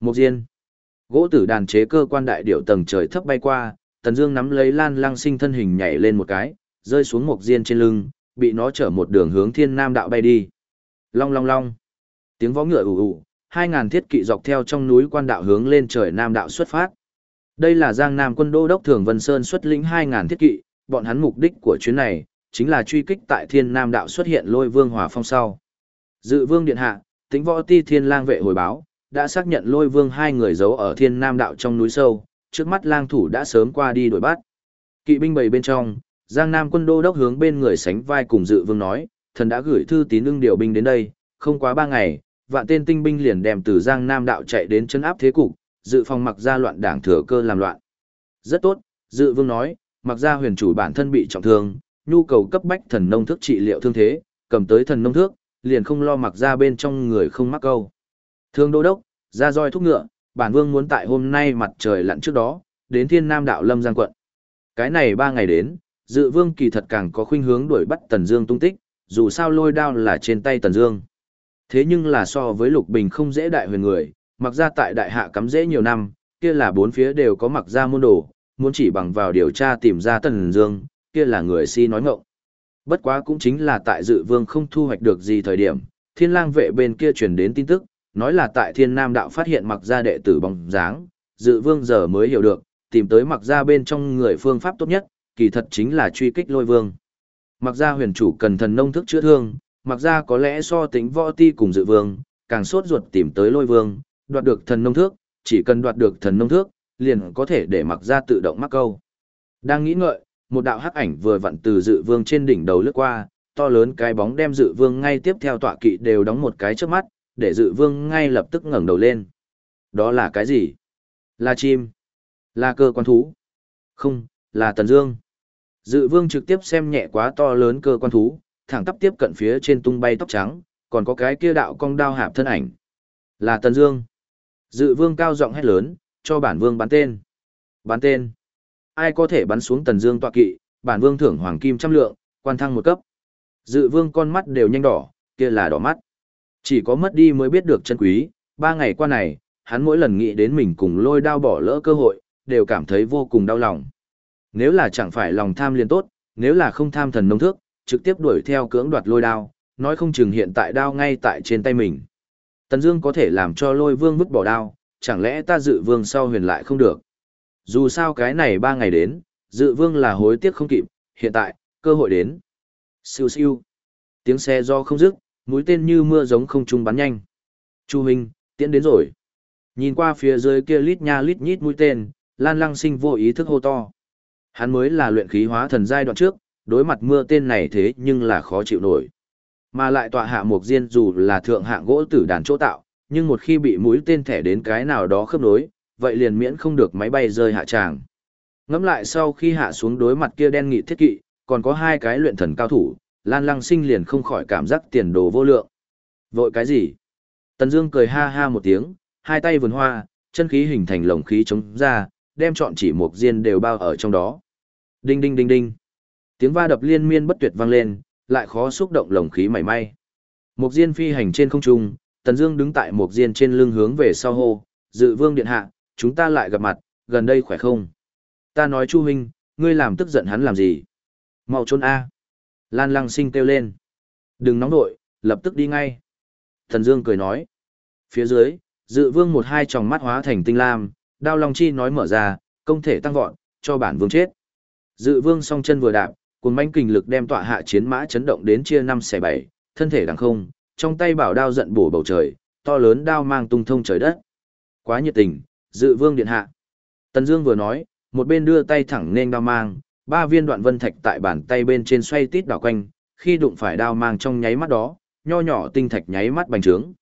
Một diên. Gỗ tử đàn chế cơ quan đại điệu tầng trời thấp bay qua, Tần Dương nắm lấy Lan Lăng Sinh thân hình nhảy lên một cái, rơi xuống một diên trên lưng, bị nó chở một đường hướng Thiên Nam đạo bay đi. Long long long. Tiếng vó ngựa ù ù, hai ngàn thiết kỵ dọc theo trong núi quan đạo hướng lên trời Nam đạo xuất phát. Đây là Giang Nam quân đô đốc Thường Vân Sơn xuất lĩnh hai ngàn thiết kỵ, bọn hắn mục đích của chuyến này chính là truy kích tại Thiên Nam đạo xuất hiện Lôi Vương Hỏa Phong sau. Dự Vương điện hạ, Tính Võ Ti Thiên Lang vệ hồi báo, đã xác nhận Lôi Vương hai người giấu ở Thiên Nam đạo trong núi sâu, trước mắt lang thủ đã sớm qua đi đuổi bắt. Kỵ binh bầy bên trong, Giang Nam quân đô đốc hướng bên người sánh vai cùng Dự Vương nói, thần đã gửi thư tín ưng điều binh đến đây, không quá ba ngày, vạn tên tinh binh liền đem từ Giang Nam đạo chạy đến chân áp thế cục, dự phòng mặc ra loạn đảng thừa cơ làm loạn. Rất tốt, dự vương nói, mặc ra huyền chủ bản thân bị trọng thương, nhu cầu cấp bách thần nông thức trị liệu thương thế, cầm tới thần nông thước, liền không lo mặc ra bên trong người không mắc câu. Thương đô đốc, ra roi thúc ngựa, bản vương muốn tại hôm nay mặt trời lặn trước đó, đến thiên nam đạo lâm giang quận. Cái này ba ngày đến, dự vương kỳ thật càng có khuynh hướng đuổi bắt tần dương tung tích, dù sao lôi đao là trên tay tần dương. Thế nhưng là so với lục bình không dễ đại huyền người, mặc ra tại đại hạ cắm dễ nhiều năm, kia là bốn phía đều có mặc ra môn đồ, muốn chỉ bằng vào điều tra tìm ra Tần Dương, kia là người si nói ngọng. Bất quá cũng chính là tại dự vương không thu hoạch được gì thời điểm, thiên lang vệ bên kia truyền đến tin tức, nói là tại thiên nam đạo phát hiện mặc Gia đệ tử bóng dáng, dự vương giờ mới hiểu được, tìm tới mặc Gia bên trong người phương pháp tốt nhất, kỳ thật chính là truy kích lôi vương. Mặc Gia huyền chủ cần thần nông thức chữa thương, mặc Gia có lẽ so tính võ ti cùng dự vương, càng sốt ruột tìm tới lôi vương, đoạt được thần nông thước, chỉ cần đoạt được thần nông thước, liền có thể để mặc Gia tự động mắc câu. Đang nghĩ ngợi, một đạo hắc ảnh vừa vặn từ dự vương trên đỉnh đầu lướt qua, to lớn cái bóng đem dự vương ngay tiếp theo tọa kỵ đều đóng một cái trước mắt, để dự vương ngay lập tức ngẩng đầu lên. Đó là cái gì? Là chim? Là cơ quan thú? Không, là tần dương. Dự vương trực tiếp xem nhẹ quá to lớn cơ quan thú, thẳng tắp tiếp cận phía trên tung bay tóc trắng, còn có cái kia đạo cong đao hạp thân ảnh. Là tần dương. Dự vương cao giọng hét lớn, cho bản vương bắn tên. Bắn tên. Ai có thể bắn xuống tần dương tọa kỵ, bản vương thưởng hoàng kim trăm lượng, quan thăng một cấp. Dự vương con mắt đều nhanh đỏ, kia là đỏ mắt. Chỉ có mất đi mới biết được chân quý, ba ngày qua này, hắn mỗi lần nghĩ đến mình cùng lôi đao bỏ lỡ cơ hội, đều cảm thấy vô cùng đau lòng. Nếu là chẳng phải lòng tham liền tốt, nếu là không tham thần nông thước, trực tiếp đuổi theo cưỡng đoạt lôi đao, nói không chừng hiện tại đao ngay tại trên tay mình. Tần Dương có thể làm cho lôi vương vứt bỏ đao, chẳng lẽ ta dự vương sau huyền lại không được. Dù sao cái này ba ngày đến, dự vương là hối tiếc không kịp, hiện tại, cơ hội đến. Siêu siêu. Tiếng xe do không dứt, mũi tên như mưa giống không trung bắn nhanh. Chu Minh, tiễn đến rồi. Nhìn qua phía dưới kia lít nha lít nhít mũi tên, Lan Lăng Sinh vô ý thức hô to. Hắn mới là luyện khí hóa thần giai đoạn trước, đối mặt mưa tên này thế nhưng là khó chịu nổi. Mà lại tọa hạ mục diên dù là thượng hạng gỗ tử đàn chỗ tạo, nhưng một khi bị mũi tên thẻ đến cái nào đó khớp nối, vậy liền miễn không được máy bay rơi hạ tràng. Ngắm lại sau khi hạ xuống đối mặt kia đen nghị thiết kỵ, còn có hai cái luyện thần cao thủ, Lan Lăng Sinh liền không khỏi cảm giác tiền đồ vô lượng. Vội cái gì? Tần Dương cười ha ha một tiếng, hai tay vườn hoa, chân khí hình thành lồng khí chống ra, đem chọn chỉ một diên đều bao ở trong đó. Đinh đinh đinh đinh. Tiếng va đập liên miên bất tuyệt vang lên, lại khó xúc động lồng khí mảy may. Một diên phi hành trên không trung, Tần Dương đứng tại một diên trên lưng hướng về sau hô, "Dự Vương điện hạ, chúng ta lại gặp mặt, gần đây khỏe không?" Ta nói Chu huynh, ngươi làm tức giận hắn làm gì? Mau trốn a. Lan Lăng Sinh kêu lên. "Đừng nóng nội, lập tức đi ngay." Thần Dương cười nói. Phía dưới, Dự Vương một hai tròng mắt hóa thành tinh lam, đao long chi nói mở ra, công thể tăng vọt, cho bản vương chết. Dự Vương song chân vừa đạp, cuồng mãnh kình lực đem tọa hạ chiến mã chấn động đến chia năm xẻ bảy, thân thể đằng không, trong tay bảo đao giận bổ bầu trời, to lớn đao mang tung thông trời đất. Quá nhiệt tình, dự vương điện hạ. Tần Dương vừa nói, một bên đưa tay thẳng nên đao mang, ba viên đoạn vân thạch tại bàn tay bên trên xoay tít đảo quanh, khi đụng phải đao mang trong nháy mắt đó, nho nhỏ tinh thạch nháy mắt bành trướng.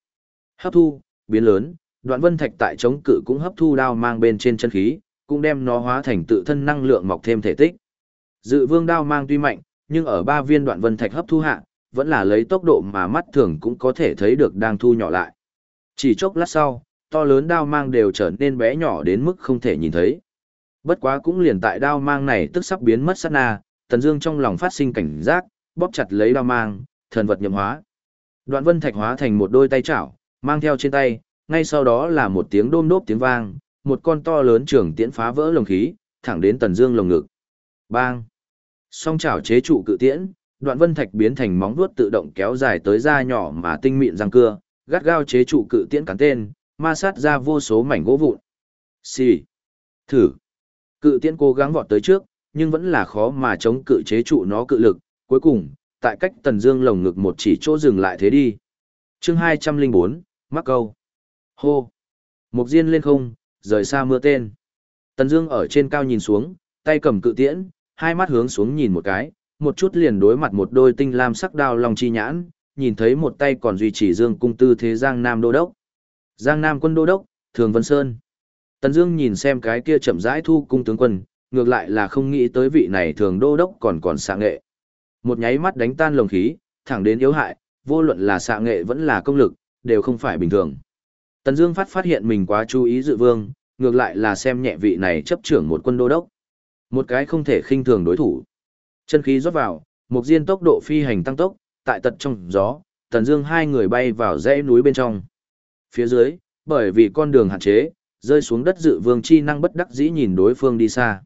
Hấp thu, biến lớn, đoạn vân thạch tại chống cự cũng hấp thu đao mang bên trên chân khí, cũng đem nó hóa thành tự thân năng lượng mọc thêm thể tích. Dự vương đao mang tuy mạnh, nhưng ở ba viên đoạn vân thạch hấp thu hạ, vẫn là lấy tốc độ mà mắt thường cũng có thể thấy được đang thu nhỏ lại. Chỉ chốc lát sau, to lớn đao mang đều trở nên bé nhỏ đến mức không thể nhìn thấy. Bất quá cũng liền tại đao mang này tức sắp biến mất sát na, Tần Dương trong lòng phát sinh cảnh giác, bóp chặt lấy đao mang, thần vật nhậm hóa. Đoạn vân thạch hóa thành một đôi tay chảo, mang theo trên tay, ngay sau đó là một tiếng đôm đốp tiếng vang, một con to lớn trường tiễn phá vỡ lồng khí, thẳng đến Tần Dương lồng ngực. Bang! Song chảo chế trụ cự tiễn, đoạn vân thạch biến thành móng vuốt tự động kéo dài tới da nhỏ mà tinh mịn răng cưa, gắt gao chế trụ cự tiễn cắn tên, ma sát ra vô số mảnh gỗ vụn. Xì! Thử! Cự tiễn cố gắng vọt tới trước, nhưng vẫn là khó mà chống cự chế trụ nó cự lực, cuối cùng, tại cách Tần Dương lồng ngực một chỉ chỗ dừng lại thế đi. Chương hai trăm linh bốn mắc câu. Hô! Một diên lên không, rời xa mưa tên. Tần Dương ở trên cao nhìn xuống, tay cầm cự tiễn, hai mắt hướng xuống nhìn một cái, một chút liền đối mặt một đôi tinh lam sắc đao long chi nhãn, nhìn thấy một tay còn duy trì Dương cung tư thế Giang Nam đô đốc. Giang Nam quân đô đốc, Thường Vân Sơn. Tần Dương nhìn xem cái kia chậm rãi thu cung tướng quân, ngược lại là không nghĩ tới vị này Thường đô đốc còn còn xạ nghệ. Một nháy mắt đánh tan lồng khí, thẳng đến yếu hại, vô luận là xạ nghệ vẫn là công lực, đều không phải bình thường. Tần Dương phát phát hiện mình quá chú ý dự vương, ngược lại là xem nhẹ vị này chấp trưởng một quân đô đốc. Một cái không thể khinh thường đối thủ. Chân khí rót vào, một diên tốc độ phi hành tăng tốc, tại tật trong gió, Tần Dương hai người bay vào dãy núi bên trong. Phía dưới, bởi vì con đường hạn chế, rơi xuống đất dự vương chi năng bất đắc dĩ nhìn đối phương đi xa.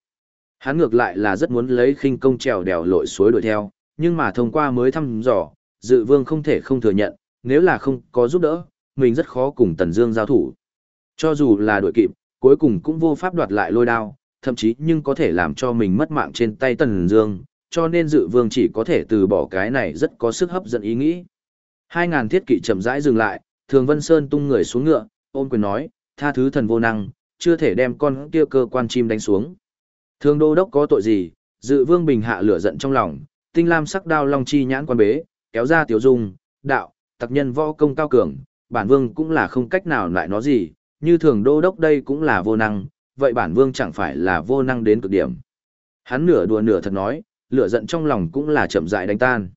Hắn ngược lại là rất muốn lấy khinh công trèo đèo lội suối đuổi theo, nhưng mà thông qua mới thăm dò, dự vương không thể không thừa nhận, nếu là không có giúp đỡ, mình rất khó cùng Tần Dương giao thủ. Cho dù là đuổi kịp, cuối cùng cũng vô pháp đoạt lại lôi đao, thậm chí nhưng có thể làm cho mình mất mạng trên tay Tần Dương, cho nên dự vương chỉ có thể từ bỏ cái này rất có sức hấp dẫn ý nghĩ. Hai ngàn thiết kỵ chậm rãi dừng lại, Thường Vân Sơn tung người xuống ngựa, ôn quyền nói, tha thứ thần vô năng, chưa thể đem con kia cơ quan chim đánh xuống. Thường đô đốc có tội gì, dự vương bình hạ lửa giận trong lòng, tinh lam sắc đao long chi nhãn quan bế, kéo ra tiểu dung, đạo, tặc nhân võ công cao cường, bản vương cũng là không cách nào lại nó gì, như thường đô đốc đây cũng là vô năng, vậy bản vương chẳng phải là vô năng đến cực điểm. Hắn nửa đùa nửa thật nói, lửa giận trong lòng cũng là chậm rãi đánh tan.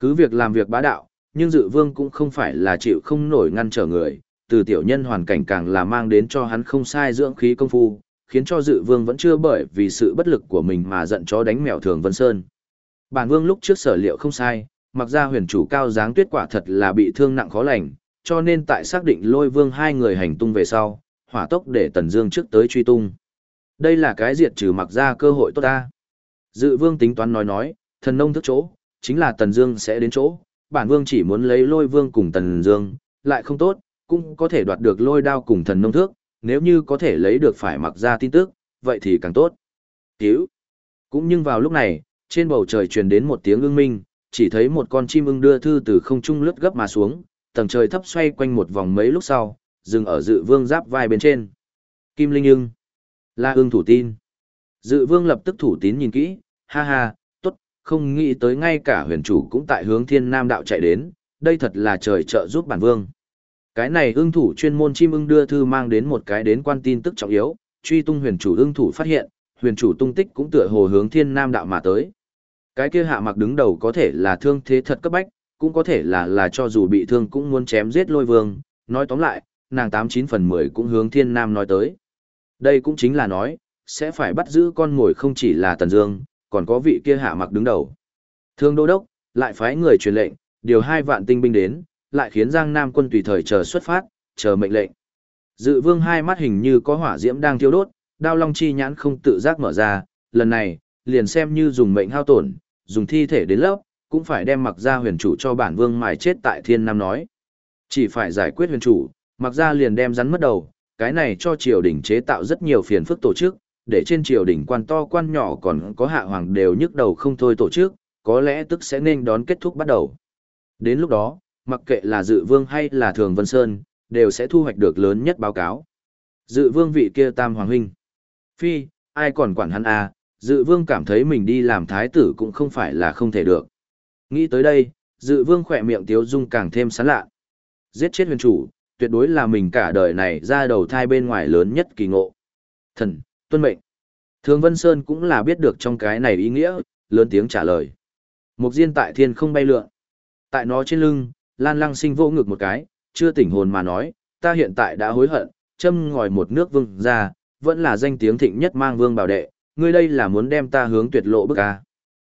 Cứ việc làm việc bá đạo, nhưng dự vương cũng không phải là chịu không nổi ngăn trở người, từ tiểu nhân hoàn cảnh càng là mang đến cho hắn không sai dưỡng khí công phu, khiến cho dự vương vẫn chưa bởi vì sự bất lực của mình mà giận chó đánh mèo thường vân sơn. Bản vương lúc trước sở liệu không sai, mặc ra huyền chủ cao dáng tuyết quả thật là bị thương nặng khó lành, cho nên tại xác định lôi vương hai người hành tung về sau, hỏa tốc để Tần Dương trước tới truy tung. Đây là cái diệt trừ mặc ra cơ hội tốt ta. Dự vương tính toán nói nói, thần nông thức chỗ, chính là Tần Dương sẽ đến chỗ, bản vương chỉ muốn lấy lôi vương cùng Tần Dương, lại không tốt, cũng có thể đoạt được lôi đao cùng thần nông thước, nếu như có thể lấy được phải mặc ra tin tức, vậy thì càng tốt. Cứu. Cũng nhưng vào lúc này, trên bầu trời truyền đến một tiếng ưng minh, chỉ thấy một con chim ưng đưa thư từ không trung lướt gấp mà xuống, tầng trời thấp xoay quanh một vòng mấy lúc sau, dừng ở dự vương giáp vai bên trên. Kim Linh ưng. La ưng thủ tin. Dự vương lập tức thủ tín nhìn kỹ, ha ha, tốt, không nghĩ tới ngay cả huyền chủ cũng tại hướng thiên nam đạo chạy đến, đây thật là trời trợ giúp bản vương. Cái này ưng thủ chuyên môn chim ưng đưa thư mang đến một cái đến quan tin tức trọng yếu, truy tung huyền chủ ưng thủ phát hiện, huyền chủ tung tích cũng tựa hồ hướng thiên nam đạo mà tới. Cái kia hạ mặc đứng đầu có thể là thương thế thật cấp bách, cũng có thể là là cho dù bị thương cũng muốn chém giết lôi vương, nói tóm lại, nàng tám chín phần mười cũng hướng thiên nam nói tới. Đây cũng chính là nói, sẽ phải bắt giữ con ngồi không chỉ là Tần Dương, còn có vị kia hạ mặc đứng đầu. Thương đô đốc, lại phái người truyền lệnh, điều hai vạn tinh binh đến, lại khiến Giang Nam quân tùy thời chờ xuất phát, chờ mệnh lệnh. Dự vương hai mắt hình như có hỏa diễm đang thiêu đốt, đao long chi nhãn không tự giác mở ra, lần này, liền xem như dùng mệnh hao tổn, dùng thi thể đến lớp, cũng phải đem mặc ra huyền chủ cho bản vương mài chết tại thiên nam nói. Chỉ phải giải quyết huyền chủ, mặc ra liền đem rắn mất đầu, cái này cho triều đình chế tạo rất nhiều phiền phức tổ chức, để trên triều đình quan to quan nhỏ còn có hạ hoàng đều nhức đầu không thôi tổ chức, có lẽ tức sẽ nên đón kết thúc bắt đầu. Đến lúc đó, mặc kệ là dự vương hay là thường vân sơn, đều sẽ thu hoạch được lớn nhất báo cáo. Dự vương vị kia tam hoàng huynh. Phi, ai còn quản hắn à, dự vương cảm thấy mình đi làm thái tử cũng không phải là không thể được. Nghĩ tới đây, dự vương khỏe miệng tiếu dung càng thêm sán lạ. Giết chết huyền chủ, tuyệt đối là mình cả đời này ra đầu thai bên ngoài lớn nhất kỳ ngộ. Thần, tuân mệnh. Thường Vân Sơn cũng là biết được trong cái này ý nghĩa, lớn tiếng trả lời. Mục diên tại thiên không bay lượn. Tại nó trên lưng, Lan Lăng sinh vô ngực một cái, chưa tỉnh hồn mà nói, ta hiện tại đã hối hận, châm ngòi một nước vương ra, vẫn là danh tiếng thịnh nhất mang vương bảo đệ, ngươi đây là muốn đem ta hướng tuyệt lộ bức à.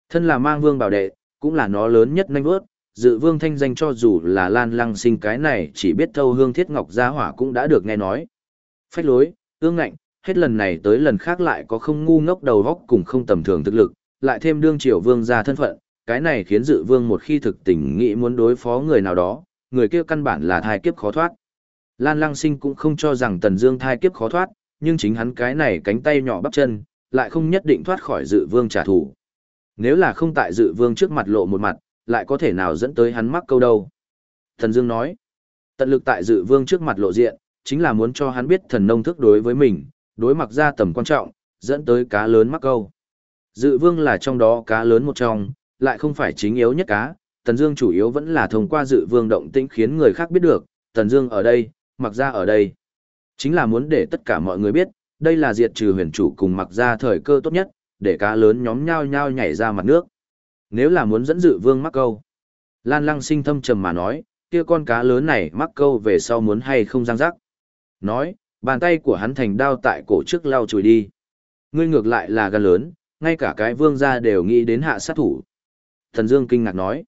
Thân là mang vương bảo đệ, cũng là nó lớn nhất nhanh bước, dự vương thanh danh cho dù là Lan Lăng sinh cái này chỉ biết thâu hương thiết ngọc gia hỏa cũng đã được nghe nói. Phách lối, ương ngạnh, hết lần này tới lần khác lại có không ngu ngốc đầu góc cùng không tầm thường thực lực, lại thêm đương triều vương gia thân phận, cái này khiến dự vương một khi thực tình nghĩ muốn đối phó người nào đó, người kia căn bản là thai kiếp khó thoát. Lan Lăng Sinh cũng không cho rằng Tần Dương thai kiếp khó thoát, nhưng chính hắn cái này cánh tay nhỏ bắp chân, lại không nhất định thoát khỏi dự vương trả thù. Nếu là không tại dự vương trước mặt lộ một mặt, lại có thể nào dẫn tới hắn mắc câu đâu. Thần Dương nói, tận lực tại dự vương trước mặt lộ diện, chính là muốn cho hắn biết thần nông thức đối với mình, đối mặt ra tầm quan trọng, dẫn tới cá lớn mắc câu. Dự vương là trong đó cá lớn một trong, lại không phải chính yếu nhất cá, Tần Dương chủ yếu vẫn là thông qua dự vương động tĩnh khiến người khác biết được, Tần Dương ở đây, mặc ra ở đây. Chính là muốn để tất cả mọi người biết, đây là diệt trừ huyền chủ cùng mặc ra thời cơ tốt nhất, để cá lớn nhóm nhao nhao nhảy ra mặt nước. Nếu là muốn dẫn dự vương mắc câu. Lan lăng sinh thâm trầm mà nói, kia con cá lớn này mắc câu về sau muốn hay không răng rắc. Nói, bàn tay của hắn thành đao tại cổ trước lao chùi đi. Ngươi ngược lại là gan lớn, ngay cả cái vương gia đều nghĩ đến hạ sát thủ. Thần Dương kinh ngạc nói,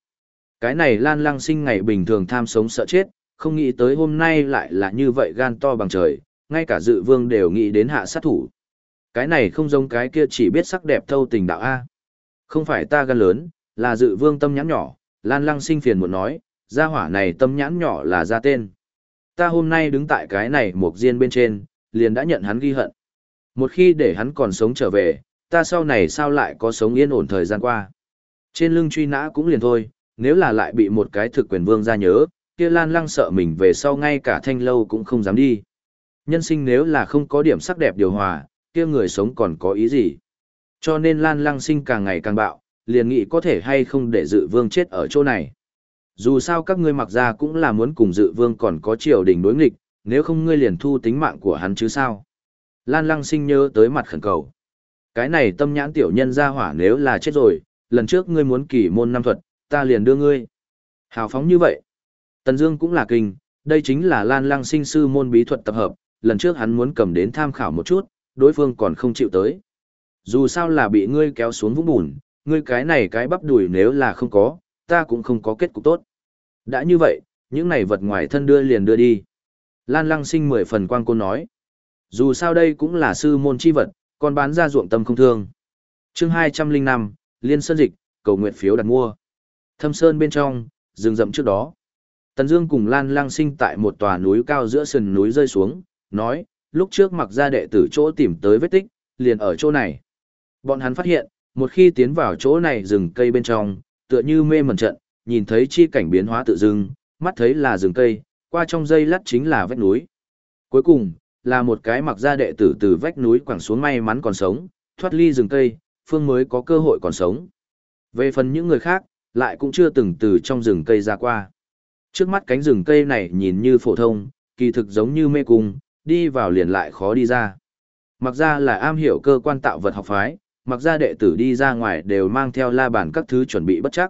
cái này Lan Lăng Sinh ngày bình thường tham sống sợ chết, không nghĩ tới hôm nay lại là như vậy gan to bằng trời, ngay cả dự vương đều nghĩ đến hạ sát thủ. Cái này không giống cái kia chỉ biết sắc đẹp thâu tình đạo A. Không phải ta gan lớn, là dự vương tâm nhãn nhỏ, Lan Lăng Sinh phiền muốn nói, gia hỏa này tâm nhãn nhỏ là ra tên. Ta hôm nay đứng tại cái này một diên bên trên, liền đã nhận hắn ghi hận. Một khi để hắn còn sống trở về, ta sau này sao lại có sống yên ổn thời gian qua. Trên lưng truy nã cũng liền thôi, nếu là lại bị một cái thực quyền vương ra nhớ, kia Lan Lăng sợ mình về sau ngay cả thanh lâu cũng không dám đi. Nhân sinh nếu là không có điểm sắc đẹp điều hòa, kia người sống còn có ý gì. Cho nên Lan Lăng sinh càng ngày càng bạo, liền nghĩ có thể hay không để dự vương chết ở chỗ này. Dù sao các ngươi mặc ra cũng là muốn cùng dự vương còn có triều đình đối nghịch, nếu không ngươi liền thu tính mạng của hắn chứ sao. Lan Lăng sinh nhớ tới mặt khẩn cầu. Cái này tâm nhãn tiểu nhân ra hỏa nếu là chết rồi, lần trước ngươi muốn kỳ môn năm thuật, ta liền đưa ngươi. Hào phóng như vậy. Tần Dương cũng là kinh, đây chính là Lan Lăng sinh sư môn bí thuật tập hợp, lần trước hắn muốn cầm đến tham khảo một chút, đối phương còn không chịu tới. Dù sao là bị ngươi kéo xuống vũng bùn, ngươi cái này cái bắp đùi nếu là không có, ta cũng không có kết cục tốt. Đã như vậy, những này vật ngoài thân đưa liền đưa đi. Lan Lăng sinh mười phần quang côn nói. Dù sao đây cũng là sư môn chi vật, còn bán ra ruộng tâm không thương. chương 205, Liên Sơn Dịch, cầu nguyện phiếu đặt mua. Thâm Sơn bên trong, rừng rậm trước đó. Tần Dương cùng Lan Lang sinh tại một tòa núi cao giữa sườn núi rơi xuống, nói, lúc trước mặc ra đệ tử chỗ tìm tới vết tích, liền ở chỗ này. Bọn hắn phát hiện, một khi tiến vào chỗ này rừng cây bên trong, tựa như mê mẩn trận, nhìn thấy chi cảnh biến hóa tự dưng, mắt thấy là rừng cây, qua trong dây lát chính là vách núi. Cuối cùng, là một cái mặc ra đệ tử từ vách núi quẳng xuống may mắn còn sống, thoát ly rừng cây, phương mới có cơ hội còn sống. Về phần những người khác, lại cũng chưa từng từ trong rừng cây ra qua. Trước mắt cánh rừng cây này nhìn như phổ thông, kỳ thực giống như mê cung, đi vào liền lại khó đi ra. Mặc ra là am hiểu cơ quan tạo vật học phái, mặc ra đệ tử đi ra ngoài đều mang theo la bàn các thứ chuẩn bị bất chắc.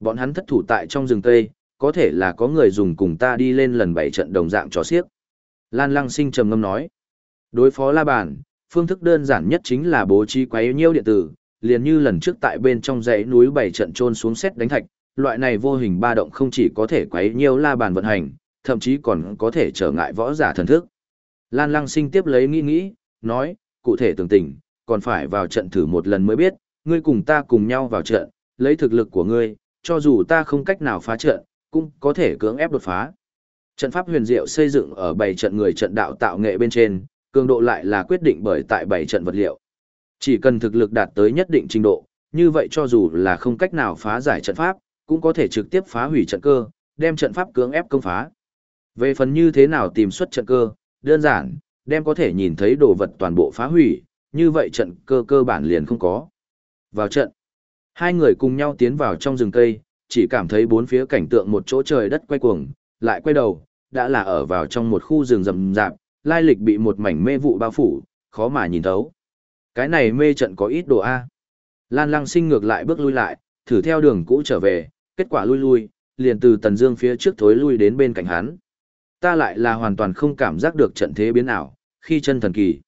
Bọn hắn thất thủ tại trong rừng cây, có thể là có người dùng cùng ta đi lên lần bảy trận đồng dạng trò xiếc. Lan Lăng Sinh trầm ngâm nói, đối phó la bàn, phương thức đơn giản nhất chính là bố trí quấy nhiêu điện tử, liền như lần trước tại bên trong dãy núi bảy trận trôn xuống xét đánh thạch, loại này vô hình ba động không chỉ có thể quấy nhiêu la bàn vận hành, thậm chí còn có thể trở ngại võ giả thần thức. Lan Lăng Sinh tiếp lấy nghĩ nghĩ, nói, cụ thể tưởng tình, còn phải vào trận thử một lần mới biết, ngươi cùng ta cùng nhau vào trận, lấy thực lực của ngươi, cho dù ta không cách nào phá trận, cũng có thể cưỡng ép đột phá. Trận pháp huyền diệu xây dựng ở bảy trận người trận đạo tạo nghệ bên trên, cường độ lại là quyết định bởi tại bảy trận vật liệu. Chỉ cần thực lực đạt tới nhất định trình độ, như vậy cho dù là không cách nào phá giải trận pháp, cũng có thể trực tiếp phá hủy trận cơ, đem trận pháp cưỡng ép công phá. Về phần như thế nào tìm xuất trận cơ, đơn giản, đem có thể nhìn thấy đồ vật toàn bộ phá hủy, như vậy trận cơ cơ bản liền không có. Vào trận, hai người cùng nhau tiến vào trong rừng cây, chỉ cảm thấy bốn phía cảnh tượng một chỗ trời đất quay cuồng, lại quay đầu, đã là ở vào trong một khu rừng rậm rạp, lai lịch bị một mảnh mê vụ bao phủ, khó mà nhìn thấu. Cái này mê trận có ít đồ A. Lan lăng sinh ngược lại bước lui lại, thử theo đường cũ trở về, kết quả lui lui, liền từ tần dương phía trước thối lui đến bên cạnh hắn. Ta lại là hoàn toàn không cảm giác được trận thế biến ảo, khi chân thần kỳ.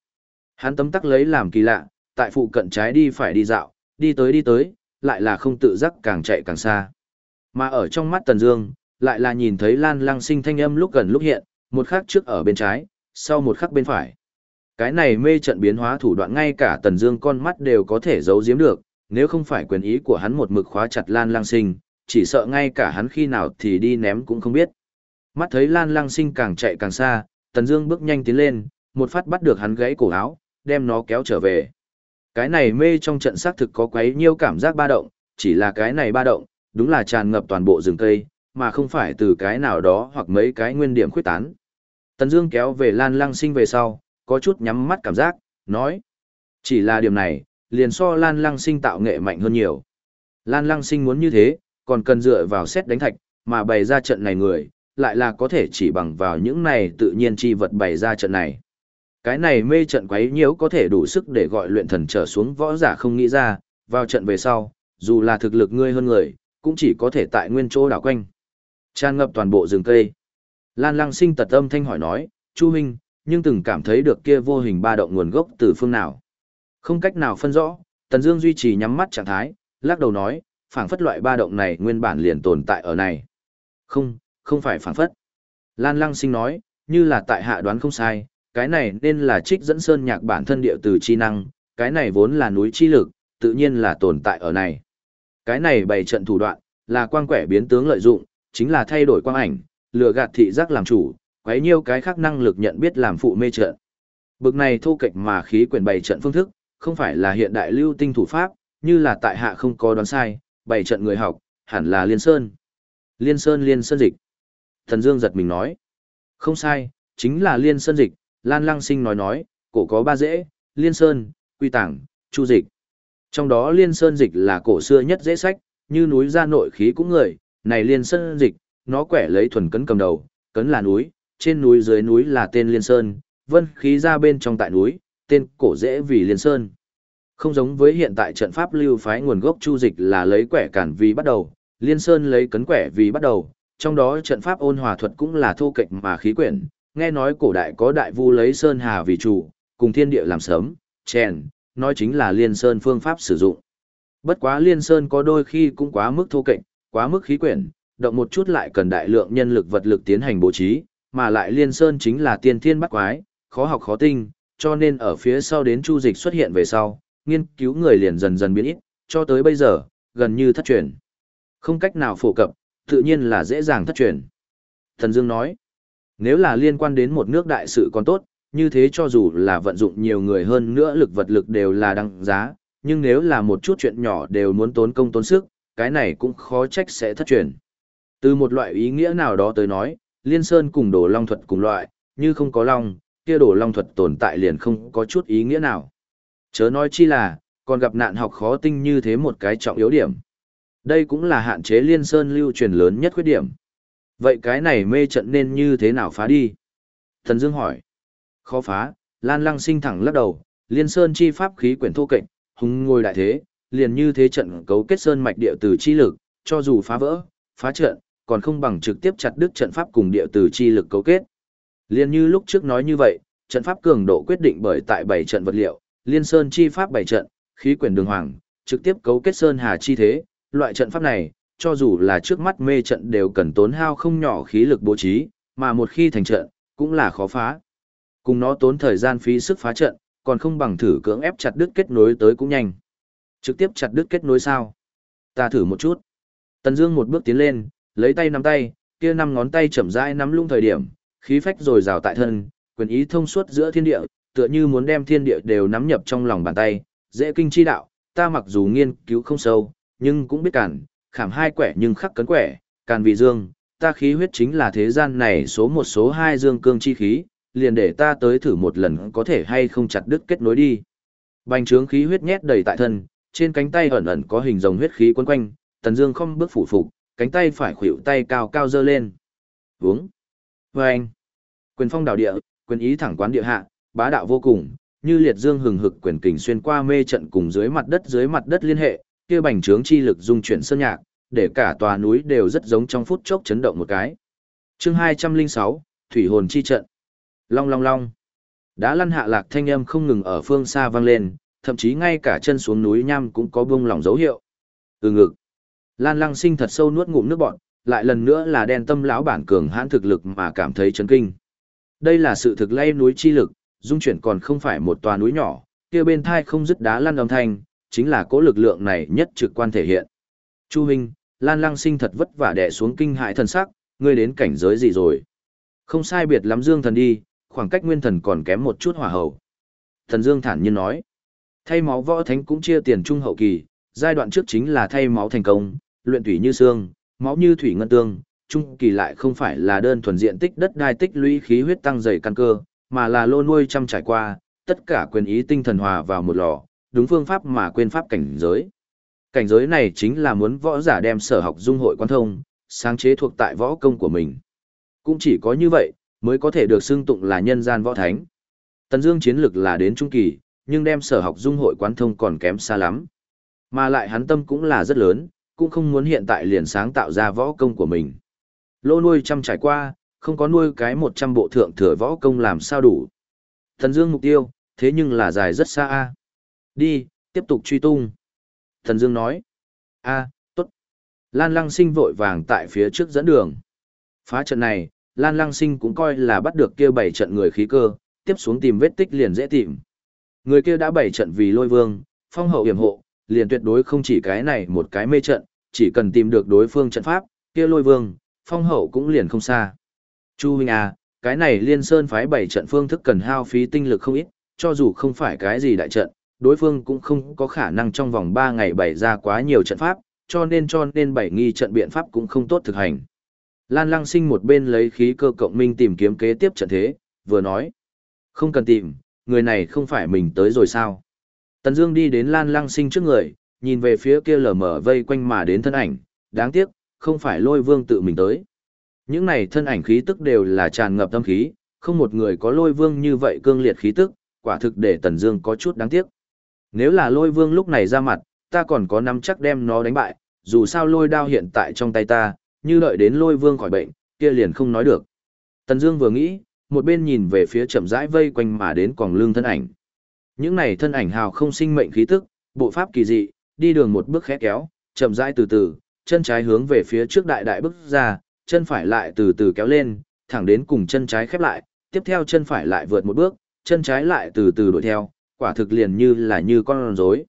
Hắn tấm tắc lấy làm kỳ lạ, tại phụ cận trái đi phải đi dạo, đi tới đi tới, lại là không tự giác càng chạy càng xa. Mà ở trong mắt Tần Dương, lại là nhìn thấy Lan Lăng Sinh thanh âm lúc gần lúc hiện, một khắc trước ở bên trái, sau một khắc bên phải. Cái này mê trận biến hóa thủ đoạn ngay cả Tần Dương con mắt đều có thể giấu giếm được, nếu không phải quyền ý của hắn một mực khóa chặt Lan Lăng Sinh, chỉ sợ ngay cả hắn khi nào thì đi ném cũng không biết. Mắt thấy Lan Lăng Sinh càng chạy càng xa, Tần Dương bước nhanh tiến lên, một phát bắt được hắn gãy cổ áo, đem nó kéo trở về. Cái này mê trong trận xác thực có quấy nhiều cảm giác ba động, chỉ là cái này ba động, đúng là tràn ngập toàn bộ rừng cây, mà không phải từ cái nào đó hoặc mấy cái nguyên điểm khuyết tán. Tần Dương kéo về Lan Lăng Sinh về sau, có chút nhắm mắt cảm giác, nói: "Chỉ là điểm này, liền so Lan Lăng Sinh tạo nghệ mạnh hơn nhiều." Lan Lăng Sinh muốn như thế, còn cần dựa vào xét đánh thạch, mà bày ra trận này người, lại là có thể chỉ bằng vào những này tự nhiên chi vật bày ra trận này. Cái này mê trận quấy nhiễu có thể đủ sức để gọi luyện thần trở xuống võ giả không nghĩ ra, vào trận về sau, dù là thực lực ngươi hơn người, cũng chỉ có thể tại nguyên chỗ đảo quanh. Tràn ngập toàn bộ rừng cây. Lan Lăng Sinh tật âm thanh hỏi nói, Chu Minh, nhưng từng cảm thấy được kia vô hình ba động nguồn gốc từ phương nào. Không cách nào phân rõ, Tần Dương duy trì nhắm mắt trạng thái, lắc đầu nói, phảng phất loại ba động này nguyên bản liền tồn tại ở này. Không, không phải phảng phất. Lan Lăng Sinh nói, như là tại hạ đoán không sai, cái này nên là trích dẫn sơn nhạc bản thân địa từ chi năng, cái này vốn là núi chi lực, tự nhiên là tồn tại ở này. Cái này bày trận thủ đoạn, là quang quẻ biến tướng lợi dụng, chính là thay đổi quang ảnh, lừa gạt thị giác làm chủ, quấy nhiêu cái khác năng lực nhận biết làm phụ mê trận. Bực này thu kịch mà khí quyển bày trận phương thức, không phải là hiện đại lưu tinh thủ pháp, như là tại hạ không có đoán sai, bày trận người học, hẳn là Liên Sơn. Liên Sơn Liên Sơn Dịch. Thần Dương giật mình nói. Không sai, chính là Liên Sơn Dịch, Lan Lăng Sinh nói nói, cổ có ba dễ, Liên Sơn, Quy Tảng, Chu Dịch. Trong đó Liên Sơn Dịch là cổ xưa nhất dễ sách, như núi ra nội khí cũng người, này Liên Sơn Dịch, nó quẻ lấy thuần cấn cầm đầu, cấn là núi, trên núi dưới núi là tên Liên Sơn, vân khí ra bên trong tại núi, tên cổ dễ vì Liên Sơn. Không giống với hiện tại trận pháp lưu phái nguồn gốc chu dịch là lấy quẻ cản vì bắt đầu, Liên Sơn lấy cấn quẻ vì bắt đầu, trong đó trận pháp ôn hòa thuật cũng là thô kệch mà khí quyển, nghe nói cổ đại có đại vu lấy sơn hà vì chủ, cùng thiên địa làm sớm, chèn, nói chính là liên sơn phương pháp sử dụng. Bất quá liên sơn có đôi khi cũng quá mức thô kệch, quá mức khí quyển, động một chút lại cần đại lượng nhân lực vật lực tiến hành bố trí, mà lại liên sơn chính là tiên thiên bắt quái, khó học khó tinh, cho nên ở phía sau đến chu dịch xuất hiện về sau, nghiên cứu người liền dần dần biến ít, cho tới bây giờ, gần như thất truyền. Không cách nào phổ cập, tự nhiên là dễ dàng thất truyền. Thần Dương nói, nếu là liên quan đến một nước đại sự còn tốt, như thế cho dù là vận dụng nhiều người hơn nữa lực vật lực đều là đăng giá, nhưng nếu là một chút chuyện nhỏ đều muốn tốn công tốn sức, cái này cũng khó trách sẽ thất truyền. Từ một loại ý nghĩa nào đó tới nói, liên sơn cùng đồ long thuật cùng loại, như không có long, kia đồ long thuật tồn tại liền không có chút ý nghĩa nào. Chớ nói chi là, còn gặp nạn học khó tinh như thế một cái trọng yếu điểm. Đây cũng là hạn chế liên sơn lưu truyền lớn nhất khuyết điểm. Vậy cái này mê trận nên như thế nào phá đi? Thần Dương hỏi. Khó phá, Lan Lăng sinh thẳng lắc đầu, liên sơn chi pháp khí quyển thô kệch, hùng ngồi đại thế, liền như thế trận cấu kết sơn mạch địa từ chi lực, cho dù phá vỡ, phá trận, còn không bằng trực tiếp chặt đứt trận pháp cùng địa từ chi lực cấu kết. Liên như lúc trước nói như vậy, trận pháp cường độ quyết định bởi tại bảy trận vật liệu, liên sơn chi pháp bảy trận, khí quyển đường hoàng, trực tiếp cấu kết sơn hà chi thế, loại trận pháp này, cho dù là trước mắt mê trận đều cần tốn hao không nhỏ khí lực bố trí, mà một khi thành trận, cũng là khó phá. Cùng nó tốn thời gian phí sức phá trận, còn không bằng thử cưỡng ép chặt đứt kết nối tới cũng nhanh. Trực tiếp chặt đứt kết nối sao? Ta thử một chút. Tần Dương một bước tiến lên, lấy tay nắm tay, kia năm ngón tay chậm rãi nắm lung thời điểm, khí phách rồi rào tại thân, quyền ý thông suốt giữa thiên địa, tựa như muốn đem thiên địa đều nắm nhập trong lòng bàn tay, dễ kinh chi đạo, ta mặc dù nghiên cứu không sâu, nhưng cũng biết cản, khảm hai quẻ nhưng khắc cấn quẻ, càn vị dương, ta khí huyết chính là thế gian này số một số hai dương cương chi khí, liền để ta tới thử một lần có thể hay không chặt đứt kết nối đi. Bành trướng khí huyết nhét đầy tại thân, trên cánh tay ẩn ẩn có hình rồng huyết khí quấn quanh, tần dương không bước phủ phục, cánh tay phải khuỷu tay cao cao dơ lên. Vướng. Vâng. Quyền phong đảo địa, quyền ý thẳng quán địa hạ, bá đạo vô cùng, như liệt dương hừng hực quyền kình xuyên qua mê trận cùng dưới mặt đất dưới mặt đất liên hệ, kia bành trướng chi lực dung chuyển sơn nhạc, để cả tòa núi đều rất giống trong phút chốc chấn động một cái. Chương 206, Thủy hồn chi trận. Long long long. đá lăn hạ lạc thanh âm không ngừng ở phương xa vang lên, thậm chí ngay cả chân xuống núi nham cũng có bung lỏng dấu hiệu. Từ ngực. Lan Lăng Sinh thật sâu nuốt ngụm nước bọt, lại lần nữa là đen tâm lão bản cường hãn thực lực mà cảm thấy chấn kinh. Đây là sự thực lay núi chi lực, dung chuyển còn không phải một tòa núi nhỏ, kia bên thai không dứt đá lăn âm thanh, chính là cố lực lượng này nhất trực quan thể hiện. Chu Minh, Lan Lăng Sinh thật vất vả đè xuống kinh hại thần sắc, ngươi đến cảnh giới gì rồi? Không sai biệt lắm Dương thần đi, khoảng cách nguyên thần còn kém một chút hỏa hậu. Thần Dương thản nhiên nói, thay máu võ thánh cũng chia tiền trung hậu kỳ, giai đoạn trước chính là thay máu thành công, luyện thủy như xương, máu như thủy ngân tương, trung kỳ lại không phải là đơn thuần diện tích đất đai tích lũy khí huyết tăng dày căn cơ, mà là lô nuôi chăm trải qua, tất cả quyền ý tinh thần hòa vào một lò, đúng phương pháp mà quên pháp cảnh giới. Cảnh giới này chính là muốn võ giả đem sở học dung hội quan thông, sáng chế thuộc tại võ công của mình. Cũng chỉ có như vậy, mới có thể được xưng tụng là nhân gian võ thánh. Tần Dương chiến lực là đến trung kỳ, nhưng đem sở học dung hội quán thông còn kém xa lắm. Mà lại hắn tâm cũng là rất lớn, cũng không muốn hiện tại liền sáng tạo ra võ công của mình. Lô nuôi trăm trải qua, không có nuôi cái 100 bộ thượng thừa võ công làm sao đủ. Thần Dương mục tiêu, thế nhưng là dài rất xa a. Đi, tiếp tục truy tung. Thần Dương nói. A, tốt. Lan Lăng Sinh vội vàng tại phía trước dẫn đường. Phá trận này, Lan Lăng Sinh cũng coi là bắt được kia bảy trận người khí cơ, tiếp xuống tìm vết tích liền dễ tìm. Người kia đã bảy trận vì lôi vương, phong hậu yểm hộ, liền tuyệt đối không chỉ cái này một cái mê trận, chỉ cần tìm được đối phương trận pháp, kia lôi vương, phong hậu cũng liền không xa. Chu huynh à, cái này liên sơn phái bảy trận phương thức cần hao phí tinh lực không ít, cho dù không phải cái gì đại trận, đối phương cũng không có khả năng trong vòng 3 ngày bày ra quá nhiều trận pháp, cho nên cho nên bảy nghi trận biện pháp cũng không tốt thực hành. Lan Lăng Sinh một bên lấy khí cơ cộng minh tìm kiếm kế tiếp trận thế, vừa nói. Không cần tìm, người này không phải mình tới rồi sao. Tần Dương đi đến Lan Lăng Sinh trước người, nhìn về phía kia lờ mờ vây quanh mà đến thân ảnh, đáng tiếc, không phải lôi vương tự mình tới. Những này thân ảnh khí tức đều là tràn ngập tâm khí, không một người có lôi vương như vậy cương liệt khí tức, quả thực để Tần Dương có chút đáng tiếc. Nếu là lôi vương lúc này ra mặt, ta còn có nắm chắc đem nó đánh bại, dù sao lôi đao hiện tại trong tay ta, như đợi đến lôi vương khỏi bệnh, kia liền không nói được. Tần Dương vừa nghĩ, một bên nhìn về phía chậm rãi vây quanh mà đến quòng lưng thân ảnh. Những này thân ảnh hào không sinh mệnh khí tức, bộ pháp kỳ dị, đi đường một bước khẽ kéo, chậm rãi từ từ, chân trái hướng về phía trước đại đại bước ra, chân phải lại từ từ kéo lên, thẳng đến cùng chân trái khép lại, tiếp theo chân phải lại vượt một bước, chân trái lại từ từ đuổi theo, quả thực liền như là như con rối.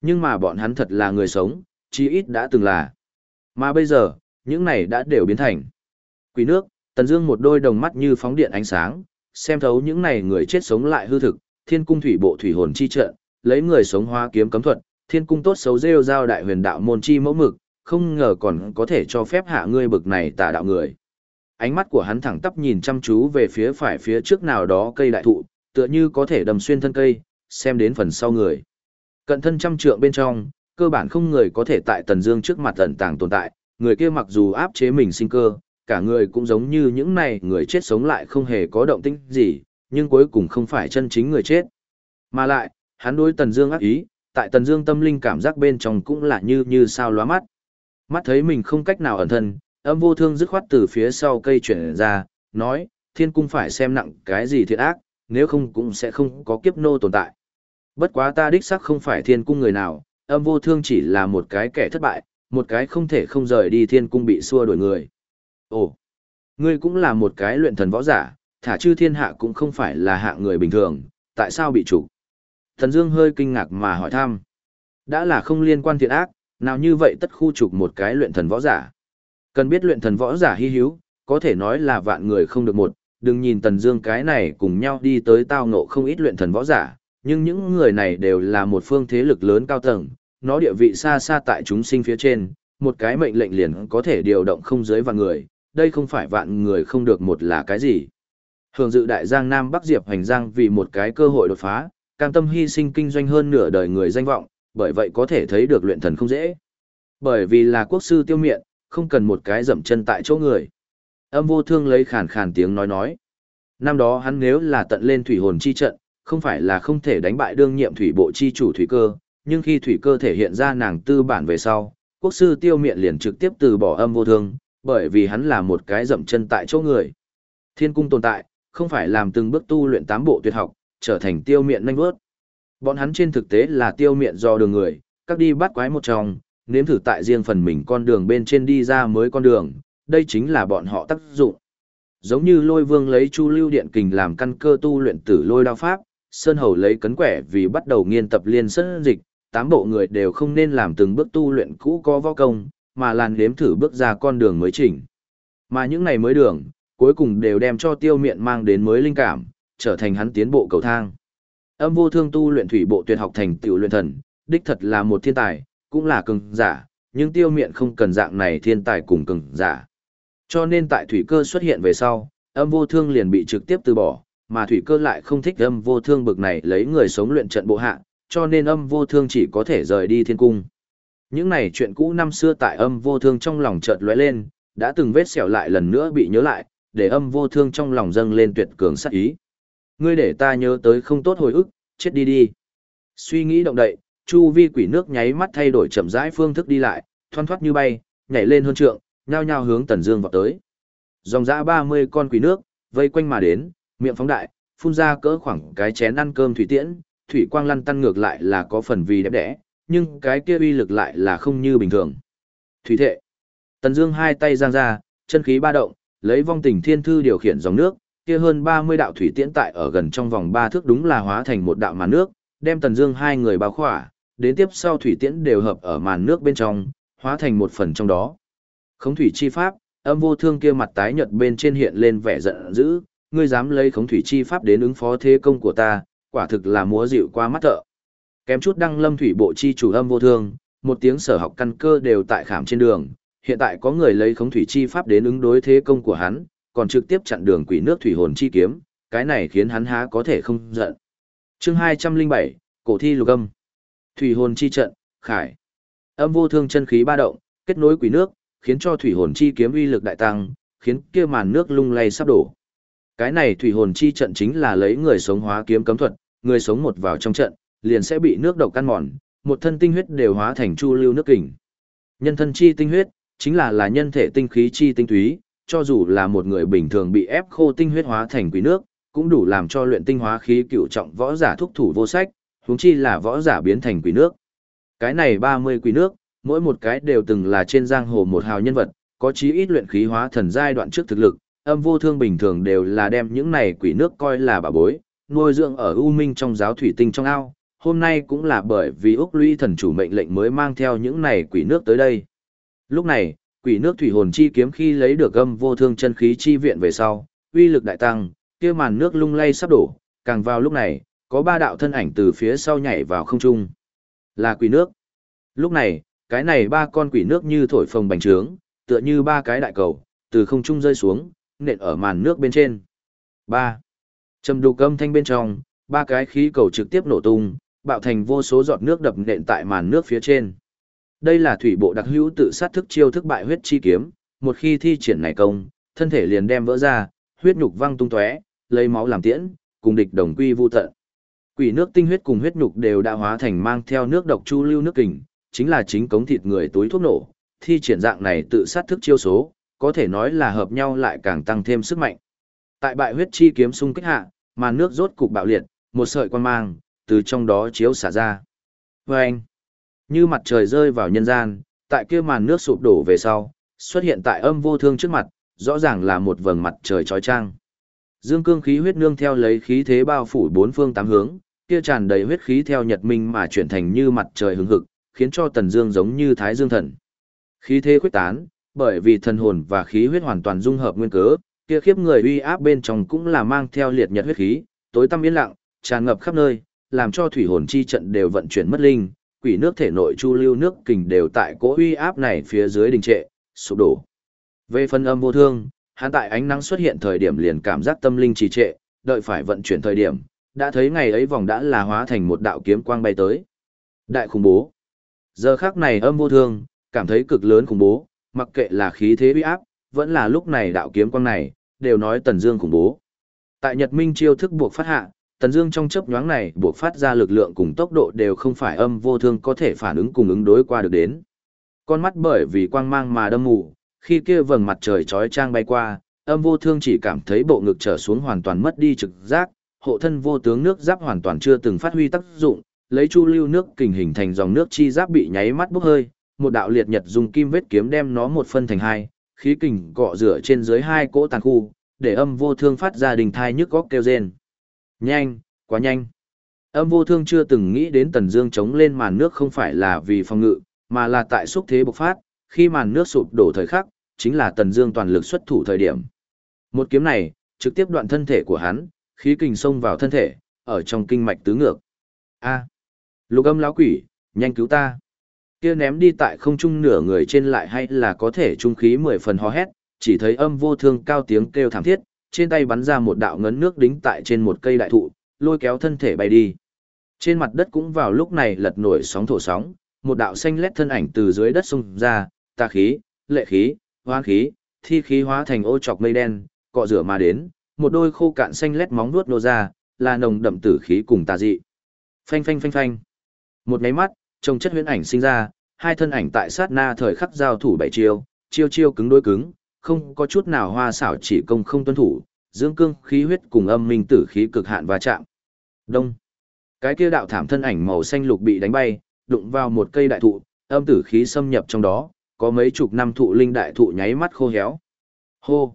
Nhưng mà bọn hắn thật là người sống, chí ít đã từng là. Mà bây giờ, những này đã đều biến thành. Quỷ nước, Tần Dương một đôi đồng mắt như phóng điện ánh sáng, xem thấu những này người chết sống lại hư thực, Thiên cung thủy bộ thủy hồn chi trận, lấy người sống hóa kiếm cấm thuật, Thiên cung tốt xấu rêu giao đại huyền đạo môn chi mẫu mực, không ngờ còn có thể cho phép hạ ngươi bực này tà đạo người. Ánh mắt của hắn thẳng tắp nhìn chăm chú về phía phải phía trước nào đó cây đại thụ, tựa như có thể đâm xuyên thân cây, xem đến phần sau người. Cận thân trăm trượng bên trong, cơ bản không người có thể tại Tần Dương trước mặt ẩn tàng tồn tại, người kia mặc dù áp chế mình sinh cơ, cả người cũng giống như những này người chết sống lại không hề có động tĩnh gì, nhưng cuối cùng không phải chân chính người chết. Mà lại, hắn đối Tần Dương ác ý, tại Tần Dương tâm linh cảm giác bên trong cũng là như như sao lóa mắt. Mắt thấy mình không cách nào ẩn thân, âm vô thương dứt khoát từ phía sau cây chuyển ra, nói, thiên cung phải xem nặng cái gì thiện ác, nếu không cũng sẽ không có kiếp nô tồn tại. Bất quá ta đích xác không phải thiên cung người nào, âm vô thương chỉ là một cái kẻ thất bại, một cái không thể không rời đi thiên cung bị xua đuổi người. Ồ, ngươi cũng là một cái luyện thần võ giả, thả chư thiên hạ cũng không phải là hạ người bình thường, tại sao bị chủ? Thần Dương hơi kinh ngạc mà hỏi thăm. Đã là không liên quan thiện ác, nào như vậy tất khu trục một cái luyện thần võ giả. Cần biết luyện thần võ giả hy hữu, có thể nói là vạn người không được một, đừng nhìn Tần Dương cái này cùng nhau đi tới tao ngộ không ít luyện thần võ giả, nhưng những người này đều là một phương thế lực lớn cao tầng, nó địa vị xa xa tại chúng sinh phía trên, một cái mệnh lệnh liền có thể điều động không dưới vạn người, đây không phải vạn người không được một là cái gì. Hưởng dự đại giang Nam Bắc Diệp hành giang vì một cái cơ hội đột phá, cam tâm hy sinh kinh doanh hơn nửa đời người danh vọng, bởi vậy có thể thấy được luyện thần không dễ. Bởi vì là quốc sư tiêu miện, không cần một cái dậm chân tại chỗ người. Âm vô thương lấy khàn khàn tiếng nói nói. Năm đó hắn nếu là tận lên thủy hồn chi trận, không phải là không thể đánh bại đương nhiệm thủy bộ chi chủ thủy cơ, nhưng khi thủy cơ thể hiện ra nàng tư bản về sau, quốc sư tiêu miện liền trực tiếp từ bỏ âm vô thương, bởi vì hắn là một cái dậm chân tại chỗ người. Thiên cung tồn tại, không phải làm từng bước tu luyện tám bộ tuyệt học, trở thành tiêu miện nhanh vớt. Bọn hắn trên thực tế là tiêu miện do đường người, các đi bắt quái một trong, nếm thử tại riêng phần mình con đường bên trên đi ra mới con đường, đây chính là bọn họ tác dụng. Giống như lôi vương lấy chu lưu điện kình làm căn cơ tu luyện tử lôi đao pháp, Sơn Hầu lấy cấn quẻ vì bắt đầu nghiên tập liên sân dịch, tám bộ người đều không nên làm từng bước tu luyện cũ có võ công, mà làn nếm thử bước ra con đường mới chỉnh. Mà những này mới đường, cuối cùng đều đem cho tiêu miện mang đến mới linh cảm, trở thành hắn tiến bộ cầu thang. Âm vô thương tu luyện thủy bộ tuyệt học thành tiểu luyện thần, đích thật là một thiên tài, cũng là cường giả, nhưng tiêu miện không cần dạng này thiên tài cùng cường giả. Cho nên tại thủy cơ xuất hiện về sau, âm vô thương liền bị trực tiếp từ bỏ, mà thủy cơ lại không thích âm vô thương bực này lấy người sống luyện trận bộ hạ, cho nên âm vô thương chỉ có thể rời đi thiên cung. Những này chuyện cũ năm xưa tại âm vô thương trong lòng chợt lóe lên, đã từng vết sẹo lại lần nữa bị nhớ lại, để âm vô thương trong lòng dâng lên tuyệt cường sát ý. Ngươi để ta nhớ tới không tốt hồi ức, chết đi đi. Suy nghĩ động đậy, chu vi quỷ nước nháy mắt thay đổi chậm rãi phương thức đi lại, thoăn thoắt như bay, nhảy lên hơn trượng, nhao nhao hướng Tần Dương vọt tới. Dòng dã 30 con quỷ nước, vây quanh mà đến, miệng phóng đại, phun ra cỡ khoảng cái chén ăn cơm thủy tiễn, thủy quang lăn tăn ngược lại là có phần vì đẹp đẽ, nhưng cái kia uy lực lại là không như bình thường. Thủy thệ. Tần Dương hai tay giang ra, chân khí ba động, lấy vong tình thiên thư điều khiển dòng nước, kia hơn 30 đạo thủy tiễn tại ở gần trong vòng 3 thước đúng là hóa thành một đạo màn nước, đem Tần Dương hai người bao khỏa, đến tiếp sau thủy tiễn đều hợp ở màn nước bên trong, hóa thành một phần trong đó. Khống thủy chi pháp, âm vô thương kia mặt tái nhợt bên trên hiện lên vẻ giận dữ, ngươi dám lấy khống thủy chi pháp đến ứng phó thế công của ta, quả thực là múa dịu qua mắt thợ. Kém chút đăng lâm thủy bộ chi chủ âm vô thương, một tiếng sở học căn cơ đều tại khảm trên đường, hiện tại có người lấy khống thủy chi pháp đến ứng đối thế công của hắn, còn trực tiếp chặn đường quỷ nước thủy hồn chi kiếm, cái này khiến hắn há có thể không giận. Chương 207, Cổ thi lục âm. Thủy hồn chi trận, khải. Âm vô thương chân khí ba động, kết nối quỷ nước, khiến cho thủy hồn chi kiếm uy lực đại tăng, khiến kia màn nước lung lay sắp đổ. Cái này thủy hồn chi trận chính là lấy người sống hóa kiếm cấm thuật, người sống một vào trong trận, liền sẽ bị nước độc căn mòn, một thân tinh huyết đều hóa thành chu lưu nước kình. Nhân thân chi tinh huyết, chính là là nhân thể tinh khí chi tinh túy, cho dù là một người bình thường bị ép khô tinh huyết hóa thành quý nước, cũng đủ làm cho luyện tinh hóa khí cựu trọng võ giả thúc thủ vô sách, huống chi là võ giả biến thành quý nước. Cái này 30 quý nước, mỗi một cái đều từng là trên giang hồ một hào nhân vật, có chí ít luyện khí hóa thần giai đoạn trước thực lực, âm vô thương bình thường đều là đem những này quỷ nước coi là bà bối, nuôi dưỡng ở U Minh trong giáo thủy tinh trong ao. Hôm nay cũng là bởi vì Úc Lũy thần chủ mệnh lệnh mới mang theo những này quỷ nước tới đây. Lúc này, quỷ nước thủy hồn chi kiếm khi lấy được âm vô thương chân khí chi viện về sau, uy lực đại tăng, kia màn nước lung lay sắp đổ, càng vào lúc này, có ba đạo thân ảnh từ phía sau nhảy vào không trung. Là quỷ nước. Lúc này, cái này ba con quỷ nước như thổi phồng bành trướng, tựa như ba cái đại cầu, từ không trung rơi xuống, nện ở màn nước bên trên. 3. Trầm đục âm thanh bên trong, ba cái khí cầu trực tiếp nổ tung, bạo thành vô số giọt nước đập nện tại màn nước phía trên. Đây là thủy bộ đặc hữu tự sát thức chiêu thức bại huyết chi kiếm, một khi thi triển này công, thân thể liền đem vỡ ra, huyết nhục văng tung tóe, lấy máu làm tiễn, cùng địch đồng quy vu tận. Quỷ nước tinh huyết cùng huyết nhục đều đã hóa thành mang theo nước độc chu lưu nước kình, chính là chính cống thịt người túi thuốc nổ, thi triển dạng này tự sát thức chiêu số, có thể nói là hợp nhau lại càng tăng thêm sức mạnh. Tại bại huyết chi kiếm xung kích hạ, màn nước rốt cục bạo liệt, một sợi quan mang, từ trong đó chiếu xả ra. Vâng! Như mặt trời rơi vào nhân gian, tại kia màn nước sụp đổ về sau, xuất hiện tại âm vô thương trước mặt, rõ ràng là một vầng mặt trời trói trang. Dương cương khí huyết nương theo lấy khí thế bao phủ bốn phương tám hướng, kia tràn đầy huyết khí theo nhật minh mà chuyển thành như mặt trời hứng hực, khiến cho tần dương giống như thái dương thần. Khí thế quyết tán, bởi vì thần hồn và khí huyết hoàn toàn dung hợp nguyên cớ, kia khiếp người uy áp bên trong cũng là mang theo liệt nhật huyết khí, tối tăm yên lặng, tràn ngập khắp nơi, làm cho thủy hồn chi trận đều vận chuyển mất linh, quỷ nước thể nội chu lưu nước kình đều tại cỗ uy áp này phía dưới đình trệ, sụp đổ. Về phần âm vô thương, hắn tại ánh nắng xuất hiện thời điểm liền cảm giác tâm linh trì trệ, đợi phải vận chuyển thời điểm, đã thấy ngày ấy vòng đã là hóa thành một đạo kiếm quang bay tới. Đại khủng bố. Giờ khắc này âm vô thương, cảm thấy cực lớn khủng bố, mặc kệ là khí thế uy áp, vẫn là lúc này đạo kiếm quang này, đều nói Tần Dương khủng bố. Tại Nhật Minh chiêu thức buộc phát hạ, Tần Dương trong chớp nhoáng này buộc phát ra lực lượng cùng tốc độ đều không phải âm vô thương có thể phản ứng cùng ứng đối qua được đến. Con mắt bởi vì quang mang mà đâm mù, khi kia vầng mặt trời chói chang bay qua, âm vô thương chỉ cảm thấy bộ ngực trở xuống hoàn toàn mất đi trực giác, hộ thân vô tướng nước giáp hoàn toàn chưa từng phát huy tác dụng, lấy chu lưu nước kình hình thành dòng nước chi giáp bị nháy mắt bốc hơi, một đạo liệt nhật dùng kim vết kiếm đem nó một phân thành hai, khí kình cọ rửa trên dưới hai cỗ tàn khu, để âm vô thương phát ra đình thai nhức góc kêu rên. Nhanh, quá nhanh. Âm vô thương chưa từng nghĩ đến Tần Dương chống lên màn nước không phải là vì phòng ngự, mà là tại xúc thế bộc phát, khi màn nước sụp đổ thời khắc, chính là Tần Dương toàn lực xuất thủ thời điểm. Một kiếm này, trực tiếp đoạn thân thể của hắn, khí kình xông vào thân thể, ở trong kinh mạch tứ ngược. A, Lục Âm lão quỷ, nhanh cứu ta. Kia ném đi tại không trung nửa người trên lại hay là có thể trung khí mười phần hò hét, chỉ thấy âm vô thương cao tiếng kêu thảm thiết, trên tay bắn ra một đạo ngấn nước đính tại trên một cây đại thụ, lôi kéo thân thể bay đi. Trên mặt đất cũng vào lúc này lật nổi sóng thổ sóng, một đạo xanh lét thân ảnh từ dưới đất xông ra, tà khí, lệ khí, hoang khí, thi khí hóa thành ô trọc mây đen, cọ rửa mà đến, một đôi khô cạn xanh lét móng vuốt nô ra, là nồng đậm tử khí cùng tà dị. Phanh phanh phanh phanh. Một máy mắt, trông chất huyễn ảnh sinh ra, hai thân ảnh tại sát na thời khắc giao thủ bảy chiêu, chiêu chiêu cứng đối cứng, không có chút nào hoa xảo chỉ công không tuân thủ, dưỡng cương khí huyết cùng âm minh tử khí cực hạn va chạm. Đông. Cái kia đạo thảm thân ảnh màu xanh lục bị đánh bay, đụng vào một cây đại thụ, âm tử khí xâm nhập trong đó, có mấy chục năm thụ linh đại thụ nháy mắt khô héo. Hô.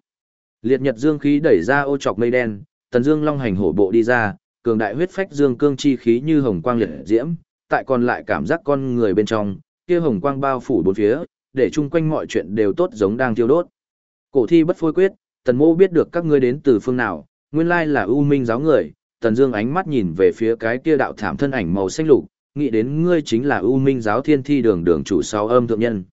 Liệt nhật dương khí đẩy ra ô trọc mây đen, tần dương long hành hổ bộ đi ra, cường đại huyết phách dương cương chi khí như hồng quang liệt diễm, tại còn lại cảm giác con người bên trong, kia hồng quang bao phủ bốn phía, để chung quanh mọi chuyện đều tốt giống đang thiêu đốt. Cổ thi bất phôi quyết, tần mô biết được các ngươi đến từ phương nào, nguyên lai là ưu minh giáo người, tần dương ánh mắt nhìn về phía cái kia đạo thảm thân ảnh màu xanh lục, nghĩ đến ngươi chính là ưu minh giáo thiên thi đường đường chủ sau âm thượng nhân.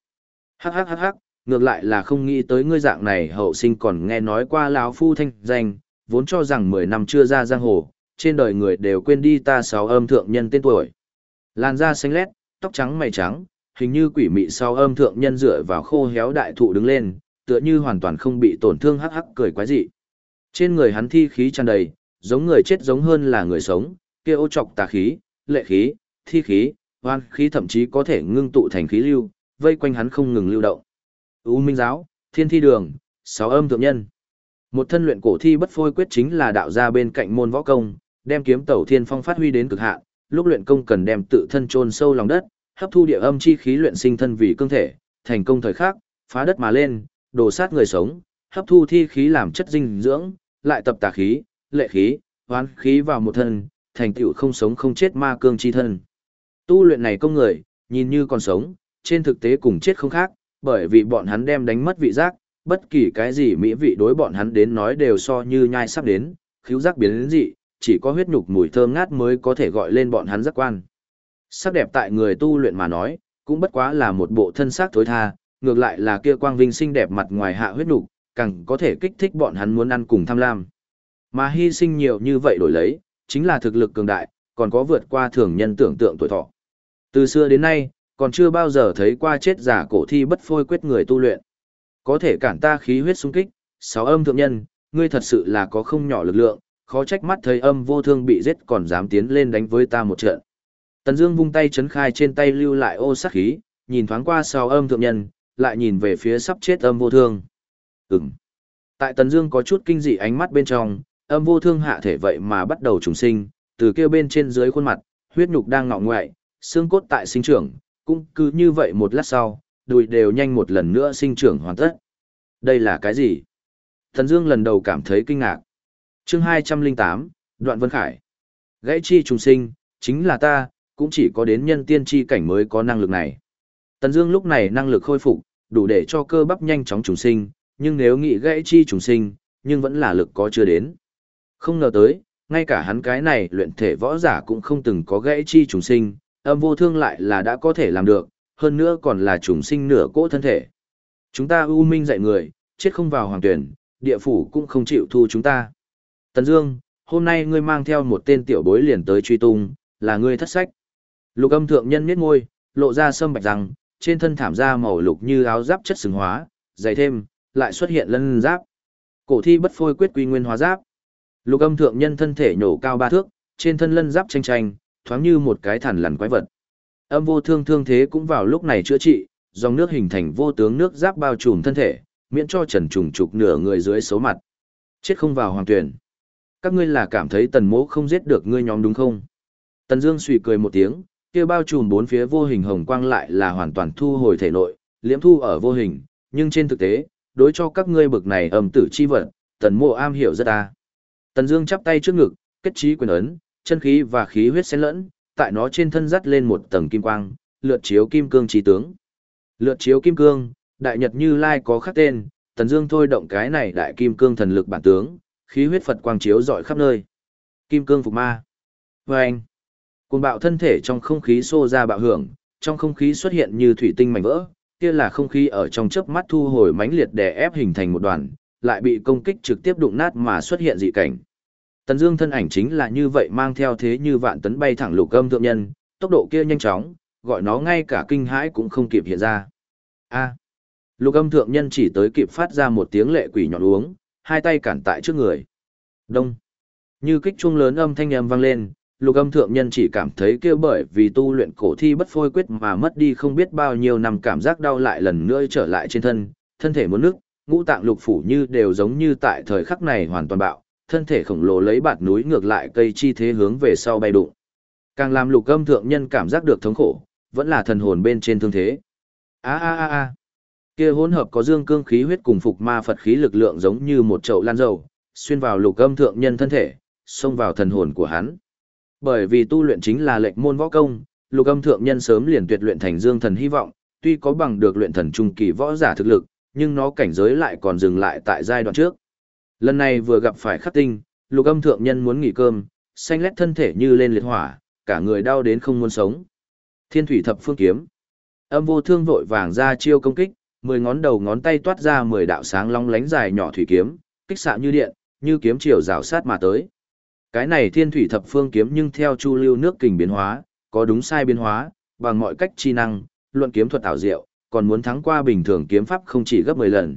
Hắc hắc hắc hắc, ngược lại là không nghĩ tới ngươi dạng này hậu sinh còn nghe nói qua lão phu thanh danh, vốn cho rằng 10 năm chưa ra giang hồ, trên đời người đều quên đi ta sáu âm thượng nhân tên tuổi. Làn da xanh lét, tóc trắng mày trắng, hình như quỷ mị sau âm thượng nhân dựa vào khô héo đại thụ đứng lên, tựa như hoàn toàn không bị tổn thương hắc hắc cười quái dị. Trên người hắn thi khí tràn đầy, giống người chết giống hơn là người sống, kia ô trọc tà khí, lệ khí, thi khí, hoan khí thậm chí có thể ngưng tụ thành khí lưu, vây quanh hắn không ngừng lưu động. U Minh giáo, Thiên Thi đường, sáu âm thượng nhân. Một thân luyện cổ thi bất phôi quyết chính là đạo gia bên cạnh môn võ công, đem kiếm tẩu thiên phong phát huy đến cực hạn, lúc luyện công cần đem tự thân chôn sâu lòng đất, hấp thu địa âm chi khí luyện sinh thân vì cương thể, thành công thời khắc, phá đất mà lên, đổ sát người sống, hấp thu thi khí làm chất dinh dưỡng, lại tập tà khí, lệ khí, hoán khí vào một thân, thành tựu không sống không chết ma cương chi thân. Tu luyện này công người, nhìn như còn sống, trên thực tế cùng chết không khác, bởi vì bọn hắn đem đánh mất vị giác, bất kỳ cái gì mỹ vị đối bọn hắn đến nói đều so như nhai sắp đến, khíu giác biến đến dị, chỉ có huyết nhục mùi thơm ngát mới có thể gọi lên bọn hắn giác quan. Sắc đẹp tại người tu luyện mà nói, cũng bất quá là một bộ thân xác thối tha, ngược lại là kia quang vinh xinh đẹp mặt ngoài hạ huyết nục, càng có thể kích thích bọn hắn muốn ăn cùng tham lam. Mà hy sinh nhiều như vậy đổi lấy, chính là thực lực cường đại, còn có vượt qua thường nhân tưởng tượng tuổi thọ. Từ xưa đến nay, còn chưa bao giờ thấy qua chết giả cổ thi bất phôi quyết người tu luyện. Có thể cản ta khí huyết xung kích, sáu âm thượng nhân, ngươi thật sự là có không nhỏ lực lượng, khó trách mắt thấy âm vô thương bị giết còn dám tiến lên đánh với ta một trận. Tần Dương vung tay chấn khai trên tay lưu lại ô sát khí, nhìn thoáng qua sáu âm thượng nhân, lại nhìn về phía sắp chết âm vô thương. Ừm. Tại Tần Dương có chút kinh dị ánh mắt bên trong, âm vô thương hạ thể vậy mà bắt đầu trùng sinh, từ kia bên trên dưới khuôn mặt, huyết nhục đang ngọ ngoại, xương cốt tại sinh trưởng, cũng cứ như vậy một lát sau, đùi đều nhanh một lần nữa sinh trưởng hoàn tất. Đây là cái gì? Thần Dương lần đầu cảm thấy kinh ngạc. Chương 208, Đoạn Vân Khải. Gãy chi trùng sinh, chính là ta, cũng chỉ có đến nhân tiên chi cảnh mới có năng lực này. Tần Dương lúc này năng lực khôi phục, đủ để cho cơ bắp nhanh chóng trùng sinh, nhưng nếu nghĩ gãy chi trùng sinh, nhưng vẫn là lực có chưa đến. Không ngờ tới, ngay cả hắn cái này luyện thể võ giả cũng không từng có gãy chi trùng sinh, âm vô thương lại là đã có thể làm được, hơn nữa còn là trùng sinh nửa cỗ thân thể. Chúng ta ưu minh dạy người, chết không vào hoàng tuyển, địa phủ cũng không chịu thu chúng ta. Tần Dương, hôm nay ngươi mang theo một tên tiểu bối liền tới truy tung, là ngươi thất sách. Lục âm thượng nhân miết môi, lộ ra sâm bạch rằng, trên thân thảm da màu lục như áo giáp chất sừng hóa, dày thêm, lại xuất hiện lân giáp. Cổ thi bất phôi quyết quy nguyên hóa giáp. Lục âm thượng nhân thân thể nhổ cao ba thước, trên thân lân giáp tranh tranh, thoáng như một cái thằn lằn quái vật. Âm vô thương thương thế cũng vào lúc này chữa trị, dòng nước hình thành vô tướng nước giáp bao trùm thân thể, miễn cho trần trùng trục nửa người dưới xấu mặt. Chết không vào hoàng tuyển. Các ngươi là cảm thấy tần mỗ không giết được ngươi nhóm đúng không? Tần Dương suy cười một tiếng, kia bao trùm bốn phía vô hình hồng quang lại là hoàn toàn thu hồi thể nội, liễm thu ở vô hình, nhưng trên thực tế, đối cho các ngươi bực này âm tử chi vật, tần mộ am hiểu rất ta. Tần Dương chắp tay trước ngực, kết trí quyền ấn, chân khí và khí huyết xen lẫn, tại nó trên thân dắt lên một tầng kim quang, lượt chiếu kim cương trí tướng. Lượt chiếu kim cương, đại nhật như lai có khắc tên, Tần Dương thôi động cái này đại kim cương thần lực bản tướng, khí huyết Phật quang chiếu rọi khắp nơi. Kim cương phục ma. Oeng. Cuồng bạo thân thể trong không khí xô ra bạo hưởng, trong không khí xuất hiện như thủy tinh mảnh vỡ, kia là không khí ở trong chớp mắt thu hồi mãnh liệt đè ép hình thành một đoàn, lại bị công kích trực tiếp đụng nát mà xuất hiện dị cảnh. Tần Dương thân ảnh chính là như vậy mang theo thế như vạn tấn bay thẳng lục âm thượng nhân, tốc độ kia nhanh chóng, gọi nó ngay cả kinh hãi cũng không kịp hiện ra. A. lục âm thượng nhân chỉ tới kịp phát ra một tiếng lệ quỷ nhọn uống, hai tay cản tại trước người. Đông. Như kích chuông lớn âm thanh âm vang lên, lục âm thượng nhân chỉ cảm thấy kia bởi vì tu luyện cổ thi bất phôi quyết mà mất đi không biết bao nhiêu năm cảm giác đau lại lần nữa trở lại trên thân, thân thể muốn nước, ngũ tạng lục phủ như đều giống như tại thời khắc này hoàn toàn bạo, thân thể khổng lồ lấy bạt núi ngược lại cây chi thế hướng về sau bay đụng. Càng làm lục âm thượng nhân cảm giác được thống khổ, vẫn là thần hồn bên trên thương thế. A a a a. Kia hỗn hợp có dương cương khí huyết cùng phục ma Phật khí lực lượng giống như một chậu lan dầu, xuyên vào lục âm thượng nhân thân thể, xông vào thần hồn của hắn. Bởi vì tu luyện chính là lệnh môn võ công, lục âm thượng nhân sớm liền tuyệt luyện thành dương thần hy vọng, tuy có bằng được luyện thần trung kỳ võ giả thực lực, nhưng nó cảnh giới lại còn dừng lại tại giai đoạn trước. Lần này vừa gặp phải khắc tinh, lục âm thượng nhân muốn nghỉ cơm, xanh lét thân thể như lên liệt hỏa, cả người đau đến không muốn sống. Thiên thủy thập phương kiếm. Âm vô thương vội vàng ra chiêu công kích, mười ngón đầu ngón tay toát ra mười đạo sáng long lánh dài nhỏ thủy kiếm, kích xạ như điện, như kiếm chiều rào sát mà tới. Cái này thiên thủy thập phương kiếm nhưng theo chu lưu nước kình biến hóa, có đúng sai biến hóa, bằng mọi cách chi năng, luận kiếm thuật ảo diệu, còn muốn thắng qua bình thường kiếm pháp không chỉ gấp 10 lần.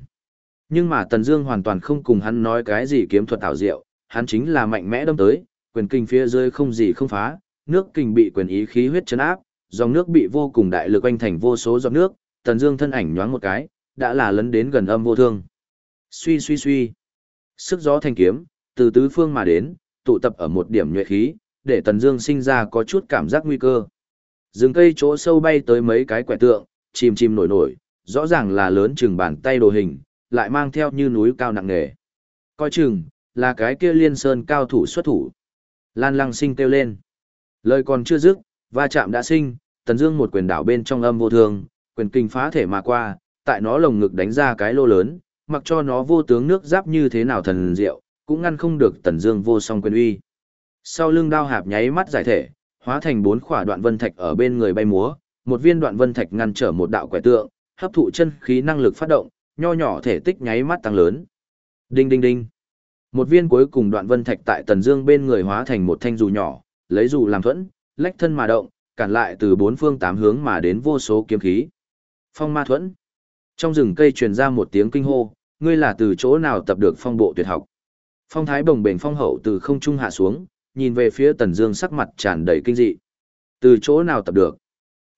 Nhưng mà Tần Dương hoàn toàn không cùng hắn nói cái gì kiếm thuật ảo diệu, hắn chính là mạnh mẽ đâm tới, quyền kinh phía dưới không gì không phá, nước kình bị quyền ý khí huyết chấn áp, dòng nước bị vô cùng đại lực quanh thành vô số giọt nước, Tần Dương thân ảnh nhoáng một cái, đã là lấn đến gần âm vô thương. Suy suy suy, sức gió thanh kiếm từ tứ phương mà đến, tụ tập ở một điểm nhuệ khí, để Tần Dương sinh ra có chút cảm giác nguy cơ. Dừng cây chỗ sâu bay tới mấy cái quẻ tượng, chìm chìm nổi nổi, rõ ràng là lớn chừng bàn tay đồ hình, lại mang theo như núi cao nặng nề. Coi chừng, là cái kia liên sơn cao thủ xuất thủ. Lan lăng sinh kêu lên. Lời còn chưa dứt, va chạm đã sinh, tần dương một quyền đảo bên trong âm vô thường, quyền kinh phá thể mà qua, tại nó lồng ngực đánh ra cái lô lớn, mặc cho nó vô tướng nước giáp như thế nào thần diệu, cũng ngăn không được tần dương vô song quyền uy. Sau lưng đao hạp nháy mắt giải thể, hóa thành bốn khỏa đoạn vân thạch ở bên người bay múa, một viên đoạn vân thạch ngăn trở một đạo quẻ tượng, hấp thụ chân khí năng lực phát động, nho nhỏ thể tích nháy mắt tăng lớn. Đinh đinh đinh. Một viên cuối cùng đoạn vân thạch tại Tần Dương bên người hóa thành một thanh dù nhỏ, lấy dù làm thuẫn, lách thân mà động, cản lại từ bốn phương tám hướng mà đến vô số kiếm khí. Phong ma thuẫn. Trong rừng cây truyền ra một tiếng kinh hô, ngươi là từ chỗ nào tập được phong bộ tuyệt học? Phong thái bồng bềnh phong hậu từ không trung hạ xuống, nhìn về phía Tần Dương sắc mặt tràn đầy kinh dị. Từ chỗ nào tập được?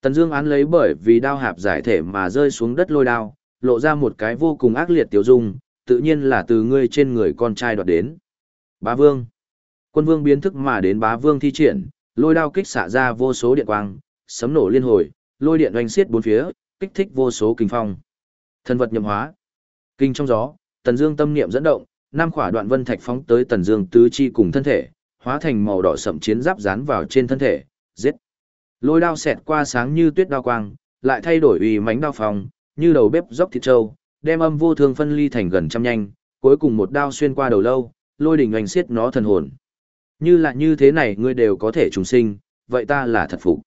Tần Dương án lấy bởi vì đao hạp giải thể mà rơi xuống đất lôi đao, lộ ra một cái vô cùng ác liệt tiểu dung, tự nhiên là từ ngươi trên người con trai đoạt đến. Bá Vương. Quân Vương biến thức mà đến Bá Vương thi triển, lôi đao kích xạ ra vô số điện quang, sấm nổ liên hồi, lôi điện oanh xiết bốn phía, kích thích vô số kinh phong. Thân vật nhậm hóa. Kinh trong gió, Tần Dương tâm niệm dẫn động, năm khỏa đoạn vân thạch phóng tới Tần Dương tứ chi cùng thân thể, hóa thành màu đỏ sẫm chiến giáp dán vào trên thân thể, giết. Lôi đao xẹt qua sáng như tuyết đao quang, lại thay đổi uy mãnh đao phòng, như đầu bếp dốc thịt trâu, đem âm vô thương phân ly thành gần trăm nhanh, cuối cùng một đao xuyên qua đầu lâu, lôi đỉnh oanh xiết nó thần hồn. Như là như thế này ngươi đều có thể trùng sinh, vậy ta là thật phục.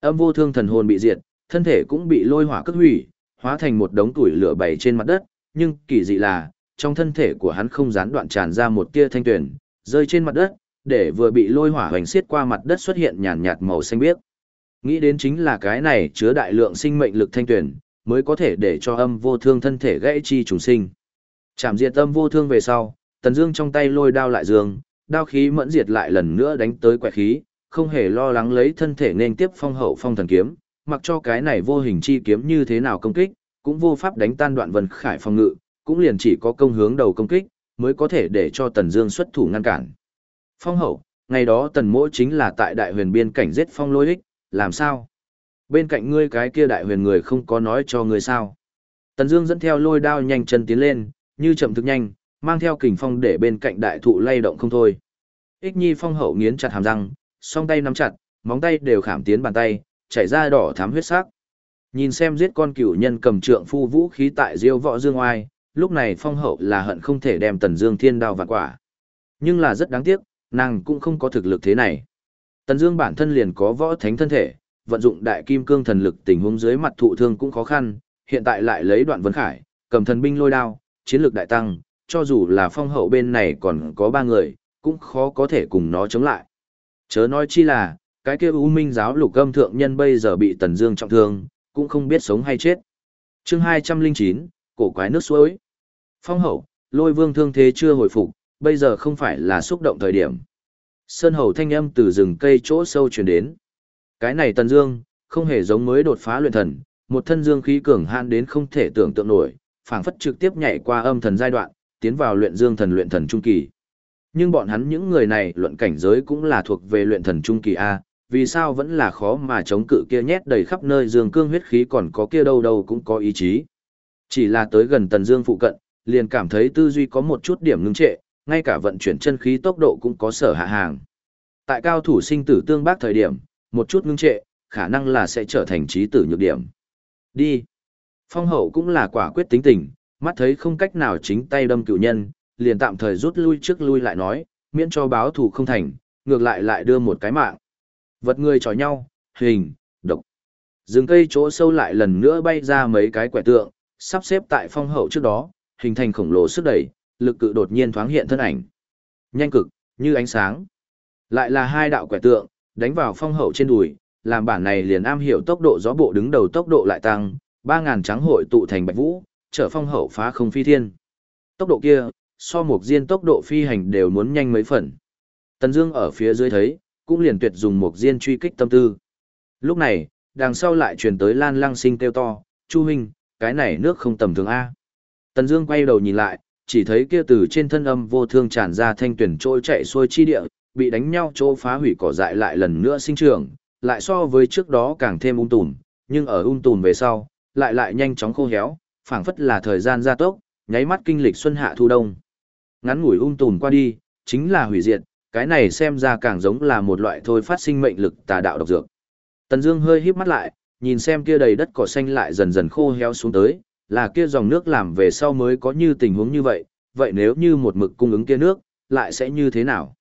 Âm vô thương thần hồn bị diệt, thân thể cũng bị lôi hỏa cất hủy, hóa thành một đống tuổi lửa bày trên mặt đất, nhưng kỳ dị là, trong thân thể của hắn không gián đoạn tràn ra một tia thanh tuyển, rơi trên mặt đất, để vừa bị lôi hỏa hoành xiết qua mặt đất xuất hiện nhàn nhạt màu xanh biếc. Nghĩ đến chính là cái này chứa đại lượng sinh mệnh lực thanh tuyển, mới có thể để cho âm vô thương thân thể gãy chi trùng sinh. Chạm diệt âm vô thương về sau, Tần Dương trong tay lôi đao lại dương, đao khí mẫn diệt lại lần nữa đánh tới quẻ khí, không hề lo lắng lấy thân thể nên tiếp phong hậu phong thần kiếm, mặc cho cái này vô hình chi kiếm như thế nào công kích, cũng vô pháp đánh tan đoạn vân khải phong ngự, cũng liền chỉ có công hướng đầu công kích, mới có thể để cho Tần Dương xuất thủ ngăn cản. Phong hậu, ngày đó Tần Mỗ chính là tại đại huyền biên cảnh giết phong lôi ích, làm sao? Bên cạnh ngươi cái kia đại huyền người không có nói cho ngươi sao? Tần Dương dẫn theo lôi đao nhanh chân tiến lên, như chậm thực nhanh, mang theo kình phong để bên cạnh đại thụ lay động không thôi. Ích Nhi Phong hậu nghiến chặt hàm răng, song tay nắm chặt, móng tay đều khảm tiến bàn tay, chảy ra đỏ thắm huyết sắc. Nhìn xem giết con cửu nhân cầm trượng phu vũ khí tại Diêu Võ Dương Oai, lúc này Phong hậu là hận không thể đem Tần Dương thiên đao vạn quả. Nhưng là rất đáng tiếc, nàng cũng không có thực lực thế này. Tần Dương bản thân liền có võ thánh thân thể, vận dụng đại kim cương thần lực tình huống dưới mặt thụ thương cũng khó khăn, hiện tại lại lấy đoạn vân khải, cầm thần binh lôi đao, chiến lược đại tăng, cho dù là phong hậu bên này còn có ba người, cũng khó có thể cùng nó chống lại. Chớ nói chi là, cái kia U Minh giáo lục âm thượng nhân bây giờ bị Tần Dương trọng thương, cũng không biết sống hay chết. Chương 209, cổ quái nước suối. Phong hậu, Lôi Vương thương thế chưa hồi phục, bây giờ không phải là xúc động thời điểm. Sơn hầu thanh âm từ rừng cây chỗ sâu truyền đến. Cái này Tần Dương, không hề giống mới đột phá luyện thần, một thân dương khí cường hãn đến không thể tưởng tượng nổi, phảng phất trực tiếp nhảy qua âm thần giai đoạn, tiến vào luyện dương thần luyện thần trung kỳ. Nhưng bọn hắn những người này luận cảnh giới cũng là thuộc về luyện thần trung kỳ a, vì sao vẫn là khó mà chống cự kia nhét đầy khắp nơi dương cương huyết khí còn có kia đâu đâu cũng có ý chí. Chỉ là tới gần tần dương phụ cận, liền cảm thấy tư duy có một chút điểm ngưng trệ, ngay cả vận chuyển chân khí tốc độ cũng có sở hạ hàng. Tại cao thủ sinh tử tương bác thời điểm, một chút ngưng trệ, khả năng là sẽ trở thành trí tử nhược điểm. Đi. Phong hậu cũng là quả quyết tính tình, mắt thấy không cách nào chính tay đâm cựu nhân, liền tạm thời rút lui trước lui lại nói, miễn cho báo thù không thành, ngược lại lại đưa một cái mạng. Vật người chói nhau, hình, độc. Rừng cây chỗ sâu lại lần nữa bay ra mấy cái quẻ tượng, sắp xếp tại phong hậu trước đó, hình thành khổng lồ sức đẩy, lực cự đột nhiên thoáng hiện thân ảnh. Nhanh cực, như ánh sáng. Lại là hai đạo quẻ tượng, đánh vào phong hậu trên đùi, làm bản này liền am hiểu tốc độ gió bộ đứng đầu tốc độ lại tăng, 3000 trắng hội tụ thành bạch vũ, trở phong hậu phá không phi thiên. Tốc độ kia, so một diên tốc độ phi hành đều muốn nhanh mấy phần. Tần Dương ở phía dưới thấy, cũng liền tuyệt dùng một diên truy kích tâm tư. Lúc này, đằng sau lại truyền tới Lan Lăng Sinh kêu to, "Chu huynh, cái này nước không tầm thường a." Tần Dương quay đầu nhìn lại, chỉ thấy kia từ trên thân âm vô thương tràn ra thanh tuyển trôi chạy xuôi chi địa, bị đánh nhau chỗ phá hủy cỏ dại lại lần nữa sinh trưởng, lại so với trước đó càng thêm ung tùm, nhưng ở ung tùm về sau, lại lại nhanh chóng khô héo, phảng phất là thời gian gia tốc, nháy mắt kinh lịch xuân hạ thu đông. Ngắn ngủi ung tùm qua đi, chính là hủy diệt, cái này xem ra càng giống là một loại thôi phát sinh mệnh lực tà đạo độc dược. Tần Dương hơi híp mắt lại, nhìn xem kia đầy đất cỏ xanh lại dần dần khô héo xuống tới, là kia dòng nước làm về sau mới có như tình huống như vậy, vậy nếu như một mực cung ứng kia nước, lại sẽ như thế nào?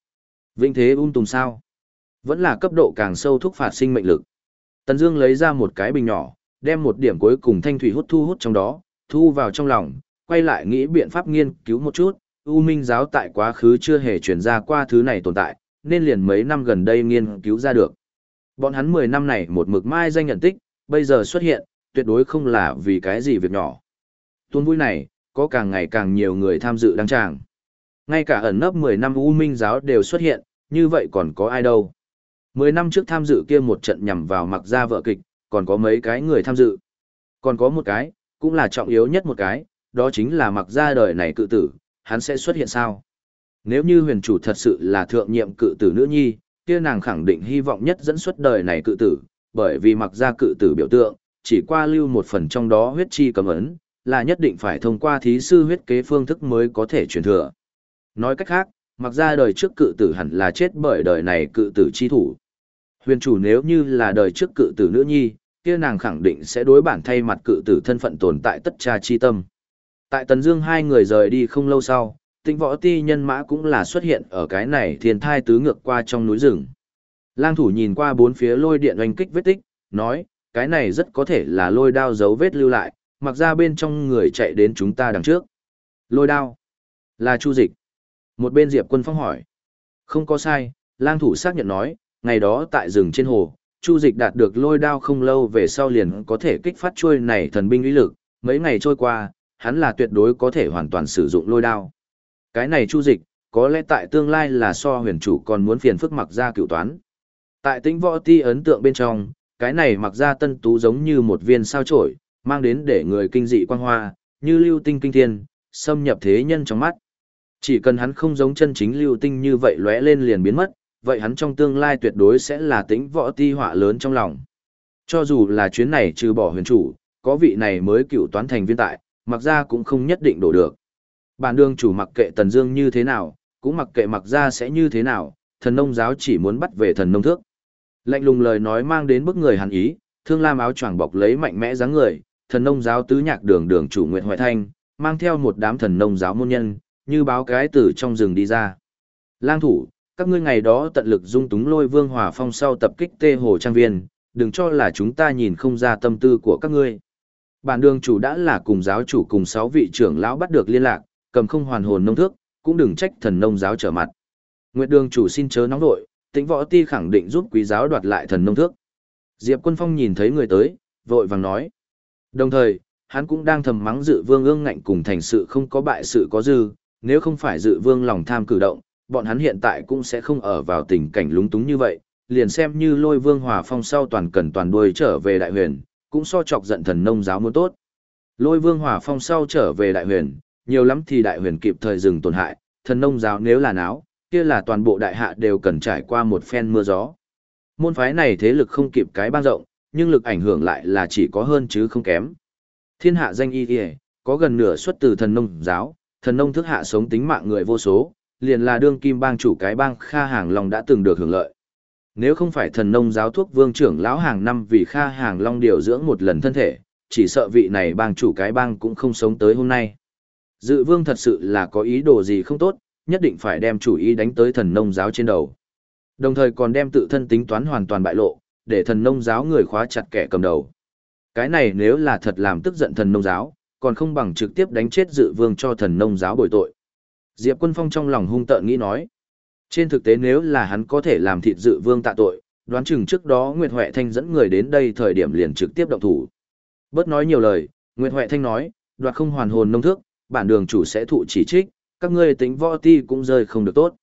Vĩnh thế ung tùm sao? Vẫn là cấp độ càng sâu thúc phạt sinh mệnh lực. Tần Dương lấy ra một cái bình nhỏ, đem một điểm cuối cùng thanh thủy hút thu hút trong đó, thu vào trong lòng, quay lại nghĩ biện pháp nghiên cứu một chút, U Minh giáo tại quá khứ chưa hề truyền ra qua thứ này tồn tại, nên liền mấy năm gần đây nghiên cứu ra được. Bọn hắn 10 năm này một mực mai danh nhận tích, bây giờ xuất hiện, tuyệt đối không là vì cái gì việc nhỏ. Tuôn vui này, có càng ngày càng nhiều người tham dự đăng tràng. Ngay cả ẩn nấp 10 năm U Minh giáo đều xuất hiện, như vậy còn có ai đâu. Mười năm trước tham dự kia một trận nhằm vào mặc ra vợ kịch, còn có mấy cái người tham dự. Còn có một cái, cũng là trọng yếu nhất một cái, đó chính là mặc ra đời này cự tử, hắn sẽ xuất hiện sao? Nếu như huyền chủ thật sự là thượng nhiệm cự tử nữ nhi, kia nàng khẳng định hy vọng nhất dẫn xuất đời này cự tử, bởi vì mặc ra cự tử biểu tượng, chỉ qua lưu một phần trong đó huyết chi cầm ấn, là nhất định phải thông qua thí sư huyết kế phương thức mới có thể truyền thừa. Nói cách khác, mặc ra đời trước cự tử hẳn là chết bởi đời này cự tử chi thủ. Huyền chủ nếu như là đời trước cự tử nữ nhi, kia nàng khẳng định sẽ đối bản thay mặt cự tử thân phận tồn tại tất cha chi tâm. Tại Tần Dương hai người rời đi không lâu sau, Tinh Võ Ti nhân mã cũng là xuất hiện ở cái này thiên thai tứ ngược qua trong núi rừng. Lang thủ nhìn qua bốn phía lôi điện oanh kích vết tích, nói, cái này rất có thể là lôi đao dấu vết lưu lại, mặc ra bên trong người chạy đến chúng ta đằng trước. Lôi đao, là Chu Dịch. Một bên Diệp Quân Phong hỏi. Không có sai, lang thủ xác nhận nói, ngày đó tại rừng trên hồ, Chu Dịch đạt được lôi đao không lâu về sau liền có thể kích phát chuôi này thần binh uy lực, mấy ngày trôi qua, hắn là tuyệt đối có thể hoàn toàn sử dụng lôi đao. Cái này Chu Dịch, có lẽ tại tương lai là so huyền chủ còn muốn phiền phức mặc ra cựu toán. Tại tĩnh võ ti ấn tượng bên trong, cái này mặc ra tân tú giống như một viên sao chổi, mang đến để người kinh dị quang hoa, như lưu tinh kinh thiên, xâm nhập thế nhân trong mắt. Chỉ cần hắn không giống chân chính lưu tinh như vậy lóe lên liền biến mất, vậy hắn trong tương lai tuyệt đối sẽ là tính võ ti họa lớn trong lòng. Cho dù là chuyến này trừ bỏ huyền chủ, có vị này mới cựu toán thành viên tại, mặc ra cũng không nhất định đổ được. Bản đương chủ mặc kệ Tần Dương như thế nào, cũng mặc kệ mặc ra sẽ như thế nào, thần nông giáo chỉ muốn bắt về thần nông thước. Lạnh lùng lời nói mang đến bức người hàn ý, thương lam áo choàng bọc lấy mạnh mẽ dáng người, thần nông giáo tứ nhạc đường đường chủ Nguyệt Hoài Thanh, mang theo một đám thần nông giáo môn nhân, như báo cái từ trong rừng đi ra. Lang thủ, các ngươi ngày đó tận lực dung túng lôi vương hòa phong sau tập kích tê hồ trang viên, đừng cho là chúng ta nhìn không ra tâm tư của các ngươi. Bản đường chủ đã là cùng giáo chủ cùng sáu vị trưởng lão bắt được liên lạc, cầm không hoàn hồn nông thước, cũng đừng trách thần nông giáo trở mặt. Nguyệt đường chủ xin chớ nóng nội, tĩnh võ ti khẳng định giúp quý giáo đoạt lại thần nông thước. Diệp quân phong nhìn thấy người tới, vội vàng nói. Đồng thời, hắn cũng đang thầm mắng dự vương ương ngạnh cùng thành sự không có bại sự có dư, nếu không phải dự vương lòng tham cử động, bọn hắn hiện tại cũng sẽ không ở vào tình cảnh lúng túng như vậy, liền xem như lôi vương hòa phong sau toàn cần toàn đuôi trở về đại huyền, cũng so chọc giận thần nông giáo muốn tốt. Lôi vương hòa phong sau trở về đại huyền, nhiều lắm thì đại huyền kịp thời dừng tổn hại, thần nông giáo nếu là náo, kia là toàn bộ đại hạ đều cần trải qua một phen mưa gió. Môn phái này thế lực không kịp cái ban rộng, nhưng lực ảnh hưởng lại là chỉ có hơn chứ không kém. Thiên hạ danh y y, có gần nửa xuất từ thần nông giáo, thần nông thức hạ sống tính mạng người vô số, liền là đương kim bang chủ cái bang Kha Hàng Long đã từng được hưởng lợi. Nếu không phải thần nông giáo thuốc vương trưởng lão hàng năm vì Kha Hàng Long điều dưỡng một lần thân thể, chỉ sợ vị này bang chủ cái bang cũng không sống tới hôm nay. Dự vương thật sự là có ý đồ gì không tốt, nhất định phải đem chủ ý đánh tới thần nông giáo trên đầu. Đồng thời còn đem tự thân tính toán hoàn toàn bại lộ, để thần nông giáo người khóa chặt kẻ cầm đầu. Cái này nếu là thật làm tức giận thần nông giáo, còn không bằng trực tiếp đánh chết dự vương cho thần nông giáo bồi tội. Diệp Quân Phong trong lòng hung tợn nghĩ nói. Trên thực tế nếu là hắn có thể làm thịt dự vương tạ tội, đoán chừng trước đó Nguyệt Huệ Thanh dẫn người đến đây thời điểm liền trực tiếp động thủ. Bớt nói nhiều lời, Nguyệt Huệ Thanh nói, đoạt không hoàn hồn nông thước, bản đường chủ sẽ thụ chỉ trích, các ngươi tính võ ti cũng rơi không được tốt.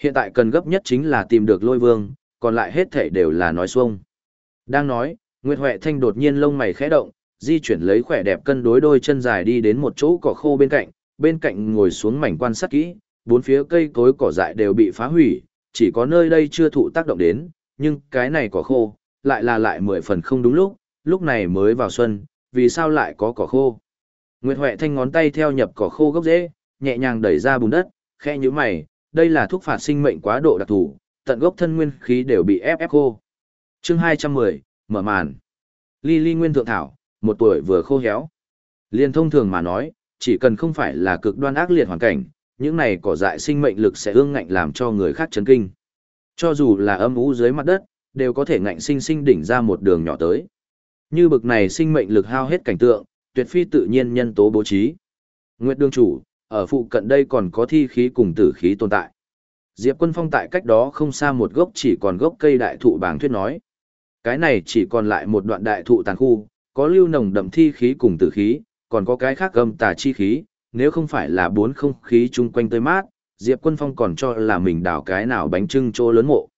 Hiện tại cần gấp nhất chính là tìm được lôi vương, còn lại hết thể đều là nói xuông. Đang nói, Nguyệt Huệ Thanh đột nhiên lông mày khẽ động, di chuyển lấy khỏe đẹp cân đối đôi chân dài đi đến một chỗ cỏ khô bên cạnh, bên cạnh ngồi xuống mảnh quan sát kỹ, bốn phía cây cối cỏ dại đều bị phá hủy, chỉ có nơi đây chưa thụ tác động đến, nhưng cái này cỏ khô, lại là lại mười phần không đúng lúc, lúc này mới vào xuân, vì sao lại có cỏ khô. Nguyệt Huệ Thanh ngón tay theo nhập cỏ khô gốc rễ, nhẹ nhàng đẩy ra bùn đất, khẽ như mày, đây là thuốc phạt sinh mệnh quá độ đặc thù, tận gốc thân nguyên khí đều bị ép ép khô. Chương 210, mở màn. Ly ly nguyên thượng thảo, một tuổi vừa khô héo. Liên thông thường mà nói, chỉ cần không phải là cực đoan ác liệt hoàn cảnh, những này cỏ dại sinh mệnh lực sẽ ương ngạnh làm cho người khác chấn kinh. Cho dù là âm ú dưới mặt đất, đều có thể ngạnh sinh sinh đỉnh ra một đường nhỏ tới. Như bực này sinh mệnh lực hao hết cảnh tượng, tuyệt phi tự nhiên nhân tố bố trí. Nguyệt đương chủ, ở phụ cận đây còn có thi khí cùng tử khí tồn tại. Diệp Quân Phong tại cách đó không xa một gốc chỉ còn gốc cây đại thụ bảng thuyết nói. Cái này chỉ còn lại một đoạn đại thụ tàn khu, có lưu nồng đậm thi khí cùng tử khí, còn có cái khác âm tà chi khí, nếu không phải là bốn không khí chung quanh tươi mát, Diệp Quân Phong còn cho là mình đào cái nào bánh trưng chỗ lớn mộ.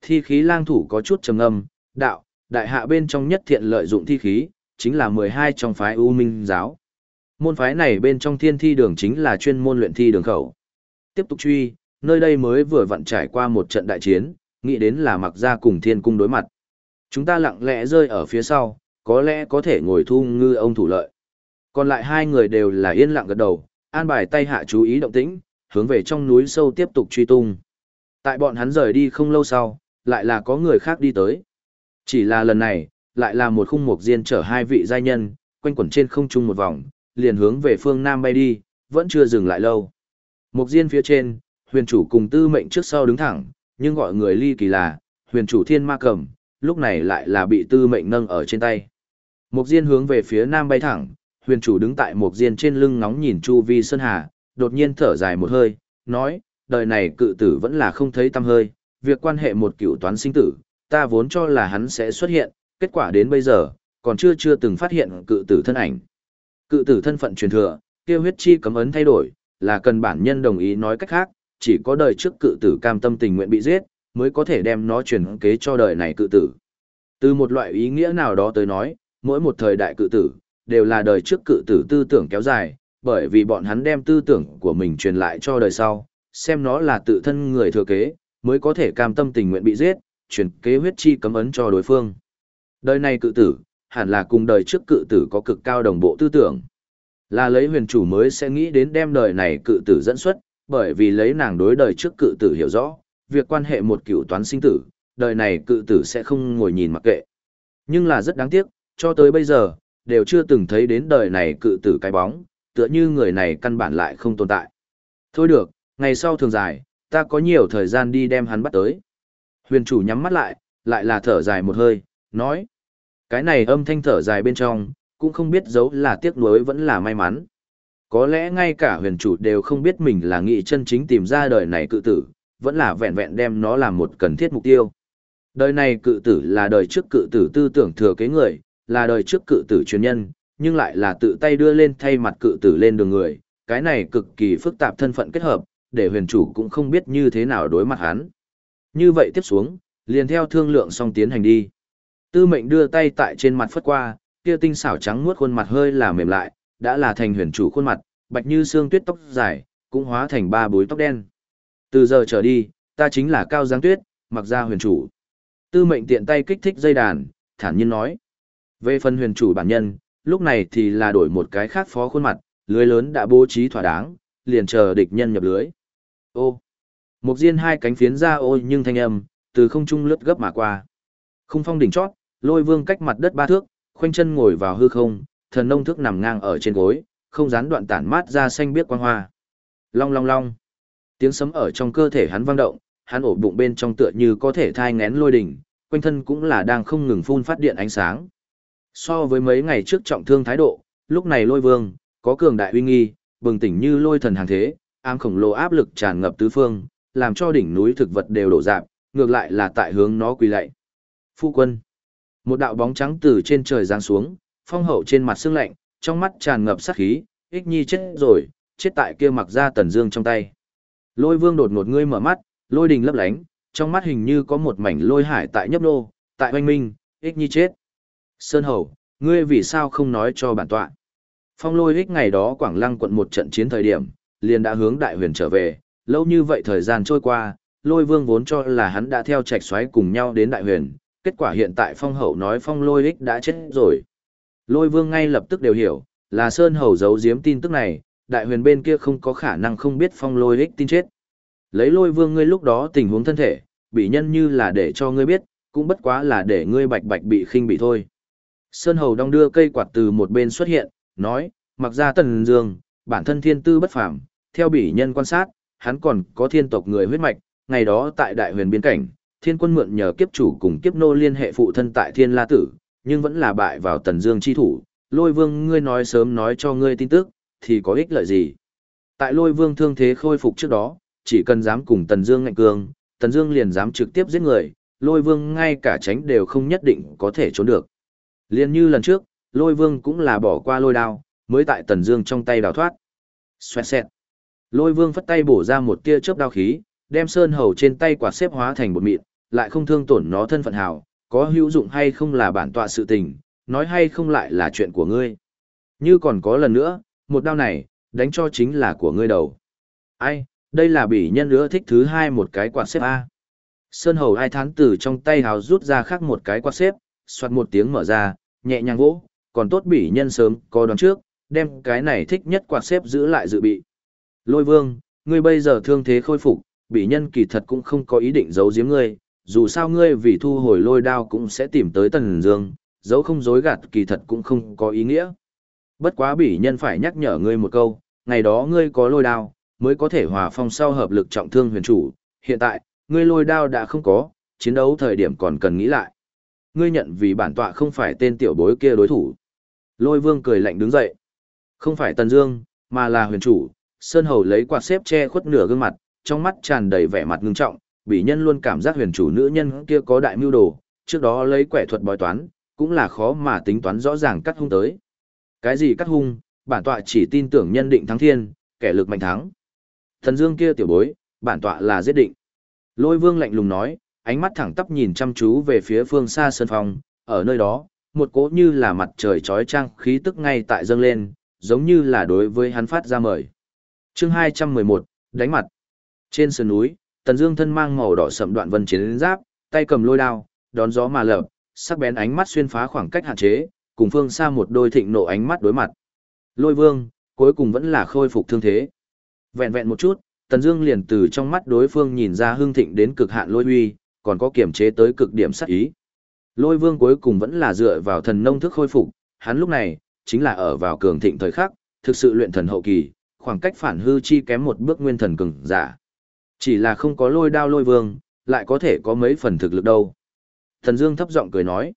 Thi khí lang thủ có chút trầm âm, đạo, đại hạ bên trong nhất thiện lợi dụng thi khí, chính là 12 trong phái U Minh giáo. Môn phái này bên trong thiên thi đường chính là chuyên môn luyện thi đường khẩu. Tiếp tục truy, nơi đây mới vừa vặn trải qua một trận đại chiến, nghĩ đến là mặc ra cùng thiên cung đối mặt. Chúng ta lặng lẽ rơi ở phía sau, có lẽ có thể ngồi thu ngư ông thủ lợi. Còn lại hai người đều là yên lặng gật đầu, an bài tay hạ chú ý động tĩnh, hướng về trong núi sâu tiếp tục truy tung. Tại bọn hắn rời đi không lâu sau, lại là có người khác đi tới. Chỉ là lần này, lại là một khung mục diên chở hai vị giai nhân, quanh quẩn trên không trung một vòng, liền hướng về phương Nam bay đi, vẫn chưa dừng lại lâu. Mục diên phía trên, huyền chủ cùng tư mệnh trước sau đứng thẳng, nhưng gọi người ly kỳ là, huyền chủ thiên ma cầm, lúc này lại là bị tư mệnh nâng ở trên tay. Mục diên hướng về phía Nam bay thẳng, huyền chủ đứng tại mục diên trên lưng ngóng nhìn chu vi sơn hà, đột nhiên thở dài một hơi, nói, đời này cự tử vẫn là không thấy tâm hơi, việc quan hệ một cựu toán sinh tử, ta vốn cho là hắn sẽ xuất hiện, kết quả đến bây giờ, còn chưa chưa từng phát hiện cự tử thân ảnh. Cự tử thân phận truyền thừa, kêu huyết chi cấm ấn thay đổi, là cần bản nhân đồng ý nói cách khác, chỉ có đời trước cự tử cam tâm tình nguyện bị giết, mới có thể đem nó truyền kế cho đời này cự tử. Từ một loại ý nghĩa nào đó tới nói, mỗi một thời đại cự tử, đều là đời trước cự tử tư tưởng kéo dài, bởi vì bọn hắn đem tư tưởng của mình truyền lại cho đời sau, xem nó là tự thân người thừa kế, mới có thể cam tâm tình nguyện bị giết, truyền kế huyết chi cấm ấn cho đối phương. Đời này cự tử, hẳn là cùng đời trước cự tử có cực cao đồng bộ tư tưởng. Là lấy huyền chủ mới sẽ nghĩ đến đem đời này cự tử dẫn xuất, bởi vì lấy nàng đối đời trước cự tử hiểu rõ, việc quan hệ một cựu toán sinh tử, đời này cự tử sẽ không ngồi nhìn mặc kệ. Nhưng là rất đáng tiếc, cho tới bây giờ, đều chưa từng thấy đến đời này cự tử cái bóng, tựa như người này căn bản lại không tồn tại. Thôi được, ngày sau thường dài, ta có nhiều thời gian đi đem hắn bắt tới. Huyền chủ nhắm mắt lại, lại là thở dài một hơi, nói. Cái này âm thanh thở dài bên trong, cũng không biết giấu là tiếc nuối vẫn là may mắn. Có lẽ ngay cả huyền chủ đều không biết mình là nghị chân chính tìm ra đời này cự tử, vẫn là vẹn vẹn đem nó làm một cần thiết mục tiêu. Đời này cự tử là đời trước cự tử tư tưởng thừa kế người, là đời trước cự tử truyền nhân, nhưng lại là tự tay đưa lên thay mặt cự tử lên đường người, cái này cực kỳ phức tạp thân phận kết hợp, để huyền chủ cũng không biết như thế nào đối mặt hắn. Như vậy tiếp xuống, liền theo thương lượng xong tiến hành đi. Tư mệnh đưa tay tại trên mặt phất qua, kia tinh xảo trắng muốt khuôn mặt hơi là mềm lại, đã là thành huyền chủ khuôn mặt, bạch như xương tuyết tóc dài, cũng hóa thành ba bối tóc đen. Từ giờ trở đi, ta chính là Cao Giang Tuyết, mặc ra huyền chủ. Tư mệnh tiện tay kích thích dây đàn, thản nhiên nói. Về phần huyền chủ bản nhân, lúc này thì là đổi một cái khác phó khuôn mặt, lưới lớn đã bố trí thỏa đáng, liền chờ địch nhân nhập lưới. Ô! Một diên hai cánh phiến ra ô nhưng thanh âm, từ không trung lướt gấp mà qua. Không phong đỉnh chót, lôi vương cách mặt đất ba thước, khoanh chân ngồi vào hư không, thần nông thức nằm ngang ở trên gối, không gián đoạn tản mát ra xanh biếc quang hoa. Long long long. Tiếng sấm ở trong cơ thể hắn vang động, hắn ổ bụng bên trong tựa như có thể thai ngén lôi đỉnh, quanh thân cũng là đang không ngừng phun phát điện ánh sáng. So với mấy ngày trước trọng thương thái độ, lúc này lôi vương, có cường đại uy nghi, bừng tỉnh như lôi thần hàng thế, ám khổng lồ áp lực tràn ngập tứ phương, làm cho đỉnh núi thực vật đều đổ dạp, ngược lại là tại hướng nó quỳ lạy. Phu quân. Một đạo bóng trắng từ trên trời giáng xuống, phong hậu trên mặt xương lạnh, trong mắt tràn ngập sát khí, ích nhi chết rồi, chết tại kia mặc ra tần dương trong tay. Lôi vương đột ngột ngươi mở mắt, lôi đình lấp lánh, trong mắt hình như có một mảnh lôi hải tại nhấp nô, tại oanh minh, ích nhi chết. Sơn hầu, ngươi vì sao không nói cho bản tọa? Phong lôi ích ngày đó Quảng Lăng quận một trận chiến thời điểm, liền đã hướng đại huyền trở về, lâu như vậy thời gian trôi qua, lôi vương vốn cho là hắn đã theo trạch xoáy cùng nhau đến đại huyền, kết quả hiện tại phong hậu nói phong lôi ích đã chết rồi. Lôi vương ngay lập tức đều hiểu, là Sơn hầu giấu giếm tin tức này, đại huyền bên kia không có khả năng không biết phong lôi ích tin chết. Lấy lôi vương ngươi lúc đó tình huống thân thể, bị nhân như là để cho ngươi biết, cũng bất quá là để ngươi bạch bạch bị khinh bị thôi. Sơn hầu đong đưa cây quạt từ một bên xuất hiện, nói, mặc ra tần dương, bản thân thiên tư bất phàm, theo bỉ nhân quan sát, hắn còn có thiên tộc người huyết mạch, ngày đó tại đại huyền biên cảnh, thiên quân mượn nhờ kiếp chủ cùng kiếp nô liên hệ phụ thân tại thiên la tử, nhưng vẫn là bại vào tần dương chi thủ, lôi vương ngươi nói sớm nói cho ngươi tin tức, thì có ích lợi gì. Tại lôi vương thương thế khôi phục trước đó, chỉ cần dám cùng tần dương ngạnh cương, tần dương liền dám trực tiếp giết người, lôi vương ngay cả tránh đều không nhất định có thể trốn được. Liên như lần trước, lôi vương cũng là bỏ qua lôi đao, mới tại tần dương trong tay đào thoát. Xoẹt xẹt. Lôi vương phất tay bổ ra một tia chớp đao khí, đem sơn hầu trên tay quạt xếp hóa thành một mịn, lại không thương tổn nó thân phận hào, có hữu dụng hay không là bản tọa sự tình, nói hay không lại là chuyện của ngươi. Như còn có lần nữa, một đao này, đánh cho chính là của ngươi đầu. Ai, đây là bỉ nhân nữa thích thứ hai một cái quạt xếp A. Sơn hầu ai thán từ trong tay hào rút ra khác một cái quạt xếp, soạt một tiếng mở ra, nhẹ nhàng vỗ, còn tốt bỉ nhân sớm, có đoán trước, đem cái này thích nhất quạt xếp giữ lại dự bị. Lôi vương, ngươi bây giờ thương thế khôi phục, bỉ nhân kỳ thật cũng không có ý định giấu giếm ngươi, dù sao ngươi vì thu hồi lôi đao cũng sẽ tìm tới tần dương, giấu không dối gạt kỳ thật cũng không có ý nghĩa. Bất quá bỉ nhân phải nhắc nhở ngươi một câu, ngày đó ngươi có lôi đao, mới có thể hòa phong sau hợp lực trọng thương huyền chủ, hiện tại, ngươi lôi đao đã không có, chiến đấu thời điểm còn cần nghĩ lại. Ngươi nhận vì bản tọa không phải tên tiểu bối kia đối thủ. Lôi vương cười lạnh đứng dậy. Không phải Tần Dương, mà là huyền chủ. Sơn Hầu lấy quạt xếp che khuất nửa gương mặt, trong mắt tràn đầy vẻ mặt ngưng trọng, bị nhân luôn cảm giác huyền chủ nữ nhân kia có đại mưu đồ, trước đó lấy quẻ thuật bói toán, cũng là khó mà tính toán rõ ràng cắt hung tới. Cái gì cắt hung, bản tọa chỉ tin tưởng nhân định thắng thiên, kẻ lực mạnh thắng. Thần Dương kia tiểu bối, bản tọa là giết định. Lôi Vương lạnh lùng nói, ánh mắt thẳng tắp nhìn chăm chú về phía phương xa sơn phong, ở nơi đó, một cỗ như là mặt trời chói trang khí tức ngay tại dâng lên, giống như là đối với hắn phát ra mời. Chương 211, đánh mặt. Trên sườn núi, Tần Dương thân mang màu đỏ sẫm đoạn vân chiến giáp, tay cầm lôi đao, đón gió mà lập, sắc bén ánh mắt xuyên phá khoảng cách hạn chế, cùng phương xa một đôi thịnh nộ ánh mắt đối mặt. Lôi Vương, cuối cùng vẫn là khôi phục thương thế. Vẹn vẹn một chút, Tần Dương liền từ trong mắt đối phương nhìn ra hưng thịnh đến cực hạn lôi uy, còn có kiểm chế tới cực điểm sát ý. Lôi Vương cuối cùng vẫn là dựa vào thần nông thức khôi phục, hắn lúc này chính là ở vào cường thịnh thời khắc, thực sự luyện thần hậu kỳ, khoảng cách phản hư chi kém một bước nguyên thần cường giả. Chỉ là không có lôi đao lôi vương, lại có thể có mấy phần thực lực đâu. Thần Dương thấp giọng cười nói,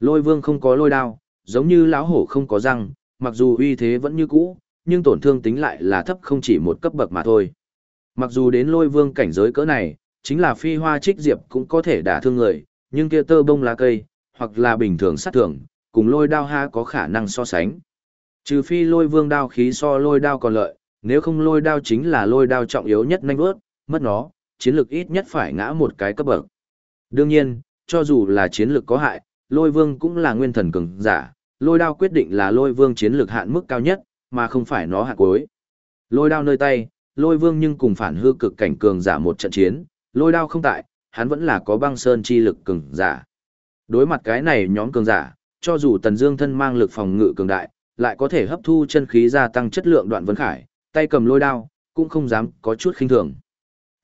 lôi vương không có lôi đao, giống như lão hổ không có răng, mặc dù uy thế vẫn như cũ, nhưng tổn thương tính lại là thấp không chỉ một cấp bậc mà thôi. Mặc dù đến lôi vương cảnh giới cỡ này, chính là phi hoa trích diệp cũng có thể đả thương người, nhưng kia tơ bông lá cây, hoặc là bình thường sát thường, cùng lôi đao ha có khả năng so sánh. Trừ phi lôi vương đao khí so lôi đao còn lợi, nếu không lôi đao chính là lôi đao trọng yếu nhất nhanh vớt, mất nó, chiến lược ít nhất phải ngã một cái cấp bậc. Đương nhiên, cho dù là chiến lược có hại, lôi vương cũng là nguyên thần cường giả, lôi đao quyết định là lôi vương chiến lược hạn mức cao nhất, mà không phải nó hạ cuối. Lôi đao nơi tay, lôi vương nhưng cùng phản hư cực cảnh cường giả một trận chiến, lôi đao không tại, hắn vẫn là có băng sơn chi lực cường giả. Đối mặt cái này nhóm cường giả, cho dù tần dương thân mang lực phòng ngự cường đại, lại có thể hấp thu chân khí gia tăng chất lượng đoạn vân khải, tay cầm lôi đao, cũng không dám có chút khinh thường.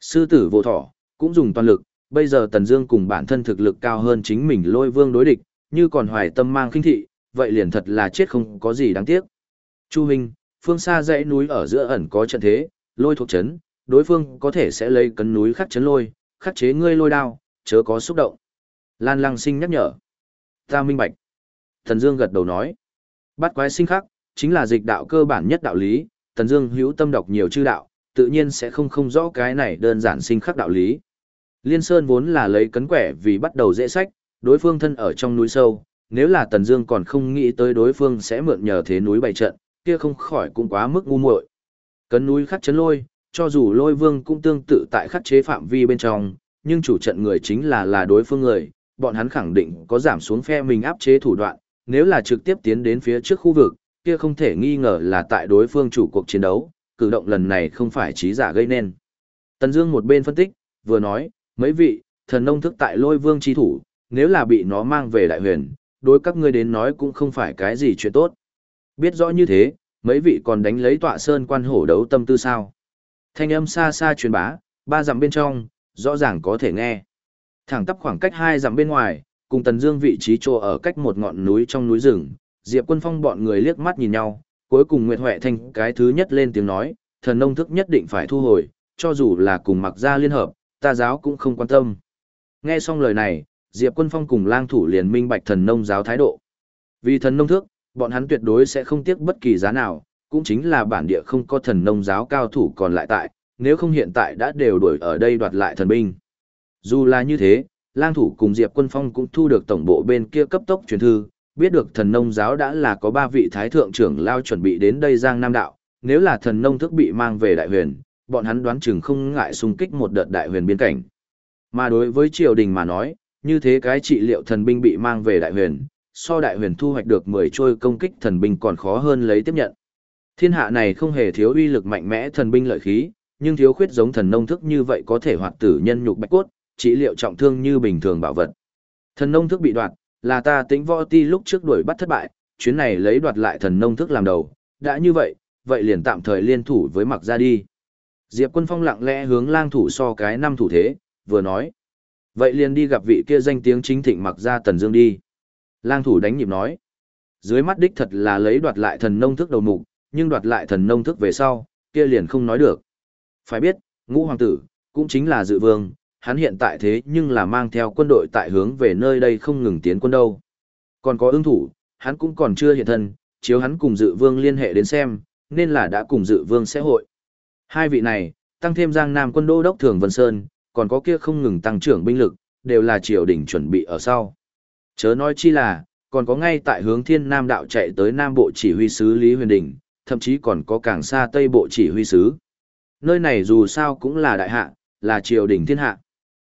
Sư tử vô thỏ, cũng dùng toàn lực, bây giờ Tần Dương cùng bản thân thực lực cao hơn chính mình lôi vương đối địch, như còn hoài tâm mang khinh thị, vậy liền thật là chết không có gì đáng tiếc. Chu Minh, phương xa dãy núi ở giữa ẩn có trận thế, lôi thuộc chấn, đối phương có thể sẽ lấy cấn núi khắc chấn lôi, khắc chế ngươi lôi đao, chớ có xúc động. Lan Lăng Sinh nhắc nhở. Ta minh bạch. Thần Dương gật đầu nói. Bắt quái sinh khắc, chính là dịch đạo cơ bản nhất đạo lý, Tần Dương hữu tâm đọc nhiều chư đạo, tự nhiên sẽ không không rõ cái này đơn giản sinh khắc đạo lý. Liên Sơn vốn là lấy cấn quẻ vì bắt đầu dễ sách, đối phương thân ở trong núi sâu, nếu là Tần Dương còn không nghĩ tới đối phương sẽ mượn nhờ thế núi bày trận, kia không khỏi cũng quá mức ngu muội. Cấn núi khắc chấn lôi, cho dù Lôi Vương cũng tương tự tại khắc chế phạm vi bên trong, nhưng chủ trận người chính là là đối phương người, bọn hắn khẳng định có giảm xuống phe mình áp chế thủ đoạn, nếu là trực tiếp tiến đến phía trước khu vực, kia không thể nghi ngờ là tại đối phương chủ cuộc chiến đấu, cử động lần này không phải trí giả gây nên. Tần Dương một bên phân tích, vừa nói, mấy vị, thần nông thức tại lôi vương chi thủ, nếu là bị nó mang về đại huyền, đối các ngươi đến nói cũng không phải cái gì chuyện tốt. Biết rõ như thế, mấy vị còn đánh lấy tọa sơn quan hổ đấu tâm tư sao. Thanh âm xa xa truyền bá, ba dặm bên trong, rõ ràng có thể nghe. Thẳng tắp khoảng cách hai dặm bên ngoài, cùng Tần Dương vị trí chỗ ở cách một ngọn núi trong núi rừng, Diệp Quân Phong bọn người liếc mắt nhìn nhau, cuối cùng Nguyệt Huệ Thanh cái thứ nhất lên tiếng nói, thần nông thức nhất định phải thu hồi, cho dù là cùng mặc gia liên hợp, ta giáo cũng không quan tâm. Nghe xong lời này, Diệp Quân Phong cùng lang thủ liền minh bạch thần nông giáo thái độ. Vì thần nông thức, bọn hắn tuyệt đối sẽ không tiếc bất kỳ giá nào, cũng chính là bản địa không có thần nông giáo cao thủ còn lại tại, nếu không hiện tại đã đều đuổi ở đây đoạt lại thần binh. Dù là như thế, lang thủ cùng Diệp Quân Phong cũng thu được tổng bộ bên kia cấp tốc truyền thư, biết được thần nông giáo đã là có ba vị thái thượng trưởng lao chuẩn bị đến đây giang nam đạo, nếu là thần nông thức bị mang về đại huyền, bọn hắn đoán chừng không ngại xung kích một đợt đại huyền biên cảnh. Mà đối với triều đình mà nói, như thế cái trị liệu thần binh bị mang về đại huyền, so đại huyền thu hoạch được 10 trôi công kích thần binh còn khó hơn lấy tiếp nhận. Thiên hạ này không hề thiếu uy lực mạnh mẽ thần binh lợi khí, nhưng thiếu khuyết giống thần nông thức như vậy có thể hoạt tử nhân nhục bạch cốt, trị liệu trọng thương như bình thường bảo vật. Thần nông thức bị đoạt, là ta tính võ ti lúc trước đuổi bắt thất bại, chuyến này lấy đoạt lại thần nông thức làm đầu, đã như vậy, vậy liền tạm thời liên thủ với mặc ra đi. Diệp quân phong lặng lẽ hướng lang thủ so cái năm thủ thế, vừa nói. Vậy liền đi gặp vị kia danh tiếng chính thịnh mặc ra tần dương đi. Lang thủ đánh nhịp nói. Dưới mắt đích thật là lấy đoạt lại thần nông thức đầu mục, nhưng đoạt lại thần nông thức về sau, kia liền không nói được. Phải biết, ngũ hoàng tử, cũng chính là dự vương, hắn hiện tại thế nhưng là mang theo quân đội tại hướng về nơi đây không ngừng tiến quân đâu. Còn có ưng thủ, hắn cũng còn chưa hiện thân, chiếu hắn cùng dự vương liên hệ đến xem, nên là đã cùng dự vương sẽ hội. Hai vị này, tăng thêm giang nam quân đô đốc thường Vân Sơn, còn có kia không ngừng tăng trưởng binh lực, đều là triều đình chuẩn bị ở sau. Chớ nói chi là, còn có ngay tại hướng thiên nam đạo chạy tới nam bộ chỉ huy sứ Lý Huyền Đình, thậm chí còn có càng xa tây bộ chỉ huy sứ. Nơi này dù sao cũng là đại hạ, là triều đình thiên hạ.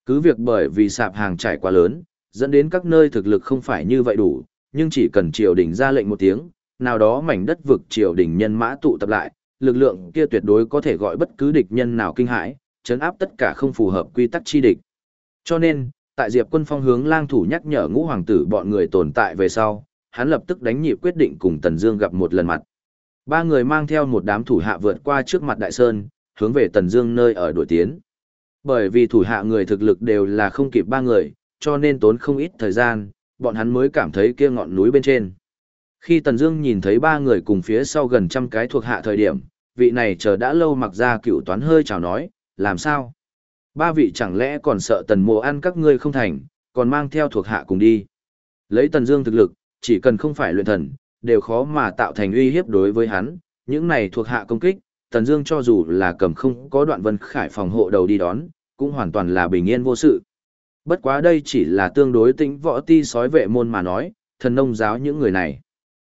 Cứ việc bởi vì sạp hàng trải quá lớn, dẫn đến các nơi thực lực không phải như vậy đủ, nhưng chỉ cần triều đình ra lệnh một tiếng, nào đó mảnh đất vực triều đình nhân mã tụ tập lại, lực lượng kia tuyệt đối có thể gọi bất cứ địch nhân nào kinh hãi, chấn áp tất cả không phù hợp quy tắc chi địch. Cho nên, tại Diệp Quân Phong hướng lang thủ nhắc nhở ngũ hoàng tử bọn người tồn tại về sau, hắn lập tức đánh nhịp quyết định cùng Tần Dương gặp một lần mặt. Ba người mang theo một đám thủ hạ vượt qua trước mặt Đại Sơn, hướng về Tần Dương nơi ở đuổi tiến. Bởi vì thủ hạ người thực lực đều là không kịp ba người, cho nên tốn không ít thời gian, bọn hắn mới cảm thấy kia ngọn núi bên trên. Khi Tần Dương nhìn thấy ba người cùng phía sau gần trăm cái thuộc hạ thời điểm, vị này chờ đã lâu mặc ra cựu toán hơi chào nói, làm sao? Ba vị chẳng lẽ còn sợ Tần Mộ ăn các ngươi không thành, còn mang theo thuộc hạ cùng đi. Lấy Tần Dương thực lực, chỉ cần không phải luyện thần, đều khó mà tạo thành uy hiếp đối với hắn, những này thuộc hạ công kích, Tần Dương cho dù là cầm không có đoạn vân khải phòng hộ đầu đi đón, cũng hoàn toàn là bình yên vô sự. Bất quá đây chỉ là tương đối tĩnh võ ti sói vệ môn mà nói, thần nông giáo những người này.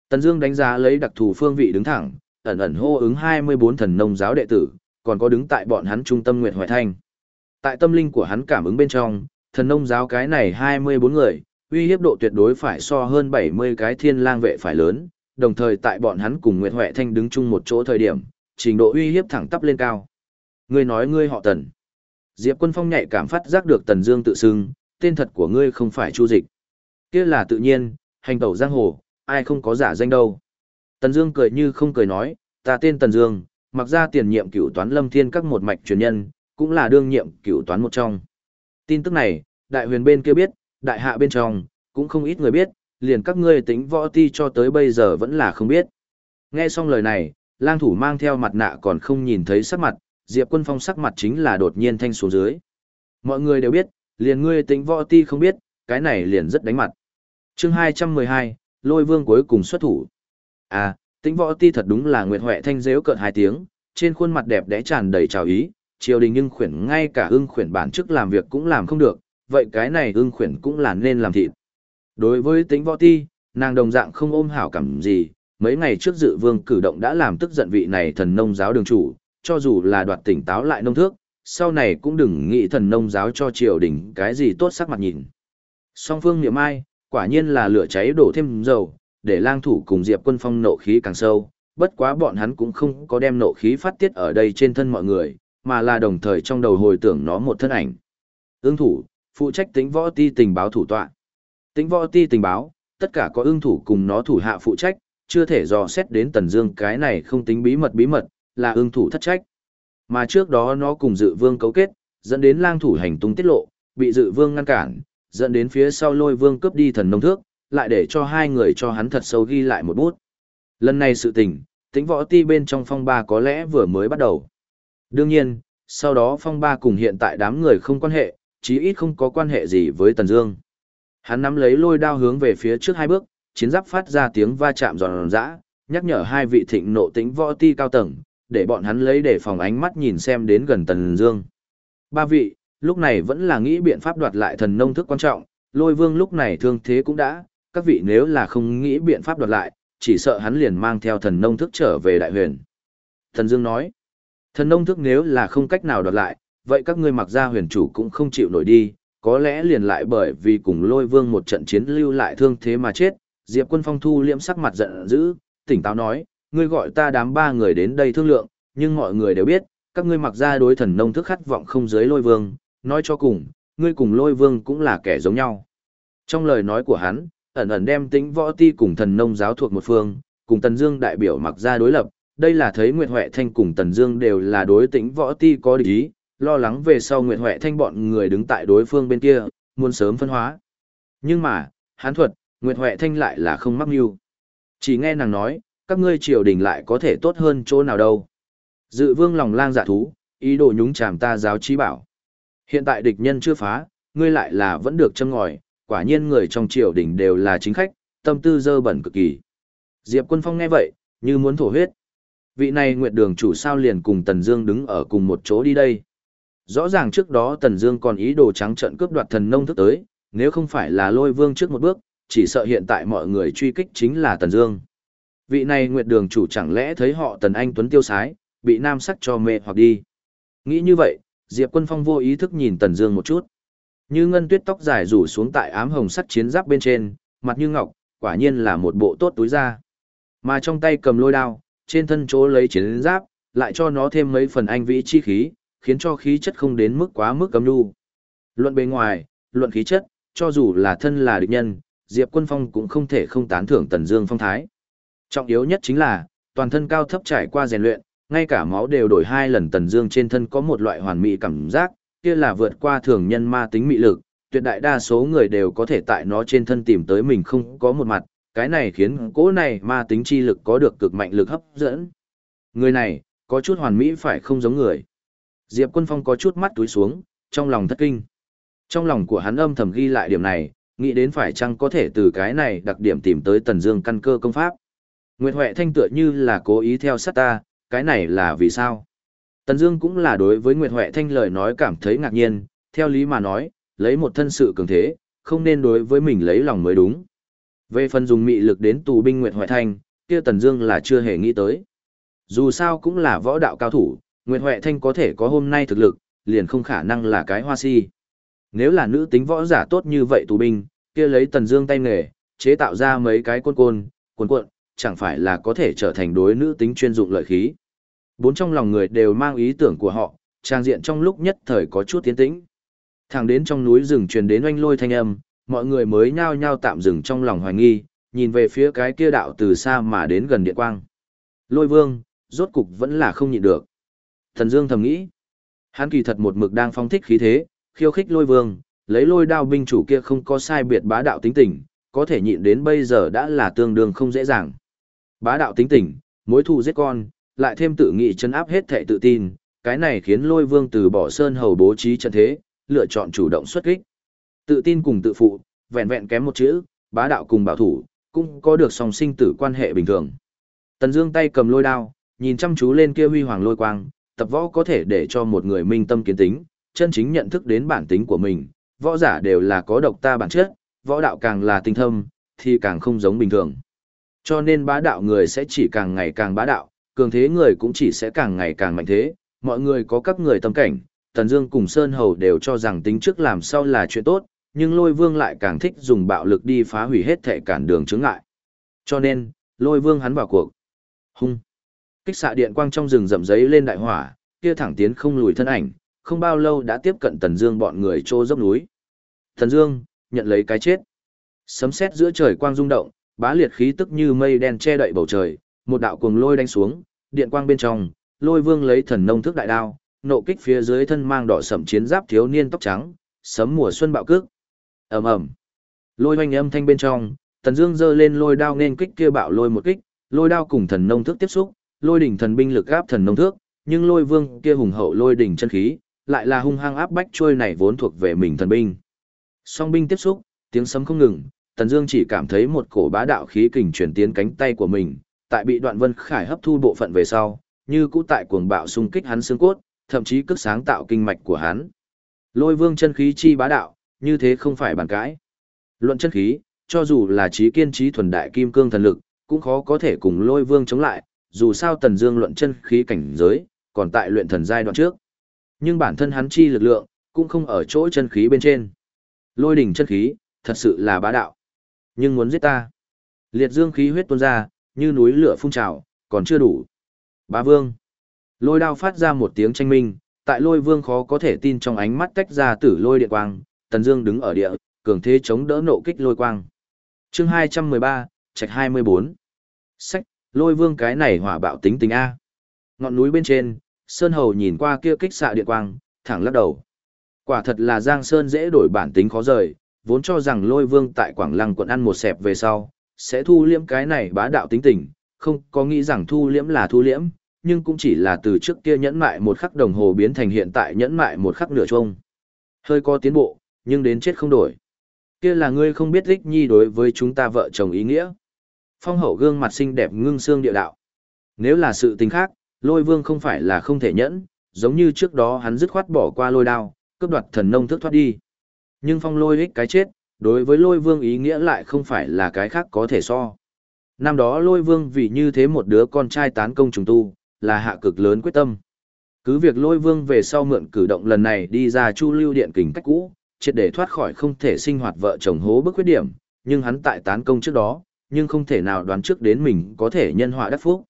Tần Dương đánh giá lấy đặc thù phương vị đứng thẳng, ẩn ẩn hô ứng 24 thần nông giáo đệ tử, còn có đứng tại bọn hắn trung tâm Nguyệt Hoài Thanh. Tại tâm linh của hắn cảm ứng bên trong, thần nông giáo cái này 24 người, uy hiếp độ tuyệt đối phải so hơn 70 cái thiên lang vệ phải lớn, đồng thời tại bọn hắn cùng Nguyệt hoại Thanh đứng chung một chỗ thời điểm, trình độ uy hiếp thẳng tắp lên cao. Ngươi nói ngươi họ Tần. Diệp Quân Phong nhạy cảm phát giác được Tần Dương tự xưng, tên thật của ngươi không phải Chu Dịch. Kia là tự nhiên, hành tẩu giang hồ, ai không có giả danh đâu. Tần Dương cười như không cười nói, ta tên Tần Dương, mặc ra tiền nhiệm cửu toán lâm thiên các một mạch truyền nhân, cũng là đương nhiệm cửu toán một trong. Tin tức này, đại huyền bên kia biết, đại hạ bên trong, cũng không ít người biết, liền các ngươi tính võ ti cho tới bây giờ vẫn là không biết. Nghe xong lời này, lang thủ mang theo mặt nạ còn không nhìn thấy sắc mặt, Diệp Quân Phong sắc mặt chính là đột nhiên thanh xuống dưới. Mọi người đều biết, liền ngươi tính võ ti không biết, cái này liền rất đánh mặt. chương 212, lôi vương cuối cùng xuất thủ. À, tính võ ti thật đúng là nguyệt huệ thanh dễu cợt hai tiếng, trên khuôn mặt đẹp đẽ tràn đầy trào ý, triều đình nhưng khuyển ngay cả ưng khuyển bản chức làm việc cũng làm không được, vậy cái này ưng khuyển cũng là nên làm thịt. Đối với tính võ ti, nàng đồng dạng không ôm hảo cảm gì, mấy ngày trước dự vương cử động đã làm tức giận vị này thần nông giáo đường chủ, cho dù là đoạt tỉnh táo lại nông thước, sau này cũng đừng nghĩ thần nông giáo cho triều đình cái gì tốt sắc mặt nhìn. Song phương niệm ai, quả nhiên là lửa cháy đổ thêm dầu, để lang thủ cùng diệp quân phong nộ khí càng sâu, bất quá bọn hắn cũng không có đem nộ khí phát tiết ở đây trên thân mọi người, mà là đồng thời trong đầu hồi tưởng nó một thân ảnh. Ưng thủ, phụ trách tính võ ti tình báo thủ tọa. Tính võ ti tình báo, tất cả có ưng thủ cùng nó thủ hạ phụ trách, chưa thể dò xét đến Tần Dương cái này không tính bí mật bí mật, là ương thủ thất trách. Mà trước đó nó cùng Dự Vương cấu kết, dẫn đến lang thủ hành tung tiết lộ, bị Dự Vương ngăn cản, dẫn đến phía sau Lôi Vương cướp đi thần nông thước, lại để cho hai người cho hắn thật sâu ghi lại một bút. Lần này sự tình, tính võ ti bên trong phong ba có lẽ vừa mới bắt đầu. Đương nhiên, sau đó phong ba cùng hiện tại đám người không quan hệ, chí ít không có quan hệ gì với Tần Dương. Hắn nắm lấy lôi đao hướng về phía trước hai bước, chiến giáp phát ra tiếng va chạm giòn giã, nhắc nhở hai vị thịnh nộ tính võ ti cao tầng, để bọn hắn lấy để phòng ánh mắt nhìn xem đến gần Tần Dương. Ba vị, lúc này vẫn là nghĩ biện pháp đoạt lại thần nông thức quan trọng, lôi vương lúc này thương thế cũng đã, các vị nếu là không nghĩ biện pháp đoạt lại, chỉ sợ hắn liền mang theo thần nông thức trở về đại huyền. Thần Dương nói, thần nông thức nếu là không cách nào đoạt lại, vậy các ngươi mặc ra huyền chủ cũng không chịu nổi đi, có lẽ liền lại bởi vì cùng lôi vương một trận chiến lưu lại thương thế mà chết, Diệp quân phong thu liễm sắc mặt giận dữ, tỉnh táo nói, ngươi gọi ta đám ba người đến đây thương lượng, nhưng mọi người đều biết, các ngươi mặc ra đối thần nông thức khát vọng không dưới lôi vương, nói cho cùng, ngươi cùng lôi vương cũng là kẻ giống nhau. Trong lời nói của hắn, ẩn ẩn đem tính võ ti cùng thần nông giáo thuộc một phương, cùng Tần Dương đại biểu mặc ra đối lập, đây là thấy Nguyệt Huệ Thanh cùng Tần Dương đều là đối tính võ ti có địch ý, lo lắng về sau Nguyệt Huệ Thanh bọn người đứng tại đối phương bên kia, muốn sớm phân hóa. Nhưng mà, hắn thuật, Nguyệt Huệ Thanh lại là không mắc mưu. Chỉ nghe nàng nói, các ngươi triều đình lại có thể tốt hơn chỗ nào đâu. Dự vương lòng lang dạ thú, ý đồ nhúng chàm ta giáo trí bảo. Hiện tại địch nhân chưa phá, ngươi lại là vẫn được châm ngòi, quả nhiên người trong triều đình đều là chính khách, tâm tư dơ bẩn cực kỳ. Diệp Quân Phong nghe vậy, như muốn thổ huyết. Vị này Nguyệt Đường chủ sao liền cùng Tần Dương đứng ở cùng một chỗ đi đây. Rõ ràng trước đó Tần Dương còn ý đồ trắng trợn cướp đoạt thần nông thức tới, nếu không phải là Lôi Vương trước một bước, chỉ sợ hiện tại mọi người truy kích chính là Tần Dương. Vị này Nguyệt Đường chủ chẳng lẽ thấy họ Tần Anh Tuấn tiêu sái, bị nam sắc cho mê hoặc đi. Nghĩ như vậy, Diệp Quân Phong vô ý thức nhìn Tần Dương một chút. Như ngân tuyết tóc dài rủ xuống tại ám hồng sắt chiến giáp bên trên, mặt như ngọc, quả nhiên là một bộ tốt túi da. Mà trong tay cầm lôi đao, trên thân chỗ lấy chiến giáp, lại cho nó thêm mấy phần anh vĩ chi khí, khiến cho khí chất không đến mức quá mức cấm nhu. Luận bề ngoài, luận khí chất, cho dù là thân là địch nhân, Diệp Quân Phong cũng không thể không tán thưởng Tần Dương phong thái. Trọng yếu nhất chính là, toàn thân cao thấp trải qua rèn luyện, ngay cả máu đều đổi hai lần Tần Dương trên thân có một loại hoàn mỹ cảm giác, kia là vượt qua thường nhân ma tính mị lực, tuyệt đại đa số người đều có thể tại nó trên thân tìm tới mình không có một mặt, cái này khiến cỗ này ma tính chi lực có được cực mạnh lực hấp dẫn. Người này, có chút hoàn mỹ phải không giống người. Diệp Quân Phong có chút mắt túi xuống, trong lòng thất kinh. Trong lòng của hắn âm thầm ghi lại điểm này, nghĩ đến phải chăng có thể từ cái này đặc điểm tìm tới Tần Dương căn cơ công pháp. Nguyệt Huệ Thanh tựa như là cố ý theo sát ta, cái này là vì sao? Tần Dương cũng là đối với Nguyệt Huệ Thanh lời nói cảm thấy ngạc nhiên, theo lý mà nói, lấy một thân sự cường thế, không nên đối với mình lấy lòng mới đúng. Về phần dùng mị lực đến tù binh Nguyệt hoạ Thanh, kia Tần Dương là chưa hề nghĩ tới. Dù sao cũng là võ đạo cao thủ, Nguyệt hoạ Thanh có thể có hôm nay thực lực, liền không khả năng là cái hoa si. Nếu là nữ tính võ giả tốt như vậy tù binh, kia lấy Tần Dương tay nghề, chế tạo ra mấy cái côn côn, cuộn cuộn, chẳng phải là có thể trở thành đối nữ tính chuyên dụng lợi khí. Bốn trong lòng người đều mang ý tưởng của họ, trang diện trong lúc nhất thời có chút tiến tĩnh. Thẳng đến trong núi rừng truyền đến oanh lôi thanh âm, mọi người mới nhao nhao tạm dừng trong lòng hoài nghi, nhìn về phía cái kia đạo từ xa mà đến gần điện quang. Lôi vương, rốt cục vẫn là không nhịn được. Thần Dương thầm nghĩ, hắn kỳ thật một mực đang phong thích khí thế, khiêu khích lôi vương, lấy lôi đao binh chủ kia không có sai biệt bá đạo tính tình, có thể nhịn đến bây giờ đã là tương đương không dễ dàng. Bá đạo tính tình, mối thù giết con, lại thêm tự nghị chấn áp hết thệ tự tin, cái này khiến lôi vương từ bỏ sơn hầu bố trí trận thế, lựa chọn chủ động xuất kích. Tự tin cùng tự phụ, vẹn vẹn kém một chữ, bá đạo cùng bảo thủ, cũng có được song sinh tử quan hệ bình thường. Tần Dương tay cầm lôi đao, nhìn chăm chú lên kia huy hoàng lôi quang, tập võ có thể để cho một người minh tâm kiến tính, chân chính nhận thức đến bản tính của mình, võ giả đều là có độc ta bản chất, võ đạo càng là tinh thâm, thì càng không giống bình thường. Cho nên bá đạo người sẽ chỉ càng ngày càng bá đạo, cường thế người cũng chỉ sẽ càng ngày càng mạnh thế, mọi người có các người tâm cảnh, Tần Dương cùng Sơn Hầu đều cho rằng tính trước làm sau là chuyện tốt, nhưng Lôi Vương lại càng thích dùng bạo lực đi phá hủy hết thảy cản đường chướng ngại. Cho nên, Lôi Vương hắn vào cuộc. Hung. Kích xạ điện quang trong rừng rậm giấy lên đại hỏa, kia thẳng tiến không lùi thân ảnh, không bao lâu đã tiếp cận Tần Dương bọn người trô dốc núi. Tần Dương nhận lấy cái chết. Sấm sét giữa trời quang rung động, bá liệt khí tức như mây đen che đậy bầu trời, một đạo cuồng lôi đánh xuống, điện quang bên trong, Lôi Vương lấy thần nông thức đại đao, nộ kích phía dưới thân mang đỏ sẫm chiến giáp thiếu niên tóc trắng, sấm mùa xuân bạo cước. Ầm ầm. Lôi oanh âm thanh bên trong, Tần Dương giơ lên lôi đao nên kích kia bạo lôi một kích, lôi đao cùng thần nông thức tiếp xúc, lôi đỉnh thần binh lực áp thần nông thước, nhưng lôi vương kia hùng hậu lôi đỉnh chân khí, lại là hung hăng áp bách trôi này vốn thuộc về mình thần binh. Song binh tiếp xúc, tiếng sấm không ngừng, Tần Dương chỉ cảm thấy một cổ bá đạo khí kình truyền tiến cánh tay của mình, tại bị Đoạn Vân Khải hấp thu bộ phận về sau, như cũ tại cuồng bạo xung kích hắn xương cốt, thậm chí cước sáng tạo kinh mạch của hắn. Lôi Vương chân khí chi bá đạo, như thế không phải bàn cãi. Luận chân khí, cho dù là trí kiên trí thuần đại kim cương thần lực, cũng khó có thể cùng Lôi Vương chống lại, dù sao Tần Dương luận chân khí cảnh giới, còn tại luyện thần giai đoạn trước. Nhưng bản thân hắn chi lực lượng, cũng không ở chỗ chân khí bên trên. Lôi đỉnh chân khí, thật sự là bá đạo. Nhưng muốn giết ta, liệt dương khí huyết tuôn ra, như núi lửa phun trào, còn chưa đủ. Bá Vương. Lôi đao phát ra một tiếng tranh minh, tại lôi vương khó có thể tin trong ánh mắt tách ra tử lôi điện quang, Tần Dương đứng ở địa, cường thế chống đỡ nộ kích lôi quang. Chương 213, trạch 24. Sách, lôi vương cái này hỏa bạo tính tình A. Ngọn núi bên trên, Sơn Hầu nhìn qua kia kích xạ điện quang, thẳng lắc đầu. Quả thật là Giang Sơn dễ đổi bản tính khó rời, vốn cho rằng lôi vương tại Quảng Lăng quận ăn một sẹp về sau, sẽ thu liễm cái này bá đạo tính tình, không có nghĩ rằng thu liễm là thu liễm, nhưng cũng chỉ là từ trước kia nhẫn mại một khắc đồng hồ biến thành hiện tại nhẫn mại một khắc nửa chung. Hơi có tiến bộ, nhưng đến chết không đổi. Kia là ngươi không biết Lích Nhi đối với chúng ta vợ chồng ý nghĩa. Phong hậu gương mặt xinh đẹp ngưng xương địa đạo. Nếu là sự tình khác, lôi vương không phải là không thể nhẫn, giống như trước đó hắn dứt khoát bỏ qua lôi đao, cướp đoạt thần nông thức thoát đi. Nhưng phong lôi ích cái chết, đối với lôi vương ý nghĩa lại không phải là cái khác có thể so. Năm đó lôi vương vì như thế một đứa con trai tán công trùng tu, là hạ cực lớn quyết tâm. Cứ việc lôi vương về sau mượn cử động lần này đi ra chu lưu điện kình cách cũ, triệt để thoát khỏi không thể sinh hoạt vợ chồng hố bức khuyết điểm, nhưng hắn tại tán công trước đó, nhưng không thể nào đoán trước đến mình có thể nhân họa đắc phúc.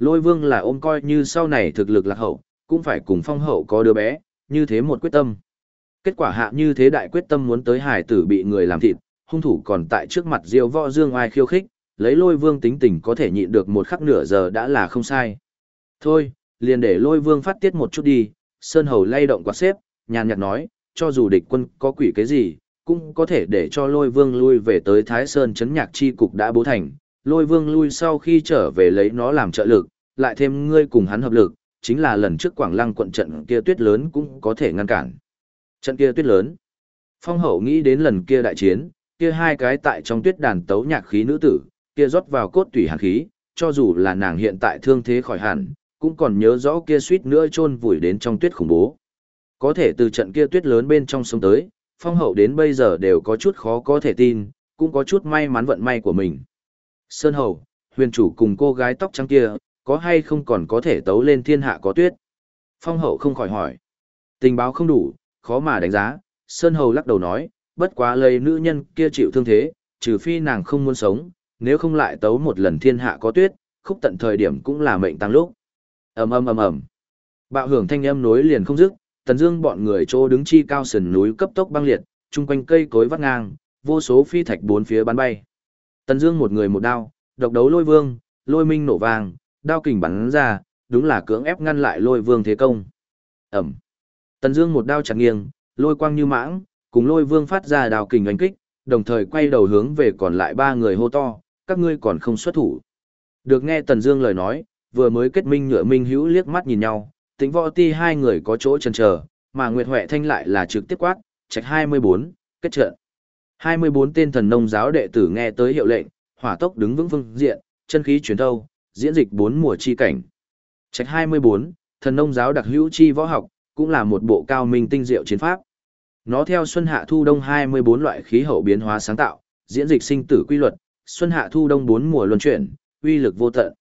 Lôi vương là ôm coi như sau này thực lực lạc hậu, cũng phải cùng phong hậu có đứa bé, như thế một quyết tâm. Kết quả hạ như thế đại quyết tâm muốn tới hải tử bị người làm thịt, hung thủ còn tại trước mặt diêu võ dương ai khiêu khích, lấy lôi vương tính tình có thể nhịn được một khắc nửa giờ đã là không sai. Thôi, liền để lôi vương phát tiết một chút đi, Sơn Hầu lay động quạt xếp, nhàn nhạt nói, cho dù địch quân có quỷ cái gì, cũng có thể để cho lôi vương lui về tới Thái Sơn chấn nhạc chi cục đã bố thành. Lôi vương lui sau khi trở về lấy nó làm trợ lực, lại thêm ngươi cùng hắn hợp lực, chính là lần trước Quảng Lăng quận trận kia tuyết lớn cũng có thể ngăn cản. Trận kia tuyết lớn. Phong hậu nghĩ đến lần kia đại chiến, kia hai cái tại trong tuyết đàn tấu nhạc khí nữ tử, kia rót vào cốt tủy hàn khí, cho dù là nàng hiện tại thương thế khỏi hẳn, cũng còn nhớ rõ kia suýt nữa chôn vùi đến trong tuyết khủng bố. Có thể từ trận kia tuyết lớn bên trong sống tới, phong hậu đến bây giờ đều có chút khó có thể tin, cũng có chút may mắn vận may của mình. Sơn hầu, huyền chủ cùng cô gái tóc trắng kia, có hay không còn có thể tấu lên thiên hạ có tuyết? Phong hậu không khỏi hỏi. Tình báo không đủ, khó mà đánh giá, Sơn hầu lắc đầu nói, bất quá lây nữ nhân kia chịu thương thế, trừ phi nàng không muốn sống, nếu không lại tấu một lần thiên hạ có tuyết, khúc tận thời điểm cũng là mệnh tăng lúc. ầm ầm ầm ầm. Bạo hưởng thanh âm nối liền không dứt, Tần Dương bọn người chỗ đứng chi cao sườn núi cấp tốc băng liệt, chung quanh cây cối vắt ngang, vô số phi thạch bốn phía bắn bay. Tần Dương một người một đao, độc đấu lôi vương, lôi minh nổ vàng, đao kình bắn ra, đúng là cưỡng ép ngăn lại lôi vương thế công. Ầm. Tần Dương một đao chặt nghiêng, lôi quang như mãng, cùng lôi vương phát ra đao kình đánh kích, đồng thời quay đầu hướng về còn lại ba người hô to, các ngươi còn không xuất thủ. Được nghe Tần Dương lời nói, vừa mới kết minh nhựa minh hữu liếc mắt nhìn nhau, tính võ ti hai người có chỗ chần chờ, mà Nguyệt Huệ Thanh lại là trực tiếp quát, trạch 24, kết trận. 24 tên thần nông giáo đệ tử nghe tới hiệu lệnh, hỏa tốc đứng vững phương diện, chân khí truyền thâu, diễn dịch bốn mùa chi cảnh. Trạch 24, thần nông giáo đặc hữu chi võ học, cũng là một bộ cao minh tinh diệu chiến pháp. Nó theo xuân hạ thu đông 24 loại khí hậu biến hóa sáng tạo, diễn dịch sinh tử quy luật, xuân hạ thu đông bốn mùa luân chuyển, uy lực vô tận.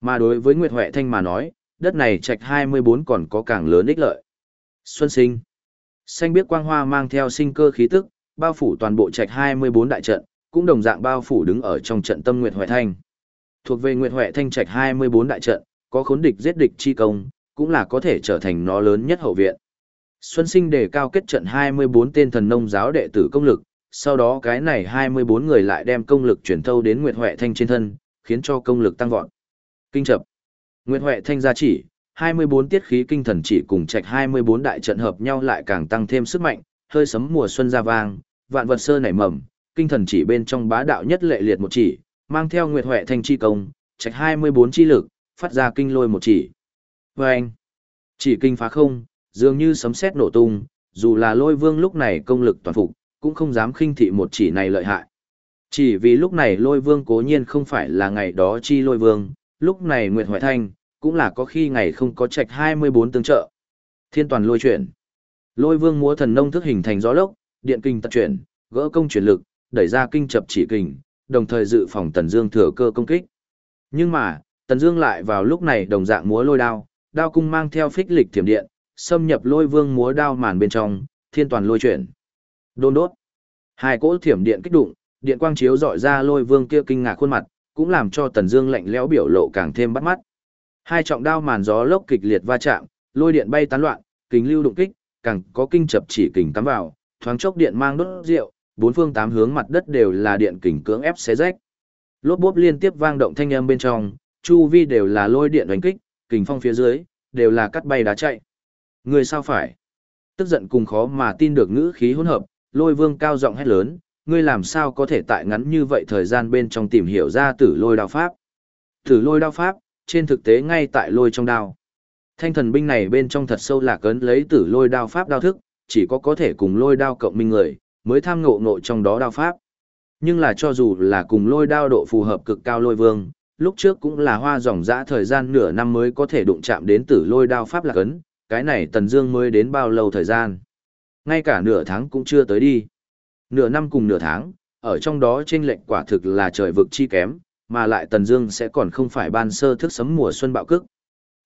Mà đối với Nguyệt Huệ Thanh mà nói, đất này trạch 24 còn có càng lớn ích lợi. Xuân sinh. Xanh biết quang hoa mang theo sinh cơ khí tức, bao phủ toàn bộ trạch 24 đại trận, cũng đồng dạng bao phủ đứng ở trong trận tâm Nguyệt Huệ Thanh. Thuộc về Nguyệt Huệ Thanh trạch 24 đại trận, có khốn địch giết địch chi công, cũng là có thể trở thành nó lớn nhất hậu viện. Xuân sinh đề cao kết trận 24 tên thần nông giáo đệ tử công lực, sau đó cái này 24 người lại đem công lực chuyển thâu đến Nguyệt Huệ Thanh trên thân, khiến cho công lực tăng vọt. Kinh chập. Nguyệt Huệ Thanh gia chỉ, 24 tiết khí kinh thần chỉ cùng trạch 24 đại trận hợp nhau lại càng tăng thêm sức mạnh, hơi sấm mùa xuân ra vang, vạn vật sơ nảy mầm, kinh thần chỉ bên trong bá đạo nhất lệ liệt một chỉ, mang theo Nguyệt Huệ Thanh chi công, trạch 24 chi lực, phát ra kinh lôi một chỉ. Vâng! Chỉ kinh phá không, dường như sấm sét nổ tung, dù là lôi vương lúc này công lực toàn phục, cũng không dám khinh thị một chỉ này lợi hại. Chỉ vì lúc này lôi vương cố nhiên không phải là ngày đó chi lôi vương, lúc này Nguyệt Hoại Thanh, cũng là có khi ngày không có trạch 24 tương trợ. Thiên toàn lôi chuyển. Lôi vương múa thần nông thức hình thành gió lốc, điện kinh tật chuyển, gỡ công chuyển lực, đẩy ra kinh chập chỉ kình, đồng thời dự phòng Tần Dương thừa cơ công kích. Nhưng mà, Tần Dương lại vào lúc này đồng dạng múa lôi đao, đao cung mang theo phích lịch thiểm điện, xâm nhập lôi vương múa đao màn bên trong, thiên toàn lôi chuyển. Đôn đốt. Hai cỗ thiểm điện kích đụng, điện quang chiếu dọi ra lôi vương kia kinh ngạc khuôn mặt, cũng làm cho Tần Dương lạnh lẽo biểu lộ càng thêm bắt mắt. Hai trọng đao màn gió lốc kịch liệt va chạm, lôi điện bay tán loạn, kính lưu đụng kích, càng có kinh chập chỉ kình cắm vào, thoáng chốc điện mang đốt rượu, bốn phương tám hướng mặt đất đều là điện kình cưỡng ép xé rách. Lốp bốp liên tiếp vang động thanh âm bên trong, chu vi đều là lôi điện đánh kích, kình phong phía dưới đều là cắt bay đá chạy. Người sao phải? Tức giận cùng khó mà tin được ngữ khí hỗn hợp, Lôi Vương cao giọng hét lớn, ngươi làm sao có thể tại ngắn như vậy thời gian bên trong tìm hiểu ra tử lôi đao pháp. Tử lôi đao pháp, trên thực tế ngay tại lôi trong đao. Thanh thần binh này bên trong thật sâu lạc ấn lấy tử lôi đao pháp đao thức, chỉ có có thể cùng lôi đao cộng minh người, mới tham ngộ ngộ trong đó đao pháp. Nhưng là cho dù là cùng lôi đao độ phù hợp cực cao lôi vương, lúc trước cũng là hoa dòng dã thời gian nửa năm mới có thể đụng chạm đến tử lôi đao pháp lạc ấn, cái này Tần Dương mới đến bao lâu thời gian. Ngay cả nửa tháng cũng chưa tới đi. Nửa năm cùng nửa tháng, ở trong đó chênh lệch quả thực là trời vực chi kém, mà lại Tần Dương sẽ còn không phải ban sơ thức sấm mùa xuân bạo cức.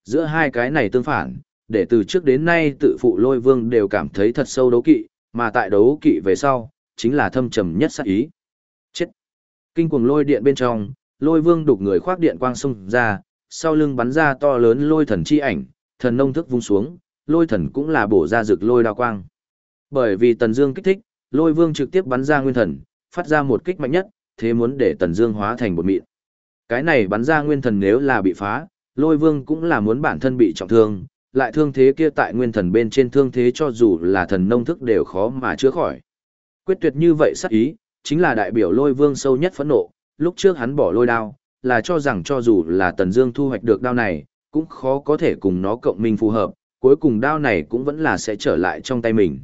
Giữa hai cái này tương phản, để từ trước đến nay tự phụ Lôi Vương đều cảm thấy thật sâu đấu kỵ, mà tại đấu kỵ về sau, chính là thâm trầm nhất sát ý. Chết. Kinh cuồng lôi điện bên trong, Lôi Vương đục người khoác điện quang xung ra, sau lưng bắn ra to lớn lôi thần chi ảnh, thần nông thức vung xuống, lôi thần cũng là bổ ra rực lôi đao quang. Bởi vì Tần Dương kích thích, lôi vương trực tiếp bắn ra nguyên thần, phát ra một kích mạnh nhất, thế muốn để Tần Dương hóa thành bột mịn. Cái này bắn ra nguyên thần nếu là bị phá, lôi vương cũng là muốn bản thân bị trọng thương, lại thương thế kia tại nguyên thần bên trên thương thế cho dù là thần nông thức đều khó mà chữa khỏi. Quyết tuyệt như vậy sát ý, chính là đại biểu lôi vương sâu nhất phẫn nộ, lúc trước hắn bỏ lôi đao, là cho rằng cho dù là Tần Dương thu hoạch được đao này, cũng khó có thể cùng nó cộng minh phù hợp, cuối cùng đao này cũng vẫn là sẽ trở lại trong tay mình.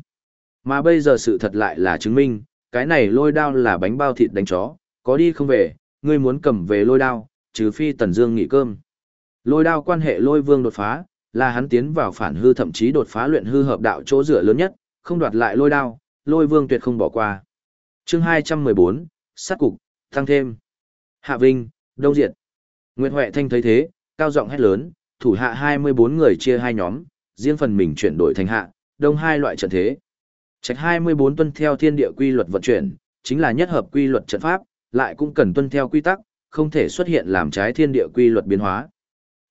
Mà bây giờ sự thật lại là chứng minh, cái này lôi đao là bánh bao thịt đánh chó, có đi không về, ngươi muốn cầm về lôi đao, trừ phi Tần Dương nghỉ cơm. Lôi đao quan hệ lôi vương đột phá, là hắn tiến vào phản hư thậm chí đột phá luyện hư hợp đạo chỗ dựa lớn nhất, không đoạt lại lôi đao, lôi vương tuyệt không bỏ qua. Chương 214, sát cục, tăng thêm. Hạ Vinh, Đông Diệt. Nguyệt Huệ Thanh thấy thế, cao giọng hét lớn, thủ hạ 24 người chia hai nhóm, riêng phần mình chuyển đổi thành hạ, đông hai loại trận thế. Trạch 24 tuân theo thiên địa quy luật vận chuyển, chính là nhất hợp quy luật trận pháp, lại cũng cần tuân theo quy tắc, không thể xuất hiện làm trái thiên địa quy luật biến hóa.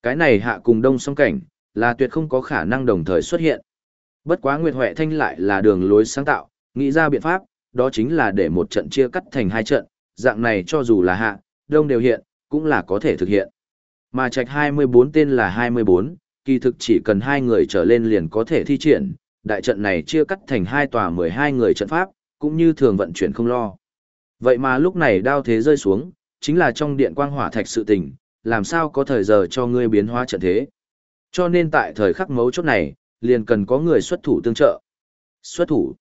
Cái này hạ cùng đông song cảnh, là tuyệt không có khả năng đồng thời xuất hiện. Bất quá Nguyệt Huệ Thanh lại là đường lối sáng tạo, nghĩ ra biện pháp, đó chính là để một trận chia cắt thành hai trận, dạng này cho dù là hạ, đông đều hiện, cũng là có thể thực hiện. Mà trạch 24 tên là 24, kỳ thực chỉ cần hai người trở lên liền có thể thi triển, đại trận này chia cắt thành hai tòa 12 người trận pháp, cũng như thường vận chuyển không lo. Vậy mà lúc này đao thế rơi xuống, chính là trong điện quang hỏa thạch sự tình, làm sao có thời giờ cho ngươi biến hóa trận thế. Cho nên tại thời khắc mấu chốt này, liền cần có người xuất thủ tương trợ. Xuất thủ.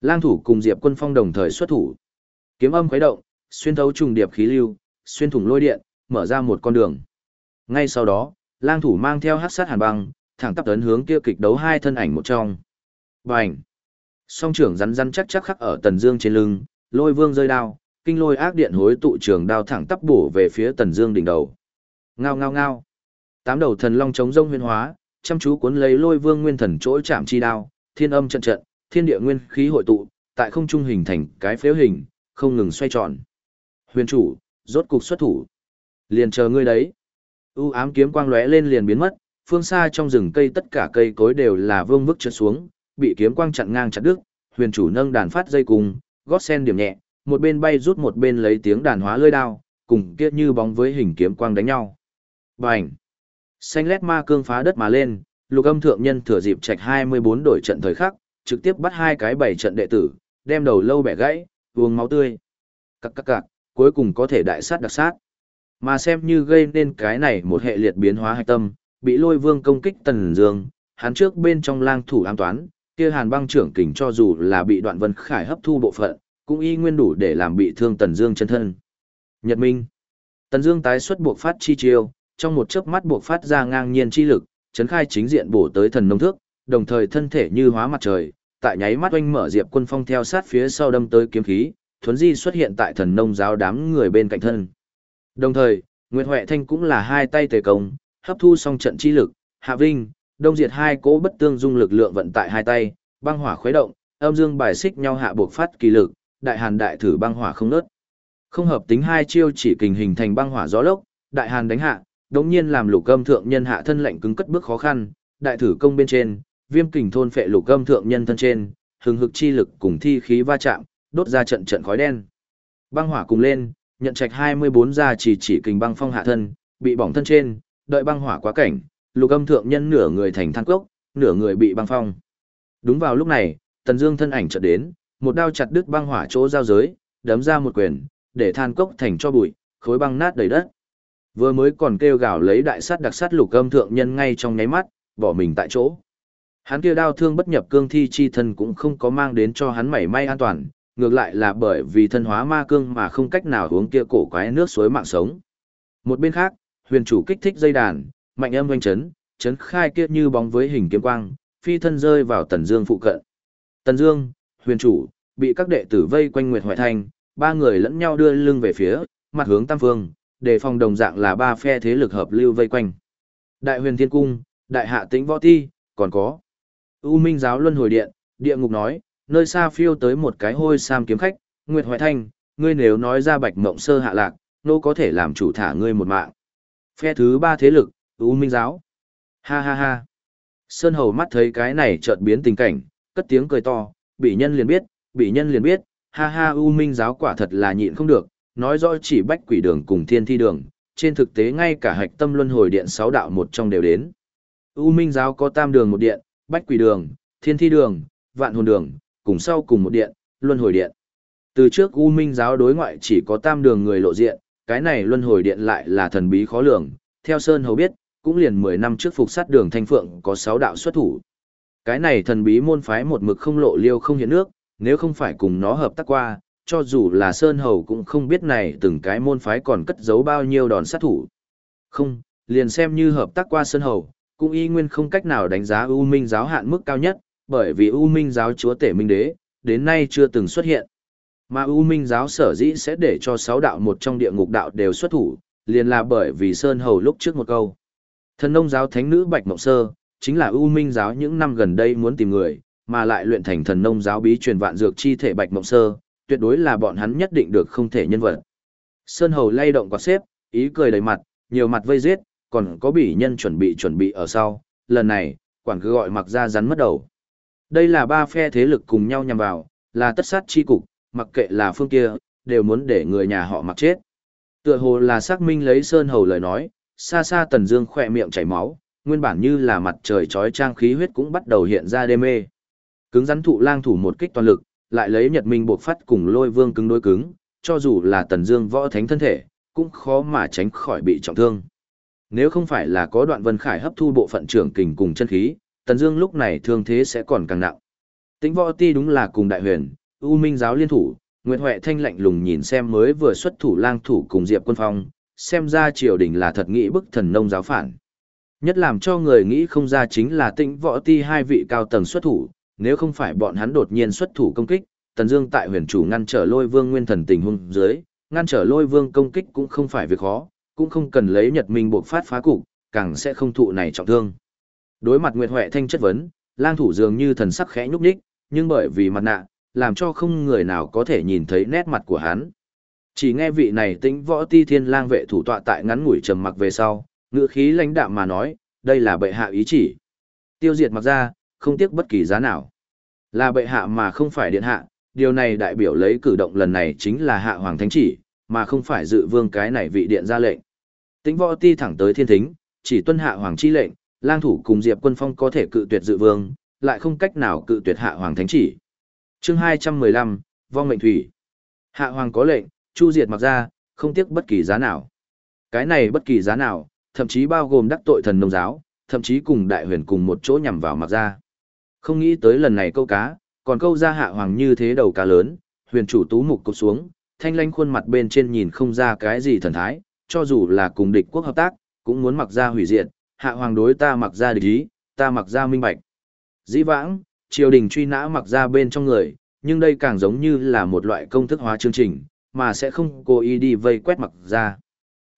Lang thủ cùng Diệp Quân Phong đồng thời xuất thủ. Kiếm âm khuấy động, xuyên thấu trùng điệp khí lưu, xuyên thủng lôi điện, mở ra một con đường. Ngay sau đó, lang thủ mang theo hắc sát hàn băng, thẳng tắp tấn hướng kia kịch đấu hai thân ảnh một trong. Bành! Song trưởng rắn rắn chắc chắc khắc ở tần dương trên lưng, lôi vương rơi đao, kinh lôi ác điện hối tụ trường đao thẳng tắp bổ về phía tần dương đỉnh đầu. Ngao ngao ngao! Tám đầu thần long chống rông huyền hóa, chăm chú cuốn lấy lôi vương nguyên thần chỗ chạm chi đao, thiên âm trận trận, thiên địa nguyên khí hội tụ, tại không trung hình thành cái phếu hình, không ngừng xoay tròn. Huyền chủ, rốt cục xuất thủ. Liền chờ ngươi đấy. U ám kiếm quang lóe lên liền biến mất, phương xa trong rừng cây tất cả cây cối đều là vương vức trượt xuống, bị kiếm quang chặn ngang chặt đứt, huyền chủ nâng đàn phát dây cùng, gót sen điểm nhẹ, một bên bay rút một bên lấy tiếng đàn hóa lưỡi đao, cùng kiết như bóng với hình kiếm quang đánh nhau. Bành! Xanh lét ma cương phá đất mà lên, lục âm thượng nhân thừa dịp trạch 24 đổi trận thời khắc, trực tiếp bắt hai cái bảy trận đệ tử, đem đầu lâu bẻ gãy, uống máu tươi. Cắc cắc cạc, cuối cùng có thể đại sát đặc sát. Mà xem như gây nên cái này một hệ liệt biến hóa hạch tâm, bị lôi vương công kích tần dương, hắn trước bên trong lang thủ an toán, kia hàn băng trưởng kình cho dù là bị đoạn vân khải hấp thu bộ phận, cũng y nguyên đủ để làm bị thương tần dương chân thân. Nhật Minh Tần Dương tái xuất buộc phát chi chiêu, trong một chớp mắt buộc phát ra ngang nhiên chi lực, chấn khai chính diện bổ tới thần nông thước, đồng thời thân thể như hóa mặt trời, tại nháy mắt oanh mở Diệp Quân Phong theo sát phía sau đâm tới kiếm khí, thuấn di xuất hiện tại thần nông giáo đám người bên cạnh thân. Đồng thời, Nguyệt Huệ Thanh cũng là hai tay tề công, hấp thu xong trận chi lực, Hạ Vinh, Đông Diệt hai cỗ bất tương dung lực lượng vận tại hai tay, băng hỏa khuấy động, âm dương bài xích nhau hạ buộc phát kỳ lực, đại hàn đại thử băng hỏa không nớt. Không hợp tính hai chiêu chỉ kình hình thành băng hỏa gió lốc, đại hàn đánh hạ, đống nhiên làm lục âm thượng nhân hạ thân lạnh cứng cất bước khó khăn, đại thử công bên trên, viêm kình thôn phệ lục âm thượng nhân thân trên, hừng hực chi lực cùng thi khí va chạm, đốt ra trận trận khói đen. Băng hỏa cùng lên, nhận trạch 24 ra chỉ chỉ kình băng phong hạ thân, bị bỏng thân trên, đợi băng hỏa quá cảnh, lục âm thượng nhân nửa người thành than cốc, nửa người bị băng phong. Đúng vào lúc này, Tần Dương thân ảnh chợt đến, một đao chặt đứt băng hỏa chỗ giao giới, đấm ra một quyền, để than cốc thành cho bụi, khối băng nát đầy đất. Vừa mới còn kêu gào lấy đại sát đặc sát lục âm thượng nhân ngay trong nháy mắt, bỏ mình tại chỗ. Hắn kia đao thương bất nhập cương thi chi thân cũng không có mang đến cho hắn mảy may an toàn, ngược lại là bởi vì thân hóa ma cương mà không cách nào uống kia cổ quái nước suối mạng sống. Một bên khác, huyền chủ kích thích dây đàn, mạnh âm oanh chấn, chấn khai kia như bóng với hình kiếm quang, phi thân rơi vào Tần Dương phụ cận. Tần Dương, huyền chủ, bị các đệ tử vây quanh Nguyệt Hoại Thanh, ba người lẫn nhau đưa lưng về phía, mặt hướng tam phương, đề phòng đồng dạng là ba phe thế lực hợp lưu vây quanh. Đại Huyền Thiên Cung, Đại Hạ Tĩnh Võ Ti, còn có U Minh Giáo Luân Hồi Điện, địa ngục nói, nơi xa phiêu tới một cái hôi sam kiếm khách, Nguyệt Hoài Thanh, ngươi nếu nói ra bạch mộng sơ hạ lạc, nô có thể làm chủ thả ngươi một mạng. Phe thứ ba thế lực, U Minh Giáo. Ha ha ha. Sơn Hầu mắt thấy cái này chợt biến tình cảnh, cất tiếng cười to, bị nhân liền biết, bị nhân liền biết, ha ha U Minh giáo quả thật là nhịn không được, nói rõ chỉ bách quỷ đường cùng thiên thi đường, trên thực tế ngay cả hạch tâm luân hồi điện sáu đạo một trong đều đến. U Minh giáo có tam đường một điện, bách quỷ đường, thiên thi đường, vạn hồn đường, cùng sau cùng một điện, luân hồi điện. Từ trước U Minh giáo đối ngoại chỉ có tam đường người lộ diện, cái này luân hồi điện lại là thần bí khó lường, theo Sơn Hầu biết, cũng liền 10 năm trước phục sát đường Thanh Phượng có 6 đạo xuất thủ. Cái này thần bí môn phái một mực không lộ liêu không hiện nước, nếu không phải cùng nó hợp tác qua, cho dù là Sơn Hầu cũng không biết này từng cái môn phái còn cất giấu bao nhiêu đòn sát thủ. Không, liền xem như hợp tác qua Sơn Hầu, cũng y nguyên không cách nào đánh giá U Minh giáo hạn mức cao nhất, bởi vì U Minh giáo chúa tể Minh Đế, đến nay chưa từng xuất hiện. Mà U Minh giáo sở dĩ sẽ để cho sáu đạo một trong địa ngục đạo đều xuất thủ, liền là bởi vì Sơn Hầu lúc trước một câu. Thần nông giáo thánh nữ Bạch Mộng Sơ, chính là U Minh giáo những năm gần đây muốn tìm người, mà lại luyện thành thần nông giáo bí truyền vạn dược chi thể Bạch Mộng Sơ, tuyệt đối là bọn hắn nhất định được không thể nhân vật. Sơn Hầu lay động quạt xếp, ý cười đầy mặt, nhiều mặt vây giết, còn có bỉ nhân chuẩn bị chuẩn bị ở sau, lần này, quản cứ gọi mặc ra rắn mất đầu. Đây là ba phe thế lực cùng nhau nhằm vào, là tất sát chi cục, mặc kệ là phương kia, đều muốn để người nhà họ mặc chết. Tựa hồ là xác minh lấy Sơn Hầu lời nói, xa xa Tần Dương khẽ miệng chảy máu, nguyên bản như là mặt trời chói trang khí huyết cũng bắt đầu hiện ra đê mê. Cứng rắn thụ lang thủ một kích toàn lực, lại lấy Nhật Minh buộc phát cùng Lôi Vương cứng đối cứng, cho dù là Tần Dương võ thánh thân thể, cũng khó mà tránh khỏi bị trọng thương. Nếu không phải là có đoạn Vân Khải hấp thu bộ phận trưởng kình cùng chân khí, Tần Dương lúc này thương thế sẽ còn càng nặng. Tính Võ Ti đúng là cùng Đại Huyền, U Minh giáo liên thủ, Nguyệt Huệ thanh lạnh lùng nhìn xem mới vừa xuất thủ lang thủ cùng Diệp Quân Phong, xem ra triều đình là thật nghĩ bức thần nông giáo phản. Nhất làm cho người nghĩ không ra chính là Tĩnh Võ Ti hai vị cao tầng xuất thủ, nếu không phải bọn hắn đột nhiên xuất thủ công kích, Tần Dương tại huyền chủ ngăn trở Lôi Vương Nguyên Thần tình huống dưới, ngăn trở Lôi Vương công kích cũng không phải việc khó, cũng không cần lấy Nhật Minh buộc phát phá cục, càng sẽ không thụ này trọng thương. Đối mặt Nguyệt Huệ thanh chất vấn, Lang thủ dường như thần sắc khẽ nhúc nhích, nhưng bởi vì mặt nạ, làm cho không người nào có thể nhìn thấy nét mặt của hắn. Chỉ nghe vị này tĩnh võ ti thiên lang vệ thủ tọa tại ngắn ngủi trầm mặc về sau, ngữ khí lãnh đạm mà nói, đây là bệ hạ ý chỉ. Tiêu diệt mặc ra, không tiếc bất kỳ giá nào. Là bệ hạ mà không phải điện hạ, điều này đại biểu lấy cử động lần này chính là hạ hoàng thánh chỉ, mà không phải dự vương cái này vị điện ra lệnh. tính võ ti thẳng tới thiên thính, chỉ tuân hạ hoàng chi lệnh, lang thủ cùng diệp quân phong có thể cự tuyệt dự vương, lại không cách nào cự tuyệt hạ hoàng thánh chỉ chương hai trăm mười lăm vong mệnh thủy hạ hoàng có lệnh chu diệt mặc ra không tiếc bất kỳ giá nào cái này bất kỳ giá nào thậm chí bao gồm đắc tội thần nông giáo thậm chí cùng đại huyền cùng một chỗ nhằm vào mặc ra không nghĩ tới lần này câu cá còn câu ra hạ hoàng như thế đầu cá lớn huyền chủ tú mục cụp xuống thanh lanh khuôn mặt bên trên nhìn không ra cái gì thần thái cho dù là cùng địch quốc hợp tác cũng muốn mặc ra hủy diệt hạ hoàng đối ta mặc ra địch ý ta mặc ra minh bạch dĩ vãng triều đình truy nã mặc ra bên trong người, nhưng đây càng giống như là một loại công thức hóa chương trình, mà sẽ không cố ý đi vây quét mặc ra.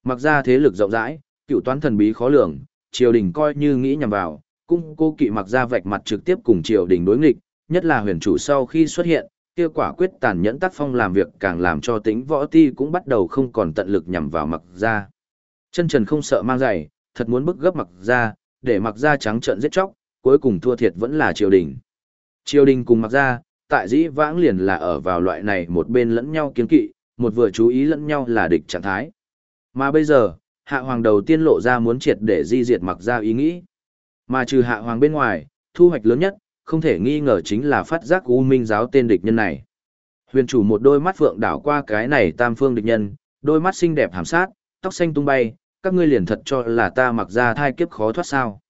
Mặc ra thế lực rộng rãi, cựu toán thần bí khó lường, triều đình coi như nghĩ nhằm vào, cũng cô kỵ mặc ra vạch mặt trực tiếp cùng triều đình đối nghịch, nhất là huyền chủ sau khi xuất hiện, kia quả quyết tàn nhẫn tác phong làm việc càng làm cho tính võ ti cũng bắt đầu không còn tận lực nhằm vào mặc ra. Chân trần không sợ mang giày, thật muốn bức gấp mặc ra, để mặc ra trắng trợn giết chóc, cuối cùng thua thiệt vẫn là triều đình. Triều đình cùng mặc ra, tại dĩ vãng liền là ở vào loại này một bên lẫn nhau kiến kỵ, một vừa chú ý lẫn nhau là địch trạng thái. Mà bây giờ, hạ hoàng đầu tiên lộ ra muốn triệt để di diệt mặc ra ý nghĩ. Mà trừ hạ hoàng bên ngoài, thu hoạch lớn nhất, không thể nghi ngờ chính là phát giác U Minh giáo tên địch nhân này. Huyền chủ một đôi mắt phượng đảo qua cái này tam phương địch nhân, đôi mắt xinh đẹp hàm sát, tóc xanh tung bay, các ngươi liền thật cho là ta mặc ra thai kiếp khó thoát sao.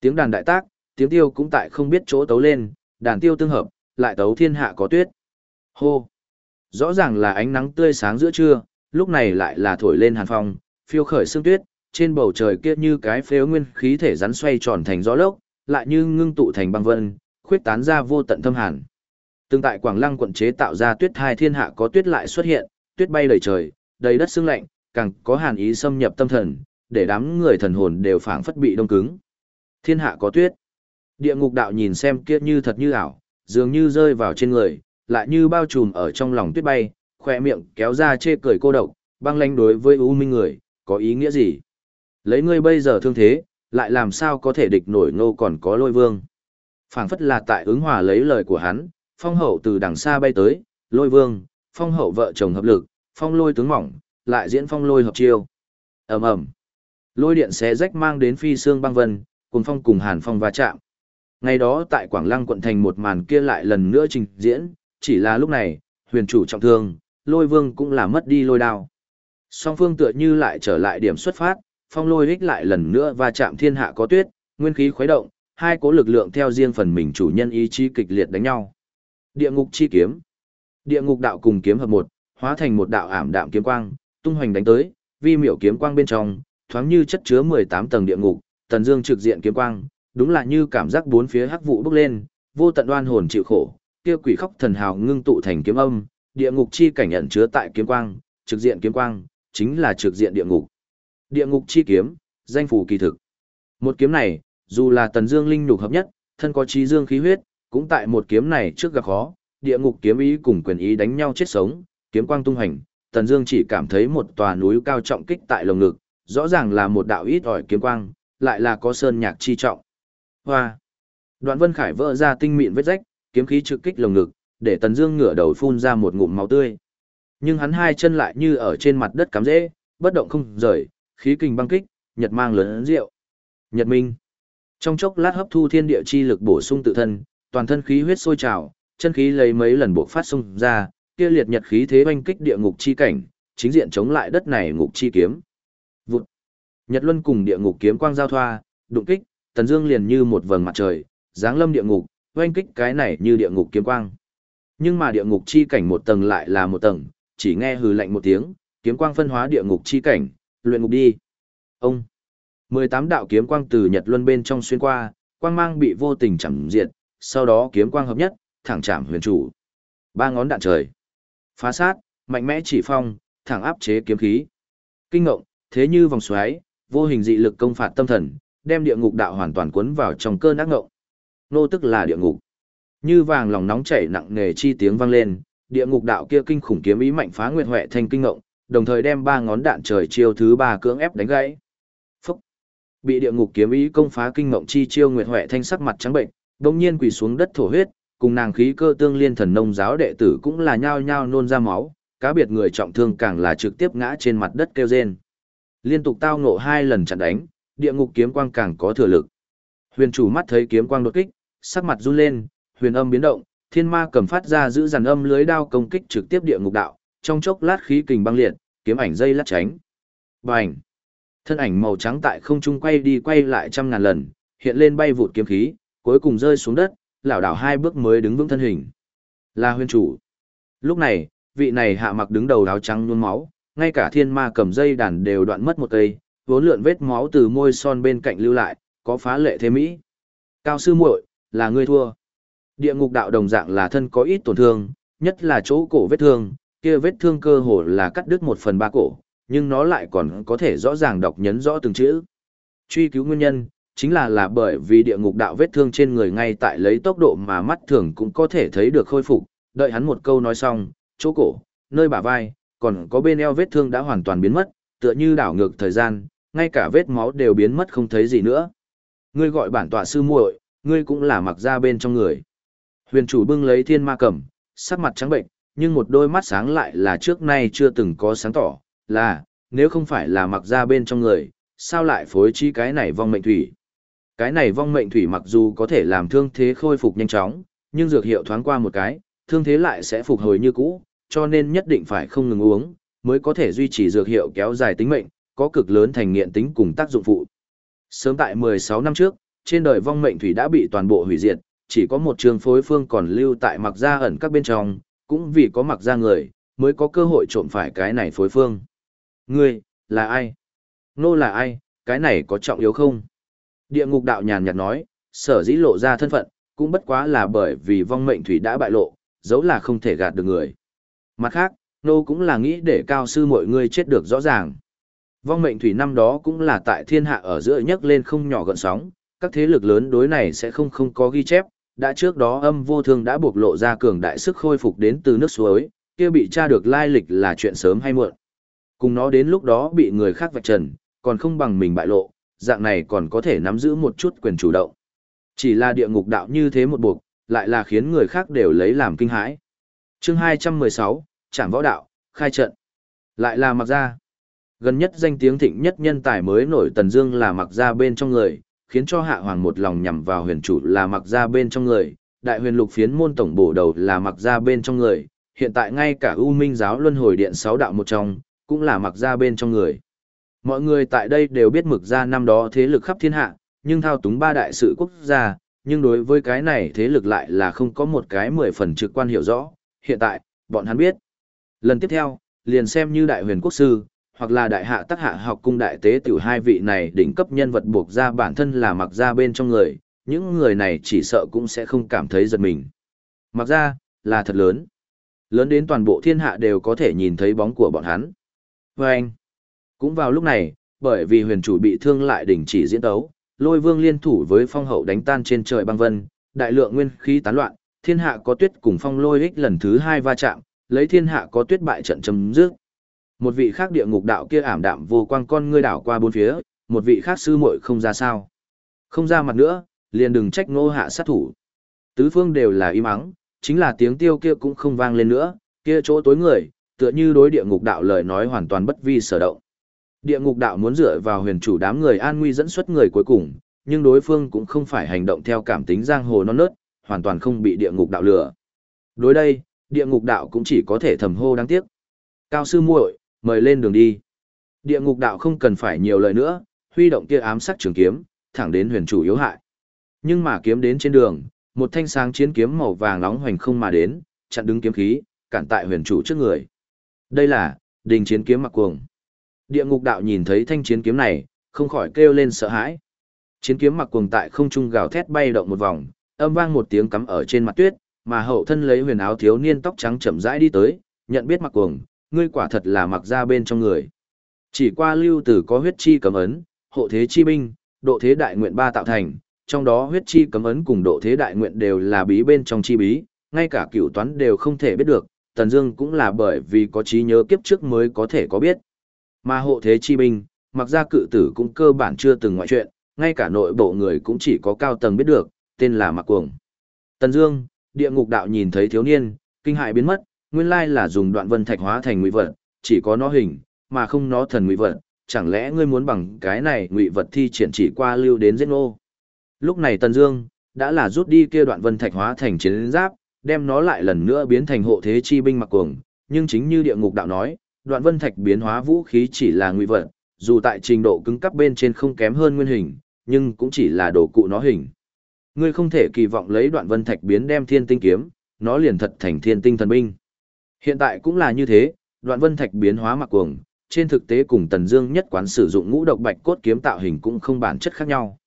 Tiếng đàn đại tác, tiếng tiêu cũng tại không biết chỗ tấu lên, đàn tiêu tương hợp, lại tấu thiên hạ có tuyết. Hô! Rõ ràng là ánh nắng tươi sáng giữa trưa, lúc này lại là thổi lên hàn phong, phiêu khởi sương tuyết, trên bầu trời kia như cái phếu nguyên khí thể rắn xoay tròn thành gió lốc, lại như ngưng tụ thành băng vân, khuyết tán ra vô tận thâm hàn. Từng tại Quảng Lăng quận chế tạo ra tuyết hai thiên hạ có tuyết lại xuất hiện, tuyết bay đầy trời, đầy đất sương lạnh, càng có hàn ý xâm nhập tâm thần, để đám người thần hồn đều phảng phất bị đông cứng. Thiên hạ có tuyết. Địa ngục đạo nhìn xem kia như thật như ảo, dường như rơi vào trên người, lại như bao trùm ở trong lòng tuyết bay, khoe miệng kéo ra chê cười cô độc, băng lanh đối với U Minh người, có ý nghĩa gì? Lấy ngươi bây giờ thương thế, lại làm sao có thể địch nổi ngô còn có lôi vương. phảng phất là tại ứng hòa lấy lời của hắn, phong hậu từ đằng xa bay tới, lôi vương, phong hậu vợ chồng hợp lực, phong lôi tướng mỏng, lại diễn phong lôi hợp chiêu. ầm ầm Lôi điện xé rách mang đến phi xương băng vân, cùng phong cùng hàn phong va chạm. Ngày đó tại Quảng Lăng quận thành một màn kia lại lần nữa trình diễn, chỉ là lúc này, huyền chủ trọng thương, lôi vương cũng là mất đi lôi đao. Song phương tựa như lại trở lại điểm xuất phát, phong lôi hích lại lần nữa va chạm thiên hạ có tuyết, nguyên khí khuấy động, hai cố lực lượng theo riêng phần mình chủ nhân ý chí kịch liệt đánh nhau. Địa ngục chi kiếm. Địa ngục đạo cùng kiếm hợp một, hóa thành một đạo ảm đạm kiếm quang, tung hoành đánh tới, vi miểu kiếm quang bên trong, thoáng như chất chứa 18 tầng địa ngục, tần dương trực diện kiếm quang, đúng là như cảm giác bốn phía hắc vụ bốc lên, vô tận oan hồn chịu khổ, kia quỷ khóc thần hào ngưng tụ thành kiếm âm, địa ngục chi cảnh ẩn chứa tại kiếm quang, trực diện kiếm quang, chính là trực diện địa ngục. Địa ngục chi kiếm, danh phủ kỳ thực. Một kiếm này, dù là tần dương linh nhục hợp nhất, thân có trí dương khí huyết, cũng tại một kiếm này trước gặp khó, địa ngục kiếm ý cùng quyền ý đánh nhau chết sống, kiếm quang tung hành, tần dương chỉ cảm thấy một tòa núi cao trọng kích tại lồng ngực, rõ ràng là một đạo ít ỏi kiếm quang, lại là có sơn nhạc chi trọng. Hoa! Đoạn Vân Khải vỡ ra tinh mịn vết rách, kiếm khí trực kích lồng ngực, để Tần Dương ngửa đầu phun ra một ngụm máu tươi. Nhưng hắn hai chân lại như ở trên mặt đất cắm rễ, bất động không rời, khí kình băng kích, nhật mang lớn rượu. Nhật Minh. Trong chốc lát hấp thu thiên địa chi lực bổ sung tự thân, toàn thân khí huyết sôi trào, chân khí lấy mấy lần bộc phát xung ra, kia liệt nhật khí thế oanh kích địa ngục chi cảnh, chính diện chống lại đất này ngục chi kiếm. Vụt. Nhật Luân cùng địa ngục kiếm quang giao thoa, đụng kích, Tần Dương liền như một vầng mặt trời, giáng lâm địa ngục, oanh kích cái này như địa ngục kiếm quang. Nhưng mà địa ngục chi cảnh một tầng lại là một tầng, chỉ nghe hừ lạnh một tiếng, kiếm quang phân hóa địa ngục chi cảnh, luyện ngục đi. Ông. 18 đạo kiếm quang từ Nhật Luân bên trong xuyên qua, quang mang bị vô tình chằm diệt, sau đó kiếm quang hợp nhất, thẳng chạm huyền chủ. Ba ngón đạn trời. Phá sát, mạnh mẽ chỉ phong, thẳng áp chế kiếm khí. Kinh ngộng, thế như vòng xoáy, vô hình dị lực công phạt tâm thần, đem địa ngục đạo hoàn toàn cuốn vào trong cơn ác ngộng. Nô tức là địa ngục. Như vàng lòng nóng chảy nặng nề chi tiếng vang lên, địa ngục đạo kia kinh khủng kiếm ý mạnh phá nguyệt huệ thành kinh ngộng, đồng thời đem ba ngón đạn trời chiêu thứ ba cưỡng ép đánh gãy. Phúc! Bị địa ngục kiếm ý công phá kinh ngộng chi chiêu nguyệt huệ thanh sắc mặt trắng bệnh, đồng nhiên quỳ xuống đất thổ huyết, cùng nàng khí cơ tương liên thần nông giáo đệ tử cũng là nhao nhao nôn ra máu, cá biệt người trọng thương càng là trực tiếp ngã trên mặt đất kêu rên. Liên tục tao ngộ hai lần chặn đánh, địa ngục kiếm quang càng có thừa lực. Huyền chủ mắt thấy kiếm quang đột kích, sắc mặt run lên, huyền âm biến động, thiên ma cầm phát ra giữ dàn âm lưới đao công kích trực tiếp địa ngục đạo, trong chốc lát khí kình băng liệt, kiếm ảnh dây lát tránh. Bành! Thân ảnh màu trắng tại không trung quay đi quay lại trăm ngàn lần, hiện lên bay vụt kiếm khí, cuối cùng rơi xuống đất, lảo đảo hai bước mới đứng vững thân hình. Là huyền chủ. Lúc này, vị này hạ mặc đứng đầu áo trắng nhuôn máu, ngay cả thiên ma cầm dây đàn đều đoạn mất một cây, vốn lượn vết máu từ môi son bên cạnh lưu lại, có phá lệ thế mỹ. Cao sư muội, là ngươi thua. Địa ngục đạo đồng dạng là thân có ít tổn thương, nhất là chỗ cổ vết thương, kia vết thương cơ hồ là cắt đứt một phần ba cổ, nhưng nó lại còn có thể rõ ràng đọc nhấn rõ từng chữ. Truy cứu nguyên nhân, chính là là bởi vì địa ngục đạo vết thương trên người ngay tại lấy tốc độ mà mắt thường cũng có thể thấy được khôi phục, đợi hắn một câu nói xong, chỗ cổ, nơi bả vai, còn có bên eo vết thương đã hoàn toàn biến mất, tựa như đảo ngược thời gian, ngay cả vết máu đều biến mất không thấy gì nữa. Ngươi gọi bản tọa sư muội, ngươi cũng là mặc ra bên trong người. Huyền chủ bưng lấy thiên ma cầm, sắc mặt trắng bệnh, nhưng một đôi mắt sáng lại là trước nay chưa từng có sáng tỏ, là, nếu không phải là mặc ra bên trong người, sao lại phối chi cái này vong mệnh thủy. Cái này vong mệnh thủy mặc dù có thể làm thương thế khôi phục nhanh chóng, nhưng dược hiệu thoáng qua một cái, thương thế lại sẽ phục hồi như cũ, cho nên nhất định phải không ngừng uống, mới có thể duy trì dược hiệu kéo dài tính mệnh, có cực lớn thành nghiện tính cùng tác dụng phụ. Sớm tại 16 năm trước, trên đời vong mệnh thủy đã bị toàn bộ hủy diệt, chỉ có một trường phối phương còn lưu tại mặc gia ẩn các bên trong, cũng vì có mặc ra người, mới có cơ hội trộm phải cái này phối phương. Ngươi, là ai? Nô là ai, cái này có trọng yếu không? Địa ngục đạo nhàn nhạt nói, sở dĩ lộ ra thân phận, cũng bất quá là bởi vì vong mệnh thủy đã bại lộ, dấu là không thể gạt được người. Mặt khác, nô cũng là nghĩ để cao sư mọi người chết được rõ ràng. Vong mệnh thủy năm đó cũng là tại thiên hạ ở giữa nhấc lên không nhỏ gợn sóng, các thế lực lớn đối này sẽ không không có ghi chép, đã trước đó âm vô thương đã buộc lộ ra cường đại sức khôi phục đến từ nước suối, kia bị tra được lai lịch là chuyện sớm hay muộn. Cùng nó đến lúc đó bị người khác vạch trần, còn không bằng mình bại lộ, dạng này còn có thể nắm giữ một chút quyền chủ động. Chỉ là địa ngục đạo như thế một buộc, lại là khiến người khác đều lấy làm kinh hãi. Chương 216, Trảm Võ Đạo, khai trận. Lại là mặc ra. Gần nhất danh tiếng thịnh nhất nhân tài mới nổi Tần Dương là mặc ra bên trong người, khiến cho Hạ Hoàng một lòng nhằm vào huyền chủ là mặc ra bên trong người, đại huyền lục phiến môn tổng bổ đầu là mặc ra bên trong người, hiện tại ngay cả U Minh giáo luân hồi điện sáu đạo một trong, cũng là mặc ra bên trong người. Mọi người tại đây đều biết mực ra năm đó thế lực khắp thiên hạ, nhưng thao túng ba đại sự quốc gia, nhưng đối với cái này thế lực lại là không có một cái mười phần trực quan hiểu rõ. Hiện tại, bọn hắn biết. Lần tiếp theo, liền xem như đại huyền quốc sư, hoặc là đại hạ tác hạ học cung đại tế tiểu hai vị này đỉnh cấp nhân vật buộc ra bản thân là mặc ra bên trong người, những người này chỉ sợ cũng sẽ không cảm thấy giật mình. Mặc ra, là thật lớn. Lớn đến toàn bộ thiên hạ đều có thể nhìn thấy bóng của bọn hắn. Và anh, cũng vào lúc này, bởi vì huyền chủ bị thương lại đình chỉ diễn tấu, lôi vương liên thủ với phong hậu đánh tan trên trời băng vân, đại lượng nguyên khí tán loạn, thiên hạ có tuyết cùng phong lôi ích lần thứ hai va chạm, lấy thiên hạ có tuyết bại trận chấm dứt. Một vị khác địa ngục đạo kia ảm đạm vô quang con ngươi đảo qua bốn phía, một vị khác sư muội không ra sao. Không ra mặt nữa, liền đừng trách nô hạ sát thủ. Tứ phương đều là im ắng, chính là tiếng tiêu kia cũng không vang lên nữa, kia chỗ tối người, tựa như đối địa ngục đạo lời nói hoàn toàn bất vi sở động. Địa ngục đạo muốn dựa vào huyền chủ đám người an nguy dẫn xuất người cuối cùng, nhưng đối phương cũng không phải hành động theo cảm tính giang hồ non nớt, hoàn toàn không bị địa ngục đạo lừa. Đối đây, địa ngục đạo cũng chỉ có thể thầm hô đáng tiếc. Cao sư muội, mời lên đường đi. Địa ngục đạo không cần phải nhiều lời nữa, huy động kia ám sát trường kiếm, thẳng đến huyền chủ yếu hại. Nhưng mà kiếm đến trên đường, một thanh sáng chiến kiếm màu vàng nóng hoành không mà đến, chặn đứng kiếm khí, cản tại huyền chủ trước người. Đây là, đình chiến kiếm mặc cuồng. Địa ngục đạo nhìn thấy thanh chiến kiếm này, không khỏi kêu lên sợ hãi. Chiến kiếm mặc cuồng tại không trung gào thét bay động một vòng, âm vang một tiếng cắm ở trên mặt tuyết, mà hậu thân lấy huyền áo thiếu niên tóc trắng chậm rãi đi tới, nhận biết mặc cuồng, ngươi quả thật là mặc ra bên trong người. Chỉ qua lưu tử có huyết chi cấm ấn, hộ thế chi binh, độ thế đại nguyện ba tạo thành, trong đó huyết chi cấm ấn cùng độ thế đại nguyện đều là bí bên trong chi bí, ngay cả cửu toán đều không thể biết được, Tần Dương cũng là bởi vì có trí nhớ kiếp trước mới có thể có biết. Mà hộ thế chi binh, mặc ra cự tử cũng cơ bản chưa từng ngoại chuyện, ngay cả nội bộ người cũng chỉ có cao tầng biết được, tên là Mặc Cuồng. Tần Dương, địa ngục đạo nhìn thấy thiếu niên, kinh hãi biến mất, nguyên lai là dùng đoạn vân thạch hóa thành ngụy vật, chỉ có nó hình, mà không nó thần ngụy vật, chẳng lẽ ngươi muốn bằng cái này ngụy vật thi triển chỉ qua lưu đến giết nô? Lúc này Tần Dương đã là rút đi kia đoạn vân thạch hóa thành chiến giáp, đem nó lại lần nữa biến thành hộ thế chi binh mặc cuồng, nhưng chính như địa ngục đạo nói, đoạn vân thạch biến hóa vũ khí chỉ là ngụy vật, dù tại trình độ cứng cấp bên trên không kém hơn nguyên hình, nhưng cũng chỉ là đồ cụ nó hình. Ngươi không thể kỳ vọng lấy đoạn vân thạch biến đem thiên tinh kiếm, nó liền thật thành thiên tinh thần binh. Hiện tại cũng là như thế, đoạn vân thạch biến hóa mặc cuồng, trên thực tế cùng Tần Dương nhất quán sử dụng ngũ độc bạch cốt kiếm tạo hình cũng không bản chất khác nhau.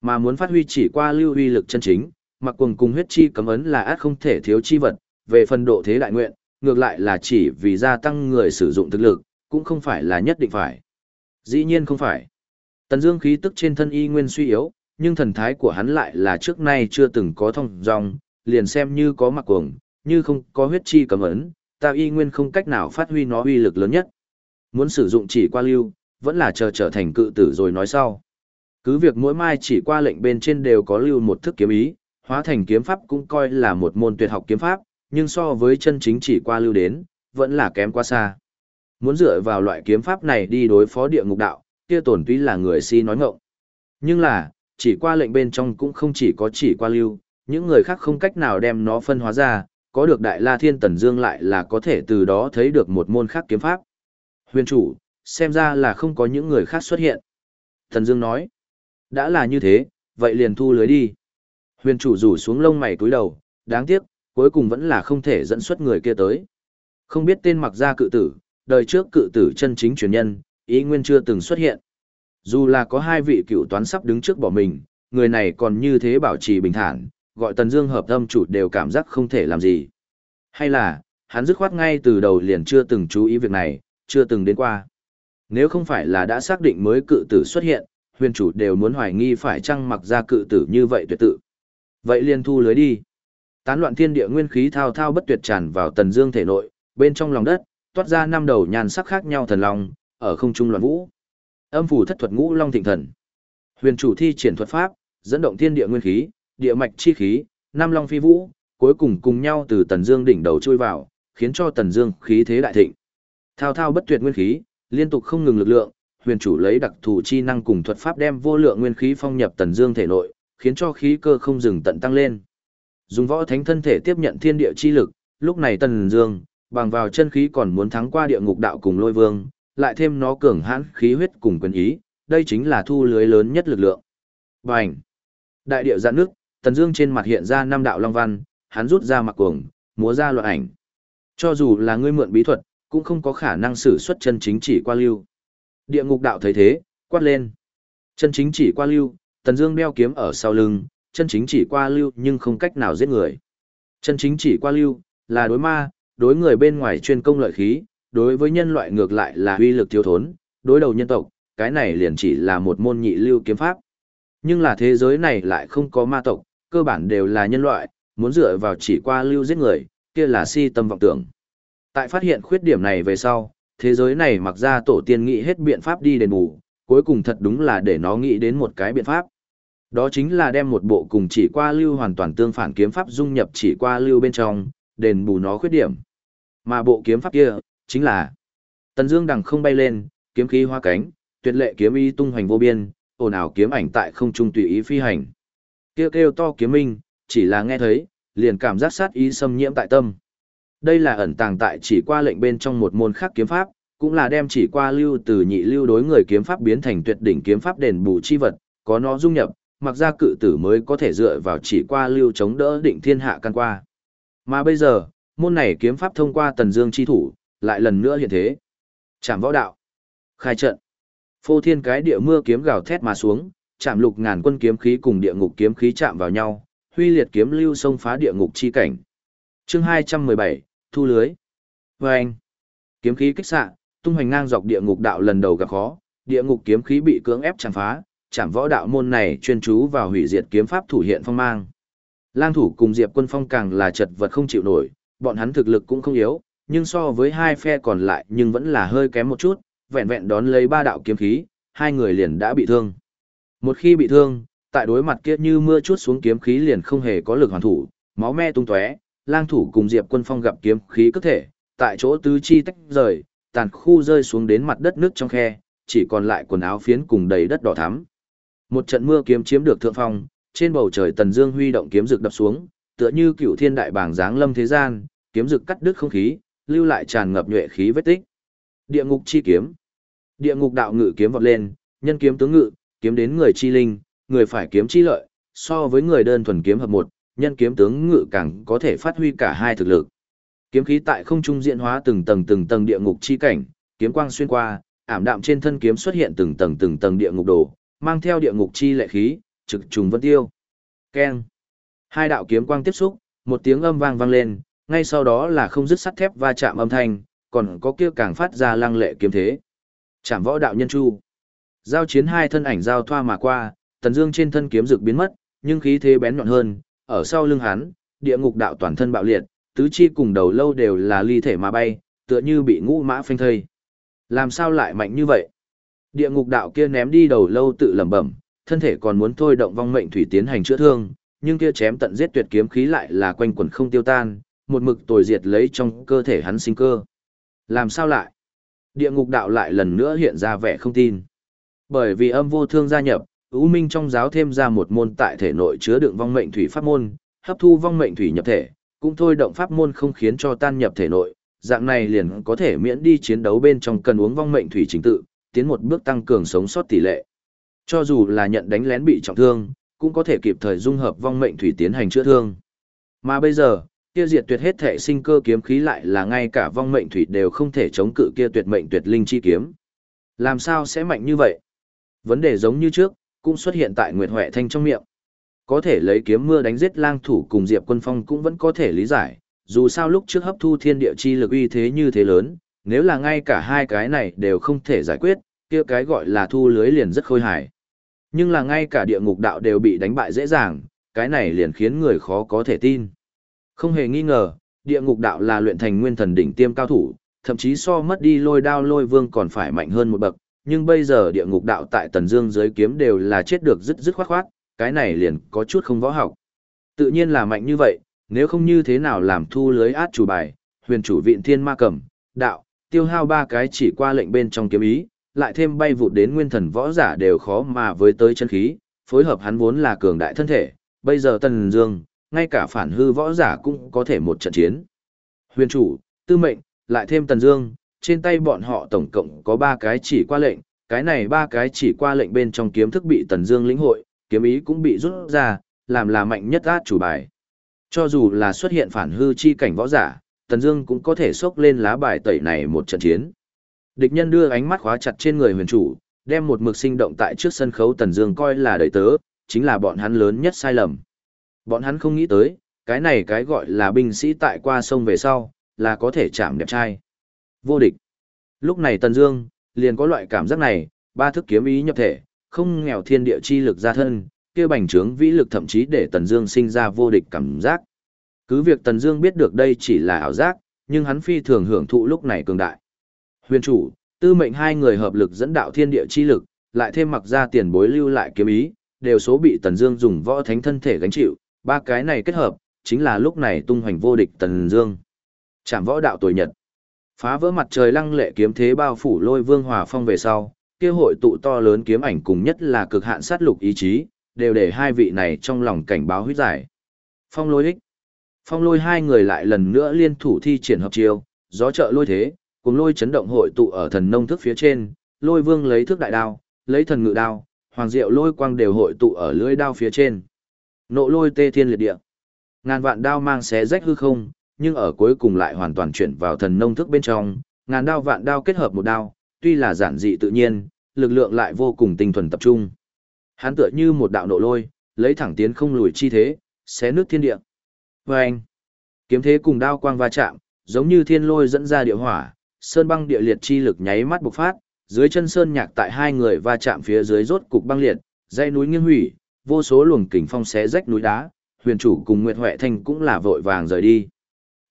Mà muốn phát huy chỉ qua lưu uy lực chân chính, mặc cuồng cùng huyết chi cấm ấn là át không thể thiếu chi vật, về phần độ thế đại nguyện, ngược lại là chỉ vì gia tăng người sử dụng thực lực, cũng không phải là nhất định phải. Dĩ nhiên không phải. Tần Dương khí tức trên thân y nguyên suy yếu, nhưng thần thái của hắn lại là trước nay chưa từng có thông dong, liền xem như có mặc cuồng, như không có huyết chi cấm ấn, ta y nguyên không cách nào phát huy nó uy lực lớn nhất. Muốn sử dụng chỉ qua lưu, vẫn là chờ trở thành cự tử rồi nói sau. Cứ việc mỗi mai chỉ qua lệnh bên trên đều có lưu một thức kiếm ý, hóa thành kiếm pháp cũng coi là một môn tuyệt học kiếm pháp, nhưng so với chân chính chỉ qua lưu đến, vẫn là kém quá xa. Muốn dựa vào loại kiếm pháp này đi đối phó địa ngục đạo, kia tổn tuy là người si nói ngọng. Nhưng là, chỉ qua lệnh bên trong cũng không chỉ có chỉ qua lưu, những người khác không cách nào đem nó phân hóa ra, có được Đại La Thiên Tần Dương lại là có thể từ đó thấy được một môn khác kiếm pháp. Huyền chủ, xem ra là không có những người khác xuất hiện. Tần Dương nói, đã là như thế, vậy liền thu lưới đi. Huyền chủ rủ xuống lông mày cúi đầu, đáng tiếc, cuối cùng vẫn là không thể dẫn xuất người kia tới. Không biết tên mặc gia cự tử, đời trước cự tử chân chính truyền nhân, ý nguyên chưa từng xuất hiện. Dù là có hai vị cựu toán sắp đứng trước bỏ mình, người này còn như thế bảo trì bình thản, gọi Tần Dương hợp tâm chủ đều cảm giác không thể làm gì. Hay là, hắn dứt khoát ngay từ đầu liền chưa từng chú ý việc này, chưa từng đến qua. Nếu không phải là đã xác định mới cự tử xuất hiện, huyền chủ đều muốn hoài nghi phải chăng mặc ra cự tử như vậy tuyệt tự. Vậy liền thu lưới đi. Tán loạn thiên địa nguyên khí thao thao bất tuyệt tràn vào Tần Dương thể nội, bên trong lòng đất, toát ra năm đầu nhàn sắc khác nhau thần long, ở không trung loạn vũ. Âm phủ thất thuật ngũ long thịnh thần. Huyền chủ thi triển thuật pháp, dẫn động thiên địa nguyên khí, địa mạch chi khí, nam long phi vũ, cuối cùng cùng nhau từ Tần Dương đỉnh đầu chui vào, khiến cho Tần Dương khí thế đại thịnh. Thao thao bất tuyệt nguyên khí, liên tục không ngừng lực lượng, huyền chủ lấy đặc thù chi năng cùng thuật pháp đem vô lượng nguyên khí phong nhập Tần Dương thể nội, khiến cho khí cơ không dừng tận tăng lên. Dùng võ thánh thân thể tiếp nhận thiên địa chi lực, lúc này Tần Dương, bằng vào chân khí còn muốn thắng qua địa ngục đạo cùng lôi vương, lại thêm nó cường hãn khí huyết cùng quyền ý, đây chính là thu lưới lớn nhất lực lượng. Bành! Đại địa giãn nước, Tần Dương trên mặt hiện ra năm đạo long văn, hắn rút ra mặc cuồng, múa ra loạn ảnh. Cho dù là ngươi mượn bí thuật, cũng không có khả năng sử xuất chân chính chỉ qua lưu. Địa ngục đạo thấy thế, quát lên. Chân chính chỉ qua lưu, Tần Dương đeo kiếm ở sau lưng, chân chính chỉ qua lưu nhưng không cách nào giết người. Chân chính chỉ qua lưu, là đối ma, đối người bên ngoài chuyên công lợi khí, đối với nhân loại ngược lại là uy lực thiếu thốn, đối đầu nhân tộc, cái này liền chỉ là một môn nhị lưu kiếm pháp. Nhưng là thế giới này lại không có ma tộc, cơ bản đều là nhân loại, muốn dựa vào chỉ qua lưu giết người, kia là si tâm vọng tưởng. Tại phát hiện khuyết điểm này về sau, thế giới này mặc ra tổ tiên nghĩ hết biện pháp đi đền bù, cuối cùng thật đúng là để nó nghĩ đến một cái biện pháp. Đó chính là đem một bộ cùng chỉ qua lưu hoàn toàn tương phản kiếm pháp dung nhập chỉ qua lưu bên trong, đền bù nó khuyết điểm. Mà bộ kiếm pháp kia, chính là Tần Dương đằng không bay lên, kiếm khí hoa cánh, tuyệt lệ kiếm ý tung hoành vô biên, ồn ào kiếm ảnh tại không trung tùy ý phi hành. Kêu kêu to kiếm minh, chỉ là nghe thấy, liền cảm giác sát ý xâm nhiễm tại tâm. Đây là ẩn tàng tại chỉ qua lệnh bên trong một môn khác kiếm pháp, cũng là đem chỉ qua lưu từ nhị lưu đối người kiếm pháp biến thành tuyệt đỉnh kiếm pháp đền bù chi vật, có nó dung nhập, mặc ra cự tử mới có thể dựa vào chỉ qua lưu chống đỡ định thiên hạ căn qua. Mà bây giờ, môn này kiếm pháp thông qua tần dương chi thủ, lại lần nữa hiện thế. Chạm võ đạo. Khai trận. Phô thiên cái địa mưa kiếm gào thét mà xuống, chạm lục ngàn quân kiếm khí cùng địa ngục kiếm khí chạm vào nhau, huy liệt kiếm lưu xông phá địa ngục chi cảnh. Chương 217, thu lưới. Vâng. Kiếm khí kích xạ, tung hoành ngang dọc địa ngục đạo lần đầu gặp khó, địa ngục kiếm khí bị cưỡng ép chạm phá, chạm võ đạo môn này chuyên chú vào hủy diệt kiếm pháp thủ hiện phong mang. Lang thủ cùng Diệp Quân Phong càng là chật vật không chịu nổi, bọn hắn thực lực cũng không yếu, nhưng so với hai phe còn lại nhưng vẫn là hơi kém một chút, vẹn vẹn đón lấy ba đạo kiếm khí, hai người liền đã bị thương. Một khi bị thương, tại đối mặt kia như mưa chút xuống kiếm khí liền không hề có lực hoàn thủ, máu me tung tóe, lang thủ cùng Diệp Quân Phong gặp kiếm khí cất thể, tại chỗ tứ chi tách rời, tàn khu rơi xuống đến mặt đất nước trong khe, chỉ còn lại quần áo phiến cùng đầy đất đỏ thắm. Một trận mưa kiếm chiếm được thượng phong, trên bầu trời Tần Dương huy động kiếm rực đập xuống, tựa như cựu thiên đại bảng giáng lâm thế gian, kiếm rực cắt đứt không khí, lưu lại tràn ngập nhuệ khí vết tích. Địa ngục chi kiếm. Địa ngục đạo ngự kiếm vọt lên, nhân kiếm tướng ngự, kiếm đến người chi linh, người phải kiếm chi lợi, so với người đơn thuần kiếm hợp một, nhân kiếm tướng ngự càng có thể phát huy cả hai thực lực. Kiếm khí tại không trung diễn hóa từng tầng từng tầng địa ngục chi cảnh, kiếm quang xuyên qua, ảm đạm trên thân kiếm xuất hiện từng tầng từng tầng địa ngục đồ, mang theo địa ngục chi lệ khí, trực trùng vân tiêu. Keng. Hai đạo kiếm quang tiếp xúc, một tiếng âm vang vang lên, ngay sau đó là không dứt sắt thép va chạm âm thanh, còn có kia càng phát ra lăng lệ kiếm thế. Chạm võ đạo nhân chu. Giao chiến hai thân ảnh giao thoa mà qua, Tần Dương trên thân kiếm rực biến mất, nhưng khí thế bén nhọn hơn, ở sau lưng hắn, địa ngục đạo toàn thân bạo liệt, tứ chi cùng đầu lâu đều là ly thể mà bay, tựa như bị ngũ mã phanh thây. Làm sao lại mạnh như vậy? Địa ngục đạo kia ném đi đầu lâu tự lẩm bẩm, thân thể còn muốn thôi động vong mệnh thủy tiến hành chữa thương, nhưng kia chém tận giết tuyệt kiếm khí lại là quanh quẩn không tiêu tan, một mực tồi diệt lấy trong cơ thể hắn sinh cơ. Làm sao lại? Địa ngục đạo lại lần nữa hiện ra vẻ không tin. Bởi vì âm vô thương gia nhập, ưu minh trong giáo thêm ra một môn tại thể nội chứa đựng vong mệnh thủy pháp môn, hấp thu vong mệnh thủy nhập thể, cũng thôi động pháp môn không khiến cho tan nhập thể nội, dạng này liền có thể miễn đi chiến đấu bên trong cần uống vong mệnh thủy chính tự, tiến một bước tăng cường sống sót tỷ lệ. Cho dù là nhận đánh lén bị trọng thương, cũng có thể kịp thời dung hợp vong mệnh thủy tiến hành chữa thương. Mà bây giờ, kia diệt tuyệt hết thể sinh cơ kiếm khí lại là ngay cả vong mệnh thủy đều không thể chống cự kia tuyệt mệnh tuyệt linh chi kiếm. Làm sao sẽ mạnh như vậy? Vấn đề giống như trước, cũng xuất hiện tại Nguyệt Huệ Thanh trong miệng. Có thể lấy kiếm mưa đánh giết lang thủ cùng Diệp Quân Phong cũng vẫn có thể lý giải, dù sao lúc trước hấp thu thiên địa chi lực uy thế như thế lớn, nếu là ngay cả hai cái này đều không thể giải quyết, kia cái gọi là thu lưới liền rất khôi hài. Nhưng là ngay cả địa ngục đạo đều bị đánh bại dễ dàng, cái này liền khiến người khó có thể tin. Không hề nghi ngờ, địa ngục đạo là luyện thành nguyên thần đỉnh tiêm cao thủ, thậm chí so mất đi lôi đao lôi vương còn phải mạnh hơn một bậc, nhưng bây giờ địa ngục đạo tại Tần Dương dưới kiếm đều là chết được dứt dứt khoát khoát, cái này liền có chút không võ học. Tự nhiên là mạnh như vậy, nếu không như thế nào làm thu lưới át chủ bài, huyền chủ viện thiên ma cầm, đạo, tiêu hao ba cái chỉ qua lệnh bên trong kiếm ý, lại thêm bay vụt đến nguyên thần võ giả đều khó mà với tới chân khí, phối hợp hắn vốn là cường đại thân thể, bây giờ Tần Dương, ngay cả phản hư võ giả cũng có thể một trận chiến. Huyền chủ, tư mệnh, lại thêm Tần Dương, trên tay bọn họ tổng cộng có ba cái chỉ qua lệnh, cái này ba cái chỉ qua lệnh bên trong kiếm thức bị Tần Dương lĩnh hội, kiếm ý cũng bị rút ra, làm là mạnh nhất át chủ bài. Cho dù là xuất hiện phản hư chi cảnh võ giả, Tần Dương cũng có thể xốc lên lá bài tẩy này một trận chiến. Địch nhân đưa ánh mắt khóa chặt trên người huyền chủ, đem một mực sinh động tại trước sân khấu Tần Dương coi là đợi tớ, chính là bọn hắn lớn nhất sai lầm. Bọn hắn không nghĩ tới, cái này cái gọi là binh sĩ tại qua sông về sau, là có thể chạm đẹp trai. Vô địch. Lúc này Tần Dương liền có loại cảm giác này, ba thức kiếm ý nhập thể, không nghèo thiên địa chi lực ra thân, kia bành trướng vĩ lực thậm chí để Tần Dương sinh ra vô địch cảm giác. Cứ việc Tần Dương biết được đây chỉ là ảo giác, nhưng hắn phi thường hưởng thụ lúc này cường đại. Huyền chủ, tư mệnh hai người hợp lực dẫn đạo thiên địa chi lực, lại thêm mặc ra tiền bối lưu lại kiếm ý, đều số bị Tần Dương dùng võ thánh thân thể gánh chịu, ba cái này kết hợp, chính là lúc này tung hoành vô địch Tần Dương. Trảm võ đạo tuổi nhật. Phá vỡ mặt trời lăng lệ kiếm thế bao phủ lôi vương hòa phong về sau, kia hội tụ to lớn kiếm ảnh cùng nhất là cực hạn sát lục ý chí, đều để hai vị này trong lòng cảnh báo huyết giải. Phong lôi ích. Phong lôi hai người lại lần nữa liên thủ thi triển hợp chiêu, gió trợ lôi thế, cùng lôi chấn động hội tụ ở thần nông thức phía trên, lôi vương lấy thước đại đao, lấy thần ngự đao, hoàng diệu lôi quang đều hội tụ ở lưỡi đao phía trên. Nộ lôi tê thiên liệt địa. Ngàn vạn đao mang xé rách hư không, nhưng ở cuối cùng lại hoàn toàn chuyển vào thần nông thức bên trong, ngàn đao vạn đao kết hợp một đao, tuy là giản dị tự nhiên, lực lượng lại vô cùng tinh thuần tập trung. Hắn tựa như một đạo nộ lôi, lấy thẳng tiến không lùi chi thế, xé nước thiên địa. Và anh, kiếm thế cùng đao quang va chạm, giống như thiên lôi dẫn ra địa hỏa, sơn băng địa liệt chi lực nháy mắt bộc phát, dưới chân sơn nhạc tại hai người va chạm phía dưới rốt cục băng liệt, dãy núi nghiêng hủy, vô số luồng kình phong xé rách núi đá, huyền chủ cùng Nguyệt Huệ Thanh cũng là vội vàng rời đi.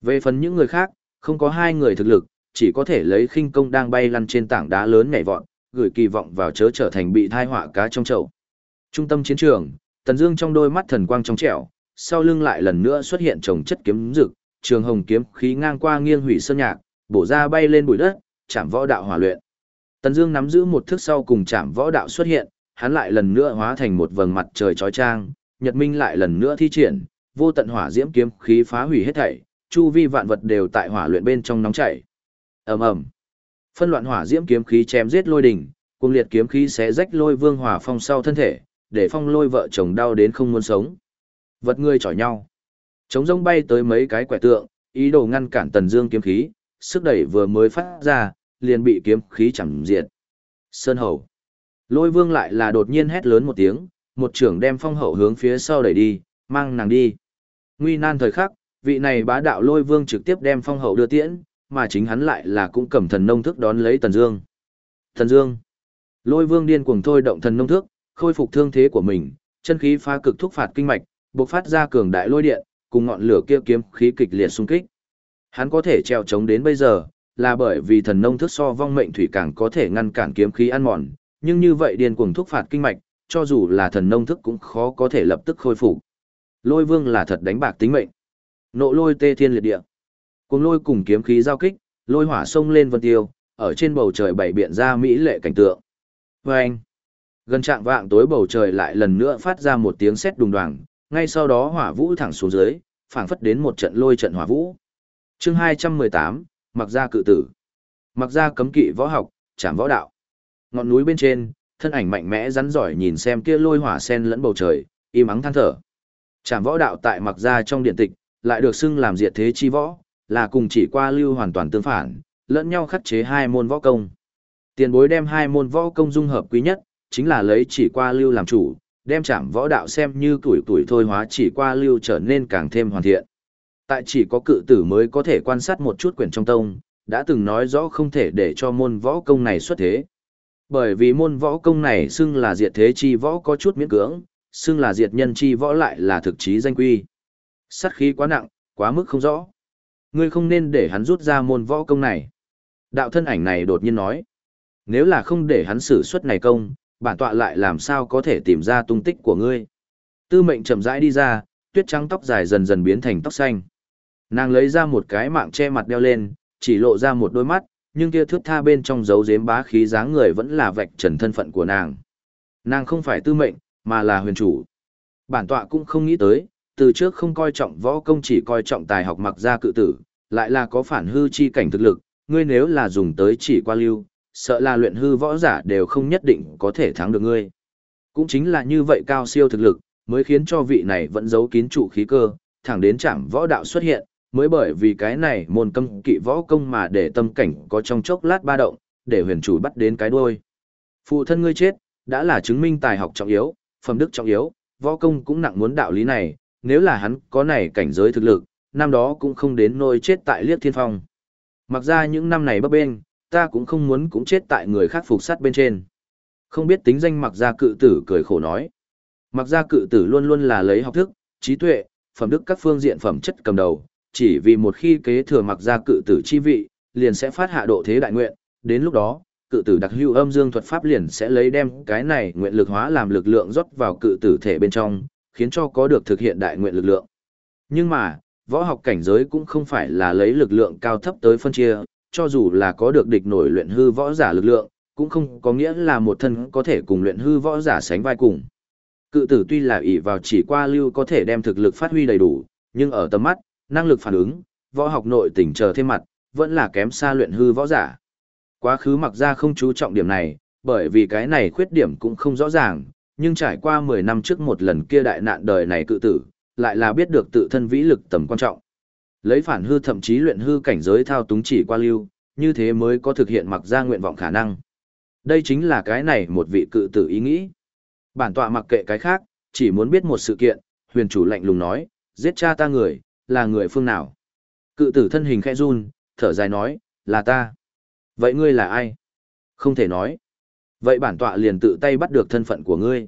Về phần những người khác, không có hai người thực lực, chỉ có thể lấy khinh công đang bay lăn trên tảng đá lớn nhảy vọt, gửi kỳ vọng vào chớ trở thành bị thai họa cá trong chậu. Trung tâm chiến trường, Tần Dương trong đôi mắt thần quang trong trẻo, sau lưng lại lần nữa xuất hiện chồng chất kiếm rực, trường hồng kiếm khí ngang qua nghiêng hủy sơn nhạc, bổ ra bay lên bụi đất, chạm võ đạo hỏa luyện. Tần Dương nắm giữ một thức sau cùng chạm võ đạo xuất hiện, hắn lại lần nữa hóa thành một vầng mặt trời chói chang, nhật minh lại lần nữa thi triển, vô tận hỏa diễm kiếm khí phá hủy hết thảy, chu vi vạn vật đều tại hỏa luyện bên trong nóng chảy. Ầm ầm. Phân loạn hỏa diễm kiếm khí chém giết lôi đỉnh, cuồng liệt kiếm khí xé rách lôi vương hỏa phong sau thân thể, để phong lôi vợ chồng đau đến không muốn sống. Vật người chọi nhau. Trống rông bay tới mấy cái quẻ tượng, ý đồ ngăn cản tần dương kiếm khí, sức đẩy vừa mới phát ra, liền bị kiếm khí chẳng diệt. Sơn hầu. Lôi vương lại là đột nhiên hét lớn một tiếng, một trưởng đem phong hậu hướng phía sau đẩy đi, mang nàng đi. Nguy nan thời khắc, vị này bá đạo lôi vương trực tiếp đem phong hậu đưa tiễn, mà chính hắn lại là cũng cầm thần nông thức đón lấy tần dương. Thần dương. Lôi vương điên cuồng thôi động thần nông thức, khôi phục thương thế của mình, chân khí phá cực thúc phạt kinh mạch, bộc phát ra cường đại lôi điện, cùng ngọn lửa kia kiếm khí kịch liệt xung kích. Hắn có thể treo chống đến bây giờ, là bởi vì thần nông thức so vong mệnh thủy càng có thể ngăn cản kiếm khí ăn mòn, nhưng như vậy điên cuồng thúc phạt kinh mạch, cho dù là thần nông thức cũng khó có thể lập tức khôi phục. Lôi vương là thật đánh bạc tính mệnh. Nộ lôi tê thiên liệt địa. Cùng lôi cùng kiếm khí giao kích, lôi hỏa sông lên vân tiêu, ở trên bầu trời bảy biện ra mỹ lệ cảnh tượng. Và anh, gần trạng vạng tối bầu trời lại lần nữa phát ra một tiếng sét đùng đoàng, ngay sau đó hỏa vũ thẳng xuống dưới, phảng phất đến một trận lôi trận hỏa vũ. Chương 218, Mặc gia cự tử. Mặc gia cấm kỵ võ học, trảm võ đạo. Ngọn núi bên trên, thân ảnh mạnh mẽ rắn giỏi nhìn xem kia lôi hỏa sen lẫn bầu trời, im ắng than thở. Trảm võ đạo tại mặc gia trong điện tịch, lại được xưng làm diệt thế chi võ, là cùng chỉ qua lưu hoàn toàn tương phản, lẫn nhau khắc chế hai môn võ công. Tiền bối đem hai môn võ công dung hợp quý nhất, chính là lấy chỉ qua lưu làm chủ, đem chạm võ đạo xem như tuổi tuổi thôi hóa chỉ qua lưu trở nên càng thêm hoàn thiện. Tại chỉ có cự tử mới có thể quan sát một chút quyển trong tông, đã từng nói rõ không thể để cho môn võ công này xuất thế. Bởi vì môn võ công này xưng là diệt thế chi võ có chút miễn cưỡng, xưng là diệt nhân chi võ lại là thực chí danh quy. Sát khí quá nặng, quá mức không rõ. Ngươi không nên để hắn rút ra môn võ công này. Đạo thân ảnh này đột nhiên nói. Nếu là không để hắn xử xuất này công, bản tọa lại làm sao có thể tìm ra tung tích của ngươi. Tư mệnh chậm rãi đi ra, tuyết trắng tóc dài dần dần biến thành tóc xanh. Nàng lấy ra một cái mạng che mặt đeo lên, chỉ lộ ra một đôi mắt, nhưng kia thước tha bên trong dấu giếm bá khí dáng người vẫn là vạch trần thân phận của nàng. Nàng không phải tư mệnh, mà là huyền chủ. Bản tọa cũng không nghĩ tới, từ trước không coi trọng võ công chỉ coi trọng tài học mặc ra cự tử, lại là có phản hư chi cảnh thực lực, ngươi nếu là dùng tới chỉ qua lưu, sợ là luyện hư võ giả đều không nhất định có thể thắng được ngươi. Cũng chính là như vậy cao siêu thực lực, mới khiến cho vị này vẫn giấu kín trụ khí cơ, thẳng đến chạm võ đạo xuất hiện, mới bởi vì cái này môn cấm kỵ võ công mà để tâm cảnh có trong chốc lát ba động, để huyền chủ bắt đến cái đuôi. Phụ thân ngươi chết, đã là chứng minh tài học trọng yếu, phẩm đức trọng yếu, võ công cũng nặng muốn đạo lý này, nếu là hắn có này cảnh giới thực lực, năm đó cũng không đến nôi chết tại liếc thiên phong. Mặc ra những năm này bấp bên, ta cũng không muốn cũng chết tại người khác phục sát bên trên. Không biết tính danh mặc ra cự tử cười khổ nói. Mặc ra cự tử luôn luôn là lấy học thức, trí tuệ, phẩm đức các phương diện phẩm chất cầm đầu, chỉ vì một khi kế thừa mặc ra cự tử chi vị, liền sẽ phát hạ độ thế đại nguyện, đến lúc đó, cự tử đặc hữu âm dương thuật pháp liền sẽ lấy đem cái này nguyện lực hóa làm lực lượng rót vào cự tử thể bên trong, khiến cho có được thực hiện đại nguyện lực lượng. Nhưng mà, võ học cảnh giới cũng không phải là lấy lực lượng cao thấp tới phân chia, cho dù là có được địch nổi luyện hư võ giả lực lượng, cũng không có nghĩa là một thân có thể cùng luyện hư võ giả sánh vai cùng. Cự tử tuy là ỷ vào chỉ qua lưu có thể đem thực lực phát huy đầy đủ, nhưng ở tầm mắt, năng lực phản ứng, võ học nội tỉnh chờ thêm mặt, vẫn là kém xa luyện hư võ giả. Quá khứ mặc ra không chú trọng điểm này, bởi vì cái này khuyết điểm cũng không rõ ràng, nhưng trải qua 10 năm trước một lần kia đại nạn đời này cự tử, lại là biết được tự thân vĩ lực tầm quan trọng. Lấy phản hư thậm chí luyện hư cảnh giới thao túng chỉ qua lưu, như thế mới có thực hiện mặc ra nguyện vọng khả năng. Đây chính là cái này một vị cự tử ý nghĩ. Bản tọa mặc kệ cái khác, chỉ muốn biết một sự kiện, huyền chủ lạnh lùng nói, giết cha ta người, là người phương nào? Cự tử thân hình khẽ run, thở dài nói, là ta. Vậy ngươi là ai? Không thể nói. Vậy bản tọa liền tự tay bắt được thân phận của ngươi.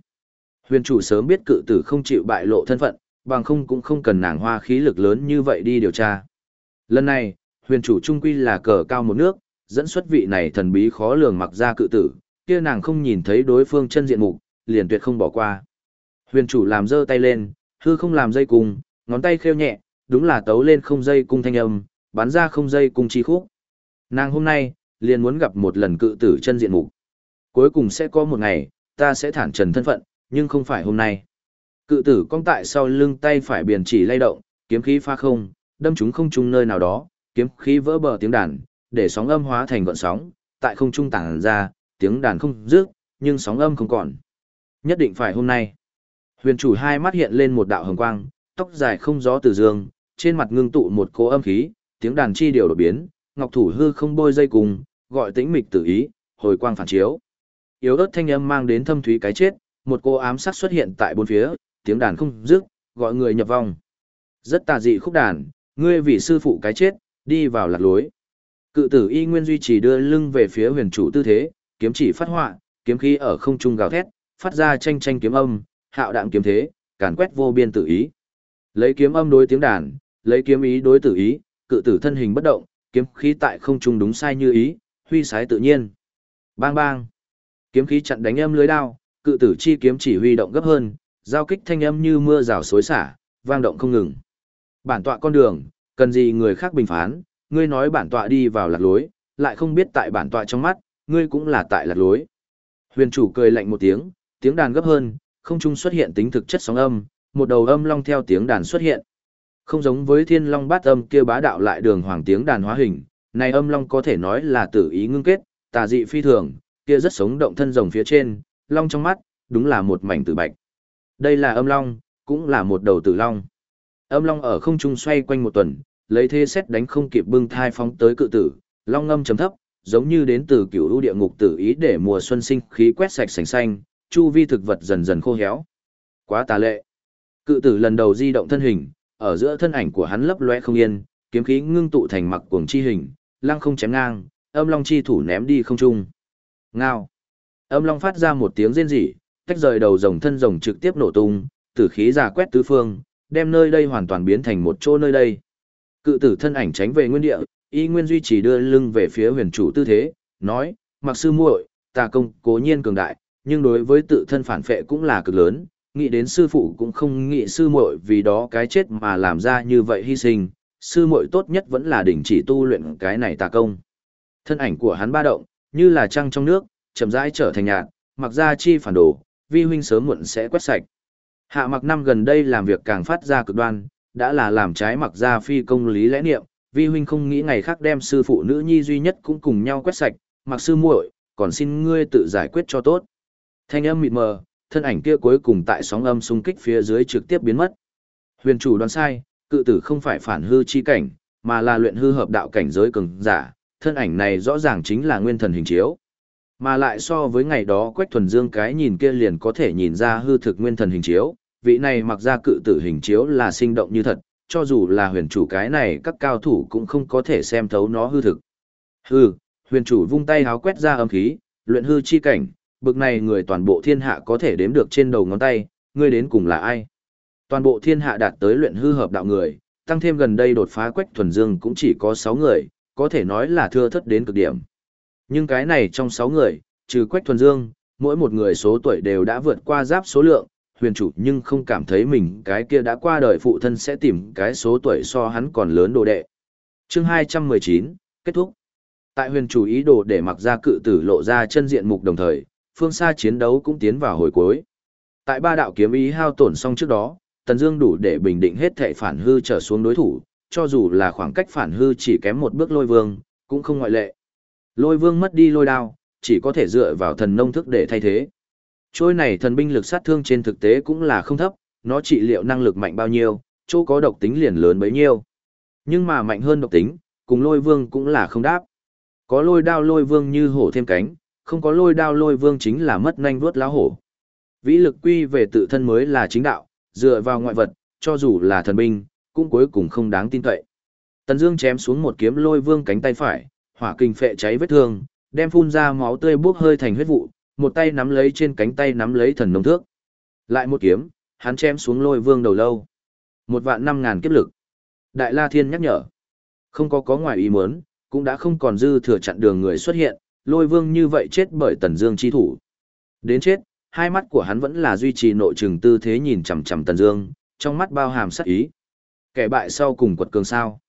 Huyền chủ sớm biết cự tử không chịu bại lộ thân phận, bằng không cũng không cần nàng hoa khí lực lớn như vậy đi điều tra. Lần này, huyền chủ trung quy là cờ cao một nước, dẫn xuất vị này thần bí khó lường mặc ra cự tử, kia nàng không nhìn thấy đối phương chân diện mục, liền tuyệt không bỏ qua. Huyền chủ làm giơ tay lên, hư không làm dây cung, ngón tay khêu nhẹ, đúng là tấu lên không dây cung thanh âm, bắn ra không dây cung chi khúc. Nàng hôm nay, liền muốn gặp một lần cự tử chân diện mục. Cuối cùng sẽ có một ngày, ta sẽ thản trần thân phận, nhưng không phải hôm nay. Cự tử cong tại sau lưng tay phải biển chỉ lay động, kiếm khí pha không, đâm chúng không trung nơi nào đó, kiếm khí vỡ bờ tiếng đàn, để sóng âm hóa thành gọn sóng, tại không trung tản ra, tiếng đàn không dứt, nhưng sóng âm không còn. Nhất định phải hôm nay. Huyền chủ hai mắt hiện lên một đạo hồng quang, tóc dài không gió từ dương, trên mặt ngưng tụ một cỗ âm khí, tiếng đàn chi điều đổi biến, ngọc thủ hư không bôi dây cùng, gọi tĩnh mịch tự ý, hồi quang phản chiếu. Yếu ớt thanh âm mang đến thâm thúy cái chết, một cô ám sát xuất hiện tại bốn phía, tiếng đàn không dứt, gọi người nhập vòng. Rất tà dị khúc đàn, ngươi vì sư phụ cái chết, đi vào lạc lối. Cự tử y nguyên duy trì đưa lưng về phía huyền chủ tư thế, kiếm chỉ phát họa, kiếm khí ở không trung gào thét, phát ra tranh tranh kiếm âm, hạo đạm kiếm thế, càn quét vô biên tự ý. Lấy kiếm âm đối tiếng đàn, lấy kiếm ý đối tự ý, cự tử thân hình bất động, kiếm khí tại không trung đúng sai như ý, huy sái tự nhiên. Bang bang. Kiếm khí chặn đánh âm lưới đao, cự tử chi kiếm chỉ huy động gấp hơn, giao kích thanh âm như mưa rào xối xả, vang động không ngừng. Bản tọa con đường, cần gì người khác bình phán, ngươi nói bản tọa đi vào lạc lối, lại không biết tại bản tọa trong mắt, ngươi cũng là tại lạc lối. Huyền chủ cười lạnh một tiếng, tiếng đàn gấp hơn, không trung xuất hiện tính thực chất sóng âm, một đầu âm long theo tiếng đàn xuất hiện. Không giống với thiên long bát âm kia bá đạo lại đường hoàng tiếng đàn hóa hình, này âm long có thể nói là tử ý ngưng kết, tà dị phi thường, kia rất sống động thân rồng phía trên, long trong mắt, đúng là một mảnh tử bạch. Đây là âm long, cũng là một đầu tử long. Âm long ở không trung xoay quanh một tuần, lấy thế xét đánh không kịp bưng thai phóng tới cự tử, long ngâm chấm thấp, giống như đến từ cửu lũ địa ngục tử ý để mùa xuân sinh khí quét sạch sành xanh, chu vi thực vật dần dần khô héo. Quá tà lệ. Cự tử lần đầu di động thân hình, ở giữa thân ảnh của hắn lấp loe không yên, kiếm khí ngưng tụ thành mặc cuồng chi hình, lăng không chém ngang, âm long chi thủ ném đi không trung. Ngao. Âm long phát ra một tiếng rên rỉ, tách rời đầu rồng thân rồng trực tiếp nổ tung, tử khí giả quét tứ phương, đem nơi đây hoàn toàn biến thành một chỗ nơi đây. Cự tử thân ảnh tránh về nguyên địa, y nguyên duy trì đưa lưng về phía huyền chủ tư thế, nói, mặc sư muội, tà công cố nhiên cường đại, nhưng đối với tự thân phản phệ cũng là cực lớn, nghĩ đến sư phụ cũng không nghĩ sư muội vì đó cái chết mà làm ra như vậy hy sinh, sư muội tốt nhất vẫn là đình chỉ tu luyện cái này tà công. Thân ảnh của hắn ba động, như là trăng trong nước, chậm rãi trở thành nhạt, mặc ra chi phản đồ, vi huynh sớm muộn sẽ quét sạch. Hạ mặc năm gần đây làm việc càng phát ra cực đoan, đã là làm trái mặc ra phi công lý lẽ niệm, vi huynh không nghĩ ngày khác đem sư phụ nữ nhi duy nhất cũng cùng nhau quét sạch, mặc sư muội, còn xin ngươi tự giải quyết cho tốt. Thanh âm mịt mờ, thân ảnh kia cuối cùng tại sóng âm xung kích phía dưới trực tiếp biến mất. Huyền chủ đoán sai, cự tử không phải phản hư chi cảnh, mà là luyện hư hợp đạo cảnh giới cường giả, thân ảnh này rõ ràng chính là nguyên thần hình chiếu. Mà lại so với ngày đó Quách Thuần Dương cái nhìn kia liền có thể nhìn ra hư thực nguyên thần hình chiếu, vị này mặc ra cự tử hình chiếu là sinh động như thật, cho dù là huyền chủ cái này các cao thủ cũng không có thể xem thấu nó hư thực. Hư, huyền chủ vung tay háo quét ra âm khí, luyện hư chi cảnh, bực này người toàn bộ thiên hạ có thể đếm được trên đầu ngón tay, ngươi đến cùng là ai? Toàn bộ thiên hạ đạt tới luyện hư hợp đạo người, tăng thêm gần đây đột phá Quách Thuần Dương cũng chỉ có 6 người, có thể nói là thưa thất đến cực điểm. Nhưng cái này trong 6 người, trừ Quách Thuần Dương, mỗi một người số tuổi đều đã vượt qua giáp số lượng, huyền chủ nhưng không cảm thấy mình cái kia đã qua đời phụ thân sẽ tìm cái số tuổi so hắn còn lớn đồ đệ. Chương 219, kết thúc. Tại huyền chủ ý đồ để mặc ra cự tử lộ ra chân diện mục đồng thời, phương xa chiến đấu cũng tiến vào hồi cuối. Tại ba đạo kiếm ý hao tổn xong trước đó, Tần Dương đủ để bình định hết thảy phản hư trở xuống đối thủ, cho dù là khoảng cách phản hư chỉ kém một bước lôi vương, cũng không ngoại lệ. Lôi vương mất đi lôi đao, chỉ có thể dựa vào thần nông thức để thay thế. Trôi này thần binh lực sát thương trên thực tế cũng là không thấp, nó trị liệu năng lực mạnh bao nhiêu, chỗ có độc tính liền lớn bấy nhiêu. Nhưng mà mạnh hơn độc tính, cùng lôi vương cũng là không đáp. Có lôi đao lôi vương như hổ thêm cánh, không có lôi đao lôi vương chính là mất nhanh vuốt lá hổ. Vĩ lực quy về tự thân mới là chính đạo, dựa vào ngoại vật, cho dù là thần binh, cũng cuối cùng không đáng tin cậy. Tần Dương chém xuống một kiếm lôi vương cánh tay phải, hỏa kinh phệ cháy vết thương, đem phun ra máu tươi bốc hơi thành huyết vụ, một tay nắm lấy trên cánh tay nắm lấy thần nông thước. Lại một kiếm, hắn chém xuống lôi vương đầu lâu. Một vạn năm ngàn kiếp lực. Đại La Thiên nhắc nhở. Không có có ngoài ý muốn, cũng đã không còn dư thừa chặn đường người xuất hiện, lôi vương như vậy chết bởi Tần Dương chi thủ. Đến chết, hai mắt của hắn vẫn là duy trì nội trừng tư thế nhìn chằm chằm Tần Dương, trong mắt bao hàm sát ý. Kẻ bại sau cùng quật cường sao?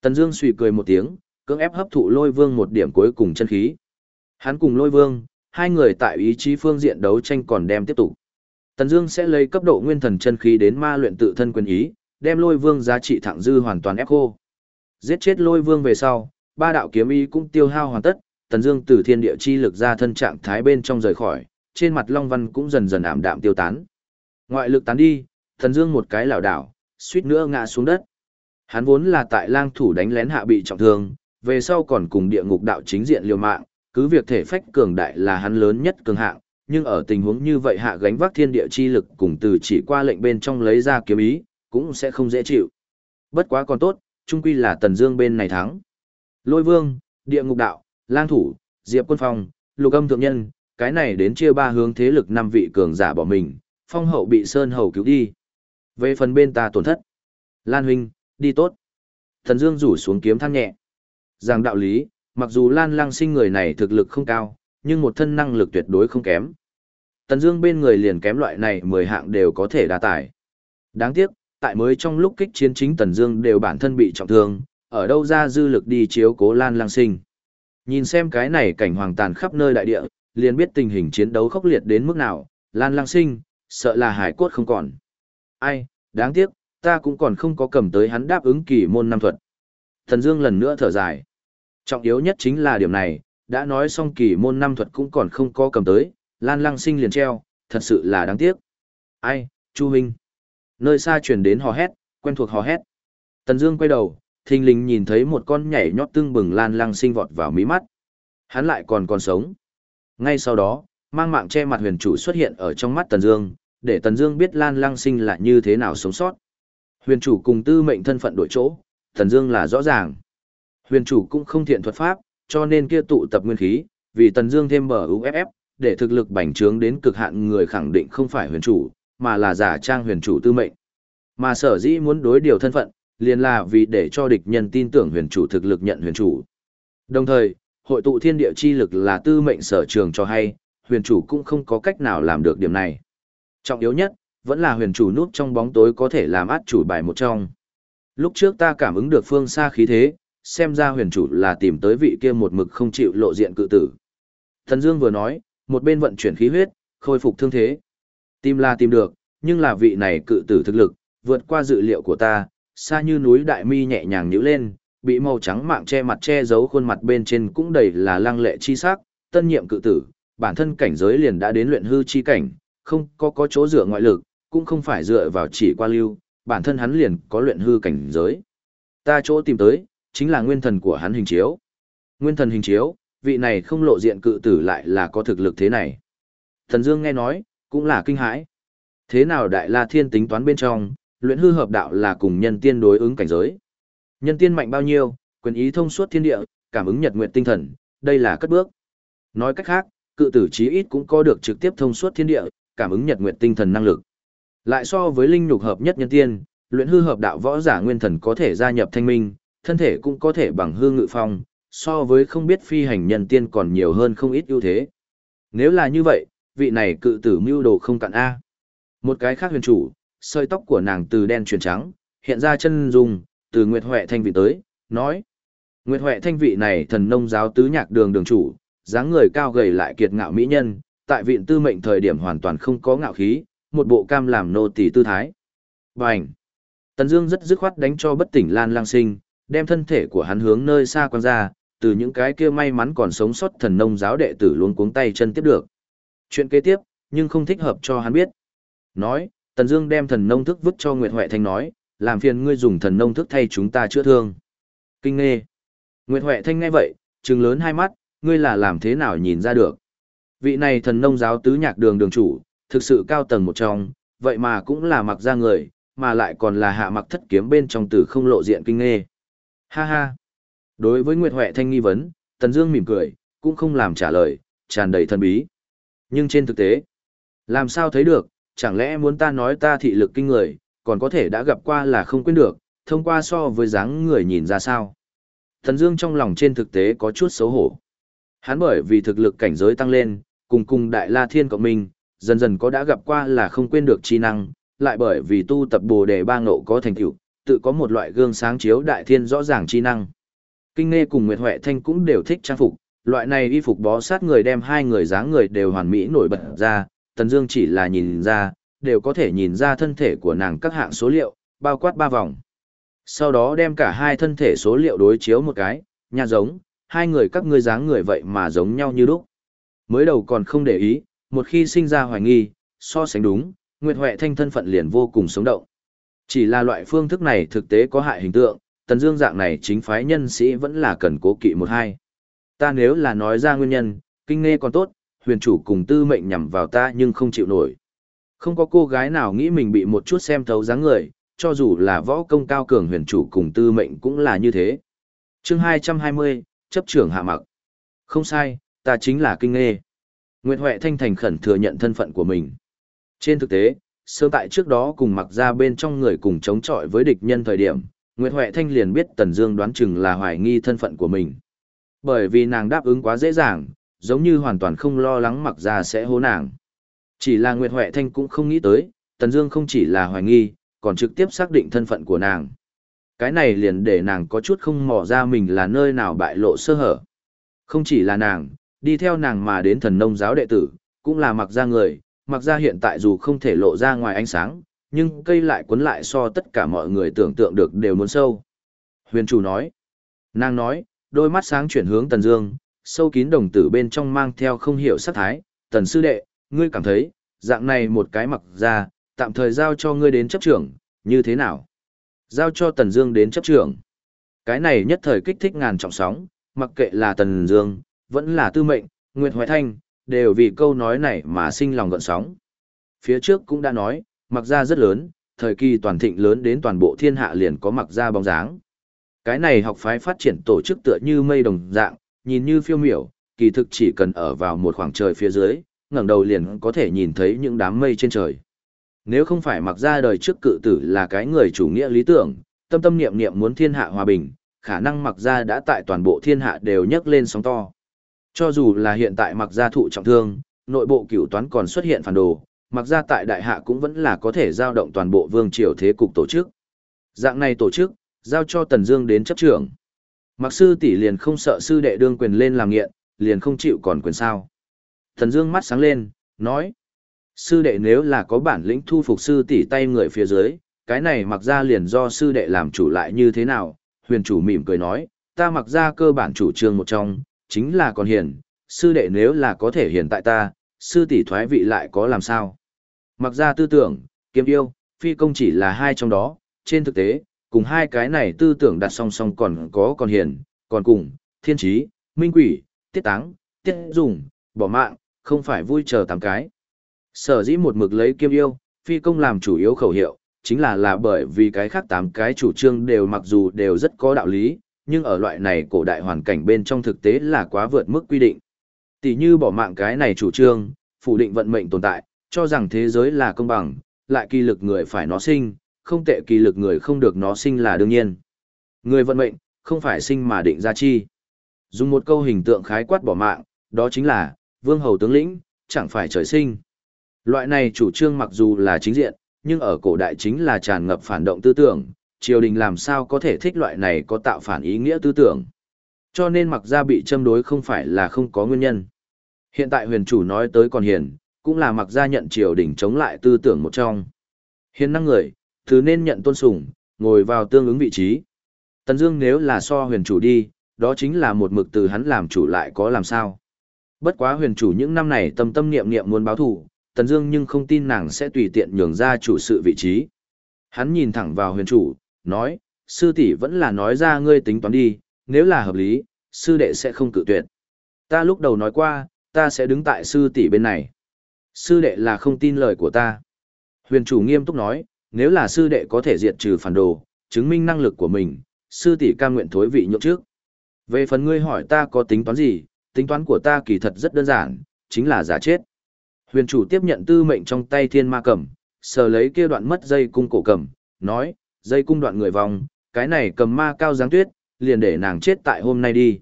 Tần Dương suy cười một tiếng, cưỡng ép hấp thụ Lôi Vương một điểm cuối cùng chân khí. Hắn cùng Lôi Vương, hai người tại ý chí phương diện đấu tranh còn đem tiếp tục. Tần Dương sẽ lấy cấp độ nguyên thần chân khí đến ma luyện tự thân quyền ý, đem Lôi Vương giá trị thẳng dư hoàn toàn ép khô. Giết chết Lôi Vương về sau, ba đạo kiếm ý cũng tiêu hao hoàn tất, Tần Dương từ thiên địa chi lực ra thân trạng thái bên trong rời khỏi, trên mặt Long Văn cũng dần dần ảm đạm tiêu tán. Ngoại lực tán đi, Tần Dương một cái lảo đảo, suýt nữa ngã xuống đất. Hắn vốn là tại lang thủ đánh lén hạ bị trọng thương, về sau còn cùng địa ngục đạo chính diện liều mạng, cứ việc thể phách cường đại là hắn lớn nhất cường hạng, nhưng ở tình huống như vậy hạ gánh vác thiên địa chi lực cùng từ chỉ qua lệnh bên trong lấy ra kiếm ý, cũng sẽ không dễ chịu. Bất quá còn tốt, trung quy là Tần Dương bên này thắng. Lôi Vương, Địa Ngục Đạo, Lang Thủ, Diệp Quân Phong, Lục Âm Thượng Nhân, cái này đến chia ba hướng thế lực năm vị cường giả bỏ mình, Phong Hậu bị Sơn Hầu cứu đi. Về phần bên ta tổn thất. Lan huynh, đi tốt. Thần Dương rủ xuống kiếm than nhẹ. Giang đạo lý, mặc dù Lan Lăng sinh người này thực lực không cao, nhưng một thân năng lực tuyệt đối không kém. Tần Dương bên người liền kém loại này mười hạng đều có thể đa tải. Đáng tiếc, tại mới trong lúc kích chiến chính Tần Dương đều bản thân bị trọng thương, ở đâu ra dư lực đi chiếu cố Lan Lăng Sinh. Nhìn xem cái này cảnh hoàng tàn khắp nơi đại địa, liền biết tình hình chiến đấu khốc liệt đến mức nào, Lan Lăng Sinh, sợ là hải cốt không còn. Ai, đáng tiếc, ta cũng còn không có cầm tới hắn đáp ứng kỳ môn năm thuật. Thần Dương lần nữa thở dài. Trọng yếu nhất chính là điểm này, đã nói xong kỳ môn năm thuật cũng còn không có cầm tới, Lan Lăng Sinh liền treo, thật sự là đáng tiếc. Ai, Chu Minh. Nơi xa truyền đến hò hét, quen thuộc hò hét. Tần Dương quay đầu, thình lình nhìn thấy một con nhảy nhót tưng bừng Lan Lăng Sinh vọt vào mí mắt. Hắn lại còn còn sống. Ngay sau đó, mang mạng che mặt huyền chủ xuất hiện ở trong mắt Tần Dương, để Tần Dương biết Lan Lăng Sinh là như thế nào sống sót. Huyền chủ cùng tư mệnh thân phận đổi chỗ, Tần Dương là rõ ràng. Huyền chủ cũng không thiện thuật pháp, cho nên kia tụ tập nguyên khí, vì Tần Dương thêm bờ UFF, để thực lực bành trướng đến cực hạn người khẳng định không phải huyền chủ, mà là giả trang huyền chủ tư mệnh. Mà sở dĩ muốn đối điều thân phận, liền là vì để cho địch nhân tin tưởng huyền chủ thực lực nhận huyền chủ. Đồng thời, hội tụ thiên địa chi lực là tư mệnh sở trường cho hay, huyền chủ cũng không có cách nào làm được điểm này. Trọng yếu nhất, vẫn là huyền chủ núp trong bóng tối có thể làm át chủ bài một trong. Lúc trước ta cảm ứng được phương xa khí thế, xem ra huyền chủ là tìm tới vị kia một mực không chịu lộ diện cự tử. Thần Dương vừa nói, một bên vận chuyển khí huyết, khôi phục thương thế. Tìm là tìm được, nhưng là vị này cự tử thực lực, vượt qua dự liệu của ta, xa như núi đại mi nhẹ nhàng nhíu lên, bị màu trắng mạng che mặt che giấu khuôn mặt bên trên cũng đầy là lăng lệ chi sắc, tân nhiệm cự tử, bản thân cảnh giới liền đã đến luyện hư chi cảnh, không có có chỗ dựa ngoại lực, cũng không phải dựa vào chỉ qua lưu, bản thân hắn liền có luyện hư cảnh giới. Ta chỗ tìm tới, chính là nguyên thần của hắn hình chiếu. Nguyên thần hình chiếu, vị này không lộ diện cự tử lại là có thực lực thế này. Thần Dương nghe nói, cũng là kinh hãi. Thế nào Đại La Thiên tính toán bên trong, luyện hư hợp đạo là cùng nhân tiên đối ứng cảnh giới. Nhân tiên mạnh bao nhiêu, quyền ý thông suốt thiên địa, cảm ứng nhật nguyện tinh thần, đây là cất bước. Nói cách khác, cự tử chí ít cũng có được trực tiếp thông suốt thiên địa, cảm ứng nhật nguyện tinh thần năng lực. Lại so với linh nhục hợp nhất nhân tiên, luyện hư hợp đạo võ giả nguyên thần có thể gia nhập thanh minh, thân thể cũng có thể bằng hư ngự phong, so với không biết phi hành nhân tiên còn nhiều hơn không ít ưu thế. Nếu là như vậy, vị này cự tử mưu đồ không cạn A. Một cái khác huyền chủ, sợi tóc của nàng từ đen chuyển trắng, hiện ra chân dung, từ Nguyệt Huệ Thanh vị tới, nói. Nguyệt Huệ Thanh vị này thần nông giáo tứ nhạc đường đường chủ, dáng người cao gầy lại kiệt ngạo mỹ nhân, tại viện tư mệnh thời điểm hoàn toàn không có ngạo khí, một bộ cam làm nô tỳ tư thái. Bành! Tần Dương rất dứt khoát đánh cho bất tỉnh Lan Lang Sinh, đem thân thể của hắn hướng nơi xa quăng ra, từ những cái kia may mắn còn sống sót thần nông giáo đệ tử luôn cuống tay chân tiếp được. Chuyện kế tiếp, nhưng không thích hợp cho hắn biết. Nói, Tần Dương đem thần nông thức vứt cho Nguyệt Hoại Thanh nói, làm phiền ngươi dùng thần nông thức thay chúng ta chữa thương. Kinh nghe. Nguyệt Hoại Thanh nghe vậy, trừng lớn hai mắt, ngươi là làm thế nào nhìn ra được? Vị này thần nông giáo tứ nhạc đường đường chủ, thực sự cao tầng một trong, vậy mà cũng là mặc ra người, mà lại còn là hạ mặc thất kiếm bên trong tử không lộ diện kinh nghe. Ha ha. Đối với Nguyệt Huệ Thanh nghi vấn, Tần Dương mỉm cười, cũng không làm trả lời, tràn đầy thần bí. Nhưng trên thực tế, làm sao thấy được, chẳng lẽ muốn ta nói ta thị lực kinh người, còn có thể đã gặp qua là không quên được, thông qua so với dáng người nhìn ra sao. Tần Dương trong lòng trên thực tế có chút xấu hổ. Hắn bởi vì thực lực cảnh giới tăng lên, cùng cùng Đại La Thiên cộng minh, dần dần có đã gặp qua là không quên được chi năng, lại bởi vì tu tập Bồ đề ba ngộ có thành tựu, tự có một loại gương sáng chiếu đại thiên rõ ràng chi năng. Kinh Nghe cùng Nguyệt Huệ Thanh cũng đều thích trang phục, loại này y phục bó sát người đem hai người dáng người đều hoàn mỹ nổi bật ra, Tần Dương chỉ là nhìn ra, đều có thể nhìn ra thân thể của nàng các hạng số liệu, bao quát ba vòng. Sau đó đem cả hai thân thể số liệu đối chiếu một cái, nhà giống, hai người các ngươi dáng người vậy mà giống nhau như lúc. Mới đầu còn không để ý, một khi sinh ra hoài nghi, so sánh đúng, Nguyệt Huệ Thanh thân phận liền vô cùng sống động. Chỉ là loại phương thức này thực tế có hại hình tượng, Tần Dương dạng này chính phái nhân sĩ vẫn là cần cố kỵ một hai. Ta nếu là nói ra nguyên nhân, kinh nghe còn tốt, huyền chủ cùng tư mệnh nhằm vào ta nhưng không chịu nổi. Không có cô gái nào nghĩ mình bị một chút xem thấu dáng người, cho dù là võ công cao cường huyền chủ cùng tư mệnh cũng là như thế. Chương 220, chấp trưởng hạ mặc. Không sai, ta chính là kinh nghe. Nguyệt Huệ Thanh thành khẩn thừa nhận thân phận của mình. Trên thực tế, sớm tại trước đó cùng mặc ra bên trong người cùng chống chọi với địch nhân thời điểm, Nguyệt Huệ Thanh liền biết Tần Dương đoán chừng là hoài nghi thân phận của mình. Bởi vì nàng đáp ứng quá dễ dàng, giống như hoàn toàn không lo lắng mặc ra sẽ hố nàng. Chỉ là Nguyệt Huệ Thanh cũng không nghĩ tới, Tần Dương không chỉ là hoài nghi, còn trực tiếp xác định thân phận của nàng. Cái này liền để nàng có chút không mò ra mình là nơi nào bại lộ sơ hở. Không chỉ là nàng, đi theo nàng mà đến thần nông giáo đệ tử, cũng là mặc ra người, mặc ra hiện tại dù không thể lộ ra ngoài ánh sáng, nhưng cây lại cuốn lại so tất cả mọi người tưởng tượng được đều muốn sâu. Huyền chủ nói. Nàng nói, đôi mắt sáng chuyển hướng Tần Dương, sâu kín đồng tử bên trong mang theo không hiểu sát thái. Tần sư đệ, ngươi cảm thấy, dạng này một cái mặc ra, tạm thời giao cho ngươi đến chấp trưởng, như thế nào? Giao cho Tần Dương đến chấp trưởng. Cái này nhất thời kích thích ngàn trọng sóng, mặc kệ là Tần Dương, vẫn là Tư Mệnh, Nguyệt Hoài Thanh, đều vì câu nói này mà sinh lòng gợn sóng. Phía trước cũng đã nói, mặc ra rất lớn, thời kỳ toàn thịnh lớn đến toàn bộ thiên hạ liền có mặc ra bóng dáng. Cái này học phái phát triển tổ chức tựa như mây đồng dạng, nhìn như phiêu miểu, kỳ thực chỉ cần ở vào một khoảng trời phía dưới, ngẩng đầu liền có thể nhìn thấy những đám mây trên trời. Nếu không phải mặc ra đời trước cự tử là cái người chủ nghĩa lý tưởng, tâm tâm niệm niệm muốn thiên hạ hòa bình, khả năng mặc ra đã tại toàn bộ thiên hạ đều nhấc lên sóng to. Cho dù là hiện tại mặc gia thụ trọng thương, nội bộ cửu toán còn xuất hiện phản đồ, mặc gia tại đại hạ cũng vẫn là có thể giao động toàn bộ vương triều thế cục tổ chức. Dạng này tổ chức, giao cho Tần Dương đến chấp trưởng. Mặc sư tỷ liền không sợ sư đệ đương quyền lên làm nghiện, liền không chịu còn quyền sao. Tần Dương mắt sáng lên, nói: Sư đệ nếu là có bản lĩnh thu phục sư tỷ tay người phía dưới, cái này mặc ra liền do sư đệ làm chủ lại như thế nào, huyền chủ mỉm cười nói, ta mặc ra cơ bản chủ trương một trong, chính là còn hiền, sư đệ nếu là có thể hiền tại ta, sư tỷ thoái vị lại có làm sao. Mặc ra tư tưởng, kiếm yêu, phi công chỉ là hai trong đó, trên thực tế, cùng hai cái này tư tưởng đặt song song còn có còn hiền, còn cùng, thiên trí, minh quỷ, tiết táng, tiết dùng, bỏ mạng, không phải vui chờ tám cái. Sở dĩ một mực lấy kiêm yêu, phi công làm chủ yếu khẩu hiệu, chính là là bởi vì cái khác tám cái chủ trương đều mặc dù đều rất có đạo lý, nhưng ở loại này cổ đại hoàn cảnh bên trong thực tế là quá vượt mức quy định. Tỷ như bỏ mạng cái này chủ trương, phủ định vận mệnh tồn tại, cho rằng thế giới là công bằng, lại kỳ lực người phải nó sinh, không tệ kỳ lực người không được nó sinh là đương nhiên. Người vận mệnh, không phải sinh mà định ra chi. Dùng một câu hình tượng khái quát bỏ mạng, đó chính là, vương hầu tướng lĩnh, chẳng phải trời sinh. Loại này chủ trương mặc dù là chính diện, nhưng ở cổ đại chính là tràn ngập phản động tư tưởng, triều đình làm sao có thể thích loại này có tạo phản ý nghĩa tư tưởng. Cho nên mặc ra bị châm đối không phải là không có nguyên nhân. Hiện tại huyền chủ nói tới còn hiền, cũng là mặc ra nhận triều đình chống lại tư tưởng một trong. Hiền năng người, thứ nên nhận tôn sùng, ngồi vào tương ứng vị trí. Tần Dương nếu là so huyền chủ đi, đó chính là một mực từ hắn làm chủ lại có làm sao. Bất quá huyền chủ những năm này tâm tâm niệm niệm muốn báo thù, Tần Dương nhưng không tin nàng sẽ tùy tiện nhường ra chủ sự vị trí. Hắn nhìn thẳng vào huyền chủ, nói, sư tỷ vẫn là nói ra ngươi tính toán đi, nếu là hợp lý, sư đệ sẽ không cự tuyệt. Ta lúc đầu nói qua, ta sẽ đứng tại sư tỷ bên này. Sư đệ là không tin lời của ta. Huyền chủ nghiêm túc nói, nếu là sư đệ có thể diệt trừ phản đồ, chứng minh năng lực của mình, sư tỷ cam nguyện thối vị nhượng trước. Về phần ngươi hỏi ta có tính toán gì, tính toán của ta kỳ thật rất đơn giản, chính là giả chết. Huyền chủ tiếp nhận tư mệnh trong tay thiên ma cầm, sờ lấy kia đoạn mất dây cung cổ cầm, nói, dây cung đoạn người vòng, cái này cầm ma cao giáng tuyết, liền để nàng chết tại hôm nay đi.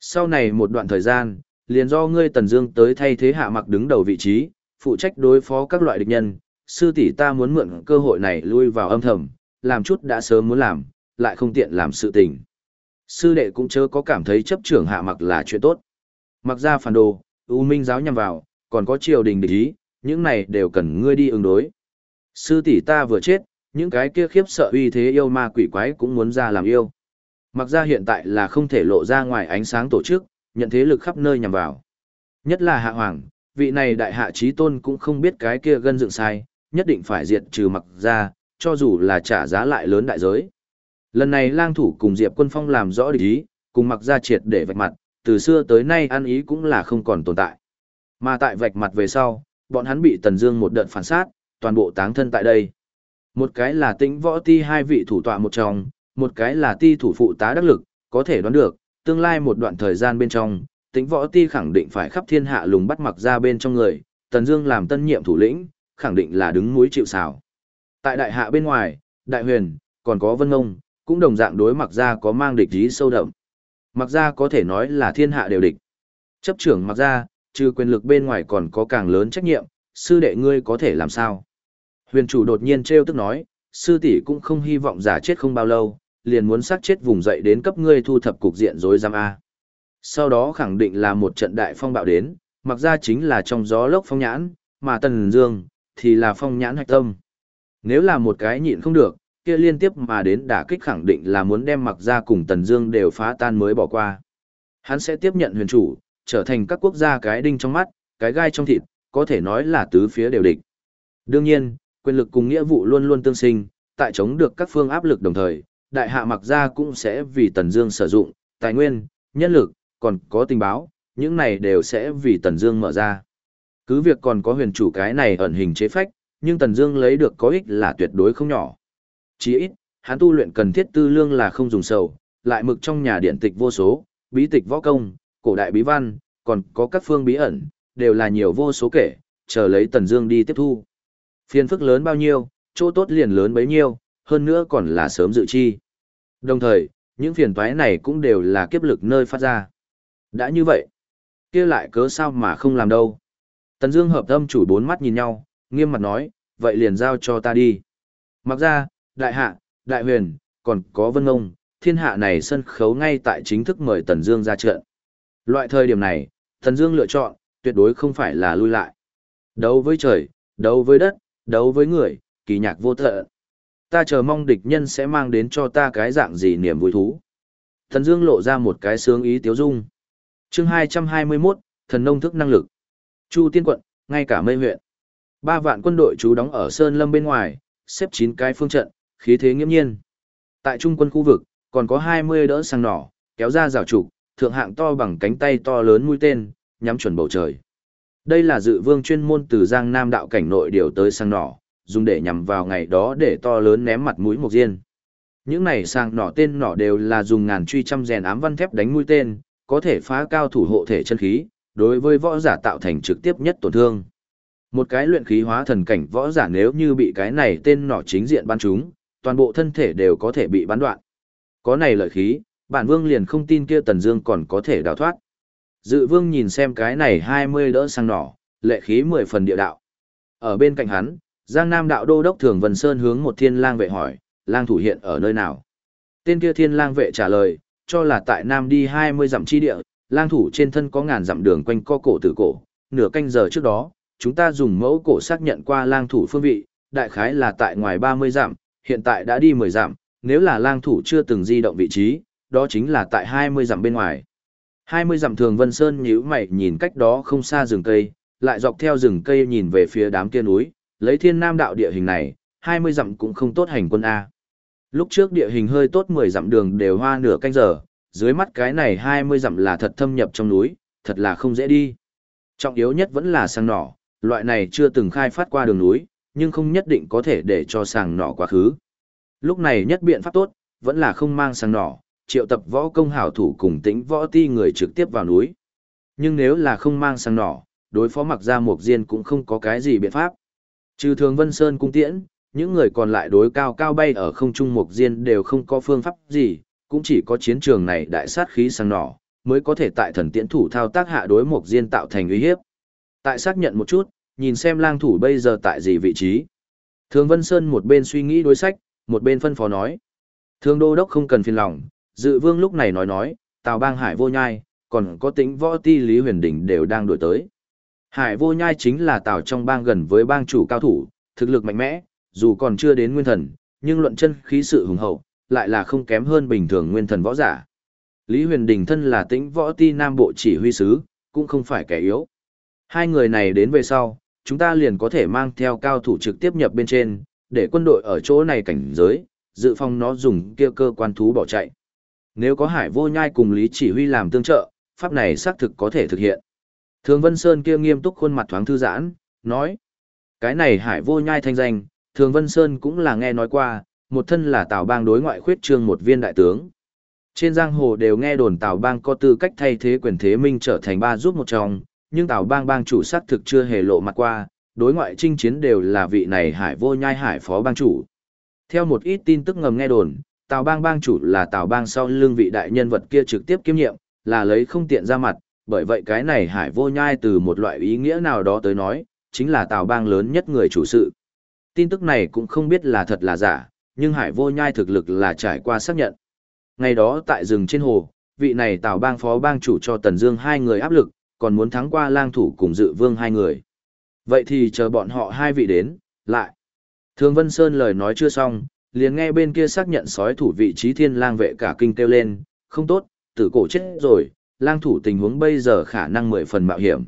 Sau này một đoạn thời gian, liền do ngươi Tần Dương tới thay thế hạ mặc đứng đầu vị trí, phụ trách đối phó các loại địch nhân, sư tỷ ta muốn mượn cơ hội này lui vào âm thầm, làm chút đã sớm muốn làm, lại không tiện làm sự tình. Sư đệ cũng chớ có cảm thấy chấp trưởng hạ mặc là chuyện tốt. Mặc ra phản đồ, U Minh giáo nhằm vào, còn có triều đình địch ý, những này đều cần ngươi đi ứng đối. Sư tỷ ta vừa chết, những cái kia khiếp sợ uy thế yêu ma quỷ quái cũng muốn ra làm yêu. Mặc ra hiện tại là không thể lộ ra ngoài ánh sáng tổ chức, nhận thế lực khắp nơi nhằm vào. Nhất là hạ hoàng, vị này đại hạ trí tôn cũng không biết cái kia gân dựng sai, nhất định phải diệt trừ mặc ra, cho dù là trả giá lại lớn đại giới. Lần này lang thủ cùng Diệp quân phong làm rõ địch ý, cùng mặc ra triệt để vạch mặt, từ xưa tới nay ăn ý cũng là không còn tồn tại. Mà tại vạch mặt về sau, bọn hắn bị Tần Dương một đợt phản sát, toàn bộ táng thân tại đây. Một cái là Tĩnh Võ Ti hai vị thủ tọa một trong, một cái là ti thủ phụ tá đắc lực, có thể đoán được, tương lai một đoạn thời gian bên trong, Tĩnh Võ Ti khẳng định phải khắp thiên hạ lùng bắt mặc ra bên trong người, Tần Dương làm tân nhiệm thủ lĩnh, khẳng định là đứng núi chịu sào. Tại đại hạ bên ngoài, Đại Huyền, còn có Vân Ngông, cũng đồng dạng đối mặc ra có mang địch ý sâu đậm. Mặc ra có thể nói là thiên hạ đều địch. Chấp trưởng mặc ra, trừ quyền lực bên ngoài còn có càng lớn trách nhiệm, sư đệ ngươi có thể làm sao? Huyền chủ đột nhiên trêu tức nói, sư tỷ cũng không hy vọng giả chết không bao lâu, liền muốn sát chết vùng dậy đến cấp ngươi thu thập cục diện rối rắm a. Sau đó khẳng định là một trận đại phong bạo đến, mặc ra chính là trong gió lốc phong nhãn, mà Tần Dương thì là phong nhãn hạch tâm. Nếu là một cái nhịn không được, kia liên tiếp mà đến đả kích khẳng định là muốn đem mặc ra cùng Tần Dương đều phá tan mới bỏ qua. Hắn sẽ tiếp nhận huyền chủ, trở thành các quốc gia cái đinh trong mắt, cái gai trong thịt, có thể nói là tứ phía đều địch. Đương nhiên, quyền lực cùng nghĩa vụ luôn luôn tương sinh, tại chống được các phương áp lực đồng thời, đại hạ mặc gia cũng sẽ vì Tần Dương sử dụng, tài nguyên, nhân lực, còn có tình báo, những này đều sẽ vì Tần Dương mở ra. Cứ việc còn có huyền chủ cái này ẩn hình chế phách, nhưng Tần Dương lấy được có ích là tuyệt đối không nhỏ. Chỉ ít, hắn tu luyện cần thiết tư lương là không dùng sầu, lại mực trong nhà điện tịch vô số, bí tịch võ công, cổ đại bí văn, còn có các phương bí ẩn, đều là nhiều vô số kể, chờ lấy Tần Dương đi tiếp thu. Phiền phức lớn bao nhiêu, chỗ tốt liền lớn bấy nhiêu, hơn nữa còn là sớm dự chi. Đồng thời, Những phiền toái này cũng đều là kiếp lực nơi phát ra. Đã như vậy, kia lại cớ sao mà không làm đâu. Tần Dương hợp tâm chủ bốn mắt nhìn nhau, nghiêm mặt nói, vậy liền giao cho ta đi. Mặc ra, đại hạ, đại huyền, còn có vân ngông, thiên hạ này sân khấu ngay tại chính thức mời Tần Dương ra trận. Loại thời điểm này, Tần Dương lựa chọn, tuyệt đối không phải là lui lại. Đấu với trời, đấu với đất, đấu với người, kỳ nhạc vô tận. Ta chờ mong địch nhân sẽ mang đến cho ta cái dạng gì niềm vui thú. Thần Dương lộ ra một cái sướng ý tiếu dung. Chương 221, thần nông thức năng lực. Chu Tiên quận, ngay cả mây huyện. Ba vạn quân đội trú đóng ở Sơn Lâm bên ngoài, xếp chín cái phương trận, khí thế nghiêm nhiên. Tại trung quân khu vực, còn có 20 đỡ sang nỏ, kéo ra rào trục, thượng hạng to bằng cánh tay to lớn mũi tên, nhắm chuẩn bầu trời. Đây là dự vương chuyên môn từ Giang Nam đạo cảnh nội điều tới sang nỏ, dùng để nhằm vào ngày đó để to lớn ném mặt mũi một diên. Những này sang nỏ tên nỏ đều là dùng ngàn truy trăm rèn ám văn thép đánh mũi tên, có thể phá cao thủ hộ thể chân khí, đối với võ giả tạo thành trực tiếp nhất tổn thương. Một cái luyện khí hóa thần cảnh võ giả nếu như bị cái này tên nỏ chính diện bắn trúng, toàn bộ thân thể đều có thể bị bắn đoạn. Có này lợi khí, bản vương liền không tin kia Tần Dương còn có thể đào thoát. Dự vương nhìn xem cái này 20 đỡ sang nỏ, lệ khí 10 phần địa đạo. Ở bên cạnh hắn, Giang Nam đạo đô đốc Thường Vân Sơn hướng một thiên lang vệ hỏi, lang thủ hiện ở nơi nào? Tên kia thiên lang vệ trả lời, cho là tại Nam đi 20 dặm chi địa, lang thủ trên thân có ngàn dặm đường quanh co cổ tử cổ, nửa canh giờ trước đó, chúng ta dùng mẫu cổ xác nhận qua lang thủ phương vị, đại khái là tại ngoài 30 dặm, hiện tại đã đi 10 dặm, nếu là lang thủ chưa từng di động vị trí, đó chính là tại 20 dặm bên ngoài. 20 dặm thường Vân Sơn nhíu mày nhìn cách đó không xa rừng cây, lại dọc theo rừng cây nhìn về phía đám kia núi, lấy thiên nam đạo địa hình này, 20 dặm cũng không tốt hành quân A. Lúc trước địa hình hơi tốt 10 dặm đường đều hoa nửa canh giờ, dưới mắt cái này 20 dặm là thật thâm nhập trong núi, thật là không dễ đi. Trọng yếu nhất vẫn là sang nỏ, loại này chưa từng khai phát qua đường núi, nhưng không nhất định có thể để cho sàng nỏ quá khứ. Lúc này nhất biện pháp tốt, vẫn là không mang sàng nỏ, triệu tập võ công hảo thủ cùng tĩnh võ ti người trực tiếp vào núi. Nhưng nếu là không mang sang nỏ, đối phó mặc ra một diên cũng không có cái gì biện pháp. Trừ thường Vân Sơn cung tiễn, những người còn lại đối cao cao bay ở không trung một diên đều không có phương pháp gì, cũng chỉ có chiến trường này đại sát khí sang nỏ, mới có thể tại thần tiễn thủ thao tác hạ đối một diên tạo thành uy hiếp. Tại xác nhận một chút, nhìn xem lang thủ bây giờ tại gì vị trí. Thường Vân Sơn một bên suy nghĩ đối sách, một bên phân phó nói. thường đô đốc không cần phiền lòng, dự vương lúc này nói nói, Tào bang hải vô nhai, còn có tính võ ti Lý Huyền Đình đều đang đổi tới. Hải vô nhai chính là Tào trong bang gần với bang chủ cao thủ, thực lực mạnh mẽ, dù còn chưa đến nguyên thần, nhưng luận chân khí sự hùng hậu, lại là không kém hơn bình thường nguyên thần võ giả. Lý Huyền Đình thân là tĩnh võ ti Nam Bộ chỉ huy sứ, cũng không phải kẻ yếu. Hai người này đến về sau, chúng ta liền có thể mang theo cao thủ trực tiếp nhập bên trên, để quân đội ở chỗ này cảnh giới, dự phòng nó dùng kia cơ quan thú bỏ chạy. Nếu có hải vô nhai cùng Lý Chỉ Huy làm tương trợ, pháp này xác thực có thể thực hiện. Thường Vân Sơn kia nghiêm túc khuôn mặt thoáng thư giãn, nói. Cái này hải vô nhai thanh danh, Thường Vân Sơn cũng là nghe nói qua, một thân là Tào Bang đối ngoại khuyết trương một viên đại tướng. Trên giang hồ đều nghe đồn Tào Bang có tư cách thay thế quyền thế minh trở thành ba giúp một trong, nhưng Tào Bang bang chủ xác thực chưa hề lộ mặt qua, đối ngoại chinh chiến đều là vị này hải vô nhai hải phó bang chủ. Theo một ít tin tức ngầm nghe đồn, Tào bang bang chủ là Tào bang sau lưng vị đại nhân vật kia trực tiếp kiêm nhiệm, là lấy không tiện ra mặt, bởi vậy cái này hải vô nhai từ một loại ý nghĩa nào đó tới nói, chính là Tào bang lớn nhất người chủ sự. Tin tức này cũng không biết là thật là giả, nhưng hải vô nhai thực lực là trải qua xác nhận. Ngày đó tại rừng trên hồ, vị này Tào bang phó bang chủ cho Tần Dương hai người áp lực, còn muốn thắng qua lang thủ cùng dự vương hai người. Vậy thì chờ bọn họ hai vị đến, lại. Thương Vân Sơn lời nói chưa xong, liền nghe bên kia xác nhận sói thủ vị trí thiên lang vệ cả kinh kêu lên, không tốt, tử cổ chết rồi, lang thủ tình huống bây giờ khả năng mười phần mạo hiểm.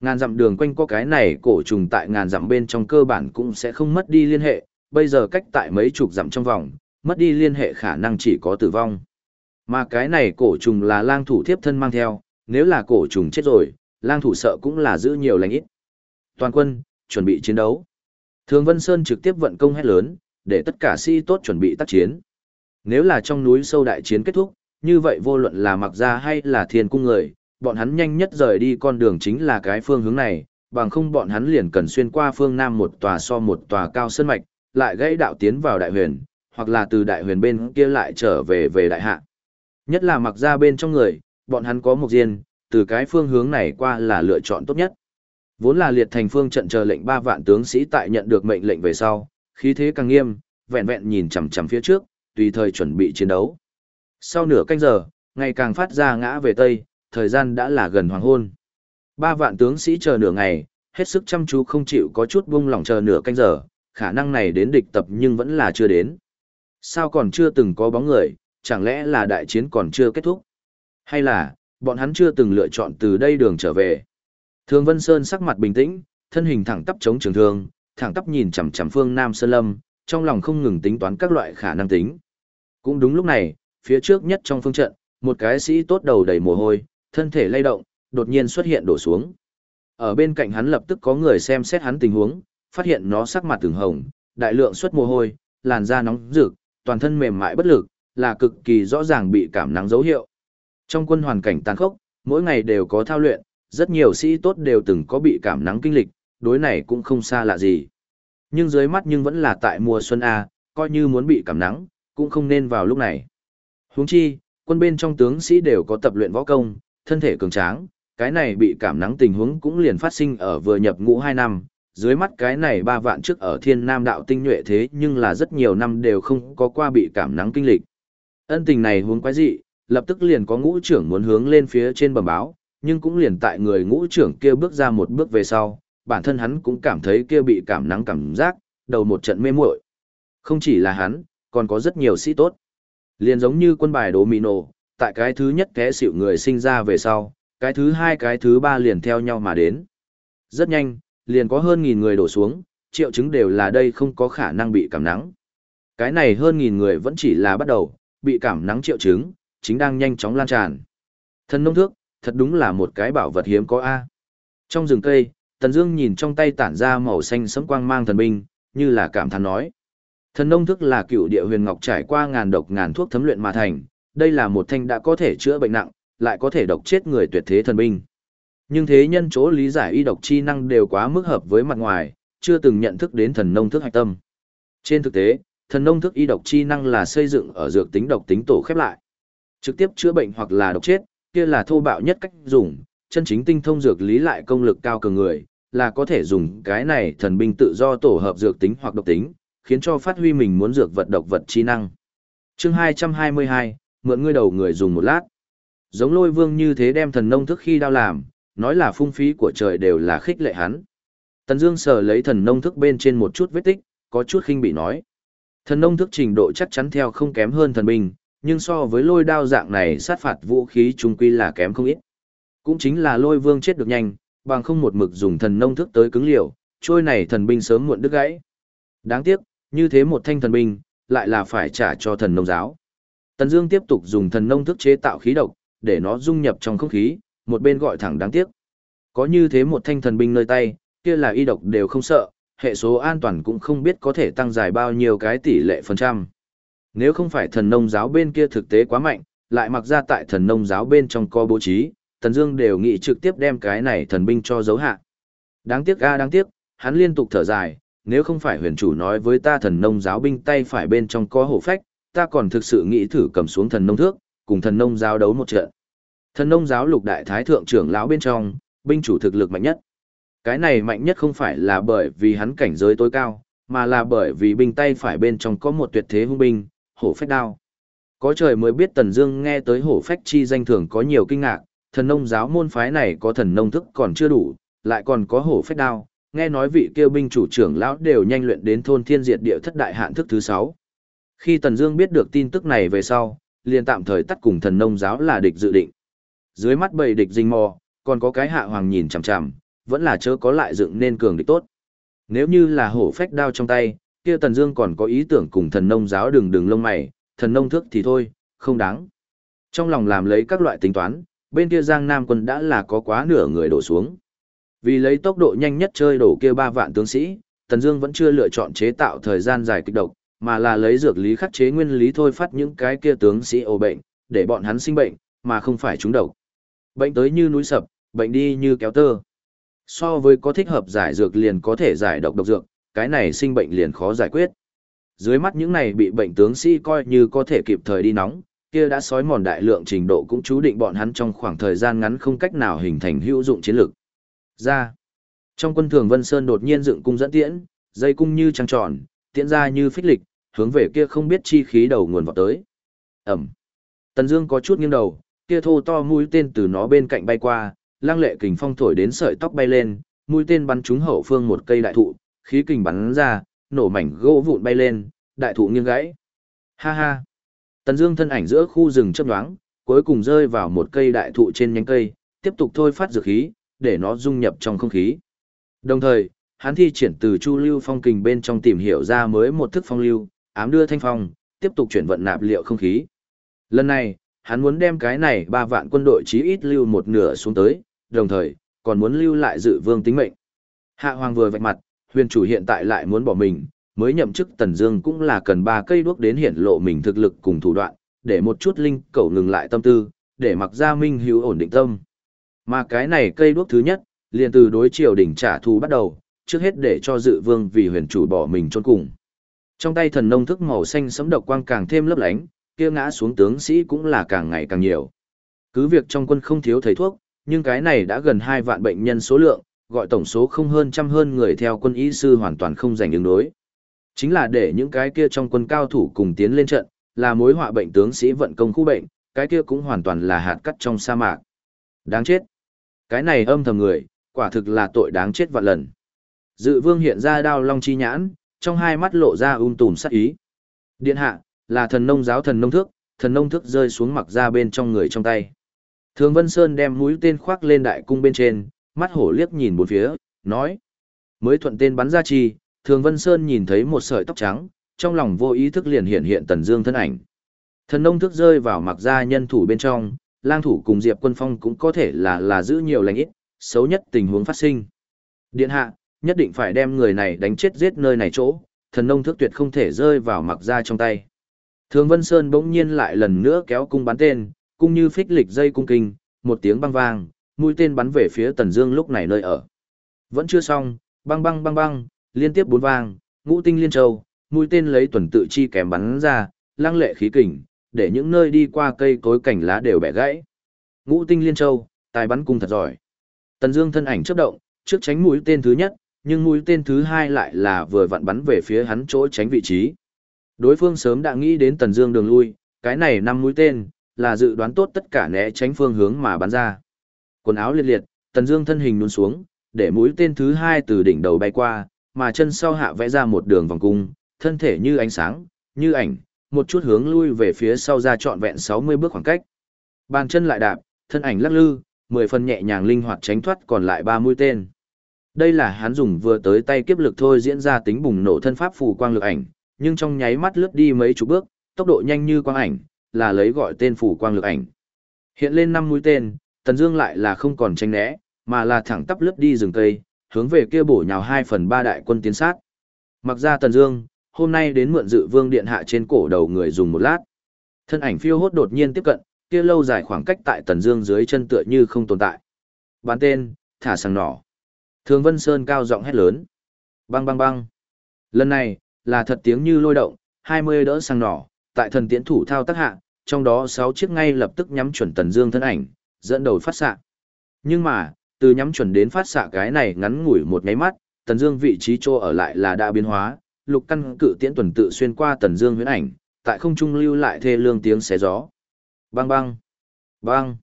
Ngàn dặm đường quanh có cái này cổ trùng tại ngàn dặm bên trong cơ bản cũng sẽ không mất đi liên hệ, bây giờ cách tại mấy chục dặm trong vòng, mất đi liên hệ khả năng chỉ có tử vong. Mà cái này cổ trùng là lang thủ thiếp thân mang theo, nếu là cổ trùng chết rồi, lang thủ sợ cũng là giữ nhiều lành ít. Toàn quân, chuẩn bị chiến đấu. Thường Vân Sơn trực tiếp vận công hét lớn, để tất cả sĩ tốt chuẩn bị tác chiến. Nếu là trong núi sâu đại chiến kết thúc, như vậy vô luận là mặc gia hay là thiên cung người, bọn hắn nhanh nhất rời đi con đường chính là cái phương hướng này, bằng không bọn hắn liền cần xuyên qua phương nam một tòa so một tòa cao sơn mạch, lại gãy đạo tiến vào đại huyền, hoặc là từ đại huyền bên kia lại trở về về đại hạ. Nhất là mặc ra bên trong người, bọn hắn có một diên, từ cái phương hướng này qua là lựa chọn tốt nhất. Vốn là liệt thành phương trận chờ lệnh ba vạn tướng sĩ tại nhận được mệnh lệnh về sau, khí thế càng nghiêm, vẹn vẹn nhìn chằm chằm phía trước, tùy thời chuẩn bị chiến đấu. Sau nửa canh giờ, ngày càng phát ra ngã về tây, thời gian đã là gần hoàng hôn. Ba vạn tướng sĩ chờ nửa ngày, hết sức chăm chú không chịu có chút buông lỏng chờ nửa canh giờ, khả năng này đến địch tập nhưng vẫn là chưa đến. Sao còn chưa từng có bóng người, chẳng lẽ là đại chiến còn chưa kết thúc? Hay là, bọn hắn chưa từng lựa chọn từ đây đường trở về? Thường Vân Sơn sắc mặt bình tĩnh, thân hình thẳng tắp chống trường thương, thẳng tắp nhìn chằm chằm phương Nam Sơn Lâm, trong lòng không ngừng tính toán các loại khả năng tính. Cũng đúng lúc này, phía trước nhất trong phương trận, một cái sĩ tốt đầu đầy mồ hôi, thân thể lay động, đột nhiên xuất hiện đổ xuống. Ở bên cạnh hắn lập tức có người xem xét hắn tình huống, phát hiện nó sắc mặt từng hồng, đại lượng xuất mồ hôi, làn da nóng rực, toàn thân mềm mại bất lực, là cực kỳ rõ ràng bị cảm nắng dấu hiệu. Trong quân hoàn cảnh tàn khốc, mỗi ngày đều có thao luyện, rất nhiều sĩ tốt đều từng có bị cảm nắng kinh lịch, đối này cũng không xa lạ gì. Nhưng dưới mắt nhưng vẫn là tại mùa xuân A, coi như muốn bị cảm nắng, cũng không nên vào lúc này. Huống chi, quân bên trong tướng sĩ đều có tập luyện võ công, thân thể cường tráng, cái này bị cảm nắng tình huống cũng liền phát sinh ở vừa nhập ngũ 2 năm, dưới mắt cái này ba vạn trước ở thiên nam đạo tinh nhuệ thế nhưng là rất nhiều năm đều không có qua bị cảm nắng kinh lịch. Ân tình này huống quái dị, lập tức liền có ngũ trưởng muốn hướng lên phía trên bẩm báo, nhưng cũng liền tại người ngũ trưởng kia bước ra một bước về sau, bản thân hắn cũng cảm thấy kia bị cảm nắng cảm giác, đầu một trận mê muội. Không chỉ là hắn, còn có rất nhiều sĩ tốt. Liền giống như quân bài đồ nổ, tại cái thứ nhất té xỉu người sinh ra về sau, cái thứ hai cái thứ ba liền theo nhau mà đến. Rất nhanh, liền có hơn nghìn người đổ xuống, triệu chứng đều là đây không có khả năng bị cảm nắng. Cái này hơn nghìn người vẫn chỉ là bắt đầu, bị cảm nắng triệu chứng, chính đang nhanh chóng lan tràn. Thần nông thước, thật đúng là một cái bảo vật hiếm có A. Trong rừng cây, Tần Dương nhìn trong tay tản ra màu xanh sẫm quang mang thần binh, như là cảm thán nói. Thần nông thức là cựu địa huyền ngọc trải qua ngàn độc ngàn thuốc thấm luyện mà thành, đây là một thanh đã có thể chữa bệnh nặng, lại có thể độc chết người tuyệt thế thần binh. Nhưng thế nhân chỗ lý giải y độc chi năng đều quá mức hợp với mặt ngoài, chưa từng nhận thức đến thần nông thức hạch tâm. Trên thực tế, thần nông thức y độc chi năng là xây dựng ở dược tính độc tính tổ khép lại. Trực tiếp chữa bệnh hoặc là độc chết, kia là thô bạo nhất cách dùng, chân chính tinh thông dược lý lại công lực cao cường người, là có thể dùng cái này thần binh tự do tổ hợp dược tính hoặc độc tính, khiến cho phát huy mình muốn dược vật độc vật chi năng. Chương 222, mượn ngươi đầu người dùng một lát. Giống lôi vương như thế đem thần nông thức khi đao làm, nói là phung phí của trời đều là khích lệ hắn. Tần Dương sờ lấy thần nông thức bên trên một chút vết tích, có chút khinh bị nói. Thần nông thức trình độ chắc chắn theo không kém hơn thần binh, nhưng so với lôi đao dạng này sát phạt vũ khí trung quy là kém không ít. Cũng chính là lôi vương chết được nhanh, bằng không một mực dùng thần nông thức tới cứng liều, trôi này thần binh sớm muộn đứt gãy. Đáng tiếc, như thế một thanh thần binh, lại là phải trả cho thần nông giáo. Tần Dương tiếp tục dùng thần nông thức chế tạo khí độc, để nó dung nhập trong không khí, một bên gọi thẳng đáng tiếc. Có như thế một thanh thần binh nơi tay, kia là y độc đều không sợ, hệ số an toàn cũng không biết có thể tăng dài bao nhiêu cái tỷ lệ phần trăm. Nếu không phải thần nông giáo bên kia thực tế quá mạnh, lại mặc ra tại thần nông giáo bên trong co bố trí, Tần Dương đều nghĩ trực tiếp đem cái này thần binh cho giấu hạ. Đáng tiếc a đáng tiếc, hắn liên tục thở dài, nếu không phải huyền chủ nói với ta thần nông giáo binh tay phải bên trong có hổ phách, ta còn thực sự nghĩ thử cầm xuống thần nông thước, cùng thần nông giáo đấu một trận. Thần nông giáo lục đại thái thượng trưởng lão bên trong, binh chủ thực lực mạnh nhất. Cái này mạnh nhất không phải là bởi vì hắn cảnh giới tối cao, mà là bởi vì binh tay phải bên trong có một tuyệt thế hung binh, hổ phách đao. Có trời mới biết Tần Dương nghe tới hổ phách chi danh thường có nhiều kinh ngạc, thần nông giáo môn phái này có thần nông thức còn chưa đủ, lại còn có hổ phách đao, nghe nói vị kêu binh chủ trưởng lão đều nhanh luyện đến thôn thiên diệt địa thất đại hạn thức thứ 6. Khi Tần Dương biết được tin tức này về sau, liền tạm thời tắt cùng thần nông giáo là địch dự định. Dưới mắt bầy địch rình mò, còn có cái hạ hoàng nhìn chằm chằm, vẫn là chớ có lại dựng nên cường địch tốt. Nếu như là hổ phách đao trong tay, kia Tần Dương còn có ý tưởng cùng thần nông giáo đường đường lông mày, thần nông thức thì thôi, không đáng. Trong lòng làm lấy các loại tính toán, bên kia Giang Nam quân đã là có quá nửa người đổ xuống. Vì lấy tốc độ nhanh nhất chơi đổ kia ba vạn tướng sĩ, Tần Dương vẫn chưa lựa chọn chế tạo thời gian dài kịch độc, mà là lấy dược lý khắc chế nguyên lý thôi phát những cái kia tướng sĩ ổ bệnh, để bọn hắn sinh bệnh, mà không phải trúng độc. Bệnh tới như núi sập, bệnh đi như kéo tơ. So với có thích hợp giải dược liền có thể giải độc độc dược, cái này sinh bệnh liền khó giải quyết. Dưới mắt những này bị bệnh tướng sĩ coi như có thể kịp thời đi nóng, kia đã sói mòn đại lượng trình độ cũng chú định bọn hắn trong khoảng thời gian ngắn không cách nào hình thành hữu dụng chiến lược. Ra. Trong quân thường Vân Sơn đột nhiên dựng cung dẫn tiễn, dây cung như trăng tròn, tiễn ra như phích lịch, hướng về kia không biết chi khí đầu nguồn vào tới. Ẩm. Tần Dương có chút nghiêng đầu, kia thô to mũi tên từ nó bên cạnh bay qua, lang lệ kình phong thổi đến sợi tóc bay lên, mũi tên bắn trúng hậu phương một cây đại thụ, khí kình bắn ra, nổ mảnh gỗ vụn bay lên, đại thụ nghiêng gãy. Ha ha. Tần Dương thân ảnh giữa khu rừng chớp nhoáng, cuối cùng rơi vào một cây đại thụ trên nhánh cây, tiếp tục thôi phát dược khí, để nó dung nhập trong không khí. Đồng thời, hắn thi triển từ Chu Lưu Phong kình bên trong tìm hiểu ra mới một thức phong lưu, ám đưa thanh phong, tiếp tục chuyển vận nạp liệu không khí. Lần này, hắn muốn đem cái này ba vạn quân đội chí ít lưu một nửa xuống tới, đồng thời, còn muốn lưu lại dự vương tính mệnh. Hạ Hoàng vừa vạch mặt, huyền chủ hiện tại lại muốn bỏ mình, mới nhậm chức Tần Dương cũng là cần ba cây đuốc đến hiển lộ mình thực lực cùng thủ đoạn, để một chút linh cầu ngừng lại tâm tư, để mặc gia minh hữu ổn định tâm. Mà cái này cây đuốc thứ nhất, liền từ đối triều đỉnh trả thù bắt đầu, trước hết để cho dự vương vì huyền chủ bỏ mình chôn cùng. Trong tay thần nông thức màu xanh sẫm độc quang càng thêm lấp lánh, kia ngã xuống tướng sĩ cũng là càng ngày càng nhiều. Cứ việc trong quân không thiếu thầy thuốc, nhưng cái này đã gần 2 vạn bệnh nhân số lượng, gọi tổng số không hơn trăm hơn người theo quân y sư hoàn toàn không dành ứng đối. Chính là để những cái kia trong quân cao thủ cùng tiến lên trận, là mối họa bệnh tướng sĩ vận công khu bệnh, cái kia cũng hoàn toàn là hạt cắt trong sa mạc. Đáng chết. Cái này âm thầm người, quả thực là tội đáng chết vạn lần. Dự vương hiện ra đao long chi nhãn, trong hai mắt lộ ra um tùm sát ý. Điện hạ, là thần nông giáo thần nông thước, thần nông thước rơi xuống mặc ra bên trong người trong tay. Thường Vân Sơn đem mũi tên khoác lên đại cung bên trên, mắt hổ liếc nhìn bốn phía, nói. Mới thuận tên bắn ra chi, Thường Vân Sơn nhìn thấy một sợi tóc trắng, trong lòng vô ý thức liền hiện hiện Tần Dương thân ảnh. Thần nông thức rơi vào mặc gia nhân thủ bên trong, lang thủ cùng Diệp Quân Phong cũng có thể là là giữ nhiều lành ít, xấu nhất tình huống phát sinh. Điện hạ, nhất định phải đem người này đánh chết giết nơi này chỗ, thần nông thức tuyệt không thể rơi vào mặc gia trong tay. Thường Vân Sơn bỗng nhiên lại lần nữa kéo cung bắn tên, cung như phích lịch dây cung kinh, một tiếng băng vang, mũi tên bắn về phía Tần Dương lúc này nơi ở. Vẫn chưa xong, băng băng băng băng, liên tiếp bốn vang, ngũ tinh liên châu, mũi tên lấy tuần tự chi kèm bắn ra, lăng lệ khí kình, để những nơi đi qua cây cối cảnh lá đều bẻ gãy. Ngũ tinh liên châu, tài bắn cung thật giỏi. Tần Dương thân ảnh chớp động, trước tránh mũi tên thứ nhất, nhưng mũi tên thứ hai lại là vừa vặn bắn về phía hắn chỗ tránh vị trí. Đối phương sớm đã nghĩ đến Tần Dương đường lui, cái này năm mũi tên là dự đoán tốt tất cả né tránh phương hướng mà bắn ra. Quần áo liệt liệt, Tần Dương thân hình nhún xuống, để mũi tên thứ hai từ đỉnh đầu bay qua, mà chân sau hạ vẽ ra một đường vòng cung, thân thể như ánh sáng, như ảnh, một chút hướng lui về phía sau ra trọn vẹn 60 bước khoảng cách. Bàn chân lại đạp, thân ảnh lắc lư, mười phần nhẹ nhàng linh hoạt tránh thoát còn lại ba mũi tên. Đây là hắn dùng vừa tới tay kiếp lực thôi diễn ra tính bùng nổ thân pháp phù quang lực ảnh, nhưng trong nháy mắt lướt đi mấy chục bước, tốc độ nhanh như quang ảnh, là lấy gọi tên phù quang lực ảnh. Hiện lên năm mũi tên, Tần Dương lại là không còn tránh né, mà là thẳng tắp lướt đi rừng cây, hướng về kia bổ nhào 2 phần 3 đại quân tiến sát. Mặc ra Tần Dương, hôm nay đến mượn dự vương điện hạ trên cổ đầu người dùng một lát. Thân ảnh phiêu hốt đột nhiên tiếp cận, kia lâu dài khoảng cách tại Tần Dương dưới chân tựa như không tồn tại. Bán tên, thả sằng nỏ. Thường Vân Sơn cao giọng hét lớn. Bang bang bang. Lần này, là thật tiếng như lôi động, 20 đỡ sằng nỏ, tại thần tiễn thủ thao tác hạ, trong đó 6 chiếc ngay lập tức nhắm chuẩn Tần Dương thân ảnh, dẫn đầu phát xạ. Nhưng mà, từ nhắm chuẩn đến phát xạ cái này ngắn ngủi một nháy mắt, Tần Dương vị trí chỗ ở lại là đã biến hóa, lục căn cự tiễn tuần tự xuyên qua Tần Dương huyễn ảnh, tại không trung lưu lại thê lương tiếng xé gió. Bang bang, bang.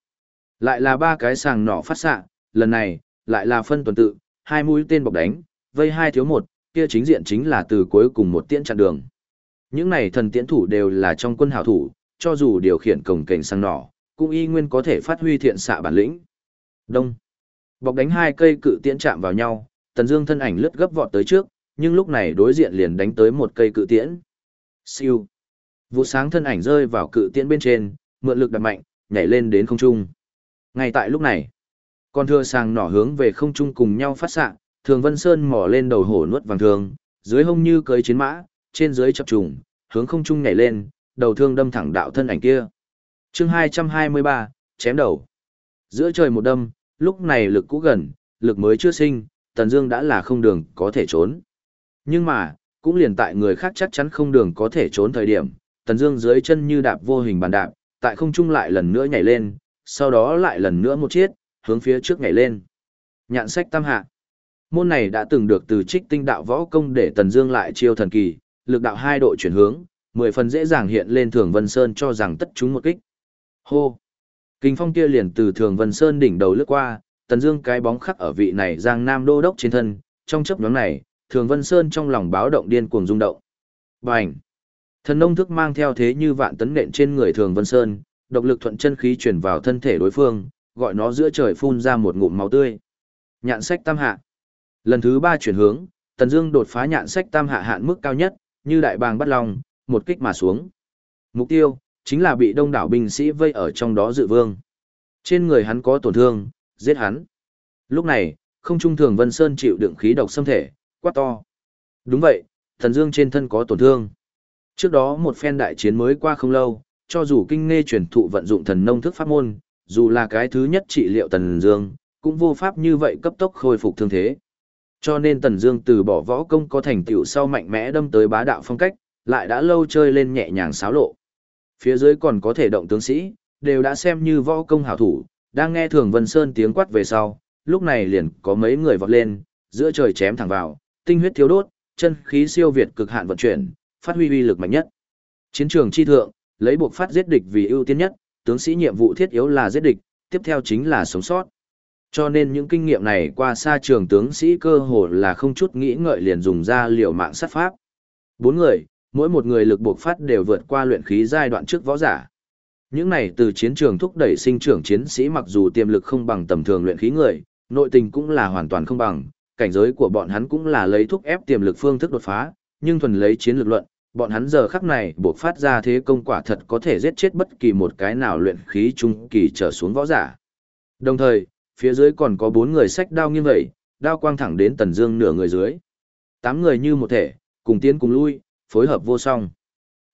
Lại là ba cái sàng nỏ phát xạ, lần này lại là phân tuần tự, hai mũi tên bọc đánh, vây hai thiếu một, kia chính diện chính là từ cuối cùng một tiễn chặn đường. Những này thần tiễn thủ đều là trong quân hảo thủ, cho dù điều khiển cổng kềnh sang nỏ, cũng y nguyên có thể phát huy thiện xạ bản lĩnh. Đông. Bọc đánh hai cây cự tiễn chạm vào nhau, Tần Dương thân ảnh lướt gấp vọt tới trước, nhưng lúc này đối diện liền đánh tới một cây cự tiễn. Siêu. Vụ sáng thân ảnh rơi vào cự tiễn bên trên, mượn lực đặt mạnh, nhảy lên đến không trung. Ngay tại lúc này, con thưa sàng nỏ hướng về không trung cùng nhau phát xạ, Thường Vân Sơn mò lên đầu hổ nuốt vàng thương, dưới hông như cưới chiến mã, trên dưới chập trùng, hướng không trung nhảy lên, đầu thương đâm thẳng đạo thân ảnh kia. Chương 223, chém đầu. Giữa trời một đâm, lúc này lực cũ gần, lực mới chưa sinh, Tần Dương đã là không đường có thể trốn. Nhưng mà, cũng liền tại người khác chắc chắn không đường có thể trốn thời điểm, Tần Dương dưới chân như đạp vô hình bàn đạp, tại không trung lại lần nữa nhảy lên, sau đó lại lần nữa một chiết, hướng phía trước nhảy lên. Nhạn sách tam hạ. Môn này đã từng được từ trích tinh đạo võ công để Tần Dương lại chiêu thần kỳ, lực đạo hai độ chuyển hướng, mười phần dễ dàng hiện lên Thường Vân Sơn cho rằng tất chúng một kích. Hô! Kinh phong kia liền từ Thường Vân Sơn đỉnh đầu lướt qua, Tần Dương cái bóng khắc ở vị này Giang Nam đô đốc trên thân, trong chớp nhoáng này, Thường Vân Sơn trong lòng báo động điên cuồng rung động. Bành! Thần nông thức mang theo thế như vạn tấn nện trên người Thường Vân Sơn, độc lực thuận chân khí truyền vào thân thể đối phương, gọi nó giữa trời phun ra một ngụm máu tươi. Nhạn sách tam hạ. Lần thứ ba chuyển hướng, Tần Dương đột phá nhạn sách tam hạ hạn mức cao nhất, như đại bàng bắt long, một kích mà xuống. Mục tiêu chính là bị đông đảo binh sĩ vây ở trong đó dự vương. Trên người hắn có tổn thương, giết hắn. Lúc này, không trung thường Vân Sơn chịu đựng khí độc xâm thể, quát to. Đúng vậy, Thần Dương trên thân có tổn thương. Trước đó một phen đại chiến mới qua không lâu, cho dù kinh nghe truyền thụ vận dụng thần nông thức pháp môn, dù là cái thứ nhất trị liệu Tần Dương, cũng vô pháp như vậy cấp tốc khôi phục thương thế. Cho nên Tần Dương từ bỏ võ công có thành tựu sau mạnh mẽ đâm tới bá đạo phong cách, lại đã lâu chơi lên nhẹ nhàng xáo lộ. Phía dưới còn có thể động tướng sĩ, đều đã xem như võ công hảo thủ, đang nghe Thường Vân Sơn tiếng quát về sau, lúc này liền có mấy người vọt lên, giữa trời chém thẳng vào, tinh huyết thiếu đốt, chân khí siêu việt cực hạn vận chuyển, phát huy uy lực mạnh nhất. Chiến trường chi thượng, lấy buộc phát giết địch vì ưu tiên nhất, tướng sĩ nhiệm vụ thiết yếu là giết địch, tiếp theo chính là sống sót. Cho nên những kinh nghiệm này qua xa trường tướng sĩ cơ hồ là không chút nghĩ ngợi liền dùng ra liều mạng sát pháp. Bốn người, mỗi một người lực buộc phát đều vượt qua luyện khí giai đoạn trước võ giả. Những này từ chiến trường thúc đẩy sinh trưởng chiến sĩ mặc dù tiềm lực không bằng tầm thường luyện khí người, nội tình cũng là hoàn toàn không bằng, cảnh giới của bọn hắn cũng là lấy thúc ép tiềm lực phương thức đột phá, nhưng thuần lấy chiến lược luận, bọn hắn giờ khắc này buộc phát ra thế công quả thật có thể giết chết bất kỳ một cái nào luyện khí trung kỳ trở xuống võ giả. Đồng thời, phía dưới còn có bốn người sách đao nghiêng vậy, đao quang thẳng đến Tần Dương nửa người dưới. Tám người như một thể, cùng tiến cùng lui, phối hợp vô song.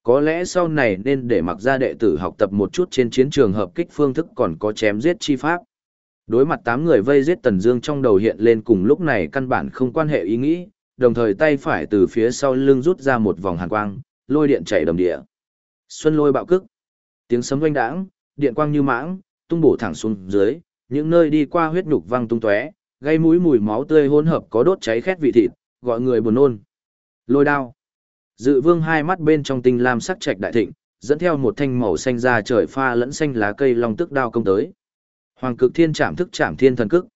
Có lẽ sau này nên để mặc ra đệ tử học tập một chút trên chiến trường hợp kích phương thức còn có chém giết chi pháp. Đối mặt tám người vây giết Tần Dương trong đầu hiện lên cùng lúc này căn bản không quan hệ ý nghĩ, đồng thời tay phải từ phía sau lưng rút ra một vòng hàn quang, lôi điện chảy đầm địa. Xuân lôi bạo cức, tiếng sấm vang đãng, điện quang như mãng, tung bổ thẳng xuống dưới, những nơi đi qua huyết nhục văng tung tóe, gây mũi mùi máu tươi hỗn hợp có đốt cháy khét vị thịt, gọi người buồn nôn. Lôi đao. Dự Vương hai mắt bên trong tinh lam sắc trạch đại thịnh, dẫn theo một thanh màu xanh ra trời pha lẫn xanh lá cây long tức đao công tới. Hoàng cực thiên chạm thức chạm thiên thần cức.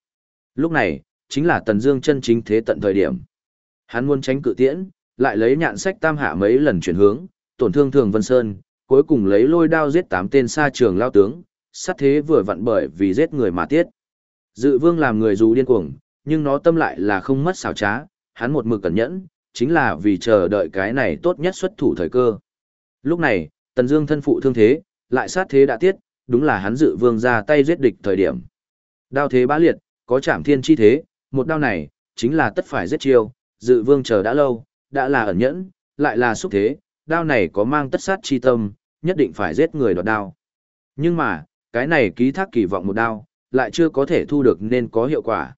Lúc này, chính là Tần Dương chân chính thế tận thời điểm. Hắn muốn tránh cự tiễn, lại lấy nhạn sách tam hạ mấy lần chuyển hướng, tổn thương Thường Vân Sơn, cuối cùng lấy lôi đao giết tám tên xa trường lao tướng, sát thế vừa vặn bởi vì giết người mà tiết. Dự Vương làm người dù điên cuồng, nhưng nó tâm lại là không mất xảo trá, hắn một mực cẩn nhẫn, chính là vì chờ đợi cái này tốt nhất xuất thủ thời cơ. Lúc này, Tần Dương thân phụ thương thế, lại sát thế đã tiết, đúng là hắn dự vương ra tay giết địch thời điểm. Đao thế bá liệt, có chạm thiên chi thế, một đao này, chính là tất phải giết chiêu, dự vương chờ đã lâu, đã là ẩn nhẫn, lại là xúc thế, đao này có mang tất sát chi tâm, nhất định phải giết người đoạt đao. Nhưng mà, cái này ký thác kỳ vọng một đao, lại chưa có thể thu được nên có hiệu quả.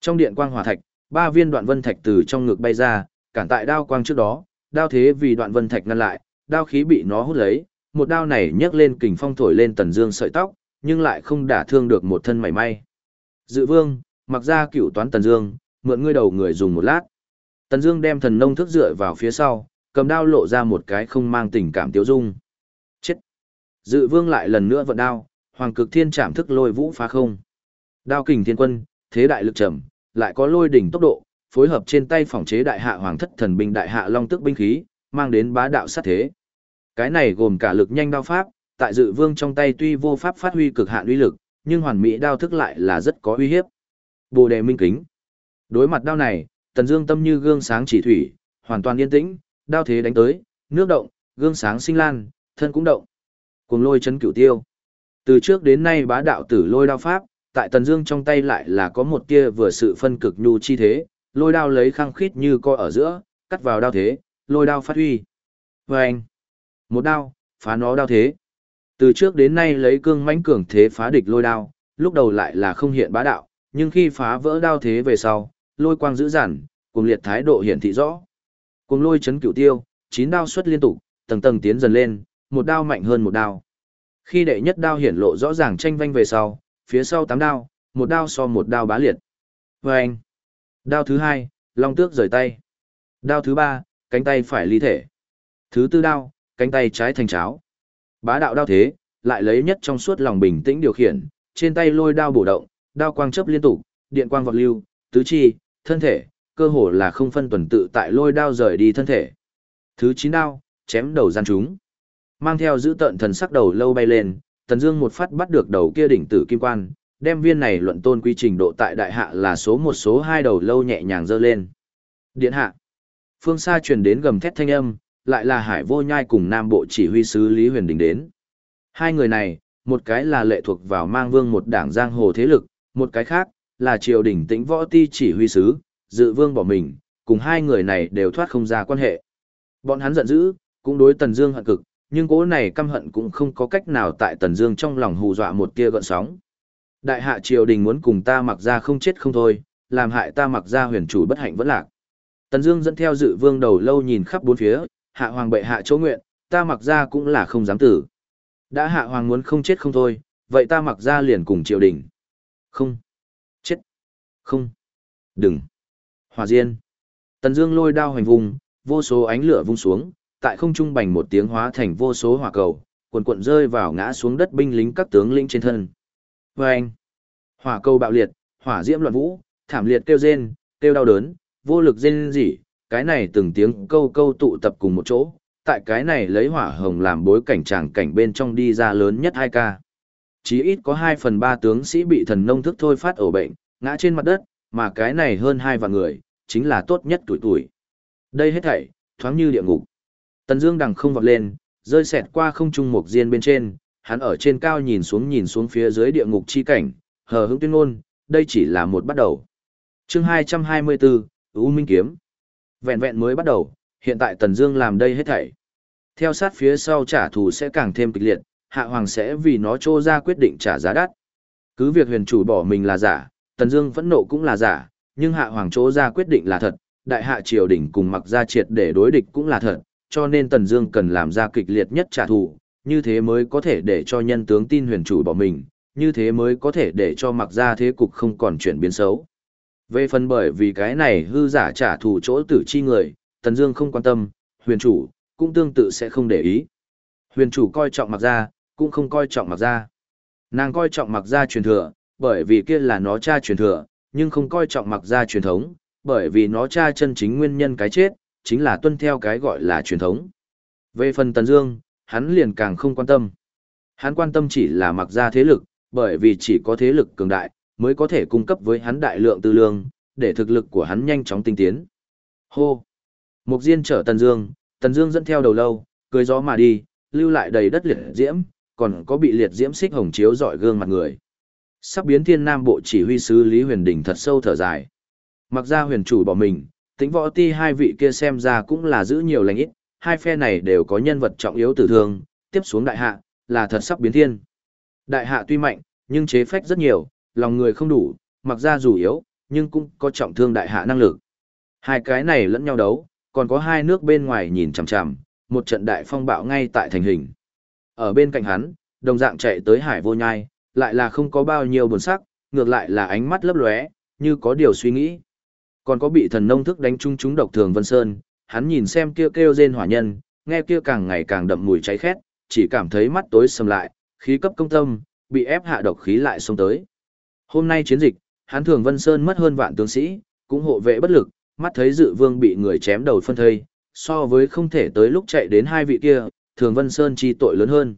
Trong điện quang hỏa thạch, ba viên đoạn vân thạch từ trong ngực bay ra, cản tại đao quang trước đó, đao thế vì đoạn vân thạch ngăn lại, đao khí bị nó hút lấy, một đao này nhấc lên kình phong thổi lên tần dương sợi tóc, nhưng lại không đả thương được một thân mảy may. Dự vương, mặc ra cửu toán tần dương, mượn ngươi đầu người dùng một lát. Tần dương đem thần nông thức dựa vào phía sau, cầm đao lộ ra một cái không mang tình cảm tiêu dung. Chết! Dự vương lại lần nữa vận đao, hoàng cực thiên trảm thức lôi vũ phá không. Đao kình thiên quân, thế đại lực trầm, lại có lôi đỉnh tốc độ, phối hợp trên tay phòng chế đại hạ hoàng thất thần binh đại hạ long tức binh khí, mang đến bá đạo sát thế. Cái này gồm cả lực nhanh đao pháp, tại dự vương trong tay tuy vô pháp phát huy cực hạn uy lực, nhưng hoàn mỹ đao thức lại là rất có uy hiếp. Bồ đề minh kính. Đối mặt đao này, tần dương tâm như gương sáng chỉ thủy, hoàn toàn yên tĩnh, đao thế đánh tới, nước động, gương sáng sinh lan, thân cũng động. Cuồng lôi chấn cửu tiêu. Từ trước đến nay bá đạo tử lôi đao pháp, tại tần dương trong tay lại là có một tia vừa sự phân cực nhu chi thế, lôi đao lấy khăng khít như co ở giữa, cắt vào đao thế, lôi đao phát huy. Vâng! anh, một đao, phá nó đao thế. Từ trước đến nay lấy cương mãnh cường thế phá địch lôi đao, lúc đầu lại là không hiện bá đạo, nhưng khi phá vỡ đao thế về sau, lôi quang dữ dằn, cùng liệt thái độ hiển thị rõ. Cùng lôi chấn cửu tiêu, chín đao xuất liên tục, tầng tầng tiến dần lên, một đao mạnh hơn một đao. Khi đệ nhất đao hiển lộ rõ ràng tranh vanh về sau, phía sau tám đao, một đao so một đao bá liệt. Vâng! anh, đao thứ hai, long tước rời tay. Đao thứ ba, cánh tay phải ly thể. Thứ tư đao, cánh tay trái thành cháo. Bá đạo đao thế, lại lấy nhất trong suốt lòng bình tĩnh điều khiển, trên tay lôi đao bổ động, đao quang chấp liên tục, điện quang vọt lưu, tứ chi, thân thể, cơ hồ là không phân tuần tự tại lôi đao rời đi thân thể. Thứ chín đao, chém đầu gian chúng. Mang theo giữ tận thần sắc đầu lâu bay lên, Tần Dương một phát bắt được đầu kia đỉnh tử kim quan, đem viên này luận tôn quy trình độ tại đại hạ là số một số hai đầu lâu nhẹ nhàng giơ lên. Điện hạ. Phương xa truyền đến gầm thét thanh âm, lại là Hải Vô Nhai cùng Nam Bộ chỉ huy sứ Lý Huyền Đình đến. Hai người này, một cái là lệ thuộc vào Mang Vương một đảng giang hồ thế lực, một cái khác là triều đình Tĩnh Võ Ti chỉ huy sứ, Dự Vương bỏ mình, cùng hai người này đều thoát không ra quan hệ. Bọn hắn giận dữ, cũng đối Tần Dương hận cực, nhưng cố này căm hận cũng không có cách nào tại Tần Dương trong lòng hù dọa một tia gợn sóng. Đại hạ triều đình muốn cùng ta mặc ra không chết không thôi, làm hại ta mặc ra huyền chủ bất hạnh vẫn lạc. Tần Dương dẫn theo dự vương đầu lâu nhìn khắp bốn phía, hạ hoàng bệ hạ chỗ nguyện, ta mặc ra cũng là không dám tử. Đã hạ hoàng muốn không chết không thôi, vậy ta mặc ra liền cùng triều đình. Không. Chết. Không. Đừng. Hòa diên. Tần Dương lôi đao hành vùng, vô số ánh lửa vung xuống, tại không trung bành một tiếng hóa thành vô số hỏa cầu, cuồn cuộn rơi vào ngã xuống đất binh lính các tướng lĩnh trên thân. Vâng! Hỏa cầu bạo liệt, hỏa diễm loạn vũ, thảm liệt kêu rên, kêu đau đớn, vô lực rên rỉ, cái này từng tiếng câu câu tụ tập cùng một chỗ, tại cái này lấy hỏa hồng làm bối cảnh tràng cảnh bên trong đi ra lớn nhất hai ca. Chí ít có 2 phần 3 tướng sĩ bị thần nông thức thôi phát ổ bệnh, ngã trên mặt đất, mà cái này hơn hai vạn người, chính là tốt nhất tuổi tuổi. Đây hết thảy, thoáng như địa ngục. Tần Dương đằng không vọt lên, rơi xẹt qua không trung một diên bên trên, hắn ở trên cao nhìn xuống nhìn xuống phía dưới địa ngục chi cảnh, hờ hững tuyên ngôn, đây chỉ là một bắt đầu. Chương 224, U Minh kiếm. Vẹn vẹn mới bắt đầu, hiện tại Tần Dương làm đây hết thảy. Theo sát phía sau trả thù sẽ càng thêm kịch liệt, Hạ Hoàng sẽ vì nó trô ra quyết định trả giá đắt. Cứ việc huyền chủ bỏ mình là giả, Tần Dương phẫn nộ cũng là giả, nhưng Hạ Hoàng trô ra quyết định là thật, đại hạ triều đình cùng mặc gia triệt để đối địch cũng là thật, cho nên Tần Dương cần làm ra kịch liệt nhất trả thù, như thế mới có thể để cho nhân tướng tin huyền chủ bỏ mình, như thế mới có thể để cho mặc gia thế cục không còn chuyển biến xấu. Về phần bởi vì cái này hư giả trả thù chỗ tử chi người, Tần Dương không quan tâm, huyền chủ cũng tương tự sẽ không để ý. Huyền chủ coi trọng mặc gia, cũng không coi trọng mặc gia. Nàng coi trọng mặc gia truyền thừa, bởi vì kia là nó cha truyền thừa, nhưng không coi trọng mặc gia truyền thống, bởi vì nó cha chân chính nguyên nhân cái chết, chính là tuân theo cái gọi là truyền thống. Về phần Tần Dương, hắn liền càng không quan tâm. Hắn quan tâm chỉ là mặc ra thế lực, bởi vì chỉ có thế lực cường đại, mới có thể cung cấp với hắn đại lượng tư lương, để thực lực của hắn nhanh chóng tinh tiến. Hô! Mục Diên chở Tần Dương, Tần Dương dẫn theo đầu lâu, cười gió mà đi, lưu lại đầy đất liệt diễm, còn có bị liệt diễm xích hồng chiếu rọi gương mặt người. Sắp biến Thiên Nam bộ chỉ huy sứ Lý Huyền Đình thật sâu thở dài. Mặc ra huyền chủ bỏ mình, tính võ ti hai vị kia xem ra cũng là giữ nhiều lành ít, hai phe này đều có nhân vật trọng yếu tử thương, tiếp xuống đại hạ, là thật sắp biến thiên. Đại hạ tuy mạnh, nhưng chế phách rất nhiều, lòng người không đủ, mặc ra dù yếu, nhưng cũng có trọng thương đại hạ năng lực. Hai cái này lẫn nhau đấu, còn có hai nước bên ngoài nhìn chằm chằm, một trận đại phong bạo ngay tại thành hình. Ở bên cạnh hắn, đồng dạng chạy tới hải vô nhai, lại là không có bao nhiêu buồn sắc, ngược lại là ánh mắt lấp lóe, như có điều suy nghĩ. Còn có bị thần nông thức đánh chung chúng độc thường Vân Sơn, hắn nhìn xem kia kêu rên hỏa nhân, nghe kia càng ngày càng đậm mùi cháy khét, chỉ cảm thấy mắt tối sầm lại, khí cấp công tâm, bị ép hạ độc khí lại xông tới. Hôm nay chiến dịch, hắn thường Vân Sơn mất hơn vạn tướng sĩ, cũng hộ vệ bất lực, mắt thấy dự vương bị người chém đầu phân thây, so với không thể tới lúc chạy đến hai vị kia, thường Vân Sơn chi tội lớn hơn.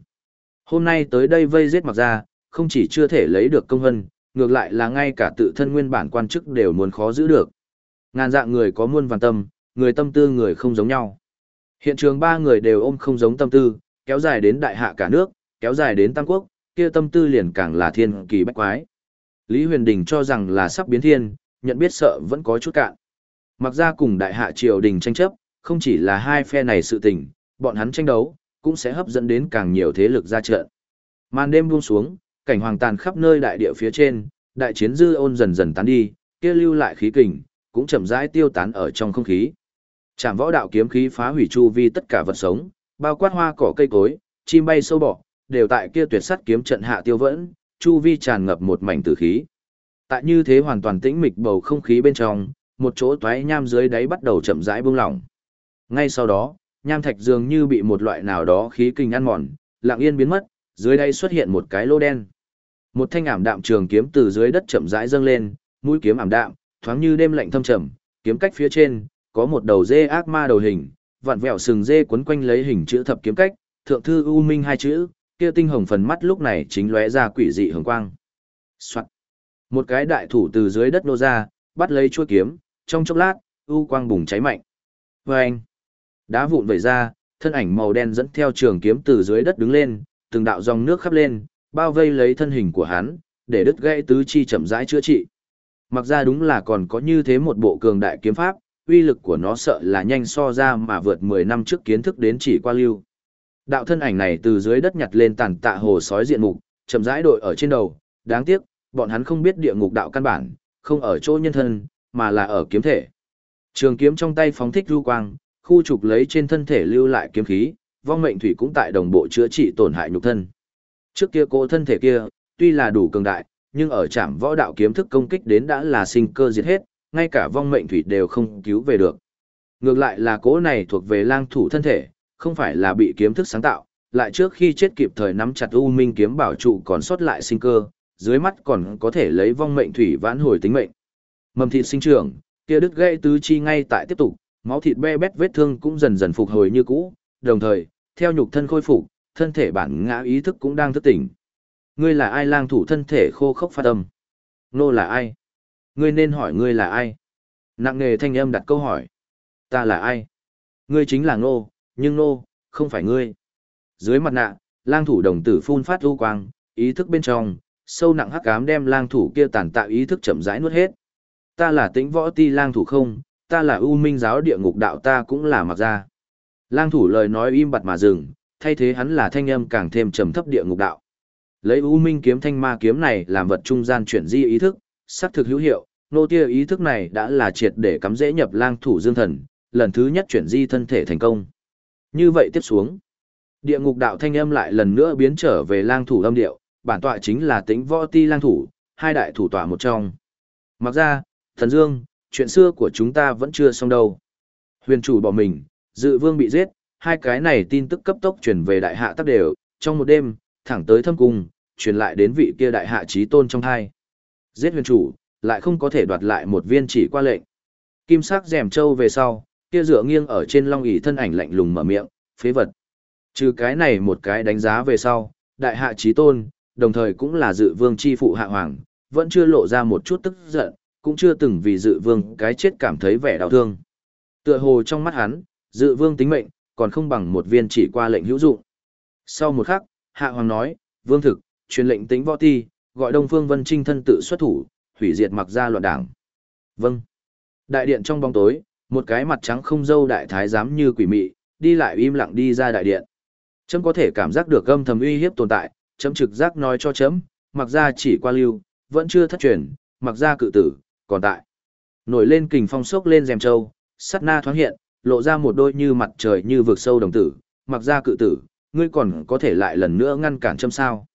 Hôm nay tới đây vây giết mặc ra, không chỉ chưa thể lấy được công hân, ngược lại là ngay cả tự thân nguyên bản quan chức đều muốn khó giữ được. Ngàn dạng người có muôn vàn tâm, người tâm tư người không giống nhau. Hiện trường ba người đều ôm không giống tâm tư, kéo dài đến đại hạ cả nước, kéo dài đến Tam Quốc, kia tâm tư liền càng là thiên kỳ bách quái. Lý Huyền Đình cho rằng là sắp biến thiên, nhận biết sợ vẫn có chút cạn. Mặc ra cùng đại hạ triều đình tranh chấp, không chỉ là hai phe này sự tình, bọn hắn tranh đấu, cũng sẽ hấp dẫn đến càng nhiều thế lực ra trận. Màn đêm buông xuống, cảnh hoàng tàn khắp nơi đại địa phía trên, đại chiến dư ôn dần dần tán đi, kia lưu lại khí kình, cũng chậm rãi tiêu tán ở trong không khí. Trảm võ đạo kiếm khí phá hủy chu vi tất cả vật sống, bao quát hoa cỏ cây cối, chim bay sâu bọ, đều tại kia tuyệt sắt kiếm trận hạ tiêu vẫn, chu vi tràn ngập một mảnh tử khí. Tại như thế hoàn toàn tĩnh mịch bầu không khí bên trong, một chỗ toái nham dưới đáy bắt đầu chậm rãi buông lỏng. Ngay sau đó, nham thạch dường như bị một loại nào đó khí kinh ăn mòn, lặng yên biến mất, dưới đây xuất hiện một cái lô đen. Một thanh ảm đạm trường kiếm từ dưới đất chậm rãi dâng lên, mũi kiếm ảm đạm, thoáng như đêm lạnh thâm trầm, kiếm cách phía trên có một đầu dê ác ma đầu hình, vặn vẹo sừng dê quấn quanh lấy hình chữ thập kiếm cách, thượng thư u minh hai chữ, kia tinh hồng phần mắt lúc này chính lóe ra quỷ dị hồng quang. Soạn. Một cái đại thủ từ dưới đất nô ra, bắt lấy chuôi kiếm, trong chốc lát, u quang bùng cháy mạnh. Vâng! Đá vụn vẩy ra, thân ảnh màu đen dẫn theo trường kiếm từ dưới đất đứng lên, từng đạo dòng nước khắp lên, bao vây lấy thân hình của hắn, để đứt gãy tứ chi chậm rãi chữa trị. Mặc ra đúng là còn có như thế một bộ cường đại kiếm pháp, uy lực của nó sợ là nhanh so ra mà vượt 10 năm trước kiến thức đến chỉ qua lưu. Đạo thân ảnh này từ dưới đất nhặt lên tàn tạ hồ sói diện mục, chậm rãi đội ở trên đầu, đáng tiếc, bọn hắn không biết địa ngục đạo căn bản, không ở chỗ nhân thân, mà là ở kiếm thể. Trường kiếm trong tay phóng thích lưu quang, khu trục lấy trên thân thể lưu lại kiếm khí, vong mệnh thủy cũng tại đồng bộ chữa trị tổn hại nhục thân. Trước kia cô thân thể kia, tuy là đủ cường đại, nhưng ở trạm võ đạo kiếm thức công kích đến đã là sinh cơ diệt hết, ngay cả vong mệnh thủy đều không cứu về được. Ngược lại là cố này thuộc về lang thủ thân thể, không phải là bị kiếm thức sáng tạo, lại trước khi chết kịp thời nắm chặt u minh kiếm bảo trụ còn sót lại sinh cơ, dưới mắt còn có thể lấy vong mệnh thủy vãn hồi tính mệnh. Mầm thịt sinh trưởng, kia đứt gãy tứ chi ngay tại tiếp tục, máu thịt be bét vết thương cũng dần dần phục hồi như cũ, đồng thời, theo nhục thân khôi phục, thân thể bản ngã ý thức cũng đang thức tỉnh. Ngươi là ai lang thủ thân thể khô khốc phát âm? Nô là ai? Ngươi nên hỏi ngươi là ai? Nặng nề thanh âm đặt câu hỏi. Ta là ai? Ngươi chính là Nô, nhưng Nô, không phải ngươi. Dưới mặt nạ, lang thủ đồng tử phun phát u quang, ý thức bên trong, sâu nặng hắc ám đem lang thủ kia tàn tạo ý thức chậm rãi nuốt hết. Ta là tĩnh võ ti lang thủ không, ta là ưu minh giáo địa ngục đạo ta cũng là mặc ra. Lang thủ lời nói im bặt mà dừng, thay thế hắn là thanh âm càng thêm trầm thấp địa ngục đạo. Lấy ưu minh kiếm thanh ma kiếm này làm vật trung gian chuyển di ý thức, sắc thực hữu hiệu, nô tia ý thức này đã là triệt để cắm dễ nhập lang thủ dương thần, lần thứ nhất chuyển di thân thể thành công. Như vậy tiếp xuống, địa ngục đạo thanh âm lại lần nữa biến trở về lang thủ âm điệu, bản tọa chính là tính võ ti lang thủ, hai đại thủ tọa một trong. Mặc ra, thần dương, chuyện xưa của chúng ta vẫn chưa xong đâu. Huyền chủ bỏ mình, dự vương bị giết, hai cái này tin tức cấp tốc truyền về đại hạ tắc đều, trong một đêm, thẳng tới thâm cung, truyền lại đến vị kia đại hạ trí tôn trong hai. Giết huyền chủ, lại không có thể đoạt lại một viên chỉ qua lệnh. Kim sắc rèm châu về sau, kia dựa nghiêng ở trên long ỷ thân ảnh lạnh lùng mở miệng, phế vật. Trừ cái này một cái đánh giá về sau, đại hạ trí tôn, đồng thời cũng là dự vương chi phụ hạ hoàng, vẫn chưa lộ ra một chút tức giận, cũng chưa từng vì dự vương cái chết cảm thấy vẻ đau thương. Tựa hồ trong mắt hắn, dự vương tính mệnh, còn không bằng một viên chỉ qua lệnh hữu dụng. Sau một khắc, hạ hoàng nói, vương thực, truyền lệnh tính võ ti, gọi Đông Phương Vân Trinh thân tự xuất thủ, hủy diệt mặc ra loạn đảng. Vâng. Đại điện trong bóng tối, một cái mặt trắng không dâu đại thái giám như quỷ mị, đi lại im lặng đi ra đại điện. Chấm có thể cảm giác được âm thầm uy hiếp tồn tại, chấm trực giác nói cho chấm, mặc ra chỉ qua lưu, vẫn chưa thất truyền, mặc ra cự tử, còn tại. Nổi lên kình phong sốc lên rèm châu, sát na thoáng hiện, lộ ra một đôi như mặt trời như vực sâu đồng tử, mặc ra cự tử, ngươi còn có thể lại lần nữa ngăn cản châm sao.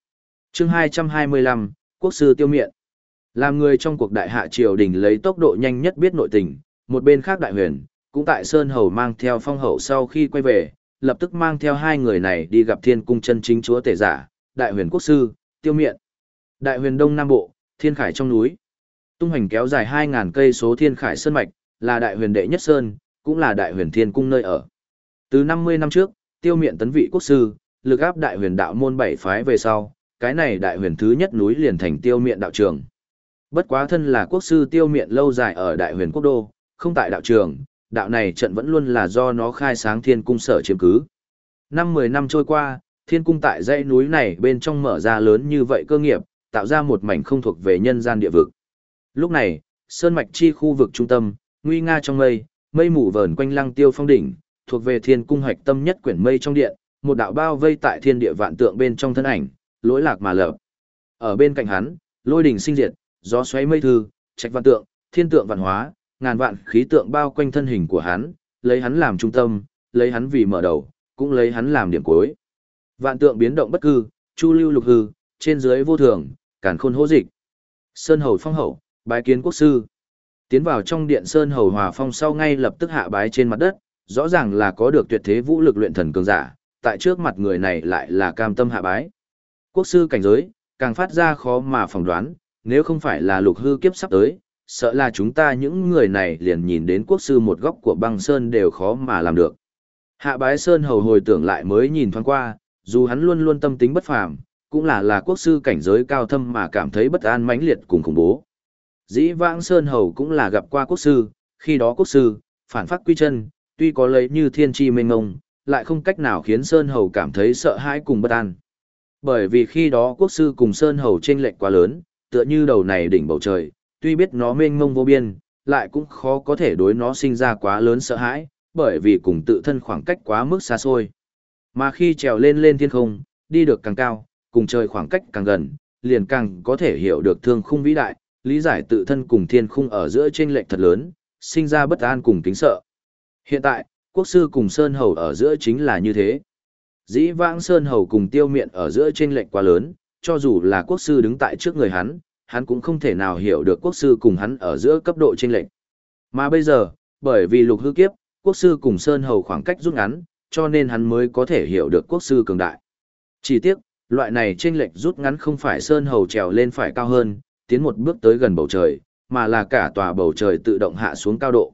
chương 225, Quốc sư tiêu miện. Làm người trong cuộc đại hạ triều đình lấy tốc độ nhanh nhất biết nội tình, một bên khác đại huyền, cũng tại Sơn Hầu mang theo phong hậu sau khi quay về, lập tức mang theo hai người này đi gặp thiên cung chân chính chúa tể giả, đại huyền quốc sư, tiêu miện. Đại huyền đông nam bộ, thiên khải trong núi. Tung hành kéo dài 2.000 cây số thiên khải sơn mạch, là đại huyền đệ nhất sơn, cũng là đại huyền thiên cung nơi ở. Từ 50 năm trước, tiêu miện tấn vị quốc sư, lực áp đại huyền đạo môn bảy phái về sau, cái này đại huyền thứ nhất núi liền thành tiêu miện đạo trường. Bất quá thân là quốc sư tiêu miện lâu dài ở đại huyền quốc đô, không tại đạo trường, đạo này trận vẫn luôn là do nó khai sáng thiên cung sở chiếm cứ. Năm 10 năm trôi qua, thiên cung tại dãy núi này bên trong mở ra lớn như vậy cơ nghiệp, tạo ra một mảnh không thuộc về nhân gian địa vực. Lúc này, sơn mạch chi khu vực trung tâm, nguy nga trong mây, mây mù vờn quanh lăng tiêu phong đỉnh, thuộc về thiên cung hoạch tâm nhất quyển mây trong điện, một đạo bao vây tại thiên địa vạn tượng bên trong thân ảnh, lỗi lạc mà lở. Ở bên cạnh hắn, lôi đỉnh sinh diệt, gió xoáy mây thư, trạch vạn tượng, thiên tượng vạn hóa, ngàn vạn khí tượng bao quanh thân hình của hắn, lấy hắn làm trung tâm, lấy hắn vì mở đầu, cũng lấy hắn làm điểm cuối. Vạn tượng biến động bất cư, chu lưu lục hư, trên dưới vô thường, càn khôn hô dịch. Sơn hầu phong hậu, bái kiến quốc sư. Tiến vào trong điện Sơn hầu hòa phong sau ngay lập tức hạ bái trên mặt đất, rõ ràng là có được tuyệt thế vũ lực luyện thần cường giả, tại trước mặt người này lại là cam tâm hạ bái. Quốc sư cảnh giới, càng phát ra khó mà phỏng đoán, nếu không phải là lục hư kiếp sắp tới, sợ là chúng ta những người này liền nhìn đến quốc sư một góc của băng sơn đều khó mà làm được. Hạ bái sơn hầu hồi tưởng lại mới nhìn thoáng qua, dù hắn luôn luôn tâm tính bất phàm, cũng là là quốc sư cảnh giới cao thâm mà cảm thấy bất an mãnh liệt cùng khủng bố. Dĩ vãng sơn hầu cũng là gặp qua quốc sư, khi đó quốc sư, phản phát quy chân, tuy có lấy như thiên tri mênh ngông, lại không cách nào khiến sơn hầu cảm thấy sợ hãi cùng bất an. Bởi vì khi đó quốc sư cùng sơn hầu chênh lệch quá lớn, tựa như đầu này đỉnh bầu trời, tuy biết nó mênh mông vô biên, lại cũng khó có thể đối nó sinh ra quá lớn sợ hãi, bởi vì cùng tự thân khoảng cách quá mức xa xôi. Mà khi trèo lên lên thiên không, đi được càng cao, cùng trời khoảng cách càng gần, liền càng có thể hiểu được thương khung vĩ đại, lý giải tự thân cùng thiên khung ở giữa chênh lệch thật lớn, sinh ra bất an cùng kính sợ. Hiện tại, quốc sư cùng Sơn Hầu ở giữa chính là như thế. Dĩ vãng Sơn Hầu cùng tiêu miện ở giữa chênh lệch quá lớn, cho dù là quốc sư đứng tại trước người hắn, hắn cũng không thể nào hiểu được quốc sư cùng hắn ở giữa cấp độ chênh lệch. Mà bây giờ, bởi vì lục hư kiếp, quốc sư cùng Sơn Hầu khoảng cách rút ngắn, cho nên hắn mới có thể hiểu được quốc sư cường đại. Chỉ tiếc, loại này chênh lệch rút ngắn không phải Sơn Hầu trèo lên phải cao hơn, tiến một bước tới gần bầu trời, mà là cả tòa bầu trời tự động hạ xuống cao độ.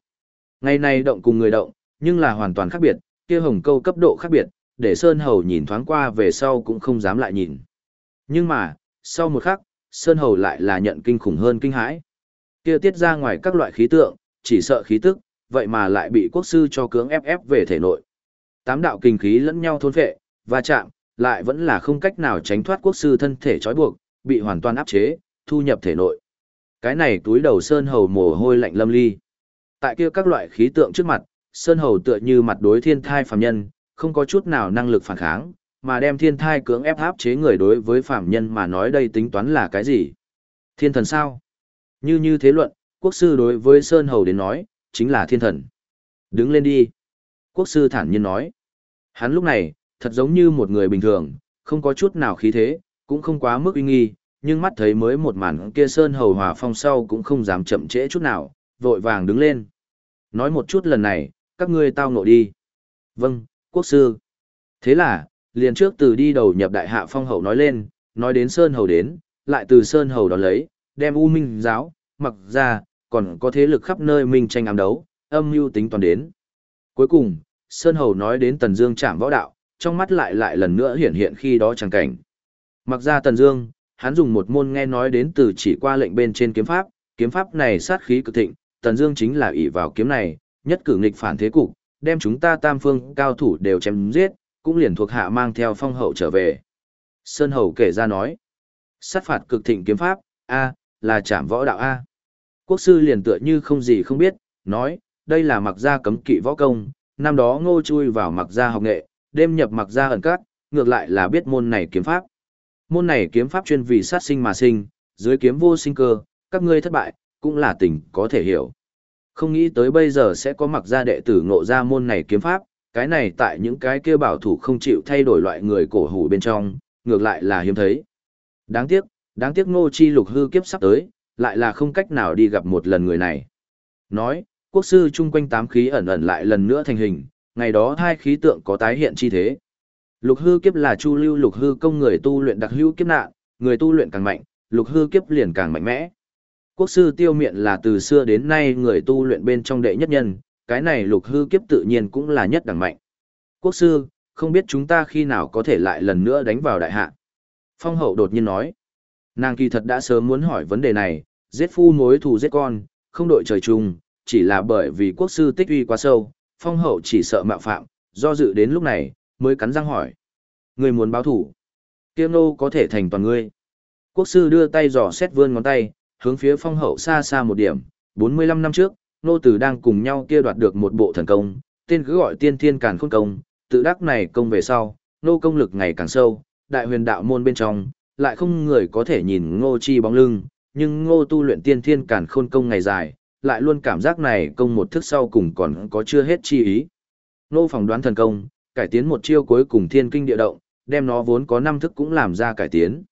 Ngày nay động cùng người động, nhưng là hoàn toàn khác biệt, kia hồng câu cấp độ khác biệt, để Sơn Hầu nhìn thoáng qua về sau cũng không dám lại nhìn. Nhưng mà, sau một khắc, Sơn Hầu lại là nhận kinh khủng hơn kinh hãi. Kia tiết ra ngoài các loại khí tượng, chỉ sợ khí tức, vậy mà lại bị quốc sư cho cưỡng ép ép về thể nội. Tám đạo kinh khí lẫn nhau thôn phệ, va chạm, lại vẫn là không cách nào tránh thoát quốc sư thân thể trói buộc, bị hoàn toàn áp chế, thu nhập thể nội. Cái này túi đầu Sơn Hầu mồ hôi lạnh lâm ly. Tại kia các loại khí tượng trước mặt, Sơn Hầu tựa như mặt đối thiên thai phàm nhân, không có chút nào năng lực phản kháng, mà đem thiên thai cưỡng ép áp chế người đối với phạm nhân mà nói đây tính toán là cái gì? Thiên thần sao? Như như thế luận, quốc sư đối với Sơn Hầu đến nói, chính là thiên thần. Đứng lên đi. Quốc sư thản nhiên nói. Hắn lúc này, thật giống như một người bình thường, không có chút nào khí thế, cũng không quá mức uy nghi, nhưng mắt thấy mới một màn kia Sơn Hầu hòa phong sau cũng không dám chậm trễ chút nào, vội vàng đứng lên. Nói một chút lần này, các ngươi tao ngộ đi. Vâng, quốc sư. Thế là, liền trước từ đi đầu nhập đại hạ phong hầu nói lên, nói đến Sơn Hầu đến, lại từ Sơn Hầu đó lấy, đem U Minh giáo, mặc ra, còn có thế lực khắp nơi minh tranh ám đấu, âm mưu tính toàn đến. Cuối cùng, Sơn Hầu nói đến Tần Dương chạm võ đạo, trong mắt lại lại lần nữa hiện hiện khi đó chẳng cảnh. Mặc ra Tần Dương, hắn dùng một môn nghe nói đến từ chỉ qua lệnh bên trên kiếm pháp, kiếm pháp này sát khí cực thịnh, Tần Dương chính là ỷ vào kiếm này, nhất cử nghịch phản thế cục, đem chúng ta tam phương cao thủ đều chém giết, cũng liền thuộc hạ mang theo phong hậu trở về. Sơn Hầu kể ra nói, sát phạt cực thịnh kiếm pháp, a, là chạm võ đạo a. Quốc sư liền tựa như không gì không biết, nói, đây là mặc gia cấm kỵ võ công, năm đó ngô chui vào mặc gia học nghệ, đêm nhập mặc gia ẩn cát, ngược lại là biết môn này kiếm pháp. Môn này kiếm pháp chuyên vì sát sinh mà sinh, dưới kiếm vô sinh cơ, các ngươi thất bại, cũng là tình có thể hiểu. Không nghĩ tới bây giờ sẽ có mặc gia đệ tử ngộ ra môn này kiếm pháp, cái này tại những cái kia bảo thủ không chịu thay đổi loại người cổ hủ bên trong, ngược lại là hiếm thấy. Đáng tiếc, đáng tiếc ngô chi lục hư kiếp sắp tới, lại là không cách nào đi gặp một lần người này. Nói, quốc sư chung quanh tám khí ẩn ẩn lại lần nữa thành hình, ngày đó hai khí tượng có tái hiện chi thế. Lục hư kiếp là chu lưu lục hư công người tu luyện đặc hữu kiếp nạn, người tu luyện càng mạnh, lục hư kiếp liền càng mạnh mẽ. Quốc sư tiêu miện là từ xưa đến nay người tu luyện bên trong đệ nhất nhân, cái này lục hư kiếp tự nhiên cũng là nhất đẳng mạnh. Quốc sư, không biết chúng ta khi nào có thể lại lần nữa đánh vào đại hạ. Phong hậu đột nhiên nói. Nàng kỳ thật đã sớm muốn hỏi vấn đề này, giết phu mối thù giết con, không đội trời chung, chỉ là bởi vì quốc sư tích uy quá sâu, phong hậu chỉ sợ mạo phạm, do dự đến lúc này, mới cắn răng hỏi. Người muốn báo thủ, kiêm nô có thể thành toàn ngươi. Quốc sư đưa tay dò xét vươn ngón tay, hướng phía phong hậu xa xa một điểm, 45 năm trước, nô tử đang cùng nhau kia đoạt được một bộ thần công, tên cứ gọi tiên thiên càn khôn công, tự đắc này công về sau, nô công lực ngày càng sâu, đại huyền đạo môn bên trong, lại không người có thể nhìn ngô chi bóng lưng, nhưng ngô tu luyện tiên thiên càn khôn công ngày dài, lại luôn cảm giác này công một thức sau cùng còn có chưa hết chi ý. Ngô phỏng đoán thần công, cải tiến một chiêu cuối cùng thiên kinh địa động, đem nó vốn có năm thức cũng làm ra cải tiến.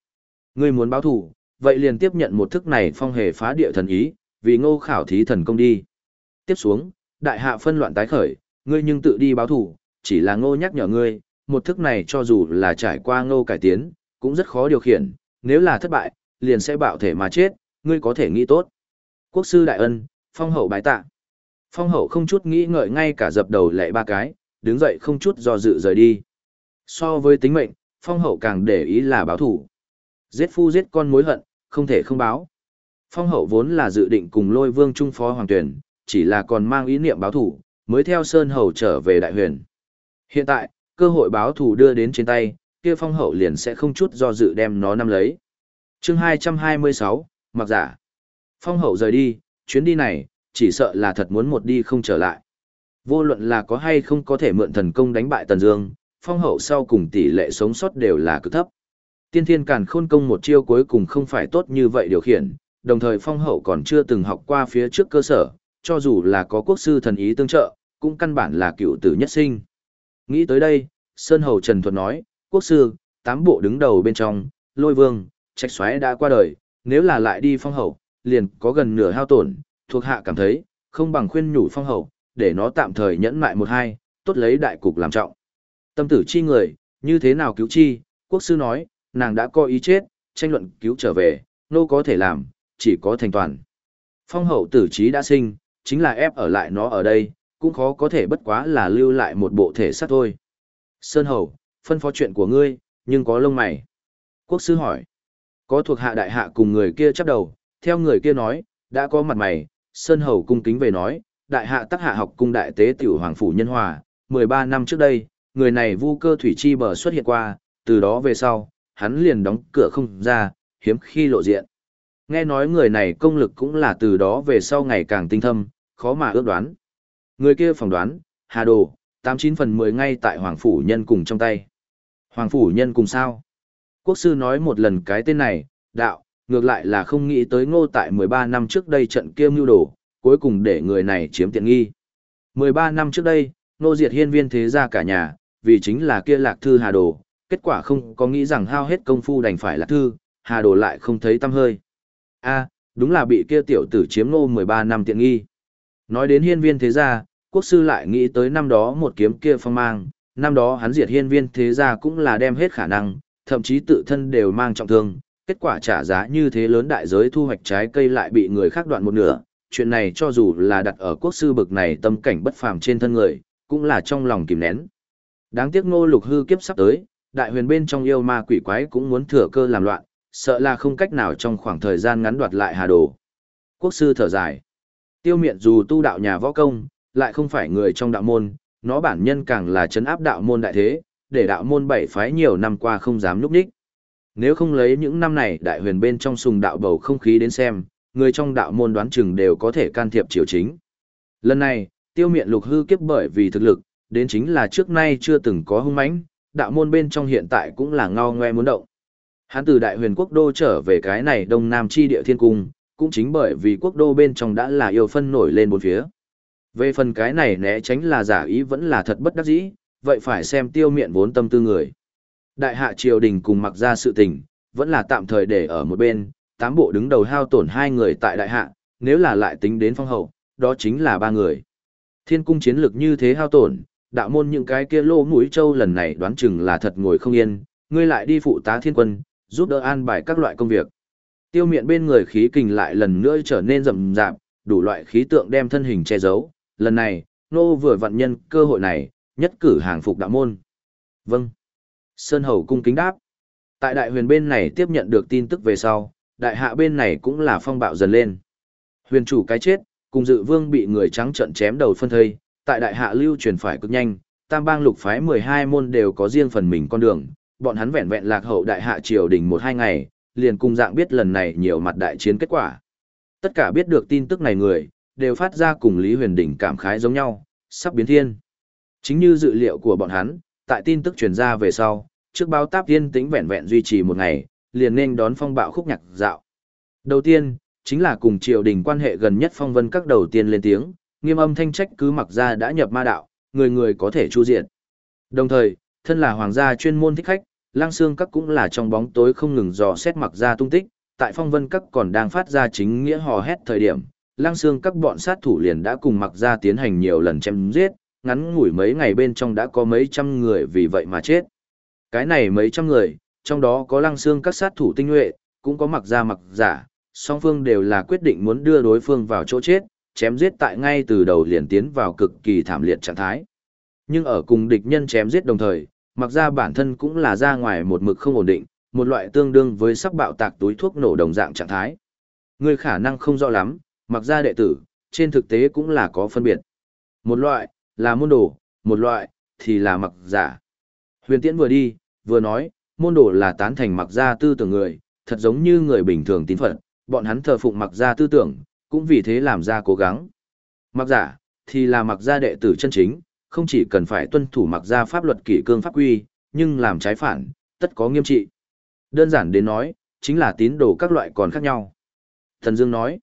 Ngươi muốn báo thủ, vậy liền tiếp nhận một thức này phong hề phá địa thần ý, vì ngô khảo thí thần công đi. Tiếp xuống, đại hạ phân loạn tái khởi, ngươi nhưng tự đi báo thủ, chỉ là ngô nhắc nhở ngươi, một thức này cho dù là trải qua ngô cải tiến, cũng rất khó điều khiển, nếu là thất bại, liền sẽ bạo thể mà chết, ngươi có thể nghĩ tốt. Quốc sư đại ân, phong hậu bái tạ. Phong hậu không chút nghĩ ngợi ngay cả dập đầu lệ ba cái, đứng dậy không chút do dự rời đi. So với tính mệnh, phong hậu càng để ý là báo thủ. Giết phu giết con mối hận, không thể không báo. Phong hậu vốn là dự định cùng lôi vương trung phó hoàng tuyển, chỉ là còn mang ý niệm báo thủ, mới theo Sơn Hầu trở về đại huyền. Hiện tại, cơ hội báo thủ đưa đến trên tay, kia phong hậu liền sẽ không chút do dự đem nó nắm lấy. chương 226, mặc giả. Phong hậu rời đi, chuyến đi này, chỉ sợ là thật muốn một đi không trở lại. Vô luận là có hay không có thể mượn thần công đánh bại Tần Dương, phong hậu sau cùng tỷ lệ sống sót đều là cực thấp. Tiên thiên càn khôn công một chiêu cuối cùng không phải tốt như vậy điều khiển, đồng thời phong hậu còn chưa từng học qua phía trước cơ sở, cho dù là có quốc sư thần ý tương trợ, cũng căn bản là cựu tử nhất sinh. Nghĩ tới đây, Sơn Hầu Trần Thuật nói, quốc sư, tám bộ đứng đầu bên trong, lôi vương, trạch xoáy đã qua đời, nếu là lại đi phong hậu, liền có gần nửa hao tổn, thuộc hạ cảm thấy, không bằng khuyên nhủ phong hậu, để nó tạm thời nhẫn mại một hai, tốt lấy đại cục làm trọng. Tâm tử chi người, như thế nào cứu chi, quốc sư nói, nàng đã có ý chết, tranh luận cứu trở về, nô có thể làm, chỉ có thành toàn. Phong hậu tử trí đã sinh, chính là ép ở lại nó ở đây, cũng khó có thể bất quá là lưu lại một bộ thể xác thôi. Sơn hầu, phân phó chuyện của ngươi, nhưng có lông mày. Quốc sư hỏi, có thuộc hạ đại hạ cùng người kia chấp đầu, theo người kia nói, đã có mặt mày, Sơn hầu cung kính về nói, đại hạ tắc hạ học cung đại tế tiểu hoàng phủ nhân hòa, 13 năm trước đây, người này vu cơ thủy chi bờ xuất hiện qua, từ đó về sau, hắn liền đóng cửa không ra, hiếm khi lộ diện. Nghe nói người này công lực cũng là từ đó về sau ngày càng tinh thâm, khó mà ước đoán. Người kia phỏng đoán, Hà Đồ, 89 phần 10 ngay tại Hoàng Phủ Nhân cùng trong tay. Hoàng Phủ Nhân cùng sao? Quốc sư nói một lần cái tên này, đạo, ngược lại là không nghĩ tới ngô tại 13 năm trước đây trận kia mưu đồ, cuối cùng để người này chiếm tiện nghi. 13 năm trước đây, ngô diệt hiên viên thế gia cả nhà, vì chính là kia lạc thư Hà Đồ, kết quả không có nghĩ rằng hao hết công phu đành phải lạc thư, Hà Đồ lại không thấy tâm hơi. a đúng là bị kia tiểu tử chiếm ngô 13 năm tiện nghi. Nói đến hiên viên thế gia, quốc sư lại nghĩ tới năm đó một kiếm kia phong mang, năm đó hắn diệt hiên viên thế gia cũng là đem hết khả năng, thậm chí tự thân đều mang trọng thương, kết quả trả giá như thế lớn đại giới thu hoạch trái cây lại bị người khác đoạn một nửa, chuyện này cho dù là đặt ở quốc sư bực này tâm cảnh bất phàm trên thân người, cũng là trong lòng kìm nén. Đáng tiếc ngô lục hư kiếp sắp tới, đại huyền bên trong yêu ma quỷ quái cũng muốn thừa cơ làm loạn, sợ là không cách nào trong khoảng thời gian ngắn đoạt lại hà đồ. Quốc sư thở dài. Tiêu miện dù tu đạo nhà võ công, lại không phải người trong đạo môn, nó bản nhân càng là chấn áp đạo môn đại thế, để đạo môn bảy phái nhiều năm qua không dám núp đích. Nếu không lấy những năm này đại huyền bên trong sùng đạo bầu không khí đến xem, người trong đạo môn đoán chừng đều có thể can thiệp triều chính. Lần này, tiêu miện lục hư kiếp bởi vì thực lực, đến chính là trước nay chưa từng có hung mãnh, đạo môn bên trong hiện tại cũng là ngao ngoe muốn động. Hắn từ đại huyền quốc đô trở về cái này đông nam chi địa thiên cung, cũng chính bởi vì quốc đô bên trong đã là yêu phân nổi lên bốn phía. Về phần cái này né tránh là giả ý vẫn là thật bất đắc dĩ, vậy phải xem tiêu miệng vốn tâm tư người. Đại hạ triều đình cùng mặc ra sự tình, vẫn là tạm thời để ở một bên, tám bộ đứng đầu hao tổn hai người tại đại hạ, nếu là lại tính đến phong hậu, đó chính là ba người. Thiên cung chiến lược như thế hao tổn, đạo môn những cái kia lô mũi châu lần này đoán chừng là thật ngồi không yên, ngươi lại đi phụ tá thiên quân, giúp đỡ an bài các loại công việc. Tiêu miệng bên người khí kình lại lần nữa trở nên rậm rạp, đủ loại khí tượng đem thân hình che giấu, lần này, nô vừa vận nhân cơ hội này, nhất cử hàng phục đạo môn. Vâng. Sơn Hầu cung kính đáp. Tại đại huyền bên này tiếp nhận được tin tức về sau, đại hạ bên này cũng là phong bạo dần lên. Huyền chủ cái chết, cùng dự vương bị người trắng trận chém đầu phân thây, tại đại hạ lưu truyền phải cực nhanh, tam bang lục phái 12 môn đều có riêng phần mình con đường, bọn hắn vẹn vẹn lạc hậu đại hạ triều đình một hai ngày, liền cùng dạng biết lần này nhiều mặt đại chiến kết quả. Tất cả biết được tin tức này người, đều phát ra cùng Lý Huyền Đỉnh cảm khái giống nhau, sắp biến thiên. Chính như dự liệu của bọn hắn, tại tin tức truyền ra về sau, trước báo táp tiên tính vẹn vẹn duy trì một ngày, liền nên đón phong bạo khúc nhạc dạo. Đầu tiên, chính là cùng triều đình quan hệ gần nhất phong vân các đầu tiên lên tiếng, nghiêm âm thanh trách cứ mặc ra đã nhập ma đạo, người người có thể chu diện. Đồng thời, thân là hoàng gia chuyên môn thích khách, lang xương các cũng là trong bóng tối không ngừng dò xét mặc ra tung tích, tại phong vân các còn đang phát ra chính nghĩa hò hét thời điểm, lang xương các bọn sát thủ liền đã cùng mặc ra tiến hành nhiều lần chém giết, ngắn ngủi mấy ngày bên trong đã có mấy trăm người vì vậy mà chết. Cái này mấy trăm người, trong đó có Lang xương các sát thủ tinh nhuệ, cũng có mặc ra mặc giả, song phương đều là quyết định muốn đưa đối phương vào chỗ chết, chém giết tại ngay từ đầu liền tiến vào cực kỳ thảm liệt trạng thái. Nhưng ở cùng địch nhân chém giết đồng thời, mặc ra bản thân cũng là ra ngoài một mực không ổn định, một loại tương đương với sắc bạo tạc túi thuốc nổ đồng dạng trạng thái. Người khả năng không rõ lắm, mặc ra đệ tử, trên thực tế cũng là có phân biệt. Một loại, là môn đồ, một loại, thì là mặc giả. Huyền Tiễn vừa đi, vừa nói, môn đồ là tán thành mặc ra tư tưởng người, thật giống như người bình thường tín phận, bọn hắn thờ phụng mặc ra tư tưởng, cũng vì thế làm ra cố gắng. Mặc giả, thì là mặc ra đệ tử chân chính, không chỉ cần phải tuân thủ mặc ra pháp luật kỷ cương pháp quy, nhưng làm trái phản, tất có nghiêm trị. Đơn giản đến nói, chính là tín đồ các loại còn khác nhau. Thần Dương nói,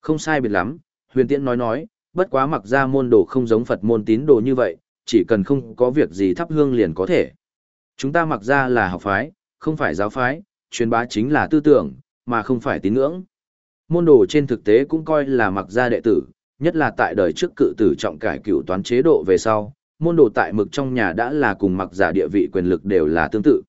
không sai biệt lắm, huyền tiễn nói nói, bất quá mặc ra môn đồ không giống Phật môn tín đồ như vậy, chỉ cần không có việc gì thắp hương liền có thể. Chúng ta mặc ra là học phái, không phải giáo phái, truyền bá chính là tư tưởng, mà không phải tín ngưỡng. Môn đồ trên thực tế cũng coi là mặc gia đệ tử, nhất là tại đời trước cự tử trọng cải cựu toán chế độ về sau, môn đồ tại mực trong nhà đã là cùng mặc giả địa vị quyền lực đều là tương tự.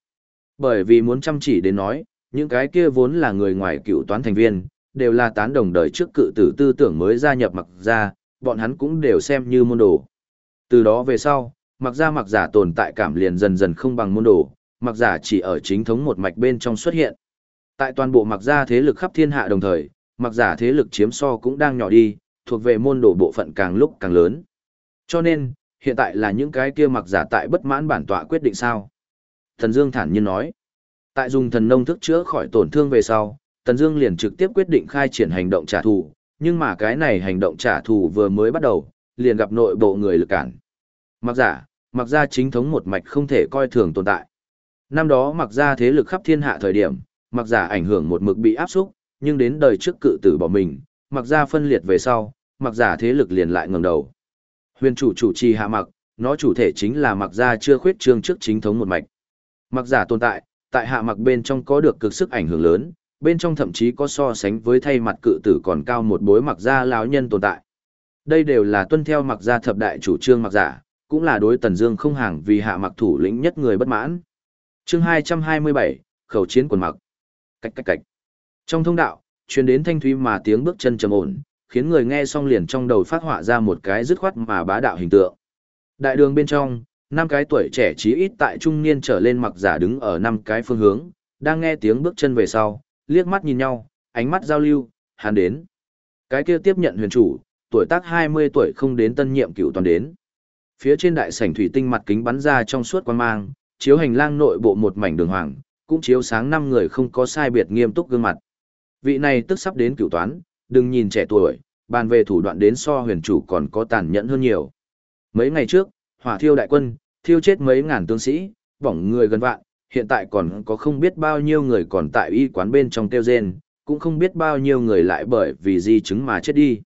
Bởi vì muốn chăm chỉ đến nói, những cái kia vốn là người ngoài cựu toán thành viên, đều là tán đồng đời trước cự tử tư tưởng mới gia nhập mặc gia, bọn hắn cũng đều xem như môn đồ. Từ đó về sau, mặc gia mặc giả tồn tại cảm liền dần dần không bằng môn đồ, mặc giả chỉ ở chính thống một mạch bên trong xuất hiện. Tại toàn bộ mặc gia thế lực khắp thiên hạ đồng thời, mặc giả thế lực chiếm so cũng đang nhỏ đi, thuộc về môn đồ bộ phận càng lúc càng lớn. Cho nên, hiện tại là những cái kia mặc giả tại bất mãn bản tọa quyết định sao. Thần Dương thản nhiên nói, tại dùng thần nông thức chữa khỏi tổn thương về sau, Thần Dương liền trực tiếp quyết định khai triển hành động trả thù, nhưng mà cái này hành động trả thù vừa mới bắt đầu, liền gặp nội bộ người lực cản. Mặc giả, mặc gia chính thống một mạch không thể coi thường tồn tại. Năm đó mặc gia thế lực khắp thiên hạ thời điểm, mặc giả ảnh hưởng một mực bị áp xúc, nhưng đến đời trước cự tử bỏ mình, mặc gia phân liệt về sau, mặc giả thế lực liền lại ngẩng đầu. Huyền chủ chủ trì hạ mặc, nó chủ thể chính là mặc gia chưa khuyết trương trước chính thống một mạch. Mặc giả tồn tại, tại hạ mặc bên trong có được cực sức ảnh hưởng lớn, bên trong thậm chí có so sánh với thay mặt cự tử còn cao một bối mặc gia lão nhân tồn tại. Đây đều là tuân theo mặc gia thập đại chủ trương mặc giả, cũng là đối Tần Dương không hàng vì hạ mặc thủ lĩnh nhất người bất mãn. Chương 227, khẩu chiến quần mặc. Cách cách cách. Trong thông đạo, truyền đến thanh thúy mà tiếng bước chân trầm ổn, khiến người nghe xong liền trong đầu phát họa ra một cái dứt khoát mà bá đạo hình tượng. Đại đường bên trong, năm cái tuổi trẻ chí ít tại trung niên trở lên mặc giả đứng ở năm cái phương hướng, đang nghe tiếng bước chân về sau, liếc mắt nhìn nhau, ánh mắt giao lưu, hắn đến. Cái kia tiếp nhận huyền chủ, tuổi tác 20 tuổi không đến tân nhiệm cựu toàn đến. Phía trên đại sảnh thủy tinh mặt kính bắn ra trong suốt quan mang, chiếu hành lang nội bộ một mảnh đường hoàng, cũng chiếu sáng năm người không có sai biệt nghiêm túc gương mặt. Vị này tức sắp đến cựu toán, đừng nhìn trẻ tuổi, bàn về thủ đoạn đến so huyền chủ còn có tàn nhẫn hơn nhiều. Mấy ngày trước, hỏa thiêu đại quân, thiêu chết mấy ngàn tướng sĩ, bỏng người gần vạn, hiện tại còn có không biết bao nhiêu người còn tại y quán bên trong tiêu rên, cũng không biết bao nhiêu người lại bởi vì di chứng mà chết đi.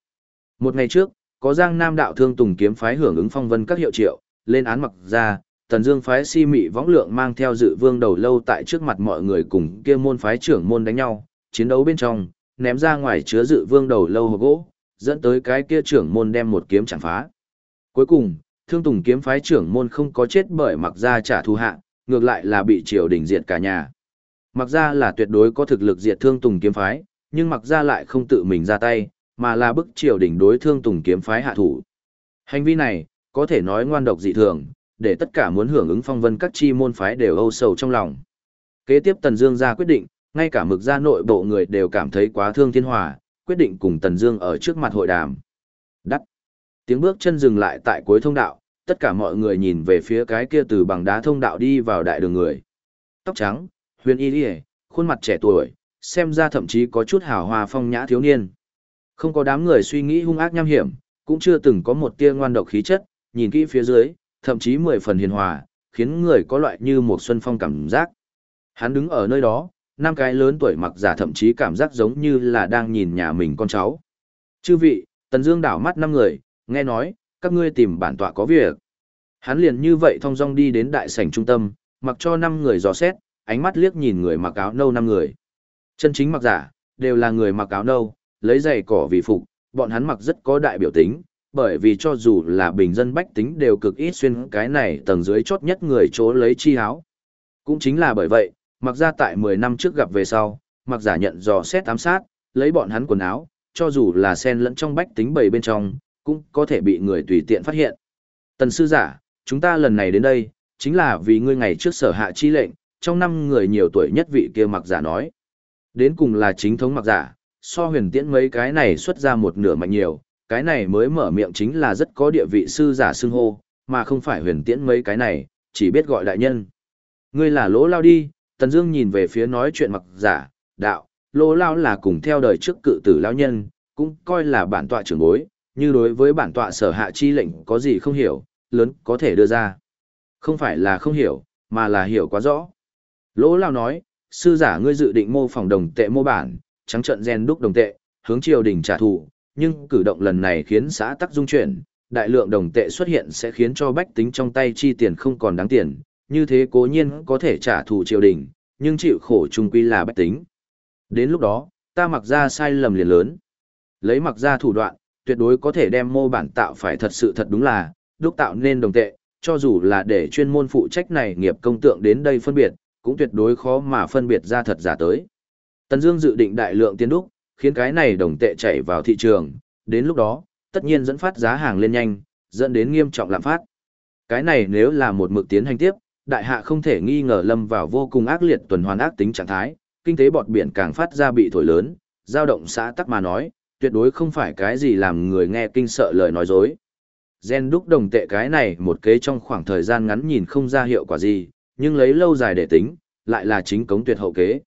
Một ngày trước, có Giang Nam đạo thương tùng kiếm phái hưởng ứng phong vân các hiệu triệu, lên án mặc ra, Tần Dương phái si mị võng lượng mang theo dự vương đầu lâu tại trước mặt mọi người cùng kia môn phái trưởng môn đánh nhau, chiến đấu bên trong, ném ra ngoài chứa dự vương đầu lâu hộp gỗ, dẫn tới cái kia trưởng môn đem một kiếm chẳng phá. Cuối cùng, Thương Tùng kiếm phái trưởng môn không có chết bởi mặc ra trả thù hạ, ngược lại là bị triều đình diệt cả nhà. Mặc ra là tuyệt đối có thực lực diệt Thương Tùng kiếm phái, nhưng mặc ra lại không tự mình ra tay, mà là bức triều đình đối Thương Tùng kiếm phái hạ thủ. Hành vi này, có thể nói ngoan độc dị thường, để tất cả muốn hưởng ứng phong vân các chi môn phái đều âu sầu trong lòng. Kế tiếp Tần Dương ra quyết định, ngay cả mực gia nội bộ người đều cảm thấy quá thương thiên hòa, quyết định cùng Tần Dương ở trước mặt hội đàm. Đắt. Tiếng bước chân dừng lại tại cuối thông đạo, tất cả mọi người nhìn về phía cái kia từ bằng đá thông đạo đi vào đại đường người. Tóc trắng, huyền y liễu, khuôn mặt trẻ tuổi, xem ra thậm chí có chút hào hoa phong nhã thiếu niên. Không có đám người suy nghĩ hung ác nham hiểm, cũng chưa từng có một tia ngoan độc khí chất, nhìn kỹ phía dưới, thậm chí mười phần hiền hòa, khiến người có loại như một xuân phong cảm giác. Hắn đứng ở nơi đó, năm cái lớn tuổi mặc giả thậm chí cảm giác giống như là đang nhìn nhà mình con cháu. Chư vị, Tần Dương đảo mắt năm người, nghe nói, các ngươi tìm bản tọa có việc. Hắn liền như vậy thong dong đi đến đại sảnh trung tâm, mặc cho năm người dò xét, ánh mắt liếc nhìn người mặc áo nâu năm người. Chân chính mặc giả, đều là người mặc áo nâu, lấy giày cỏ vì phục, bọn hắn mặc rất có đại biểu tính, bởi vì cho dù là bình dân bách tính đều cực ít xuyên cái này tầng dưới chót nhất người chỗ lấy chi áo. Cũng chính là bởi vậy, mặc ra tại 10 năm trước gặp về sau, mặc giả nhận dò xét ám sát, lấy bọn hắn quần áo, cho dù là sen lẫn trong bách tính bầy bên trong, cũng có thể bị người tùy tiện phát hiện. Tần sư giả, chúng ta lần này đến đây, chính là vì ngươi ngày trước sở hạ chi lệnh, trong năm người nhiều tuổi nhất vị kia mặc giả nói. Đến cùng là chính thống mặc giả, so huyền tiễn mấy cái này xuất ra một nửa mạnh nhiều, cái này mới mở miệng chính là rất có địa vị sư giả xưng hô, mà không phải huyền tiễn mấy cái này, chỉ biết gọi đại nhân. Ngươi là lỗ lao đi, Tần Dương nhìn về phía nói chuyện mặc giả, đạo, lỗ lao là cùng theo đời trước cự tử lão nhân, cũng coi là bản tọa trưởng bối, như đối với bản tọa sở hạ chi lệnh có gì không hiểu, lớn có thể đưa ra. Không phải là không hiểu, mà là hiểu quá rõ. Lỗ lao nói, sư giả ngươi dự định mô phỏng đồng tệ mô bản, trắng trận gen đúc đồng tệ, hướng triều đình trả thù, nhưng cử động lần này khiến xã tắc dung chuyển, đại lượng đồng tệ xuất hiện sẽ khiến cho bách tính trong tay chi tiền không còn đáng tiền, như thế cố nhiên có thể trả thù triều đình, nhưng chịu khổ chung quy là bách tính. Đến lúc đó, ta mặc ra sai lầm liền lớn. Lấy mặc ra thủ đoạn, tuyệt đối có thể đem mô bản tạo phải thật sự thật đúng là, đúc tạo nên đồng tệ, cho dù là để chuyên môn phụ trách này nghiệp công tượng đến đây phân biệt, cũng tuyệt đối khó mà phân biệt ra thật giả tới. Tần Dương dự định đại lượng tiền đúc, khiến cái này đồng tệ chảy vào thị trường, đến lúc đó, tất nhiên dẫn phát giá hàng lên nhanh, dẫn đến nghiêm trọng lạm phát. Cái này nếu là một mực tiến hành tiếp, đại hạ không thể nghi ngờ lâm vào vô cùng ác liệt tuần hoàn ác tính trạng thái, kinh tế bọt biển càng phát ra bị thổi lớn, dao động xã tắc mà nói, tuyệt đối không phải cái gì làm người nghe kinh sợ lời nói dối. Gen đúc đồng tệ cái này một kế trong khoảng thời gian ngắn nhìn không ra hiệu quả gì, nhưng lấy lâu dài để tính, lại là chính cống tuyệt hậu kế.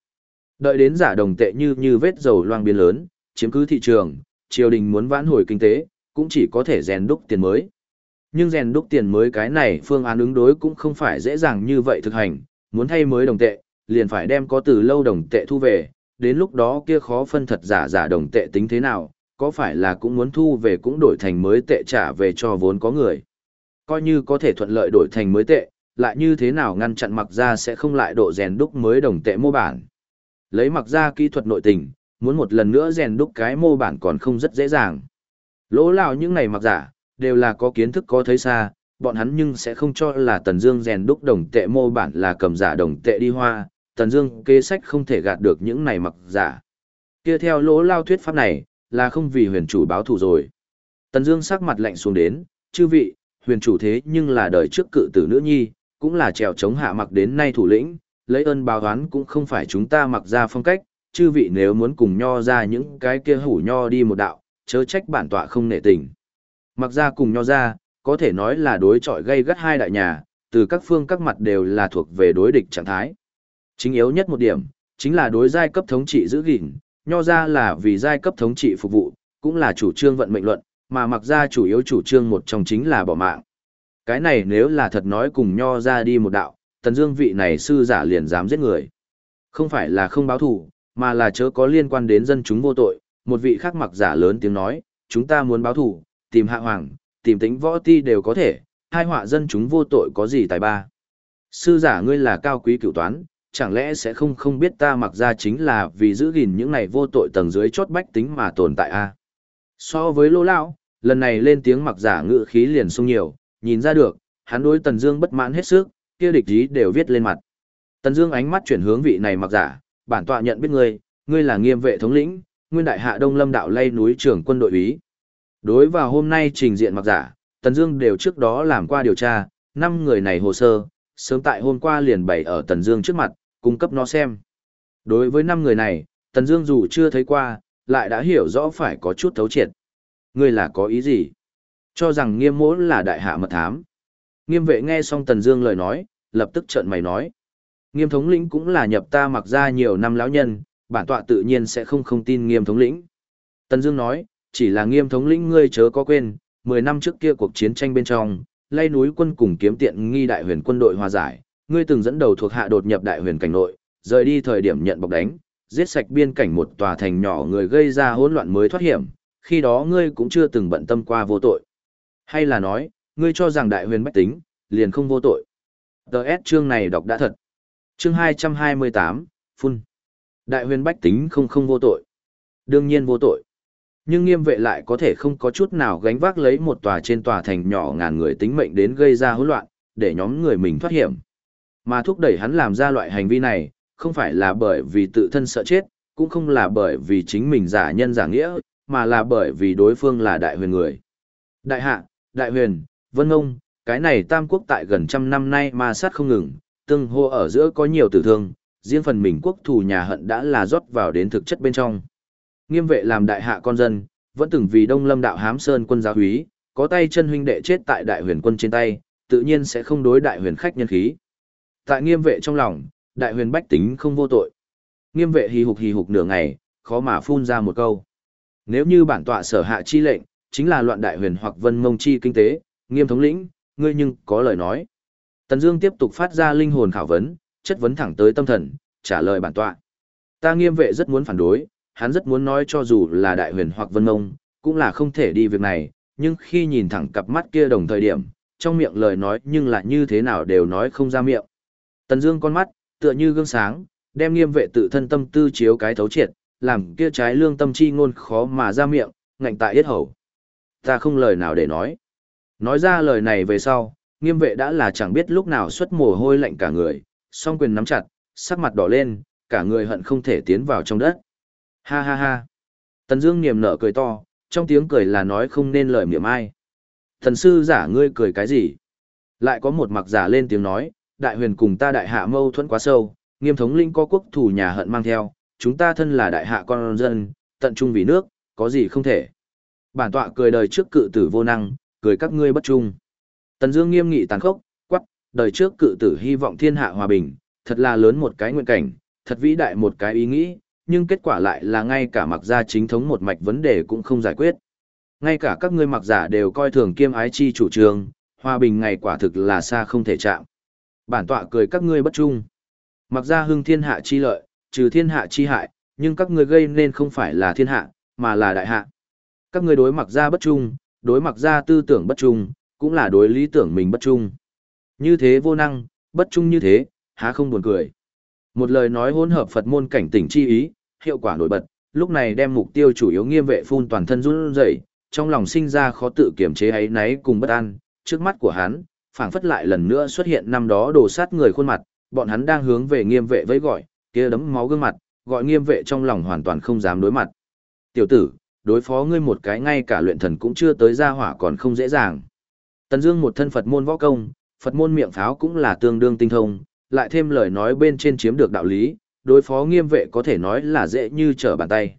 Đợi đến giả đồng tệ như như vết dầu loang biên lớn, chiếm cứ thị trường, triều đình muốn vãn hồi kinh tế, cũng chỉ có thể rèn đúc tiền mới. Nhưng rèn đúc tiền mới cái này phương án ứng đối cũng không phải dễ dàng như vậy thực hành, muốn thay mới đồng tệ, liền phải đem có từ lâu đồng tệ thu về, đến lúc đó kia khó phân thật giả giả đồng tệ tính thế nào, có phải là cũng muốn thu về cũng đổi thành mới tệ trả về cho vốn có người. Coi như có thể thuận lợi đổi thành mới tệ, lại như thế nào ngăn chặn mặc ra sẽ không lại độ rèn đúc mới đồng tệ mô bản. Lấy mặc ra kỹ thuật nội tình, muốn một lần nữa rèn đúc cái mô bản còn không rất dễ dàng. Lỗ lão những này mặc giả, đều là có kiến thức có thấy xa, bọn hắn nhưng sẽ không cho là Tần Dương rèn đúc đồng tệ mô bản là cầm giả đồng tệ đi hoa, Tần Dương kế sách không thể gạt được những này mặc giả. Kia theo lỗ lao thuyết pháp này, là không vì huyền chủ báo thù rồi. Tần Dương sắc mặt lạnh xuống đến, chư vị, huyền chủ thế nhưng là đời trước cự tử nữ nhi, cũng là trèo chống hạ mặc đến nay thủ lĩnh, lấy ơn báo oán cũng không phải chúng ta mặc ra phong cách, chư vị nếu muốn cùng nho ra những cái kia hủ nho đi một đạo, chớ trách bản tọa không nể tình. Mặc ra cùng nho ra, có thể nói là đối chọi gây gắt hai đại nhà, từ các phương các mặt đều là thuộc về đối địch trạng thái. Chính yếu nhất một điểm, chính là đối giai cấp thống trị giữ gìn, nho ra là vì giai cấp thống trị phục vụ, cũng là chủ trương vận mệnh luận, mà mặc ra chủ yếu chủ trương một trong chính là bỏ mạng. Cái này nếu là thật nói cùng nho ra đi một đạo, tần dương vị này sư giả liền dám giết người. Không phải là không báo thù, mà là chớ có liên quan đến dân chúng vô tội, một vị khác mặc giả lớn tiếng nói, chúng ta muốn báo thù, tìm hạ hoàng, tìm tính võ ti đều có thể, hai họa dân chúng vô tội có gì tài ba. Sư giả ngươi là cao quý cửu toán, chẳng lẽ sẽ không không biết ta mặc ra chính là vì giữ gìn những này vô tội tầng dưới chốt bách tính mà tồn tại a So với lô lão, lần này lên tiếng mặc giả ngự khí liền sung nhiều, nhìn ra được, hắn đối Tần Dương bất mãn hết sức, kia địch ý đều viết lên mặt. Tần Dương ánh mắt chuyển hướng vị này mặc giả, bản tọa nhận biết ngươi, ngươi là Nghiêm vệ thống lĩnh, nguyên đại hạ Đông Lâm đạo lay núi trưởng quân đội úy. Đối vào hôm nay trình diện mặc giả, Tần Dương đều trước đó làm qua điều tra, năm người này hồ sơ, sớm tại hôm qua liền bày ở Tần Dương trước mặt, cung cấp nó xem. Đối với năm người này, Tần Dương dù chưa thấy qua, lại đã hiểu rõ phải có chút thấu triệt. Ngươi là có ý gì? Cho rằng Nghiêm Mỗ là đại hạ mật thám. Nghiêm vệ nghe xong Tần Dương lời nói, lập tức trợn mày nói: Nghiêm thống lĩnh cũng là nhập ta mặc ra nhiều năm lão nhân, bản tọa tự nhiên sẽ không không tin Nghiêm thống lĩnh. Tần Dương nói: chỉ là Nghiêm thống lĩnh ngươi chớ có quên, 10 năm trước kia cuộc chiến tranh bên trong, lay núi quân cùng kiếm tiện nghi đại huyền quân đội hòa giải, ngươi từng dẫn đầu thuộc hạ đột nhập đại huyền cảnh nội, rời đi thời điểm nhận bọc đánh, giết sạch biên cảnh một tòa thành nhỏ người gây ra hỗn loạn mới thoát hiểm, khi đó ngươi cũng chưa từng bận tâm qua vô tội. Hay là nói, ngươi cho rằng đại huyền bách tính, liền không vô tội. Tờ S chương này đọc đã thật. chương 228, Phun. Đại huyền bách tính không không vô tội. Đương nhiên vô tội. Nhưng nghiêm vệ lại có thể không có chút nào gánh vác lấy một tòa trên tòa thành nhỏ ngàn người tính mệnh đến gây ra hỗn loạn, để nhóm người mình thoát hiểm. Mà thúc đẩy hắn làm ra loại hành vi này, không phải là bởi vì tự thân sợ chết, cũng không là bởi vì chính mình giả nhân giả nghĩa, mà là bởi vì đối phương là đại huyền người. Đại hạ, đại huyền, vân ngông, cái này tam quốc tại gần trăm năm nay mà sát không ngừng, tương hô ở giữa có nhiều tử thương, riêng phần mình quốc thù nhà hận đã là rót vào đến thực chất bên trong. Nghiêm vệ làm đại hạ con dân, vẫn từng vì Đông Lâm đạo hám sơn quân giáo úy, có tay chân huynh đệ chết tại đại huyền quân trên tay, tự nhiên sẽ không đối đại huyền khách nhân khí. Tại nghiêm vệ trong lòng, đại huyền bách tính không vô tội. Nghiêm vệ hì hục hì hục nửa ngày, khó mà phun ra một câu. Nếu như bản tọa sở hạ chi lệnh, chính là loạn đại huyền hoặc vân mông chi kinh tế, nghiêm thống lĩnh, ngươi nhưng có lời nói. Tần Dương tiếp tục phát ra linh hồn khảo vấn, chất vấn thẳng tới tâm thần, trả lời bản tọa. Ta nghiêm vệ rất muốn phản đối, hắn rất muốn nói cho dù là đại huyền hoặc vân mông, cũng là không thể đi việc này, nhưng khi nhìn thẳng cặp mắt kia đồng thời điểm, trong miệng lời nói nhưng lại như thế nào đều nói không ra miệng. Tần Dương con mắt, tựa như gương sáng, đem nghiêm vệ tự thân tâm tư chiếu cái thấu triệt, làm kia trái lương tâm chi ngôn khó mà ra miệng, ngạnh tại yết hầu. Ta không lời nào để nói. Nói ra lời này về sau, nghiêm vệ đã là chẳng biết lúc nào xuất mồ hôi lạnh cả người, song quyền nắm chặt, sắc mặt đỏ lên, cả người hận không thể tiến vào trong đất. Ha ha ha. Tần Dương niềm nở cười to, trong tiếng cười là nói không nên lời miệng ai. Thần sư giả ngươi cười cái gì? Lại có một mặc giả lên tiếng nói, đại huyền cùng ta đại hạ mâu thuẫn quá sâu, nghiêm thống linh có quốc thủ nhà hận mang theo, chúng ta thân là đại hạ con dân, tận trung vì nước, có gì không thể. Bản tọa cười đời trước cự tử vô năng, cười các ngươi bất trung. Tần Dương nghiêm nghị tàn khốc, quắc, đời trước cự tử hy vọng thiên hạ hòa bình, thật là lớn một cái nguyện cảnh, thật vĩ đại một cái ý nghĩ, nhưng kết quả lại là ngay cả mặc gia chính thống một mạch vấn đề cũng không giải quyết. Ngay cả các ngươi mặc giả đều coi thường kiêm ái chi chủ trương, hòa bình ngày quả thực là xa không thể chạm. Bản tọa cười các ngươi bất trung. Mặc gia hưng thiên hạ chi lợi, trừ thiên hạ chi hại, nhưng các ngươi gây nên không phải là thiên hạ, mà là đại hạ. Các ngươi đối mặc gia bất trung, đối mặc gia tư tưởng bất trung, cũng là đối lý tưởng mình bất trung. Như thế vô năng, bất trung như thế, há không buồn cười. Một lời nói hỗn hợp Phật môn cảnh tỉnh chi ý, hiệu quả nổi bật, lúc này đem mục tiêu chủ yếu nghiêm vệ phun toàn thân run rẩy, trong lòng sinh ra khó tự kiểm chế ấy náy cùng bất an, trước mắt của hắn, phảng phất lại lần nữa xuất hiện năm đó đồ sát người khuôn mặt, bọn hắn đang hướng về nghiêm vệ với gọi, kia đấm máu gương mặt, gọi nghiêm vệ trong lòng hoàn toàn không dám đối mặt. Tiểu tử, đối phó ngươi một cái ngay cả luyện thần cũng chưa tới ra hỏa còn không dễ dàng. Tần Dương một thân Phật môn võ công, Phật môn miệng pháo cũng là tương đương tinh thông, lại thêm lời nói bên trên chiếm được đạo lý, đối phó nghiêm vệ có thể nói là dễ như trở bàn tay.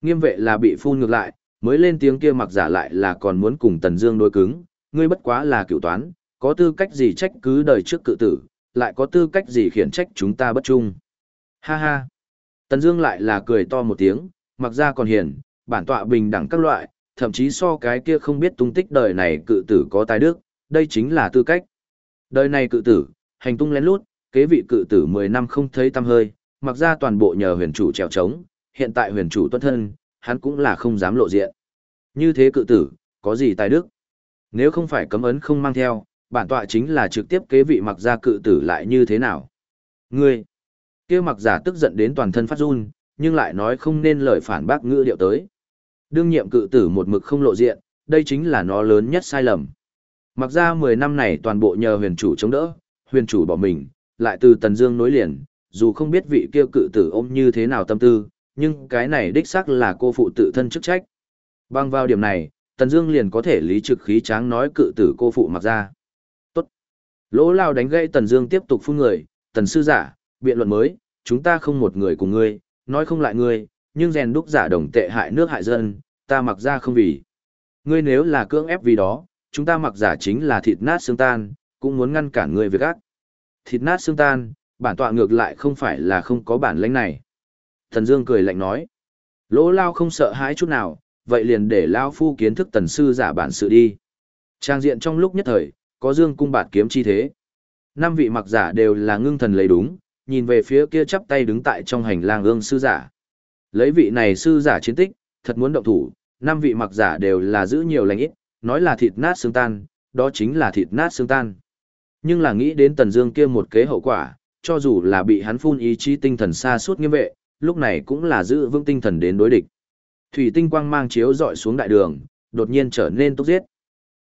Nghiêm vệ là bị phun ngược lại, mới lên tiếng kia mặc giả lại là còn muốn cùng Tần Dương đối cứng, ngươi bất quá là cựu toán, có tư cách gì trách cứ đời trước cự tử, lại có tư cách gì khiển trách chúng ta bất trung. Ha ha. Tần Dương lại là cười to một tiếng, mặc ra còn hiền, bản tọa bình đẳng các loại, thậm chí so cái kia không biết tung tích đời này cự tử có tài đức, đây chính là tư cách. Đời này cự tử, hành tung lén lút, kế vị cự tử 10 năm không thấy tăm hơi, mặc ra toàn bộ nhờ huyền chủ trèo trống, hiện tại huyền chủ tuân thân, hắn cũng là không dám lộ diện. Như thế cự tử, có gì tài đức? Nếu không phải cấm ấn không mang theo, bản tọa chính là trực tiếp kế vị mặc ra cự tử lại như thế nào? Ngươi! kia mặc giả tức giận đến toàn thân phát run, nhưng lại nói không nên lời phản bác ngữ điệu tới. Đương nhiệm cự tử một mực không lộ diện, đây chính là nó lớn nhất sai lầm. Mặc ra 10 năm này toàn bộ nhờ huyền chủ chống đỡ, huyền chủ bỏ mình, lại từ Tần Dương nối liền, dù không biết vị kia cự tử ôm như thế nào tâm tư, nhưng cái này đích xác là cô phụ tự thân chức trách. Bằng vào điểm này, Tần Dương liền có thể lý trực khí tráng nói cự tử cô phụ mặc ra. Tốt. Lỗ Lao đánh gãy Tần Dương tiếp tục phun người, "Tần sư giả, biện luận mới, chúng ta không một người cùng ngươi, nói không lại ngươi, nhưng rèn đúc giả đồng tệ hại nước hại dân, ta mặc ra không vì. Ngươi nếu là cưỡng ép vì đó, chúng ta mặc giả chính là thịt nát xương tan, cũng muốn ngăn cản ngươi việc ác. Thịt nát xương tan, bản tọa ngược lại không phải là không có bản lĩnh này. Thần Dương cười lạnh nói. Lỗ Lao không sợ hãi chút nào, vậy liền để Lao Phu kiến thức tần sư giả bản sự đi. Trang diện trong lúc nhất thời, có Dương cung bạt kiếm chi thế. Năm vị mặc giả đều là ngưng thần lấy đúng, nhìn về phía kia chắp tay đứng tại trong hành lang ương sư giả. Lấy vị này sư giả chiến tích, thật muốn động thủ, năm vị mặc giả đều là giữ nhiều lành ít, nói là thịt nát xương tan, đó chính là thịt nát xương tan. Nhưng là nghĩ đến Tần Dương kia một kế hậu quả, cho dù là bị hắn phun ý chí tinh thần xa suốt nghiêm vệ, lúc này cũng là giữ vững tinh thần đến đối địch. Thủy tinh quang mang chiếu dọi xuống đại đường, đột nhiên trở nên tốc giết.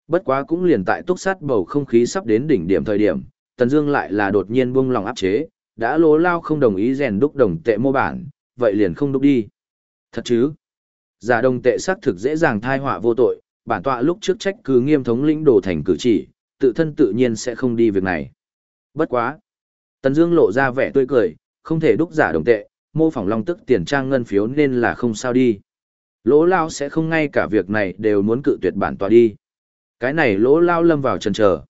Bất quá cũng liền tại túc sát bầu không khí sắp đến đỉnh điểm thời điểm, Tần Dương lại là đột nhiên buông lòng áp chế, đã lố lao không đồng ý rèn đúc đồng tệ mô bản, vậy liền không đúc đi. Thật chứ? Giả đồng tệ xác thực dễ dàng thai họa vô tội, bản tọa lúc trước trách cứ nghiêm thống lĩnh đồ thành cử chỉ, tự thân tự nhiên sẽ không đi việc này. Bất quá. Tần Dương lộ ra vẻ tươi cười, không thể đúc giả đồng tệ, mô phỏng long tức tiền trang ngân phiếu nên là không sao đi. Lỗ lao sẽ không ngay cả việc này đều muốn cự tuyệt bản tọa đi. Cái này lỗ lao lâm vào chần chờ.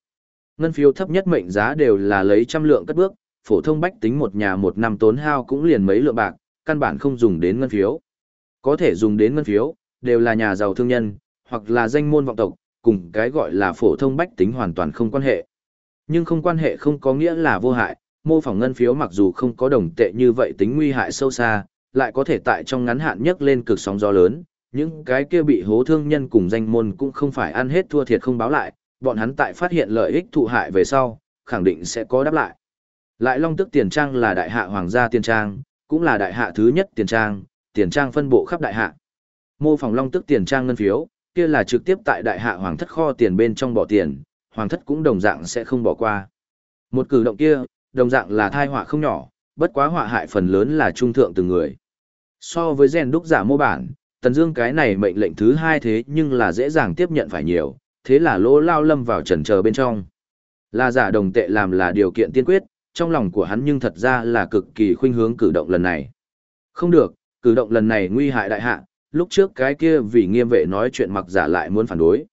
Ngân phiếu thấp nhất mệnh giá đều là lấy trăm lượng cất bước, phổ thông bách tính một nhà một năm tốn hao cũng liền mấy lượng bạc, căn bản không dùng đến ngân phiếu. Có thể dùng đến ngân phiếu, đều là nhà giàu thương nhân, hoặc là danh môn vọng tộc, cùng cái gọi là phổ thông bách tính hoàn toàn không quan hệ. Nhưng không quan hệ không có nghĩa là vô hại, mô phỏng ngân phiếu mặc dù không có đồng tệ như vậy tính nguy hại sâu xa, lại có thể tại trong ngắn hạn nhất lên cực sóng gió lớn, những cái kia bị hố thương nhân cùng danh môn cũng không phải ăn hết thua thiệt không báo lại, bọn hắn tại phát hiện lợi ích thụ hại về sau, khẳng định sẽ có đáp lại. Lại Long Tức Tiền Trang là đại hạ hoàng gia tiền trang, cũng là đại hạ thứ nhất tiền trang, tiền trang phân bộ khắp đại hạ. Mô phỏng Long Tức Tiền Trang ngân phiếu, kia là trực tiếp tại đại hạ hoàng thất kho tiền bên trong bỏ tiền, hoàng thất cũng đồng dạng sẽ không bỏ qua. Một cử động kia, đồng dạng là thai họa không nhỏ, bất quá họa hại phần lớn là trung thượng từng người. So với rèn đúc giả mô bản, Tần Dương cái này mệnh lệnh thứ hai thế nhưng là dễ dàng tiếp nhận phải nhiều, thế là lỗ lao lâm vào trần chờ bên trong. Là giả đồng tệ làm là điều kiện tiên quyết, trong lòng của hắn nhưng thật ra là cực kỳ khuynh hướng cử động lần này. Không được, cử động lần này nguy hại đại hạ, lúc trước cái kia vì nghiêm vệ nói chuyện mặc giả lại muốn phản đối.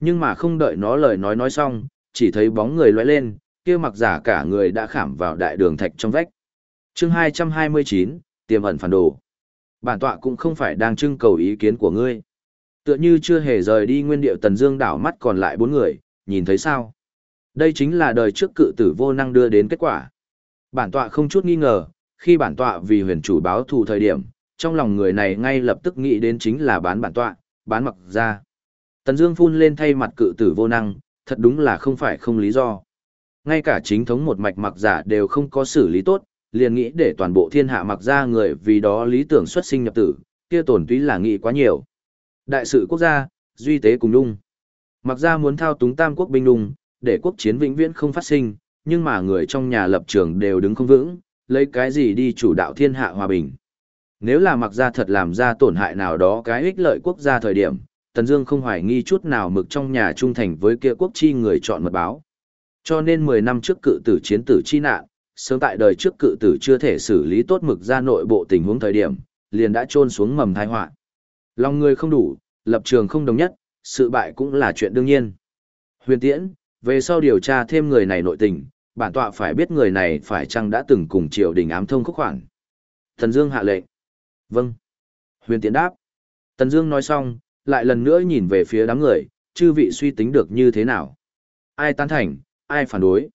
Nhưng mà không đợi nó lời nói nói xong, chỉ thấy bóng người lóe lên, kia mặc giả cả người đã khảm vào đại đường thạch trong vách. chương 229, tiềm ẩn phản đồ. Bản tọa cũng không phải đang trưng cầu ý kiến của ngươi. Tựa như chưa hề rời đi nguyên điệu tần dương đảo mắt còn lại bốn người, nhìn thấy sao? Đây chính là đời trước cự tử vô năng đưa đến kết quả. Bản tọa không chút nghi ngờ, khi bản tọa vì huyền chủ báo thù thời điểm, trong lòng người này ngay lập tức nghĩ đến chính là bán bản tọa, bán mặc ra. Tần Dương phun lên thay mặt cự tử vô năng, thật đúng là không phải không lý do. Ngay cả chính thống một mạch mặc giả đều không có xử lý tốt, liền nghĩ để toàn bộ thiên hạ mặc ra người vì đó lý tưởng xuất sinh nhập tử, kia tổn túy là nghĩ quá nhiều. Đại sự quốc gia, duy tế cùng đung. Mặc ra muốn thao túng tam quốc binh đung, để quốc chiến vĩnh viễn không phát sinh, nhưng mà người trong nhà lập trường đều đứng không vững, lấy cái gì đi chủ đạo thiên hạ hòa bình. Nếu là mặc ra thật làm ra tổn hại nào đó cái ích lợi quốc gia thời điểm, Tần Dương không hoài nghi chút nào mực trong nhà trung thành với kia quốc chi người chọn mật báo. Cho nên 10 năm trước cự tử chiến tử chi nạn, sớm tại đời trước cự tử chưa thể xử lý tốt mực ra nội bộ tình huống thời điểm, liền đã trôn xuống mầm tai họa. Lòng người không đủ, lập trường không đồng nhất, sự bại cũng là chuyện đương nhiên. Huyền Tiễn, về sau điều tra thêm người này nội tình, bản tọa phải biết người này phải chăng đã từng cùng triều đình ám thông khúc khoản. Thần Dương hạ lệnh. Vâng. Huyền Tiễn đáp. Tần Dương nói xong, lại lần nữa nhìn về phía đám người, chư vị suy tính được như thế nào? Ai tán thành, ai phản đối?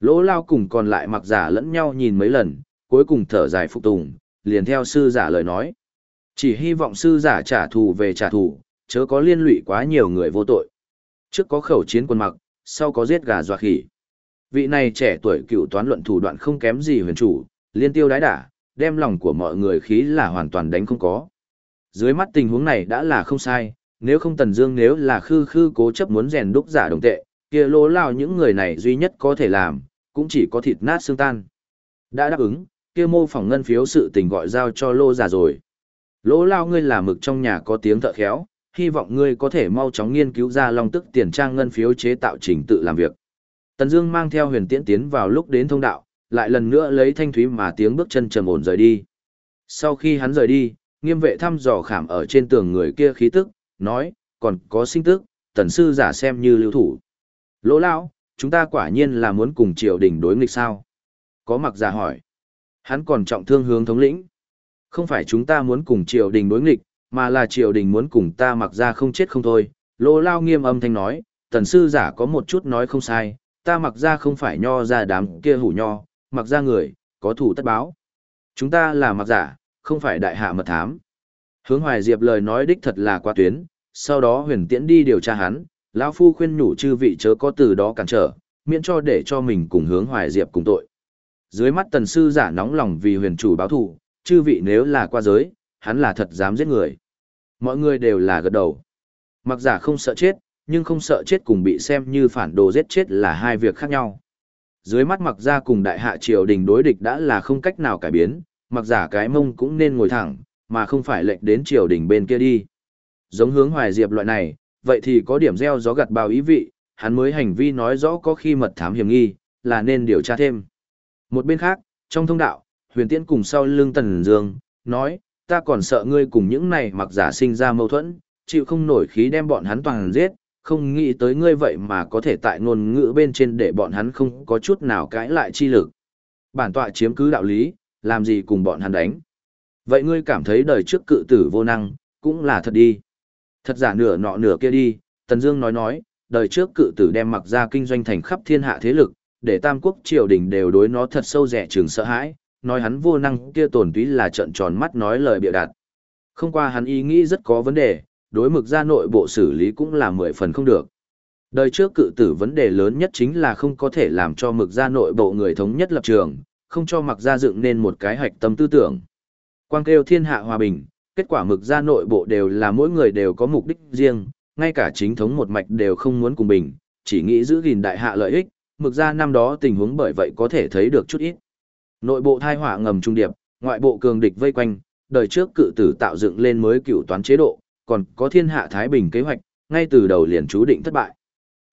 Lỗ lao cùng còn lại mặc giả lẫn nhau nhìn mấy lần, cuối cùng thở dài phục tùng, liền theo sư giả lời nói. Chỉ hy vọng sư giả trả thù về trả thù, chớ có liên lụy quá nhiều người vô tội. Trước có khẩu chiến quân mặc, sau có giết gà dọa khỉ. Vị này trẻ tuổi cựu toán luận thủ đoạn không kém gì huyền chủ, liên tiêu đái đả, đem lòng của mọi người khí là hoàn toàn đánh không có. Dưới mắt tình huống này đã là không sai, nếu không Tần Dương nếu là khư khư cố chấp muốn rèn đúc giả đồng tệ, kia lỗ lao những người này duy nhất có thể làm, cũng chỉ có thịt nát xương tan. Đã đáp ứng, kia mô phỏng ngân phiếu sự tình gọi giao cho lô già rồi. Lỗ lao ngươi là mực trong nhà có tiếng thợ khéo, hy vọng ngươi có thể mau chóng nghiên cứu ra long tức tiền trang ngân phiếu chế tạo trình tự làm việc. Tần Dương mang theo huyền tiễn tiến vào lúc đến thông đạo, lại lần nữa lấy thanh thúy mà tiếng bước chân trầm ổn rời đi. Sau khi hắn rời đi, nghiêm vệ thăm dò khảm ở trên tường người kia khí tức, nói, còn có sinh tức, tần sư giả xem như lưu thủ. Lỗ lão, chúng ta quả nhiên là muốn cùng triều đình đối nghịch sao? Có mặc giả hỏi. Hắn còn trọng thương hướng thống lĩnh. Không phải chúng ta muốn cùng triều đình đối nghịch, mà là triều đình muốn cùng ta mặc ra không chết không thôi. Lỗ lao nghiêm âm thanh nói, tần sư giả có một chút nói không sai, ta mặc ra không phải nho ra đám kia hủ nho, mặc ra người, có thủ tất báo. Chúng ta là mặc giả, không phải đại hạ mật thám. Hướng Hoài Diệp lời nói đích thật là quá tuyến, sau đó huyền tiễn đi điều tra hắn, lão phu khuyên nhủ chư vị chớ có từ đó cản trở, miễn cho để cho mình cùng hướng Hoài Diệp cùng tội. dưới mắt tần sư giả nóng lòng vì huyền chủ báo thù, chư vị nếu là qua giới, hắn là thật dám giết người. Mọi người đều là gật đầu. Mặc giả không sợ chết, nhưng không sợ chết cùng bị xem như phản đồ giết chết là hai việc khác nhau. Dưới mắt mặc ra cùng đại hạ triều đình đối địch đã là không cách nào cải biến, mặc giả cái mông cũng nên ngồi thẳng, mà không phải lệnh đến triều đình bên kia đi. Giống hướng hoài diệp loại này, vậy thì có điểm gieo gió gặt bào ý vị, hắn mới hành vi nói rõ có khi mật thám hiểm nghi, là nên điều tra thêm. Một bên khác, trong thông đạo, huyền tiễn cùng sau lưng tần dương, nói, ta còn sợ ngươi cùng những này mặc giả sinh ra mâu thuẫn, chịu không nổi khí đem bọn hắn toàn giết, không nghĩ tới ngươi vậy mà có thể tại ngôn ngữ bên trên để bọn hắn không có chút nào cãi lại chi lực. Bản tọa chiếm cứ đạo lý, làm gì cùng bọn hắn đánh. Vậy ngươi cảm thấy đời trước cự tử vô năng, cũng là thật đi. Thật giả nửa nọ nửa kia đi, Tần Dương nói nói, đời trước cự tử đem mặc ra kinh doanh thành khắp thiên hạ thế lực, để tam quốc triều đình đều đối nó thật sâu rẻ trường sợ hãi, nói hắn vô năng kia tổn túy là trợn tròn mắt nói lời bịa đặt. Không qua hắn ý nghĩ rất có vấn đề, đối mực ra nội bộ xử lý cũng là mười phần không được. Đời trước cự tử vấn đề lớn nhất chính là không có thể làm cho mực ra nội bộ người thống nhất lập trường, không cho mặc ra dựng nên một cái hạch tâm tư tưởng. Quang kêu thiên hạ hòa bình, kết quả mực ra nội bộ đều là mỗi người đều có mục đích riêng, ngay cả chính thống một mạch đều không muốn cùng bình, chỉ nghĩ giữ gìn đại hạ lợi ích, mực ra năm đó tình huống bởi vậy có thể thấy được chút ít. Nội bộ thai họa ngầm trung điệp, ngoại bộ cường địch vây quanh, đời trước cự tử tạo dựng lên mới cựu toán chế độ, còn có thiên hạ thái bình kế hoạch, ngay từ đầu liền chú định thất bại.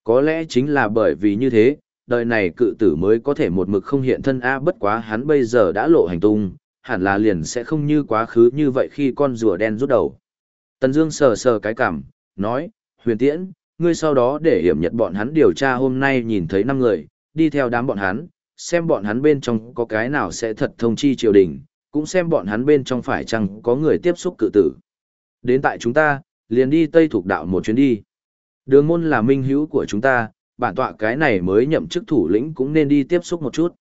Có lẽ chính là bởi vì như thế, đời này cự tử mới có thể một mực không hiện thân A bất quá hắn bây giờ đã lộ hành tung, hẳn là liền sẽ không như quá khứ như vậy khi con rùa đen rút đầu. Tần Dương sờ sờ cái cằm, nói, huyền tiễn, ngươi sau đó để hiểm nhật bọn hắn điều tra hôm nay nhìn thấy năm người, đi theo đám bọn hắn, xem bọn hắn bên trong có cái nào sẽ thật thông chi triều đình, cũng xem bọn hắn bên trong phải chăng có người tiếp xúc cự tử. Đến tại chúng ta, liền đi Tây Thục Đạo một chuyến đi. Đường môn là minh hữu của chúng ta, bản tọa cái này mới nhậm chức thủ lĩnh cũng nên đi tiếp xúc một chút.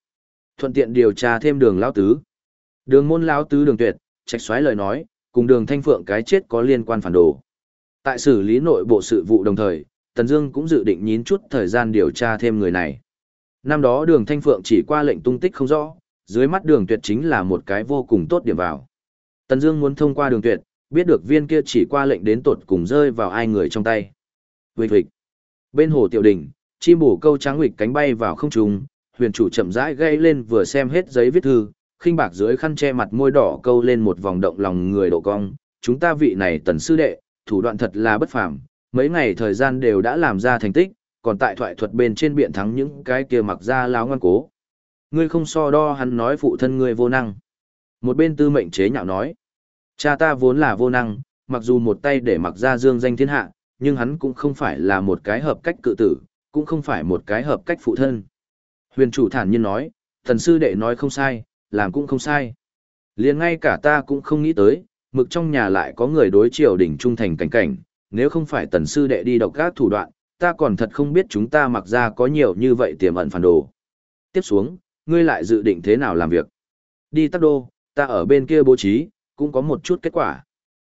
Thuận tiện điều tra thêm đường Lão tứ. Đường môn lão tứ đường tuyệt, trạch xoáy lời nói, cùng đường thanh phượng cái chết có liên quan phản đồ. Tại xử lý nội bộ sự vụ đồng thời, Tần Dương cũng dự định nhín chút thời gian điều tra thêm người này. Năm đó đường thanh phượng chỉ qua lệnh tung tích không rõ, dưới mắt đường tuyệt chính là một cái vô cùng tốt điểm vào. Tần Dương muốn thông qua đường tuyệt, biết được viên kia chỉ qua lệnh đến tột cùng rơi vào ai người trong tay. Vui vịch. Bên hồ tiểu đỉnh, chim bổ câu trắng huỵch cánh bay vào không trung, huyền chủ chậm rãi gây lên vừa xem hết giấy viết thư, khinh bạc dưới khăn che mặt môi đỏ câu lên một vòng động lòng người độ cong. Chúng ta vị này tần sư đệ, thủ đoạn thật là bất phàm, mấy ngày thời gian đều đã làm ra thành tích, còn tại thoại thuật bên trên biện thắng những cái kia mặc ra láo ngoan cố. Ngươi không so đo hắn nói phụ thân ngươi vô năng. Một bên tư mệnh chế nhạo nói. Cha ta vốn là vô năng, mặc dù một tay để mặc ra dương danh thiên hạ, nhưng hắn cũng không phải là một cái hợp cách cự tử, cũng không phải một cái hợp cách phụ thân. Huyền chủ thản nhiên nói, thần sư đệ nói không sai, làm cũng không sai. liền ngay cả ta cũng không nghĩ tới, mực trong nhà lại có người đối triều đỉnh trung thành cảnh cảnh, nếu không phải tần sư đệ đi độc các thủ đoạn, ta còn thật không biết chúng ta mặc ra có nhiều như vậy tiềm ẩn phản đồ. Tiếp xuống, ngươi lại dự định thế nào làm việc? Đi tắc đô, ta ở bên kia bố trí, cũng có một chút kết quả.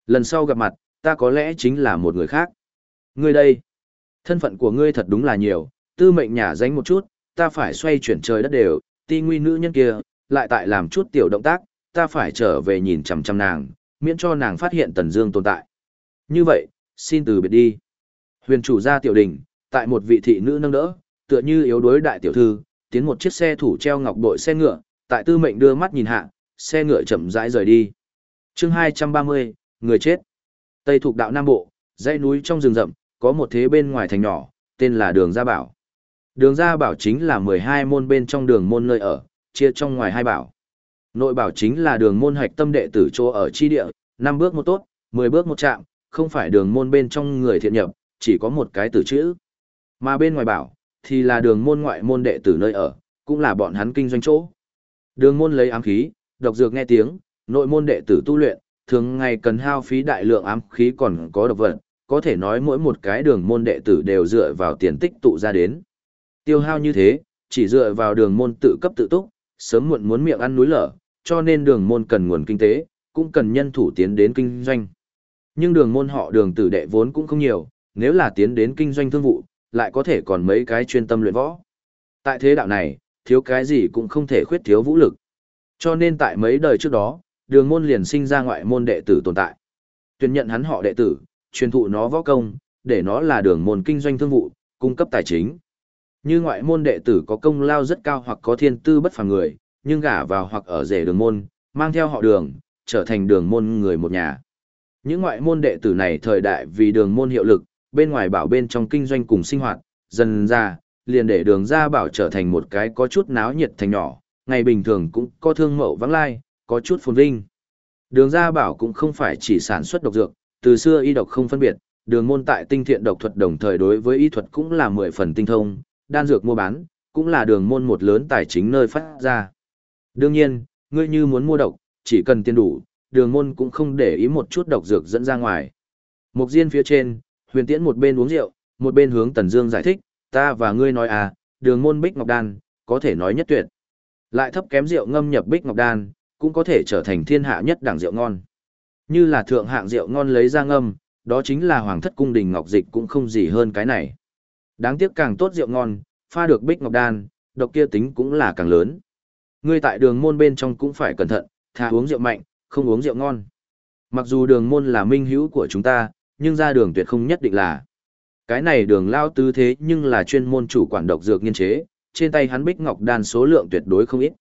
Lần sau gặp mặt, ta có lẽ chính là một người khác. Ngươi đây, thân phận của ngươi thật đúng là nhiều, tư mệnh nhà danh một chút, ta phải xoay chuyển trời đất đều, ti nguy nữ nhân kia, lại tại làm chút tiểu động tác, ta phải trở về nhìn chằm chằm nàng, miễn cho nàng phát hiện Tần Dương tồn tại. Như vậy, xin từ biệt đi. Huyền chủ gia tiểu đình, tại một vị thị nữ nâng đỡ, tựa như yếu đuối đại tiểu thư, tiến một chiếc xe thủ treo ngọc bội xe ngựa, tại tư mệnh đưa mắt nhìn hạ, xe ngựa chậm rãi rời đi. Chương 230, người chết. Tây thuộc đạo Nam Bộ, dãy núi trong rừng rậm, có một thế bên ngoài thành nhỏ, tên là Đường Gia Bảo. Đường Gia Bảo chính là 12 môn bên trong đường môn nơi ở, chia trong ngoài hai bảo. Nội bảo chính là đường môn hạch tâm đệ tử chỗ ở chi địa, 5 bước một tốt, 10 bước một chạm, không phải đường môn bên trong người thiện nhập, chỉ có một cái tử chữ. Mà bên ngoài bảo, thì là đường môn ngoại môn đệ tử nơi ở, cũng là bọn hắn kinh doanh chỗ. Đường môn lấy ám khí, độc dược nghe tiếng, nội môn đệ tử tu luyện, thường ngày cần hao phí đại lượng ám khí còn có độc vật, có thể nói mỗi một cái đường môn đệ tử đều dựa vào tiền tích tụ ra đến. Tiêu hao như thế, chỉ dựa vào đường môn tự cấp tự túc, sớm muộn muốn miệng ăn núi lở, cho nên đường môn cần nguồn kinh tế, cũng cần nhân thủ tiến đến kinh doanh. Nhưng đường môn họ đường tử đệ vốn cũng không nhiều, nếu là tiến đến kinh doanh thương vụ, lại có thể còn mấy cái chuyên tâm luyện võ. Tại thế đạo này, thiếu cái gì cũng không thể khuyết thiếu vũ lực. Cho nên tại mấy đời trước đó, đường môn liền sinh ra ngoại môn đệ tử tồn tại. Tuyển nhận hắn họ đệ tử, truyền thụ nó võ công, để nó là đường môn kinh doanh thương vụ, cung cấp tài chính. Như ngoại môn đệ tử có công lao rất cao hoặc có thiên tư bất phàm người, nhưng gả vào hoặc ở rể đường môn, mang theo họ đường, trở thành đường môn người một nhà. Những ngoại môn đệ tử này thời đại vì đường môn hiệu lực, bên ngoài bảo bên trong kinh doanh cùng sinh hoạt, dần ra, liền để đường ra bảo trở thành một cái có chút náo nhiệt thành nhỏ, ngày bình thường cũng có thương mậu vắng lai, có chút phồn vinh. Đường ra bảo cũng không phải chỉ sản xuất độc dược, từ xưa y độc không phân biệt, đường môn tại tinh thiện độc thuật đồng thời đối với y thuật cũng là mười phần tinh thông, đan dược mua bán, cũng là đường môn một lớn tài chính nơi phát ra. Đương nhiên, ngươi như muốn mua độc, chỉ cần tiền đủ, đường môn cũng không để ý một chút độc dược dẫn ra ngoài. Mục diên phía trên, huyền tiễn một bên uống rượu, một bên hướng Tần Dương giải thích, ta và ngươi nói à, đường môn bích ngọc đan, có thể nói nhất tuyệt. Lại thấp kém rượu ngâm nhập bích ngọc đan, cũng có thể trở thành thiên hạ nhất đẳng rượu ngon. Như là thượng hạng rượu ngon lấy ra ngâm, đó chính là hoàng thất cung đình ngọc dịch cũng không gì hơn cái này. Đáng tiếc càng tốt rượu ngon, pha được bích ngọc đan, độc kia tính cũng là càng lớn. Ngươi tại đường môn bên trong cũng phải cẩn thận, thà uống rượu mạnh, không uống rượu ngon. Mặc dù đường môn là minh hữu của chúng ta, nhưng ra đường tuyệt không nhất định là. Cái này đường lao tư thế nhưng là chuyên môn chủ quản độc dược nghiên chế, trên tay hắn bích ngọc đan số lượng tuyệt đối không ít.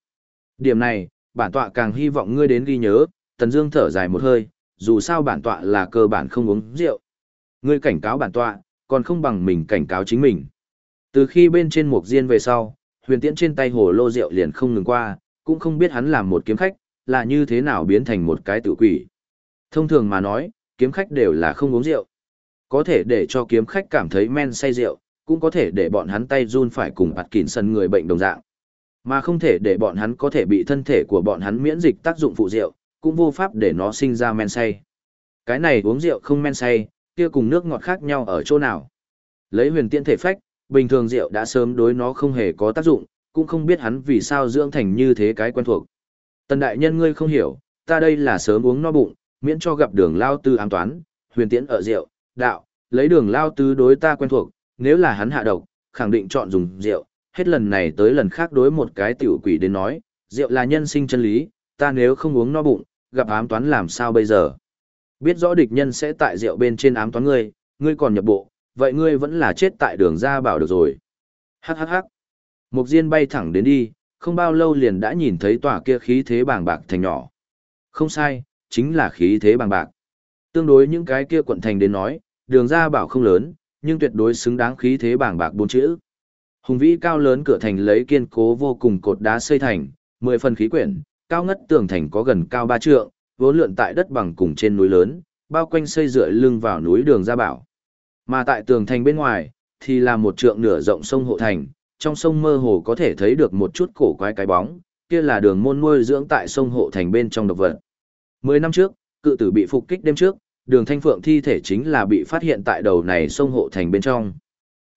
Điểm này, bản tọa càng hy vọng ngươi đến ghi nhớ, Tần Dương thở dài một hơi, dù sao bản tọa là cơ bản không uống rượu. Ngươi cảnh cáo bản tọa, còn không bằng mình cảnh cáo chính mình. Từ khi bên trên mục diên về sau, huyền tiễn trên tay hồ lô rượu liền không ngừng qua, cũng không biết hắn làm một kiếm khách, là như thế nào biến thành một cái tự quỷ. Thông thường mà nói, kiếm khách đều là không uống rượu. Có thể để cho kiếm khách cảm thấy men say rượu, cũng có thể để bọn hắn tay run phải cùng bạt kín sân người bệnh đồng dạng. Mà không thể để bọn hắn có thể bị thân thể của bọn hắn miễn dịch tác dụng phụ rượu, cũng vô pháp để nó sinh ra men say. Cái này uống rượu không men say, kia cùng nước ngọt khác nhau ở chỗ nào. Lấy huyền tiễn thể phách, bình thường rượu đã sớm đối nó không hề có tác dụng, cũng không biết hắn vì sao dưỡng thành như thế cái quen thuộc. Tần đại nhân ngươi không hiểu, ta đây là sớm uống no bụng, miễn cho gặp đường lao tư ám toán, huyền tiễn ở rượu, đạo, lấy đường lao tư đối ta quen thuộc, nếu là hắn hạ độc, khẳng định chọn dùng rượu, hết lần này tới lần khác đối một cái tiểu quỷ đến nói, rượu là nhân sinh chân lý, ta nếu không uống no bụng, gặp ám toán làm sao bây giờ? Biết rõ địch nhân sẽ tại rượu bên trên ám toán ngươi, ngươi còn nhập bộ, vậy ngươi vẫn là chết tại đường ra bảo được rồi. Hắc hắc hắc. Mục Diên bay thẳng đến đi, không bao lâu liền đã nhìn thấy tòa kia khí thế bàng bạc thành nhỏ. Không sai, chính là khí thế bàng bạc. Tương đối những cái kia quận thành đến nói, đường ra bảo không lớn, nhưng tuyệt đối xứng đáng khí thế bàng bạc bốn chữ. Hùng vĩ cao lớn cửa thành lấy kiên cố vô cùng cột đá xây thành, mười phần khí quyển, cao ngất tường thành có gần cao ba trượng, vốn lượn tại đất bằng cùng trên núi lớn, bao quanh xây dựa lưng vào núi đường ra bảo. Mà tại tường thành bên ngoài, thì là một trượng nửa rộng sông hộ thành, trong sông mơ hồ có thể thấy được một chút cổ quái cái bóng, kia là đường môn nuôi dưỡng tại sông hộ thành bên trong độc vật. Mười năm trước, cự tử bị phục kích đêm trước, đường thanh phượng thi thể chính là bị phát hiện tại đầu này sông hộ thành bên trong.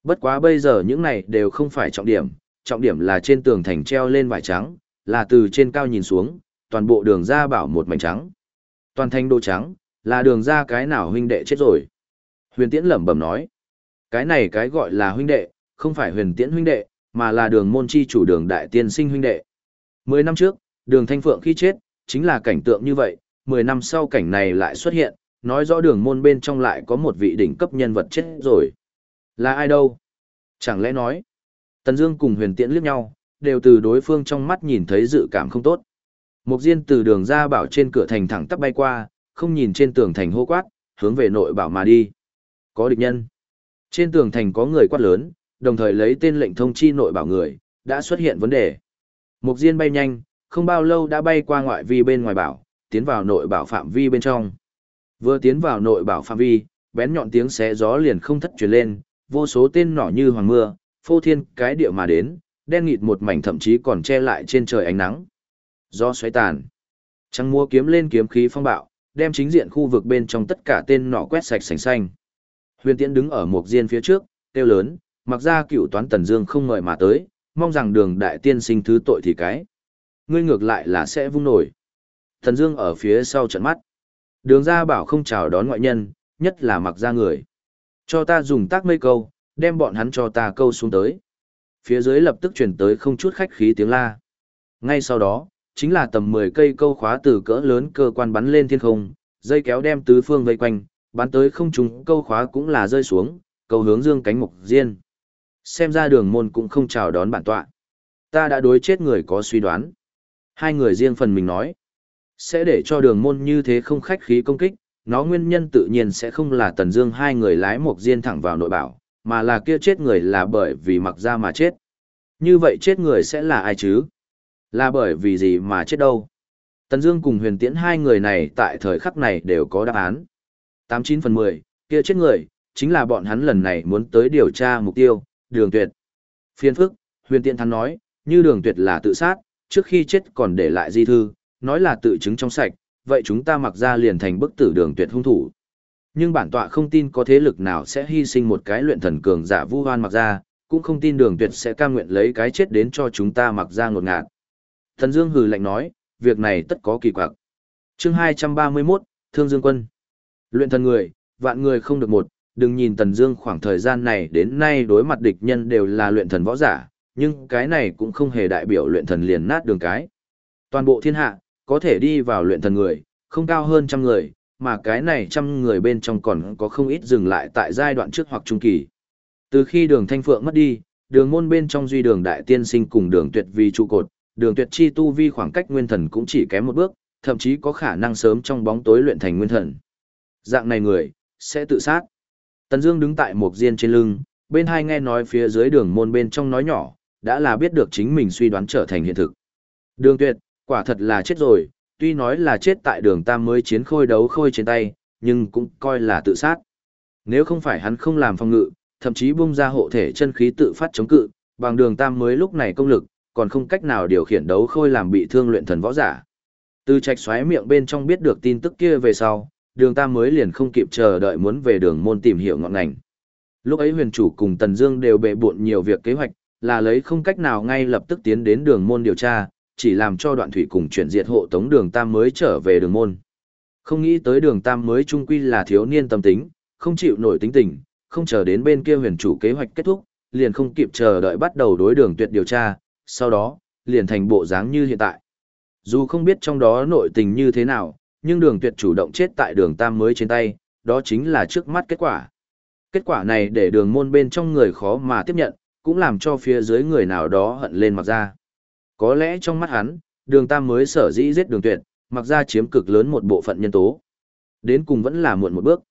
Bất quá bây giờ những này đều không phải trọng điểm, trọng điểm là trên tường thành treo lên vải trắng, là từ trên cao nhìn xuống, toàn bộ đường ra bảo một mảnh trắng. Toàn thành đồ trắng, là đường ra cái nào huynh đệ chết rồi. Huyền Tiễn lẩm bẩm nói, cái này cái gọi là huynh đệ, không phải huyền tiễn huynh đệ, mà là đường môn chi chủ đường đại tiên sinh huynh đệ. Mười năm trước, đường thanh phượng khi chết, chính là cảnh tượng như vậy, mười năm sau cảnh này lại xuất hiện, nói rõ đường môn bên trong lại có một vị đỉnh cấp nhân vật chết rồi. Là ai đâu? Chẳng lẽ nói, Tần Dương cùng huyền tiễn liếc nhau, đều từ đối phương trong mắt nhìn thấy dự cảm không tốt. Mục Diên từ đường ra bảo trên cửa thành thẳng tắp bay qua, không nhìn trên tường thành hô quát, hướng về nội bảo mà đi. Có địch nhân. Trên tường thành có người quát lớn, đồng thời lấy tên lệnh thông chi nội bảo người, đã xuất hiện vấn đề. Mục Diên bay nhanh, không bao lâu đã bay qua ngoại vi bên ngoài bảo, tiến vào nội bảo phạm vi bên trong. Vừa tiến vào nội bảo phạm vi, bén nhọn tiếng xé gió liền không thất truyền lên, vô số tên nỏ như hoàng mưa, phô thiên cái địa mà đến, đen nghịt một mảnh thậm chí còn che lại trên trời ánh nắng do xoáy tàn. Trăng mua kiếm lên kiếm khí phong bạo, đem chính diện khu vực bên trong tất cả tên nỏ quét sạch sành xanh. Huyền Tiễn đứng ở một diên phía trước, kêu lớn, mặc ra cựu toán Tần Dương không mời mà tới, mong rằng đường đại tiên sinh thứ tội thì cái. Ngươi ngược lại là sẽ vung nổi. Tần Dương ở phía sau trận mắt. Đường gia bảo không chào đón ngoại nhân, nhất là mặc ra người. Cho ta dùng tác mây câu, đem bọn hắn cho ta câu xuống tới. phía dưới lập tức truyền tới không chút khách khí tiếng la. Ngay sau đó, chính là tầm 10 cây câu khóa từ cỡ lớn cơ quan bắn lên thiên không, dây kéo đem tứ phương vây quanh, bắn tới không trùng câu khóa cũng là rơi xuống, câu hướng dương cánh mục diên. Xem ra đường môn cũng không chào đón bản tọa. Ta đã đối chết người có suy đoán. Hai người riêng phần mình nói. Sẽ để cho đường môn như thế không khách khí công kích, nó nguyên nhân tự nhiên sẽ không là tần dương hai người lái mục diên thẳng vào nội bảo, mà là kia chết người là bởi vì mặc ra mà chết. Như vậy chết người sẽ là ai chứ? Là bởi vì gì mà chết đâu? Tần Dương cùng huyền tiễn hai người này tại thời khắc này đều có đáp án. 89 phần 10, kia chết người, chính là bọn hắn lần này muốn tới điều tra mục tiêu, đường tuyệt. Phiên phức, huyền tiễn thắn nói, như đường tuyệt là tự sát, trước khi chết còn để lại di thư, nói là tự chứng trong sạch, vậy chúng ta mặc ra liền thành bức tử đường tuyệt hung thủ. Nhưng bản tọa không tin có thế lực nào sẽ hy sinh một cái luyện thần cường giả vu hoan mặc ra, cũng không tin đường tuyệt sẽ cam nguyện lấy cái chết đến cho chúng ta mặc ra ngột ngạt. Thần Dương hừ lạnh nói, việc này tất có kỳ quặc. Chương 231, Thương Dương Quân. Luyện thần người, vạn người không được một, đừng nhìn Tần Dương khoảng thời gian này đến nay đối mặt địch nhân đều là luyện thần võ giả, nhưng cái này cũng không hề đại biểu luyện thần liền nát đường cái. Toàn bộ thiên hạ, có thể đi vào luyện thần người, không cao hơn trăm người, mà cái này trăm người bên trong còn có không ít dừng lại tại giai đoạn trước hoặc trung kỳ. Từ khi đường Thanh Phượng mất đi, đường môn bên trong duy đường đại tiên sinh cùng đường tuyệt vi trụ cột, đường tuyệt chi tu vi khoảng cách nguyên thần cũng chỉ kém một bước, thậm chí có khả năng sớm trong bóng tối luyện thành nguyên thần. Dạng này người, sẽ tự sát. Tần Dương đứng tại một diên trên lưng, bên hai nghe nói phía dưới đường môn bên trong nói nhỏ, đã là biết được chính mình suy đoán trở thành hiện thực. Đường tuyệt, quả thật là chết rồi, tuy nói là chết tại đường tam mới chiến khôi đấu khôi trên tay, nhưng cũng coi là tự sát. Nếu không phải hắn không làm phòng ngự, thậm chí bung ra hộ thể chân khí tự phát chống cự, bằng đường tam mới lúc này công lực, còn không cách nào điều khiển đấu khôi làm bị thương luyện thần võ giả. Từ trạch xoáy miệng bên trong biết được tin tức kia về sau, đường tam mới liền không kịp chờ đợi muốn về đường môn tìm hiểu ngọn ngành. Lúc ấy huyền chủ cùng Tần Dương đều bệ bộn nhiều việc kế hoạch, là lấy không cách nào ngay lập tức tiến đến đường môn điều tra, chỉ làm cho đoạn thủy cùng chuyển diệt hộ tống đường tam mới trở về đường môn. Không nghĩ tới đường tam mới trung quy là thiếu niên tâm tính, không chịu nổi tính tình, không chờ đến bên kia huyền chủ kế hoạch kết thúc, liền không kịp chờ đợi bắt đầu đối đường tuyệt điều tra, sau đó, liền thành bộ dáng như hiện tại. Dù không biết trong đó nội tình như thế nào, nhưng đường tuyệt chủ động chết tại đường tam mới trên tay, đó chính là trước mắt kết quả. Kết quả này để đường môn bên trong người khó mà tiếp nhận, cũng làm cho phía dưới người nào đó hận lên mặc ra. Có lẽ trong mắt hắn, đường tam mới sở dĩ giết đường tuyệt, mặc ra chiếm cực lớn một bộ phận nhân tố. Đến cùng vẫn là muộn một bước.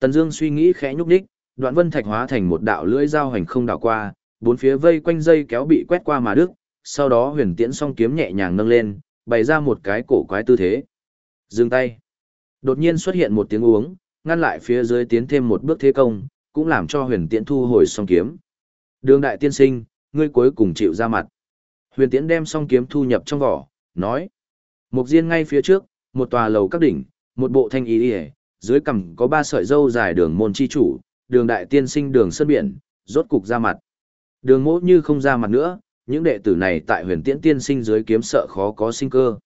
Tần Dương suy nghĩ khẽ nhúc nhích, đoạn vân thạch hóa thành một đạo lưỡi dao hành không đảo qua, bốn phía vây quanh dây kéo bị quét qua mà đứt, sau đó huyền tiễn song kiếm nhẹ nhàng nâng lên, bày ra một cái cổ quái tư thế. Dừng tay. Đột nhiên xuất hiện một tiếng uống, ngăn lại phía dưới tiến thêm một bước thế công, cũng làm cho huyền tiễn thu hồi song kiếm. Đường đại tiên sinh, ngươi cuối cùng chịu ra mặt. Huyền tiễn đem song kiếm thu nhập trong vỏ, nói. Một diên ngay phía trước, một tòa lầu các đỉnh, một bộ thanh y y dưới cằm có ba sợi dâu dài đường môn chi chủ, đường đại tiên sinh đường sơn biển, rốt cục ra mặt. Đường mỗ như không ra mặt nữa, những đệ tử này tại huyền tiễn tiên sinh dưới kiếm sợ khó có sinh cơ.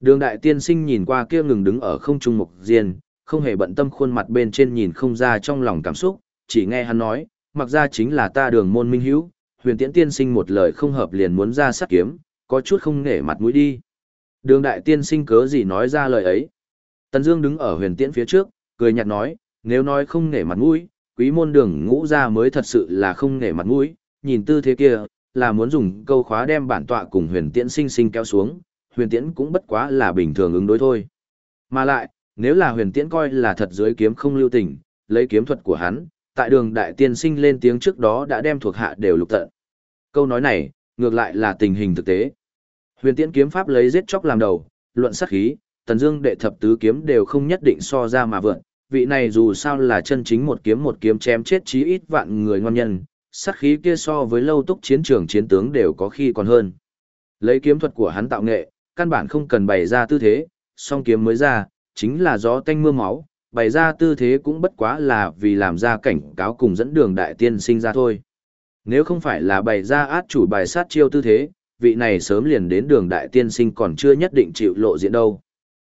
Đường đại tiên sinh nhìn qua kia ngừng đứng ở không trung mục diên, không hề bận tâm khuôn mặt bên trên nhìn không ra trong lòng cảm xúc, chỉ nghe hắn nói, mặc ra chính là ta đường môn minh hữu, huyền tiễn tiên sinh một lời không hợp liền muốn ra sát kiếm, có chút không nể mặt mũi đi. Đường đại tiên sinh cớ gì nói ra lời ấy. Tần Dương đứng ở huyền tiễn phía trước, cười nhạt nói, nếu nói không nể mặt mũi, quý môn đường ngũ ra mới thật sự là không nể mặt mũi, nhìn tư thế kia, là muốn dùng câu khóa đem bản tọa cùng huyền tiễn sinh sinh kéo xuống, huyền tiễn cũng bất quá là bình thường ứng đối thôi. Mà lại, nếu là huyền tiễn coi là thật dưới kiếm không lưu tình, lấy kiếm thuật của hắn, tại đường đại tiên sinh lên tiếng trước đó đã đem thuộc hạ đều lục tận. Câu nói này, ngược lại là tình hình thực tế. Huyền tiễn kiếm pháp lấy giết chóc làm đầu, luận sát khí, tần dương đệ thập tứ kiếm đều không nhất định so ra mà vượn. Vị này dù sao là chân chính một kiếm một kiếm chém chết chí ít vạn người ngon nhân, sát khí kia so với lâu túc chiến trường chiến tướng đều có khi còn hơn. Lấy kiếm thuật của hắn tạo nghệ, căn bản không cần bày ra tư thế, song kiếm mới ra, chính là gió tanh mưa máu, bày ra tư thế cũng bất quá là vì làm ra cảnh cáo cùng dẫn đường đại tiên sinh ra thôi. Nếu không phải là bày ra át chủ bài sát chiêu tư thế, vị này sớm liền đến đường đại tiên sinh còn chưa nhất định chịu lộ diện đâu.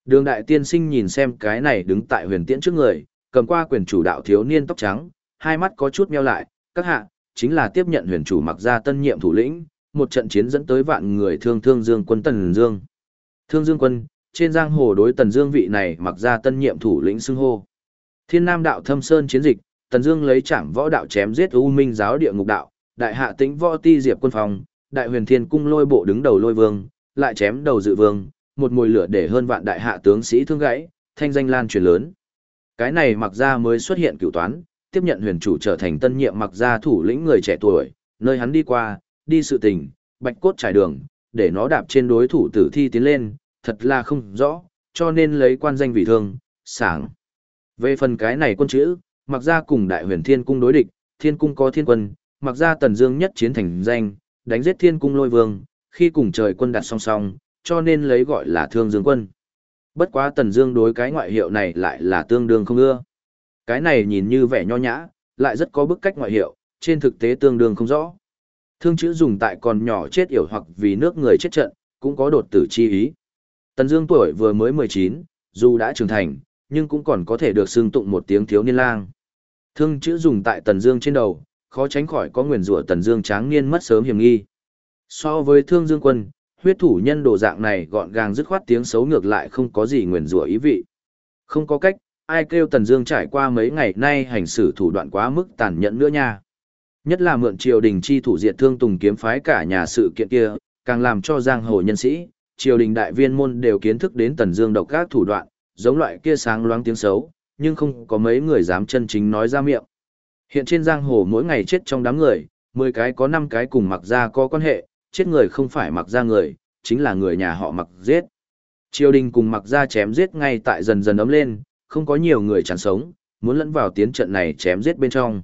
Đường đại tiên sinh nhìn xem cái này đứng tại huyền tiễn trước người, cầm qua quyền chủ đạo thiếu niên tóc trắng, hai mắt có chút meo lại, các hạ, chính là tiếp nhận huyền chủ mặc ra tân nhiệm thủ lĩnh, một trận chiến dẫn tới vạn người thương thương dương quân Tần Dương. Thương Dương quân, trên giang hồ đối Tần Dương vị này mặc ra tân nhiệm thủ lĩnh xưng hô. Thiên Nam đạo Thâm Sơn chiến dịch, Tần Dương lấy Trảm Võ đạo chém giết U Minh giáo địa ngục đạo, đại hạ tĩnh võ ti diệp quân phòng, đại huyền thiên cung lôi bộ đứng đầu lôi vương, lại chém đầu dự vương, một mùi lửa để hơn vạn đại hạ tướng sĩ thương gãy, thanh danh lan truyền lớn. Cái này mặc ra mới xuất hiện cửu toán, tiếp nhận huyền chủ trở thành tân nhiệm mặc gia thủ lĩnh người trẻ tuổi, nơi hắn đi qua, đi sự tình, bạch cốt trải đường, để nó đạp trên đối thủ tử thi tiến lên, thật là không rõ, cho nên lấy quan danh vị thương, sảng. Về phần cái này quân chữ, mặc gia cùng đại huyền thiên cung đối địch, thiên cung có thiên quân, mặc gia tần dương nhất chiến thành danh, đánh giết thiên cung lôi vương, khi cùng trời quân đặt song song, cho nên lấy gọi là thương dương quân. Bất quá tần dương đối cái ngoại hiệu này lại là tương đương không ưa. Cái này nhìn như vẻ nho nhã, lại rất có bức cách ngoại hiệu, trên thực tế tương đương không rõ. Thương chữ dùng tại còn nhỏ chết yểu hoặc vì nước người chết trận, cũng có đột tử chi ý. Tần Dương tuổi vừa mới 19, dù đã trưởng thành, nhưng cũng còn có thể được xưng tụng một tiếng thiếu niên lang. Thương chữ dùng tại Tần Dương trên đầu, khó tránh khỏi có nguyền rủa Tần Dương tráng niên mất sớm hiểm nghi. So với Thương Dương quân, huyết thủ nhân đồ dạng này gọn gàng dứt khoát tiếng xấu ngược lại không có gì nguyền rủa ý vị. Không có cách, ai kêu Tần Dương trải qua mấy ngày nay hành xử thủ đoạn quá mức tàn nhẫn nữa nha. Nhất là mượn triều đình chi thủ diệt thương tùng kiếm phái cả nhà sự kiện kia, càng làm cho giang hồ nhân sĩ, triều đình đại viên môn đều kiến thức đến Tần Dương độc các thủ đoạn, giống loại kia sáng loáng tiếng xấu, nhưng không có mấy người dám chân chính nói ra miệng. Hiện trên giang hồ mỗi ngày chết trong đám người, 10 cái có 5 cái cùng mặc gia có quan hệ, chết người không phải mặc gia người, chính là người nhà họ mặc giết. Triều đình cùng mặc gia chém giết ngay tại dần dần ấm lên, không có nhiều người chán sống, muốn lẫn vào tiến trận này chém giết bên trong.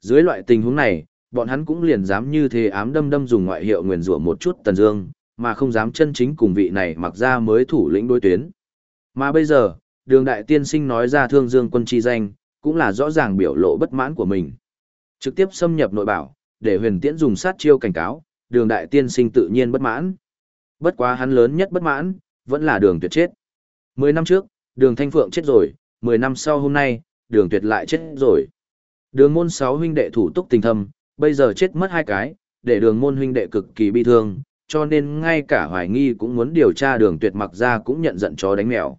Dưới loại tình huống này, bọn hắn cũng liền dám như thế ám đâm đâm dùng ngoại hiệu nguyền rủa một chút Tần Dương, mà không dám chân chính cùng vị này mặc ra mới thủ lĩnh đối tuyến. Mà bây giờ, đường đại tiên sinh nói ra thương dương quân chi danh, cũng là rõ ràng biểu lộ bất mãn của mình. Trực tiếp xâm nhập nội bảo, để huyền tiễn dùng sát chiêu cảnh cáo, đường đại tiên sinh tự nhiên bất mãn. Bất quá hắn lớn nhất bất mãn, vẫn là đường tuyệt chết. Mười năm trước, đường thanh phượng chết rồi, mười năm sau hôm nay, đường tuyệt lại chết rồi. Đường môn sáu huynh đệ thủ túc tình thâm, bây giờ chết mất hai cái, để đường môn huynh đệ cực kỳ bi thương, cho nên ngay cả hoài nghi cũng muốn điều tra đường tuyệt mặc ra cũng nhận giận chó đánh mèo.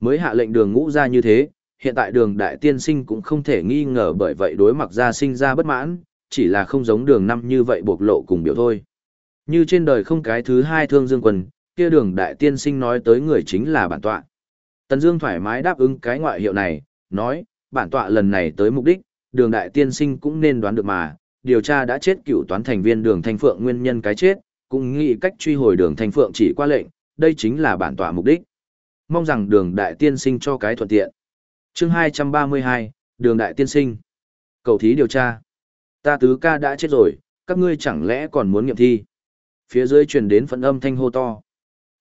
Mới hạ lệnh đường ngũ ra như thế, hiện tại đường đại tiên sinh cũng không thể nghi ngờ bởi vậy đối mặc ra sinh ra bất mãn, chỉ là không giống đường năm như vậy bộc lộ cùng biểu thôi. Như trên đời không cái thứ hai thương dương quân, kia đường đại tiên sinh nói tới người chính là bản tọa. Tần Dương thoải mái đáp ứng cái ngoại hiệu này, nói, bản tọa lần này tới mục đích, đường đại tiên sinh cũng nên đoán được mà, điều tra đã chết cựu toán thành viên đường thanh phượng nguyên nhân cái chết, cũng nghĩ cách truy hồi đường thanh phượng chỉ qua lệnh, đây chính là bản tọa mục đích. Mong rằng đường đại tiên sinh cho cái thuận tiện. chương 232, đường đại tiên sinh. Cầu thí điều tra. Ta tứ ca đã chết rồi, các ngươi chẳng lẽ còn muốn nghiệm thi. Phía dưới truyền đến phận âm thanh hô to.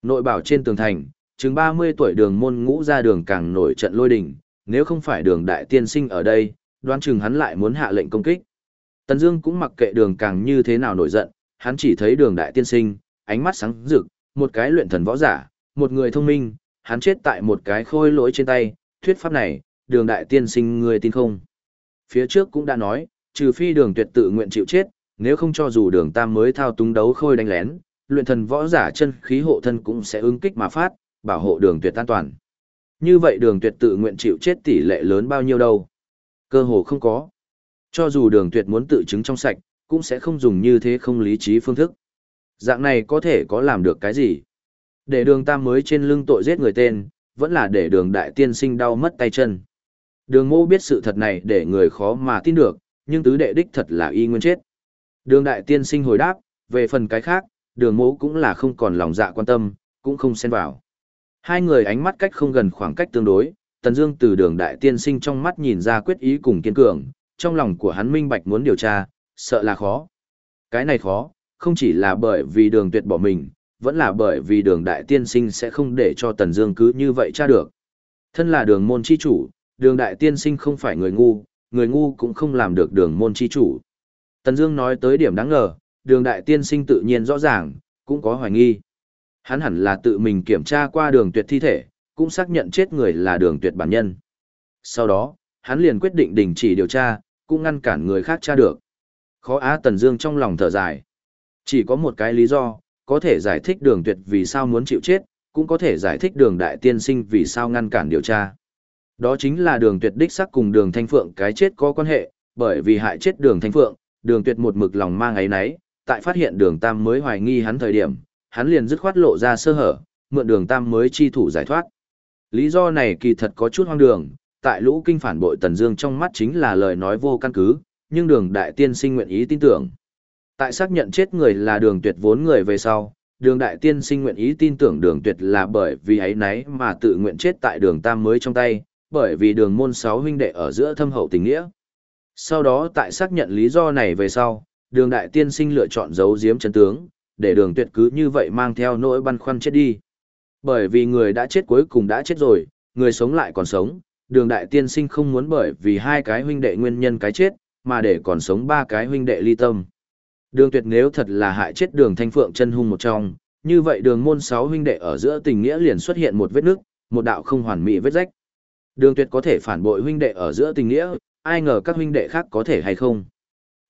Nội bảo trên tường thành, chừng 30 tuổi đường môn ngũ ra đường càng nổi trận lôi đỉnh, nếu không phải đường đại tiên sinh ở đây, đoán chừng hắn lại muốn hạ lệnh công kích. Tần Dương cũng mặc kệ đường càng như thế nào nổi giận, hắn chỉ thấy đường đại tiên sinh, ánh mắt sáng rực, một cái luyện thần võ giả, một người thông minh, hắn chết tại một cái khôi lỗi trên tay, thuyết pháp này, đường đại tiên sinh người tin không? Phía trước cũng đã nói, trừ phi đường tuyệt tự nguyện chịu chết, nếu không cho dù đường tam mới thao túng đấu khôi đánh lén, luyện thần võ giả chân khí hộ thân cũng sẽ ứng kích mà phát, bảo hộ đường tuyệt an toàn. Như vậy đường tuyệt tự nguyện chịu chết tỷ lệ lớn bao nhiêu đâu? Cơ hồ không có. Cho dù đường tuyệt muốn tự chứng trong sạch, cũng sẽ không dùng như thế không lý trí phương thức. Dạng này có thể có làm được cái gì? Để đường tam mới trên lưng tội giết người tên, vẫn là để đường đại tiên sinh đau mất tay chân. Đường mô biết sự thật này để người khó mà tin được, nhưng tứ đệ đích thật là y nguyên chết. Đường đại tiên sinh hồi đáp, về phần cái khác, đường mô cũng là không còn lòng dạ quan tâm, cũng không xen vào. Hai người ánh mắt cách không gần khoảng cách tương đối, Tần Dương từ đường đại tiên sinh trong mắt nhìn ra quyết ý cùng kiên cường, trong lòng của hắn minh bạch muốn điều tra, sợ là khó. Cái này khó, không chỉ là bởi vì đường tuyệt bỏ mình, vẫn là bởi vì đường đại tiên sinh sẽ không để cho Tần Dương cứ như vậy tra được. Thân là đường môn chi chủ, đường đại tiên sinh không phải người ngu, người ngu cũng không làm được đường môn chi chủ. Tần Dương nói tới điểm đáng ngờ, đường đại tiên sinh tự nhiên rõ ràng, cũng có hoài nghi. Hắn hẳn là tự mình kiểm tra qua đường tuyệt thi thể, cũng xác nhận chết người là đường tuyệt bản nhân. Sau đó, hắn liền quyết định đình chỉ điều tra, cũng ngăn cản người khác tra được. Khó á Tần Dương trong lòng thở dài. Chỉ có một cái lý do, có thể giải thích đường tuyệt vì sao muốn chịu chết, cũng có thể giải thích đường đại tiên sinh vì sao ngăn cản điều tra. Đó chính là đường tuyệt đích sắc cùng đường thanh phượng cái chết có quan hệ, bởi vì hại chết đường thanh phượng, đường tuyệt một mực lòng mang ấy nấy, tại phát hiện đường tam mới hoài nghi hắn thời điểm, hắn liền dứt khoát lộ ra sơ hở, mượn đường tam mới chi thủ giải thoát. Lý do này kỳ thật có chút hoang đường, tại lũ kinh phản bội Tần Dương trong mắt chính là lời nói vô căn cứ, nhưng đường đại tiên sinh nguyện ý tin tưởng. Tại xác nhận chết người là đường tuyệt vốn người về sau, đường đại tiên sinh nguyện ý tin tưởng đường tuyệt là bởi vì ấy nấy mà tự nguyện chết tại đường tam mới trong tay, bởi vì đường môn sáu huynh đệ ở giữa thâm hậu tình nghĩa. Sau đó tại xác nhận lý do này về sau, đường đại tiên sinh lựa chọn giấu giếm chân tướng, để đường tuyệt cứ như vậy mang theo nỗi băn khoăn chết đi. Bởi vì người đã chết cuối cùng đã chết rồi, người sống lại còn sống, đường đại tiên sinh không muốn bởi vì hai cái huynh đệ nguyên nhân cái chết, mà để còn sống ba cái huynh đệ ly tâm. Đường tuyệt nếu thật là hại chết đường thanh phượng chân hung một trong, như vậy đường môn sáu huynh đệ ở giữa tình nghĩa liền xuất hiện một vết nước, một đạo không hoàn mỹ vết rách. Đường tuyệt có thể phản bội huynh đệ ở giữa tình nghĩa, ai ngờ các huynh đệ khác có thể hay không.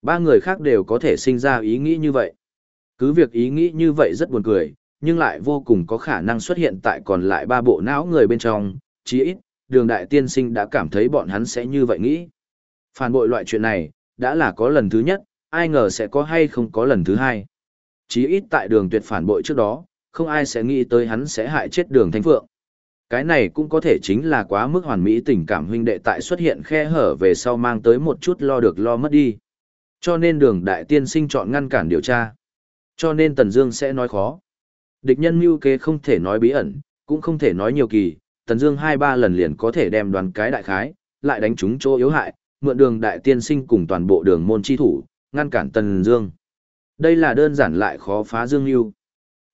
Ba người khác đều có thể sinh ra ý nghĩ như vậy. Cứ việc ý nghĩ như vậy rất buồn cười, nhưng lại vô cùng có khả năng xuất hiện tại còn lại ba bộ não người bên trong, chí ít, đường đại tiên sinh đã cảm thấy bọn hắn sẽ như vậy nghĩ. Phản bội loại chuyện này, đã là có lần thứ nhất, ai ngờ sẽ có hay không có lần thứ hai. Chí ít tại đường tuyệt phản bội trước đó, không ai sẽ nghĩ tới hắn sẽ hại chết đường thanh phượng. Cái này cũng có thể chính là quá mức hoàn mỹ tình cảm huynh đệ tại xuất hiện khe hở về sau mang tới một chút lo được lo mất đi. Cho nên đường đại tiên sinh chọn ngăn cản điều tra. Cho nên Tần Dương sẽ nói khó. Địch nhân mưu kế không thể nói bí ẩn, cũng không thể nói nhiều kỳ, Tần Dương hai ba lần liền có thể đem đoàn cái đại khái, lại đánh trúng chỗ yếu hại, mượn đường đại tiên sinh cùng toàn bộ đường môn chi thủ, ngăn cản Tần Dương. Đây là đơn giản lại khó phá Dương Nưu.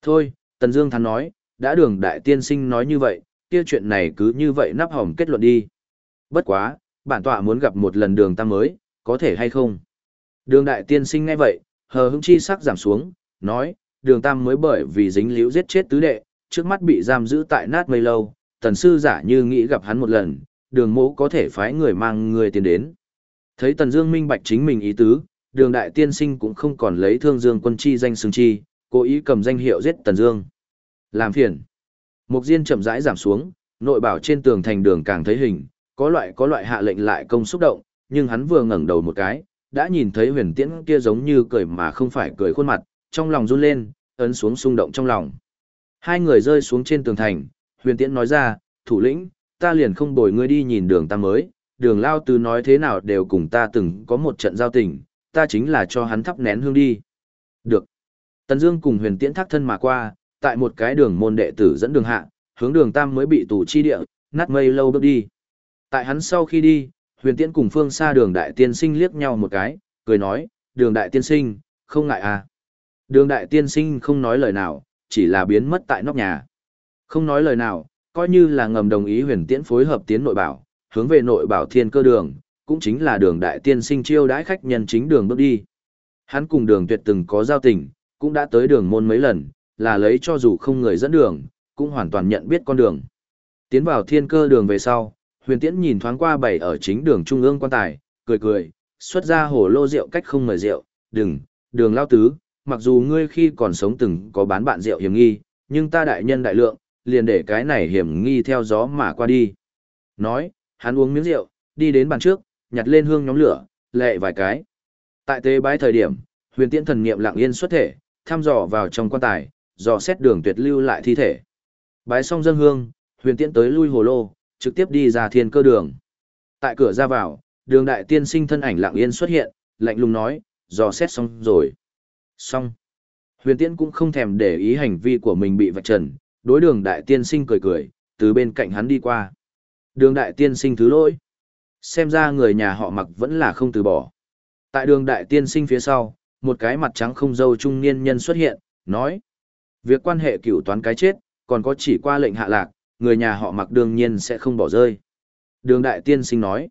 Thôi, Tần Dương thắn nói, đã đường đại tiên sinh nói như vậy, kia chuyện này cứ như vậy nắp hòm kết luận đi. Bất quá, bản tọa muốn gặp một lần đường tam mới, có thể hay không? Đường đại tiên sinh nghe vậy, hờ hững chi sắc giảm xuống, nói, đường tam mới bởi vì dính liễu giết chết tứ đệ, trước mắt bị giam giữ tại nát mây lâu, tần sư giả như nghĩ gặp hắn một lần, đường Mẫu có thể phái người mang người tiền đến. Thấy tần dương minh bạch chính mình ý tứ, đường đại tiên sinh cũng không còn lấy thương dương quân chi danh xương chi, cố ý cầm danh hiệu giết tần dương. Làm phiền. Mục diên chậm rãi giảm xuống, nội bảo trên tường thành đường càng thấy hình, có loại có loại hạ lệnh lại công xúc động, nhưng hắn vừa ngẩng đầu một cái, đã nhìn thấy huyền tiễn kia giống như cười mà không phải cười khuôn mặt, trong lòng run lên, ấn xuống xung động trong lòng. Hai người rơi xuống trên tường thành, huyền tiễn nói ra, thủ lĩnh, ta liền không bồi ngươi đi nhìn đường ta mới, đường lao tứ nói thế nào đều cùng ta từng có một trận giao tình, ta chính là cho hắn thắp nén hương đi. Được. Tần Dương cùng huyền tiễn thác thân mà qua, tại một cái đường môn đệ tử dẫn đường hạ, hướng đường tam mới bị tù chi địa, nát mây lâu bước đi. Tại hắn sau khi đi, huyền tiễn cùng phương xa đường đại tiên sinh liếc nhau một cái, cười nói, đường đại tiên sinh, không ngại à. Đường đại tiên sinh không nói lời nào, chỉ là biến mất tại nóc nhà. Không nói lời nào, coi như là ngầm đồng ý huyền tiễn phối hợp tiến nội bảo, hướng về nội bảo thiên cơ đường, cũng chính là đường đại tiên sinh chiêu đãi khách nhân chính đường bước đi. Hắn cùng đường tuyệt từng có giao tình, cũng đã tới đường môn mấy lần, là lấy cho dù không người dẫn đường, cũng hoàn toàn nhận biết con đường. Tiến vào thiên cơ đường về sau, huyền tiễn nhìn thoáng qua bảy ở chính đường trung ương quan tài, cười cười, xuất ra hồ lô rượu cách không mời rượu, đừng, đường lao tứ, mặc dù ngươi khi còn sống từng có bán bạn rượu hiểm nghi, nhưng ta đại nhân đại lượng, liền để cái này hiểm nghi theo gió mà qua đi. Nói, hắn uống miếng rượu, đi đến bàn trước, nhặt lên hương nhóm lửa, lệ vài cái. Tại tế bái thời điểm, huyền tiễn thần niệm lặng yên xuất thể, thăm dò vào trong quan tài, dò xét đường tuyệt lưu lại thi thể. Bái xong dân hương, huyền tiễn tới lui hồ lô, trực tiếp đi ra thiên cơ đường. Tại cửa ra vào, đường đại tiên sinh thân ảnh lặng yên xuất hiện, lạnh lùng nói, dò xét xong rồi. Xong. Huyền tiễn cũng không thèm để ý hành vi của mình bị vạch trần, đối đường đại tiên sinh cười cười, từ bên cạnh hắn đi qua. Đường đại tiên sinh thứ lỗi. Xem ra người nhà họ mặc vẫn là không từ bỏ. Tại đường đại tiên sinh phía sau, một cái mặt trắng không dâu trung niên nhân xuất hiện, nói. Việc quan hệ cửu toán cái chết, còn có chỉ qua lệnh hạ lạc, người nhà họ mặc đương nhiên sẽ không bỏ rơi. Đường đại tiên sinh nói.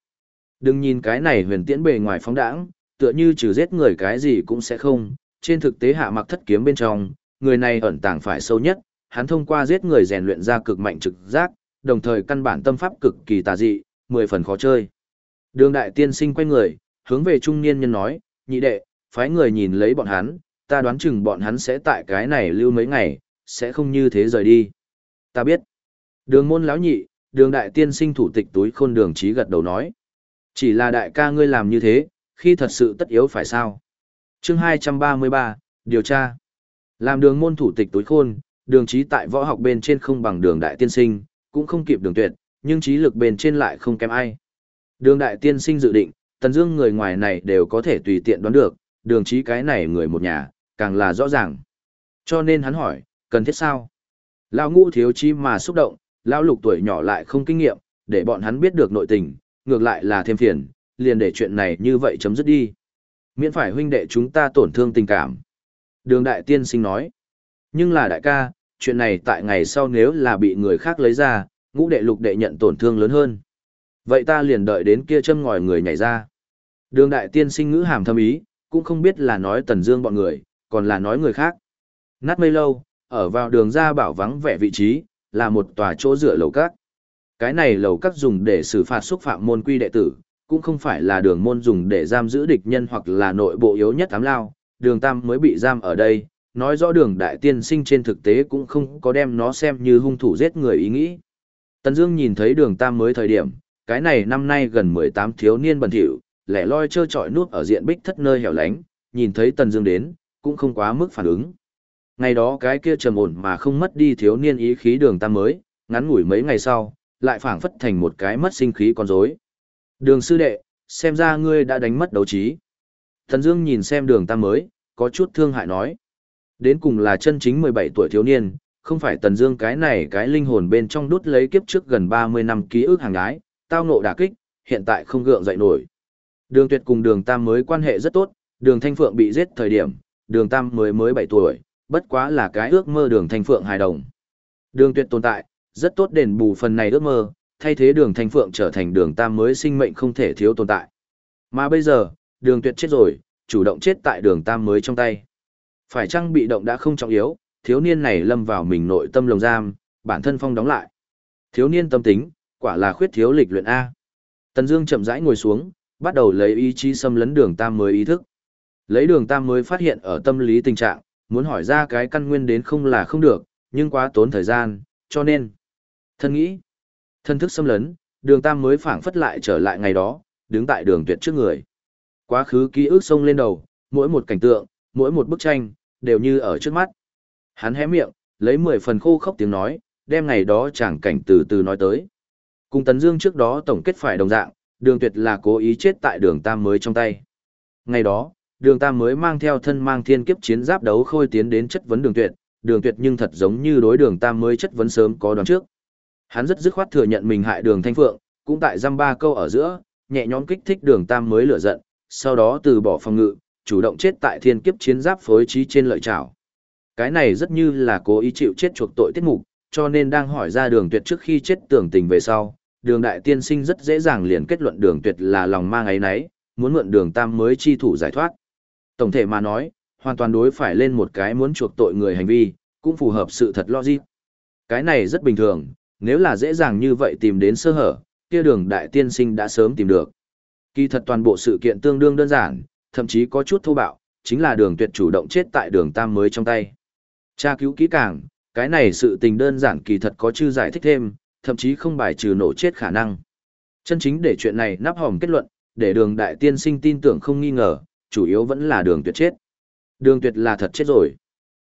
Đừng nhìn cái này huyền tiễn bề ngoài phóng đãng, tựa như trừ giết người cái gì cũng sẽ không. Trên thực tế hạ mặc thất kiếm bên trong, người này ẩn tàng phải sâu nhất, hắn thông qua giết người rèn luyện ra cực mạnh trực giác, đồng thời căn bản tâm pháp cực kỳ tà dị, mười phần khó chơi. Đường đại tiên sinh quay người, hướng về trung niên nhân nói, nhị đệ, phái người nhìn lấy bọn hắn, ta đoán chừng bọn hắn sẽ tại cái này lưu mấy ngày, sẽ không như thế rời đi. Ta biết. Đường môn lão nhị, đường đại tiên sinh thủ tịch túi khôn đường trí gật đầu nói. Chỉ là đại ca ngươi làm như thế, khi thật sự tất yếu phải sao? Chương 233, điều tra. Làm đường môn thủ tịch tối khôn, đường trí tại võ học bên trên không bằng đường đại tiên sinh, cũng không kịp đường tuyệt, nhưng trí lực bên trên lại không kém ai. Đường đại tiên sinh dự định, tần dương người ngoài này đều có thể tùy tiện đoán được, đường trí cái này người một nhà, càng là rõ ràng. Cho nên hắn hỏi, cần thiết sao? Lão ngũ thiếu chi mà xúc động, lão lục tuổi nhỏ lại không kinh nghiệm, để bọn hắn biết được nội tình, ngược lại là thêm phiền, liền để chuyện này như vậy chấm dứt đi. Miễn phải huynh đệ chúng ta tổn thương tình cảm. Đường đại tiên sinh nói. Nhưng là đại ca, chuyện này tại ngày sau nếu là bị người khác lấy ra, ngũ đệ lục đệ nhận tổn thương lớn hơn. Vậy ta liền đợi đến kia châm ngòi người nhảy ra. Đường đại tiên sinh ngữ hàm thâm ý, cũng không biết là nói tần dương bọn người, còn là nói người khác. Nát mây lâu, ở vào đường ra bảo vắng vẻ vị trí, là một tòa chỗ dựa lầu các. Cái này lầu các dùng để xử phạt xúc phạm môn quy đệ tử, cũng không phải là đường môn dùng để giam giữ địch nhân hoặc là nội bộ yếu nhất ám lao, đường tam mới bị giam ở đây, nói rõ đường đại tiên sinh trên thực tế cũng không có đem nó xem như hung thủ giết người ý nghĩ. Tần Dương nhìn thấy đường tam mới thời điểm, cái này năm nay gần 18 thiếu niên bẩn thỉu, lẻ loi chơi trọi nuốt ở diện bích thất nơi hẻo lánh, nhìn thấy Tần Dương đến, cũng không quá mức phản ứng. Ngày đó cái kia trầm ổn mà không mất đi thiếu niên ý khí đường tam mới, ngắn ngủi mấy ngày sau, lại phảng phất thành một cái mất sinh khí con rối. Đường sư đệ, xem ra ngươi đã đánh mất đấu trí. Thần Dương nhìn xem đường tam mới, có chút thương hại nói. Đến cùng là chân chính 17 tuổi thiếu niên, không phải Tần Dương cái này cái linh hồn bên trong đút lấy kiếp trước gần 30 năm ký ức hàng gái, tao ngộ đả kích, hiện tại không gượng dậy nổi. Đường Tuyệt cùng Đường Tam mới quan hệ rất tốt, Đường Thanh Phượng bị giết thời điểm, Đường Tam mới mới 7 tuổi, bất quá là cái ước mơ Đường Thanh Phượng hài đồng. Đường Tuyệt tồn tại, rất tốt đền bù phần này ước mơ, thay thế Đường Thanh Phượng trở thành Đường Tam mới sinh mệnh không thể thiếu tồn tại. Mà bây giờ, Đường Tuyệt chết rồi, chủ động chết tại Đường Tam mới trong tay. Phải chăng bị động đã không trọng yếu, thiếu niên này lâm vào mình nội tâm lồng giam, bản thân phong đóng lại. Thiếu niên tâm tính, quả là khuyết thiếu lịch luyện A. Tần Dương chậm rãi ngồi xuống, bắt đầu lấy ý chí xâm lấn đường tam mới ý thức. Lấy đường tam mới phát hiện ở tâm lý tình trạng, muốn hỏi ra cái căn nguyên đến không là không được, nhưng quá tốn thời gian, cho nên. Thân nghĩ, thân thức xâm lấn, đường tam mới phảng phất lại trở lại ngày đó, đứng tại đường tuyệt trước người. Quá khứ ký ức sông lên đầu, mỗi một cảnh tượng, mỗi một bức tranh, đều như ở trước mắt. Hắn hé miệng, lấy mười phần khô khốc tiếng nói, đem ngày đó chẳng cảnh từ từ nói tới. Cùng Tấn Dương trước đó tổng kết phải đồng dạng, đường tuyệt là cố ý chết tại đường Tam mới trong tay. Ngày đó, đường Tam mới mang theo thân mang thiên kiếp chiến giáp đấu khôi tiến đến chất vấn đường tuyệt, đường tuyệt nhưng thật giống như đối đường Tam mới chất vấn sớm có đoán trước. Hắn rất dứt khoát thừa nhận mình hại đường Thanh Phượng, cũng tại giam ba câu ở giữa, nhẹ nhõm kích thích đường Tam mới lửa giận, sau đó từ bỏ phòng ngự, chủ động chết tại thiên kiếp chiến giáp phối trí trên lợi trảo. Cái này rất như là cố ý chịu chết chuộc tội tiết mục, cho nên đang hỏi ra đường tuyệt trước khi chết tưởng tình về sau, đường đại tiên sinh rất dễ dàng liền kết luận đường tuyệt là lòng mang ấy nấy, muốn mượn đường tam mới chi thủ giải thoát. Tổng thể mà nói, hoàn toàn đối phải lên một cái muốn chuộc tội người hành vi, cũng phù hợp sự thật logic. Cái này rất bình thường, nếu là dễ dàng như vậy tìm đến sơ hở, kia đường đại tiên sinh đã sớm tìm được. Kỳ thật toàn bộ sự kiện tương đương đơn giản, thậm chí có chút thô bạo, chính là đường tuyệt chủ động chết tại đường tam mới trong tay. Tra cứu kỹ càng, cái này sự tình đơn giản kỳ thật có chư giải thích thêm, thậm chí không bài trừ nổ chết khả năng. Chân chính để chuyện này nắp hỏng kết luận, để đường đại tiên sinh tin tưởng không nghi ngờ, chủ yếu vẫn là đường tuyệt chết. Đường tuyệt là thật chết rồi.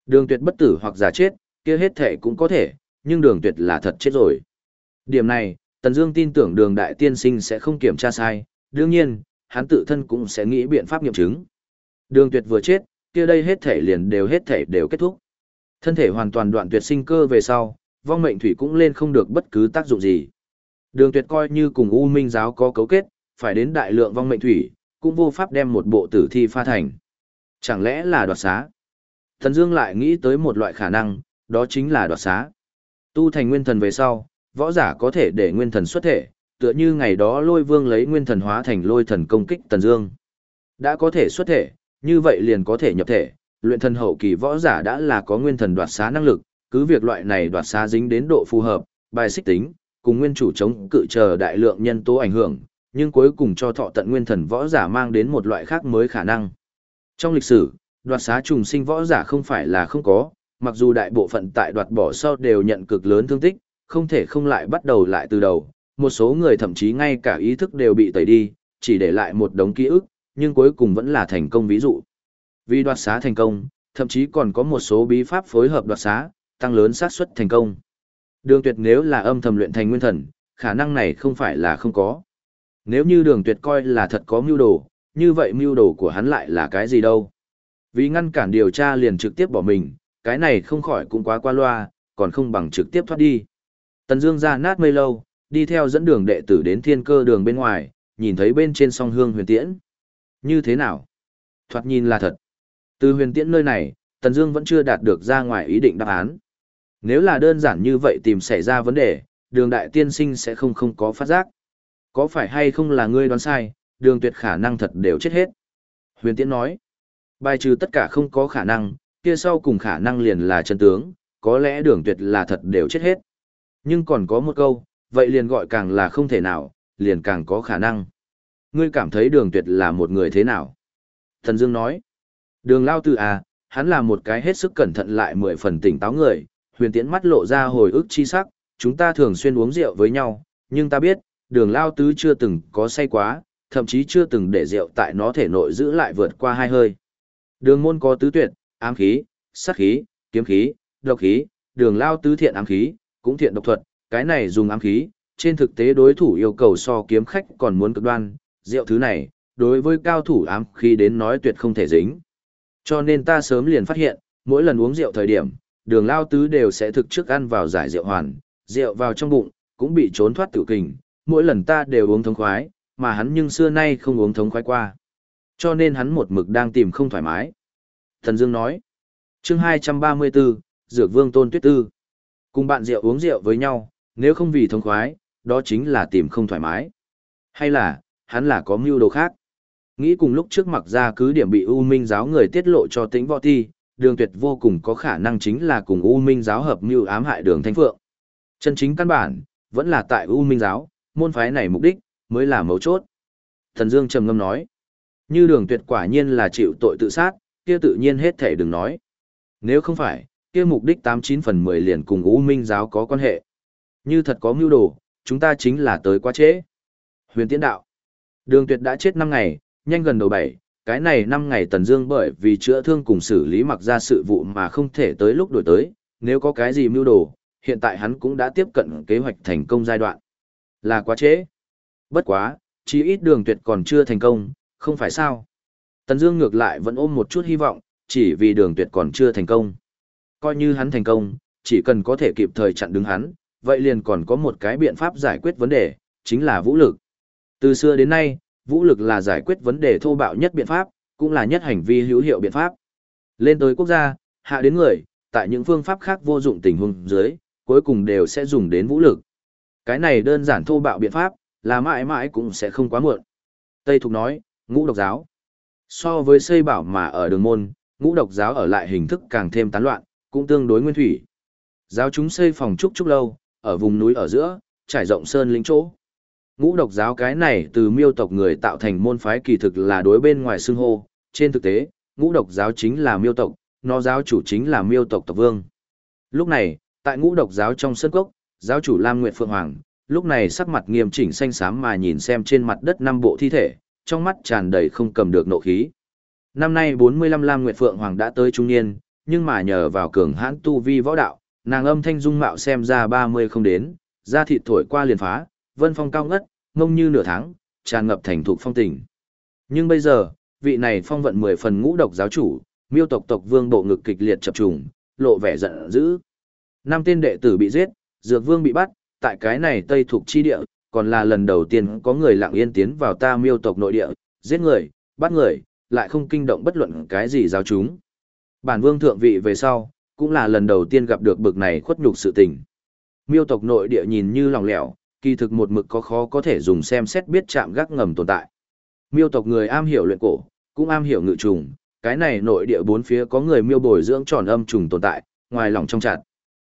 Đường tuyệt bất tử hoặc giả chết, kia hết thể cũng có thể, nhưng đường tuyệt là thật chết rồi. Điểm này, Tần Dương tin tưởng đường đại tiên sinh sẽ không kiểm tra sai, đương nhiên, hắn tự thân cũng sẽ nghĩ biện pháp nghiệm chứng. Đường tuyệt vừa chết, kia đây hết thể liền đều hết thể đều kết thúc. Thân thể hoàn toàn đoạn tuyệt sinh cơ về sau, vong mệnh thủy cũng lên không được bất cứ tác dụng gì. Đường tuyệt coi như cùng U Minh giáo có cấu kết, phải đến đại lượng vong mệnh thủy, cũng vô pháp đem một bộ tử thi pha thành. Chẳng lẽ là đoạt xá? Thần Dương lại nghĩ tới một loại khả năng, đó chính là đoạt xá. Tu thành nguyên thần về sau, võ giả có thể để nguyên thần xuất thể, tựa như ngày đó lôi vương lấy nguyên thần hóa thành lôi thần công kích Tần Dương. Đã có thể xuất thể, như vậy liền có thể nhập thể, luyện thần hậu kỳ võ giả đã là có nguyên thần đoạt xá năng lực, cứ việc loại này đoạt xá dính đến độ phù hợp, bài xích tính, cùng nguyên chủ chống cự chờ đại lượng nhân tố ảnh hưởng, nhưng cuối cùng cho thọ tận nguyên thần võ giả mang đến một loại khác mới khả năng. Trong lịch sử, đoạt xá trùng sinh võ giả không phải là không có, mặc dù đại bộ phận tại đoạt bỏ sau đều nhận cực lớn thương tích, không thể không lại bắt đầu lại từ đầu, một số người thậm chí ngay cả ý thức đều bị tẩy đi, chỉ để lại một đống ký ức, nhưng cuối cùng vẫn là thành công ví dụ. Vì đoạt xá thành công, thậm chí còn có một số bí pháp phối hợp đoạt xá, tăng lớn xác suất thành công. Đường tuyệt nếu là âm thầm luyện thành nguyên thần, khả năng này không phải là không có. Nếu như đường tuyệt coi là thật có mưu đồ, như vậy mưu đồ của hắn lại là cái gì đâu. Vì ngăn cản điều tra liền trực tiếp bỏ mình, cái này không khỏi cũng quá qua loa, còn không bằng trực tiếp thoát đi. Tần Dương ra nát mây lâu, đi theo dẫn đường đệ tử đến thiên cơ đường bên ngoài, nhìn thấy bên trên song hương huyền tiễn. Như thế nào? Thoạt nhìn là thật. Từ huyền tiễn nơi này, Tần Dương vẫn chưa đạt được ra ngoài ý định đáp án. Nếu là đơn giản như vậy tìm xảy ra vấn đề, đường đại tiên sinh sẽ không không có phát giác. Có phải hay không là ngươi đoán sai, đường tuyệt khả năng thật đều chết hết. Huyền tiễn nói, bài trừ tất cả không có khả năng, kia sau cùng khả năng liền là chân tướng, có lẽ đường tuyệt là thật đều chết hết. Nhưng còn có một câu, vậy liền gọi càng là không thể nào, liền càng có khả năng. Ngươi cảm thấy đường tuyệt là một người thế nào? Thần Dương nói, đường lao tử à, hắn là một cái hết sức cẩn thận lại mười phần tỉnh táo người, huyền tiễn mắt lộ ra hồi ức chi sắc, chúng ta thường xuyên uống rượu với nhau, nhưng ta biết, đường lao tứ chưa từng có say quá, thậm chí chưa từng để rượu tại nó thể nội giữ lại vượt qua hai hơi. Đường môn có tứ tuyệt, ám khí, sát khí, kiếm khí, độc khí, đường lao tứ thiện ám khí, cũng thiện độc thuật, cái này dùng ám khí, trên thực tế đối thủ yêu cầu so kiếm khách còn muốn cực đoan, rượu thứ này, đối với cao thủ ám khí đến nói tuyệt không thể dính. Cho nên ta sớm liền phát hiện, mỗi lần uống rượu thời điểm, đường lao tứ đều sẽ thực trước ăn vào giải rượu hoàn, rượu vào trong bụng, cũng bị trốn thoát tử kình, mỗi lần ta đều uống thống khoái, mà hắn nhưng xưa nay không uống thống khoái qua. Cho nên hắn một mực đang tìm không thoải mái. Thần Dương nói, chương 234, Dược Vương Tôn Tuyết Tư. Cùng bạn rượu uống rượu với nhau, nếu không vì thông khoái, đó chính là tìm không thoải mái. Hay là, hắn là có mưu đồ khác. Nghĩ cùng lúc trước mặc ra cứ điểm bị U Minh giáo người tiết lộ cho tính võ thi, đường tuyệt vô cùng có khả năng chính là cùng U Minh giáo hợp mưu ám hại đường Thanh Phượng. Chân chính căn bản, vẫn là tại U Minh giáo, môn phái này mục đích, mới là mấu chốt. Thần Dương trầm ngâm nói, như đường tuyệt quả nhiên là chịu tội tự sát, kia tự nhiên hết thể đừng nói. Nếu không phải, kia mục đích 89 phần 10 liền cùng U Minh giáo có quan hệ. Như thật có mưu đồ, chúng ta chính là tới quá trễ. Huyền Tiễn Đạo. Đường Tuyệt đã chết 5 ngày, nhanh gần đầu 7, cái này 5 ngày Tần Dương bởi vì chữa thương cùng xử lý mặc ra sự vụ mà không thể tới lúc đổi tới, nếu có cái gì mưu đồ, hiện tại hắn cũng đã tiếp cận kế hoạch thành công giai đoạn. Là quá trễ. Bất quá, chỉ ít đường tuyệt còn chưa thành công, không phải sao. Tần Dương ngược lại vẫn ôm một chút hy vọng, chỉ vì đường tuyệt còn chưa thành công. Coi như hắn thành công, chỉ cần có thể kịp thời chặn đứng hắn, vậy liền còn có một cái biện pháp giải quyết vấn đề, chính là vũ lực. Từ xưa đến nay, vũ lực là giải quyết vấn đề thô bạo nhất biện pháp, cũng là nhất hành vi hữu hiệu biện pháp. Lên tới quốc gia, hạ đến người, tại những phương pháp khác vô dụng tình huống dưới, cuối cùng đều sẽ dùng đến vũ lực. Cái này đơn giản thô bạo biện pháp, là mãi mãi cũng sẽ không quá muộn. Tây Thục nói, ngũ độc giáo. So với xây bảo mà ở đường môn, ngũ độc giáo ở lại hình thức càng thêm tán loạn, cũng tương đối nguyên thủy. Giáo chúng xây phòng trúc trúc lâu, ở vùng núi ở giữa, trải rộng sơn lĩnh chỗ. Ngũ độc giáo cái này từ miêu tộc người tạo thành môn phái kỳ thực là đối bên ngoài xưng hô, trên thực tế, ngũ độc giáo chính là miêu tộc, nó giáo chủ chính là miêu tộc tộc vương. Lúc này, tại ngũ độc giáo trong sân cốc, giáo chủ Lam Nguyệt Phượng Hoàng, lúc này sắc mặt nghiêm chỉnh xanh xám mà nhìn xem trên mặt đất năm bộ thi thể, trong mắt tràn đầy không cầm được nộ khí. Năm nay 45 Lam Nguyệt Phượng Hoàng đã tới trung niên, nhưng mà nhờ vào cường hãn tu vi võ đạo, nàng âm thanh dung mạo xem ra 30 không đến, da thịt thổi qua liền phá, vân phong cao ngất, ngông như nửa tháng, tràn ngập thành thục phong tình. Nhưng bây giờ, vị này phong vận 10 phần ngũ độc giáo chủ, miêu tộc tộc vương bộ ngực kịch liệt chập trùng, lộ vẻ giận dữ. Năm tên đệ tử bị giết, Dược Vương bị bắt, tại cái này Tây thuộc chi địa, còn là lần đầu tiên có người lặng yên tiến vào ta miêu tộc nội địa, giết người, bắt người, lại không kinh động bất luận cái gì giáo chúng. Bản vương thượng vị về sau, cũng là lần đầu tiên gặp được bực này khuất nhục sự tình. Miêu tộc nội địa nhìn như lòng lẻo, kỳ thực một mực có khó có thể dùng xem xét biết chạm gác ngầm tồn tại. Miêu tộc người am hiểu luyện cổ, cũng am hiểu ngự trùng, cái này nội địa bốn phía có người miêu bồi dưỡng tròn âm trùng tồn tại, ngoài lòng trong chặt.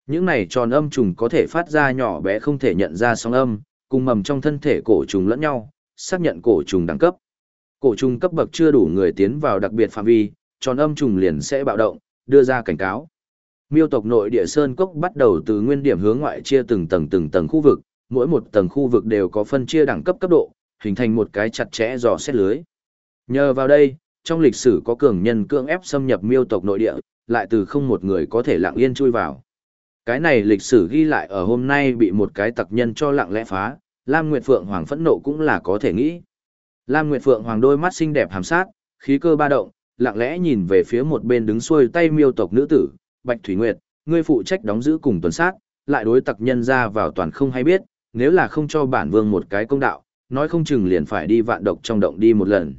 Những này tròn âm trùng có thể phát ra nhỏ bé không thể nhận ra sóng âm, cùng mầm trong thân thể cổ trùng lẫn nhau, xác nhận cổ trùng đẳng cấp. cổ trùng cấp bậc chưa đủ người tiến vào đặc biệt phạm vi, tròn âm trùng liền sẽ bạo động, đưa ra cảnh cáo. Miêu tộc nội địa sơn cốc bắt đầu từ nguyên điểm hướng ngoại chia từng tầng từng tầng khu vực, mỗi một tầng khu vực đều có phân chia đẳng cấp cấp độ, hình thành một cái chặt chẽ dò xét lưới. Nhờ vào đây, trong lịch sử có cường nhân cưỡng ép xâm nhập miêu tộc nội địa, lại từ không một người có thể lặng yên chui vào. Cái này lịch sử ghi lại ở hôm nay bị một cái tặc nhân cho lặng lẽ phá, Lam Nguyệt Phượng Hoàng phẫn nộ cũng là có thể nghĩ. Lam Nguyệt Phượng Hoàng đôi mắt xinh đẹp hàm sát, khí cơ ba động, lặng lẽ nhìn về phía một bên đứng xuôi tay miêu tộc nữ tử, Bạch Thủy Nguyệt, ngươi phụ trách đóng giữ cùng tuần sát, lại đối tặc nhân ra vào toàn không hay biết, nếu là không cho bản vương một cái công đạo, nói không chừng liền phải đi vạn độc trong động đi một lần.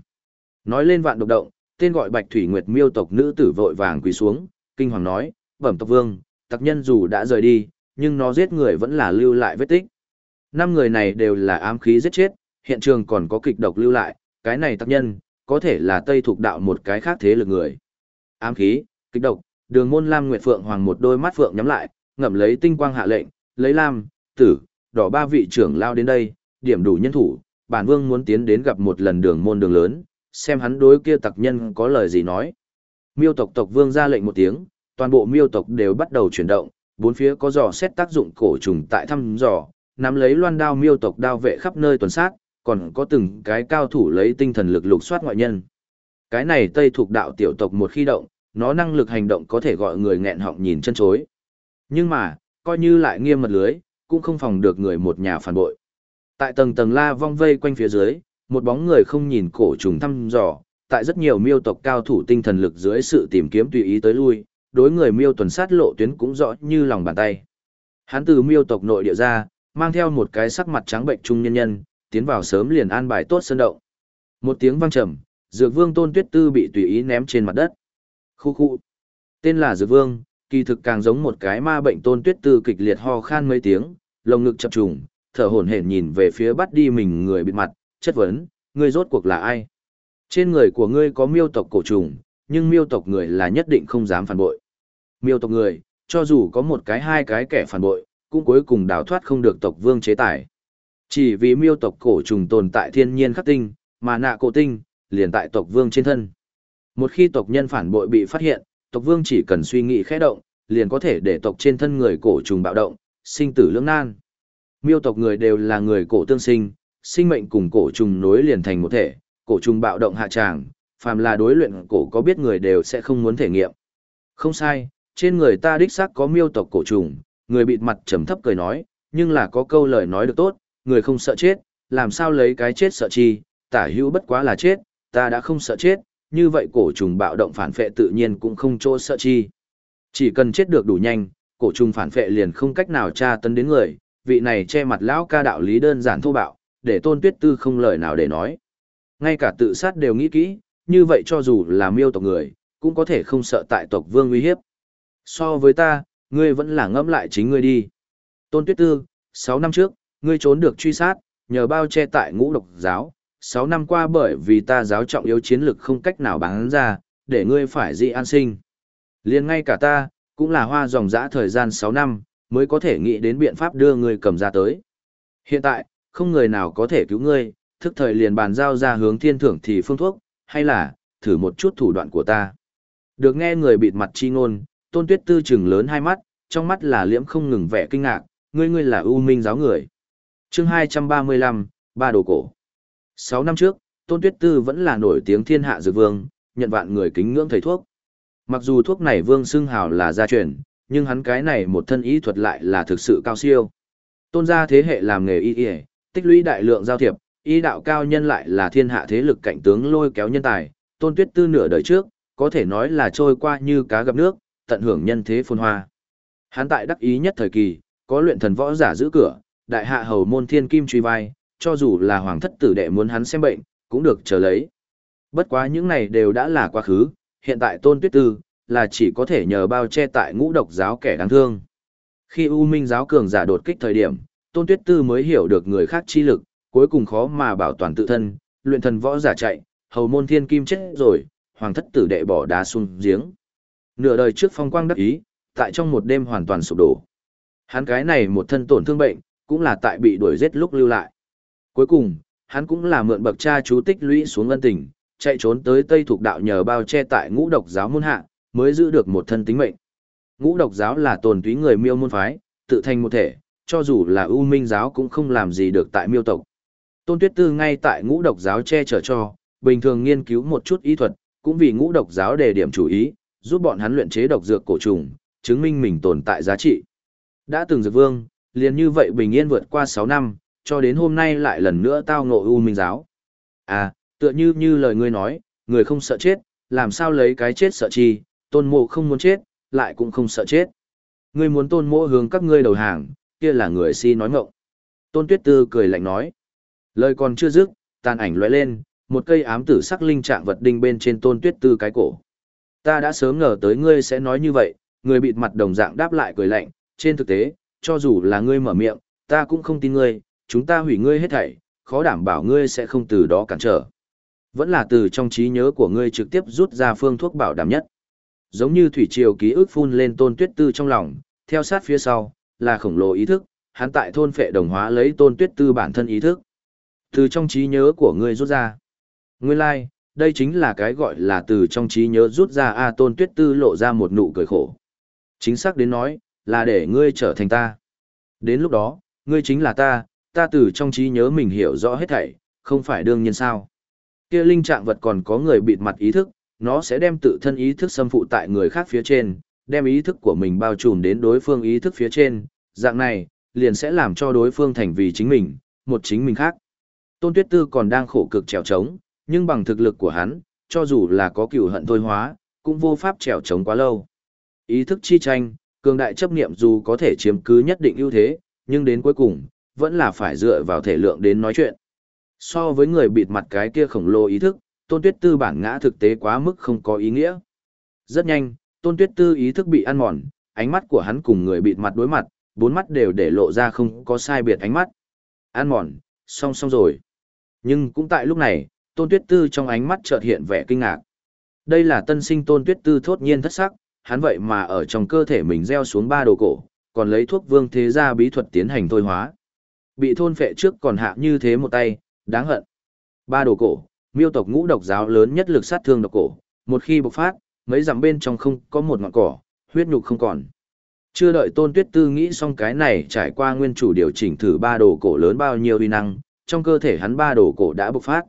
Nói lên vạn độc động, tên gọi Bạch Thủy Nguyệt miêu tộc nữ tử vội vàng quỳ xuống, kinh hoàng nói, bẩm tộc vương, tặc nhân dù đã rời đi, nhưng nó giết người vẫn là lưu lại vết tích. Năm người này đều là ám khí giết chết, hiện trường còn có kịch độc lưu lại, cái này tặc nhân, có thể là Tây thuộc đạo một cái khác thế lực người. Ám khí, kịch độc, đường môn Lam Nguyệt Phượng Hoàng một đôi mắt phượng nhắm lại, ngậm lấy tinh quang hạ lệnh, lấy Lam, tử, đỏ ba vị trưởng lao đến đây, điểm đủ nhân thủ, bản vương muốn tiến đến gặp một lần đường môn đường lớn, xem hắn đối kia tặc nhân có lời gì nói. Miêu tộc tộc vương ra lệnh một tiếng, toàn bộ miêu tộc đều bắt đầu chuyển động, bốn phía có dò xét tác dụng cổ trùng tại thăm dò, nắm lấy loan đao miêu tộc đao vệ khắp nơi tuần sát, còn có từng cái cao thủ lấy tinh thần lực lục soát ngoại nhân. Cái này Tây thuộc đạo tiểu tộc một khi động, nó năng lực hành động có thể gọi người nghẹn họng nhìn chân chối. Nhưng mà, coi như lại nghiêm mật lưới, cũng không phòng được người một nhà phản bội. Tại tầng tầng la vong vây quanh phía dưới, một bóng người không nhìn cổ trùng thăm dò, tại rất nhiều miêu tộc cao thủ tinh thần lực dưới sự tìm kiếm tùy ý tới lui, đối người miêu tuần sát lộ tuyến cũng rõ như lòng bàn tay. Hắn từ miêu tộc nội địa ra, mang theo một cái sắc mặt trắng bệnh trung nhân nhân, tiến vào sớm liền an bài tốt sân động. Một tiếng vang trầm, Dược Vương Tôn Tuyết Tư bị tùy ý ném trên mặt đất. Khu khu. Tên là Dược Vương, kỳ thực càng giống một cái ma bệnh Tôn Tuyết Tư kịch liệt ho khan mấy tiếng, lồng ngực chập trùng, thở hổn hển nhìn về phía bắt đi mình người bịt mặt, chất vấn, ngươi rốt cuộc là ai? Trên người của ngươi có miêu tộc cổ trùng, nhưng miêu tộc người là nhất định không dám phản bội. Miêu tộc người, cho dù có một cái hai cái kẻ phản bội, cũng cuối cùng đào thoát không được tộc vương chế tài. Chỉ vì miêu tộc cổ trùng tồn tại thiên nhiên khắc tinh, mà nạ cổ tinh, liền tại tộc vương trên thân. Một khi tộc nhân phản bội bị phát hiện, tộc vương chỉ cần suy nghĩ khẽ động, liền có thể để tộc trên thân người cổ trùng bạo động, sinh tử lưỡng nan. Miêu tộc người đều là người cổ tương sinh, sinh mệnh cùng cổ trùng nối liền thành một thể, cổ trùng bạo động hạ tràng, phàm là đối luyện cổ có biết người đều sẽ không muốn thể nghiệm. Không sai, trên người ta đích xác có miêu tộc cổ trùng, người bịt mặt trầm thấp cười nói, nhưng là có câu lời nói được tốt, người không sợ chết, làm sao lấy cái chết sợ chi, tả hữu bất quá là chết, ta đã không sợ chết, như vậy cổ trùng bạo động phản phệ tự nhiên cũng không chỗ sợ chi. Chỉ cần chết được đủ nhanh, cổ trùng phản phệ liền không cách nào tra tấn đến người, vị này che mặt lão ca đạo lý đơn giản thô bạo, để tôn tuyết tư không lời nào để nói. Ngay cả tự sát đều nghĩ kỹ, như vậy cho dù là miêu tộc người, cũng có thể không sợ tại tộc vương uy hiếp. So với ta, ngươi vẫn là ngẫm lại chính ngươi đi. Tôn tuyết tư, 6 năm trước, ngươi trốn được truy sát, nhờ bao che tại ngũ độc giáo, 6 năm qua bởi vì ta giáo trọng yếu chiến lực không cách nào bán ra, để ngươi phải dị an sinh. Liên ngay cả ta, cũng là hoa dòng dã thời gian 6 năm, mới có thể nghĩ đến biện pháp đưa ngươi cầm ra tới. Hiện tại, không người nào có thể cứu ngươi, thức thời liền bàn giao ra hướng thiên thưởng thì phương thuốc, hay là, thử một chút thủ đoạn của ta. Được nghe người bịt mặt chi ngôn, tôn tuyết tư chừng lớn hai mắt, trong mắt là liễm không ngừng vẻ kinh ngạc, ngươi ngươi là ưu minh giáo người. chương 235, ba đồ cổ. Sáu năm trước, tôn tuyết tư vẫn là nổi tiếng thiên hạ dược vương, nhận vạn người kính ngưỡng thầy thuốc. Mặc dù thuốc này vương xưng hào là gia truyền, nhưng hắn cái này một thân ý thuật lại là thực sự cao siêu. Tôn gia thế hệ làm nghề y y, tích lũy đại lượng giao thiệp, y đạo cao nhân lại là thiên hạ thế lực cạnh tướng lôi kéo nhân tài, tôn tuyết tư nửa đời trước, có thể nói là trôi qua như cá gặp nước, tận hưởng nhân thế phồn hoa. Hắn tại đắc ý nhất thời kỳ, có luyện thần võ giả giữ cửa, đại hạ hầu môn thiên kim truy vai, cho dù là hoàng thất tử đệ muốn hắn xem bệnh, cũng được chờ lấy. Bất quá những này đều đã là quá khứ, hiện tại tôn tuyết tư, là chỉ có thể nhờ bao che tại ngũ độc giáo kẻ đáng thương. Khi U Minh giáo cường giả đột kích thời điểm, tôn tuyết tư mới hiểu được người khác chi lực, cuối cùng khó mà bảo toàn tự thân, luyện thần võ giả chạy, hầu môn thiên kim chết rồi, hoàng thất tử đệ bỏ đá xuống giếng. Nửa đời trước phong quang đắc ý, tại trong một đêm hoàn toàn sụp đổ. Hắn cái này một thân tổn thương bệnh, cũng là tại bị đuổi giết lúc lưu lại. Cuối cùng, hắn cũng là mượn bậc cha chú tích lũy xuống ân tình, chạy trốn tới Tây thuộc đạo nhờ bao che tại ngũ độc giáo môn hạ, mới giữ được một thân tính mệnh. Ngũ độc giáo là tồn túy người miêu môn phái, tự thành một thể, cho dù là ưu minh giáo cũng không làm gì được tại miêu tộc. Tôn Tuyết Tư ngay tại ngũ độc giáo che chở cho, bình thường nghiên cứu một chút y thuật, cũng vì ngũ độc giáo đề điểm chủ ý, giúp bọn hắn luyện chế độc dược cổ trùng, chứng minh mình tồn tại giá trị. Đã từng dược vương, liền như vậy bình yên vượt qua 6 năm, cho đến hôm nay lại lần nữa tao ngộ u minh giáo. À, tựa như như lời ngươi nói, người không sợ chết, làm sao lấy cái chết sợ chi, tôn mộ không muốn chết, lại cũng không sợ chết. Ngươi muốn tôn mộ hướng các ngươi đầu hàng, kia là người si nói ngọng. Tôn tuyết tư cười lạnh nói. Lời còn chưa dứt, tàn ảnh lóe lên, một cây ám tử sắc linh trạng vật đinh bên trên tôn tuyết tư cái cổ. Ta đã sớm ngờ tới ngươi sẽ nói như vậy, người bịt mặt đồng dạng đáp lại cười lạnh, trên thực tế, cho dù là ngươi mở miệng, ta cũng không tin ngươi, chúng ta hủy ngươi hết thảy, khó đảm bảo ngươi sẽ không từ đó cản trở. Vẫn là từ trong trí nhớ của ngươi trực tiếp rút ra phương thuốc bảo đảm nhất. Giống như thủy triều ký ức phun lên tôn tuyết tư trong lòng, theo sát phía sau, là khổng lồ ý thức, hắn tại thôn phệ đồng hóa lấy tôn tuyết tư bản thân ý thức. Từ trong trí nhớ của ngươi rút ra. Nguyên lai, like, đây chính là cái gọi là từ trong trí nhớ rút ra A tôn tuyết tư lộ ra một nụ cười khổ. Chính xác đến nói, là để ngươi trở thành ta. Đến lúc đó, ngươi chính là ta, ta từ trong trí nhớ mình hiểu rõ hết thảy, không phải đương nhiên sao. Kia linh trạng vật còn có người bịt mặt ý thức, nó sẽ đem tự thân ý thức xâm phụ tại người khác phía trên, đem ý thức của mình bao trùm đến đối phương ý thức phía trên, dạng này, liền sẽ làm cho đối phương thành vì chính mình, một chính mình khác. Tôn Tuyết Tư còn đang khổ cực trèo trống, nhưng bằng thực lực của hắn, cho dù là có cửu hận thôi hóa, cũng vô pháp trèo trống quá lâu. Ý thức chi tranh, cường đại chấp niệm dù có thể chiếm cứ nhất định ưu thế, nhưng đến cuối cùng, vẫn là phải dựa vào thể lượng đến nói chuyện. So với người bịt mặt cái kia khổng lồ ý thức, tôn tuyết tư bản ngã thực tế quá mức không có ý nghĩa. Rất nhanh, tôn tuyết tư ý thức bị ăn mòn, ánh mắt của hắn cùng người bịt mặt đối mặt, bốn mắt đều để lộ ra không có sai biệt ánh mắt. Ăn mòn, xong xong rồi. Nhưng cũng tại lúc này, tôn tuyết tư trong ánh mắt chợt hiện vẻ kinh ngạc. Đây là tân sinh tôn tuyết tư thốt nhiên thất sắc, hắn vậy mà ở trong cơ thể mình gieo xuống ba đồ cổ, còn lấy thuốc vương thế gia bí thuật tiến hành thôi hóa. Bị thôn phệ trước còn hạ như thế một tay, đáng hận. Ba đồ cổ, miêu tộc ngũ độc giáo lớn nhất lực sát thương độc cổ, một khi bộc phát, mấy dặm bên trong không có một ngọn cỏ, huyết nhục không còn. Chưa đợi Tôn Tuyết Tư nghĩ xong cái này trải qua nguyên chủ điều chỉnh thử ba đồ cổ lớn bao nhiêu uy năng, trong cơ thể hắn ba đồ cổ đã bộc phát.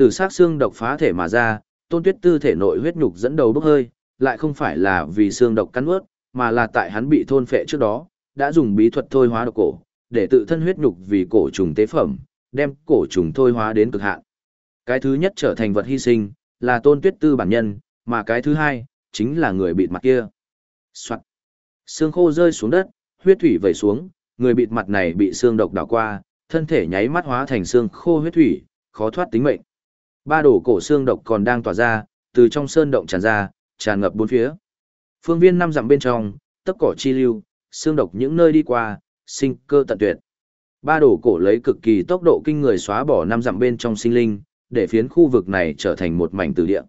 Từ xác xương độc phá thể mà ra, Tôn Tuyết Tư thể nội huyết nhục dẫn đầu bốc hơi, lại không phải là vì xương độc cắn ướt, mà là tại hắn bị thôn phệ trước đó, đã dùng bí thuật thôi hóa độc cổ, để tự thân huyết nhục vì cổ trùng tế phẩm, đem cổ trùng thôi hóa đến cực hạn. Cái thứ nhất trở thành vật hy sinh, là tôn tuyết tư bản nhân, mà cái thứ hai, chính là người bịt mặt kia. Soạn. Xương khô rơi xuống đất, huyết thủy vẩy xuống, người bịt mặt này bị xương độc đảo qua, thân thể nháy mắt hóa thành xương khô huyết thủy, khó thoát tính mệnh. Ba đổ cổ xương độc còn đang tỏa ra, từ trong sơn động tràn ra, tràn ngập bốn phía. Phương viên năm dặm bên trong, tấp cỏ chi lưu, xương độc những nơi đi qua, sinh cơ tận tuyệt. Ba đổ cổ lấy cực kỳ tốc độ kinh người xóa bỏ năm dặm bên trong sinh linh, để phiến khu vực này trở thành một mảnh tử địa.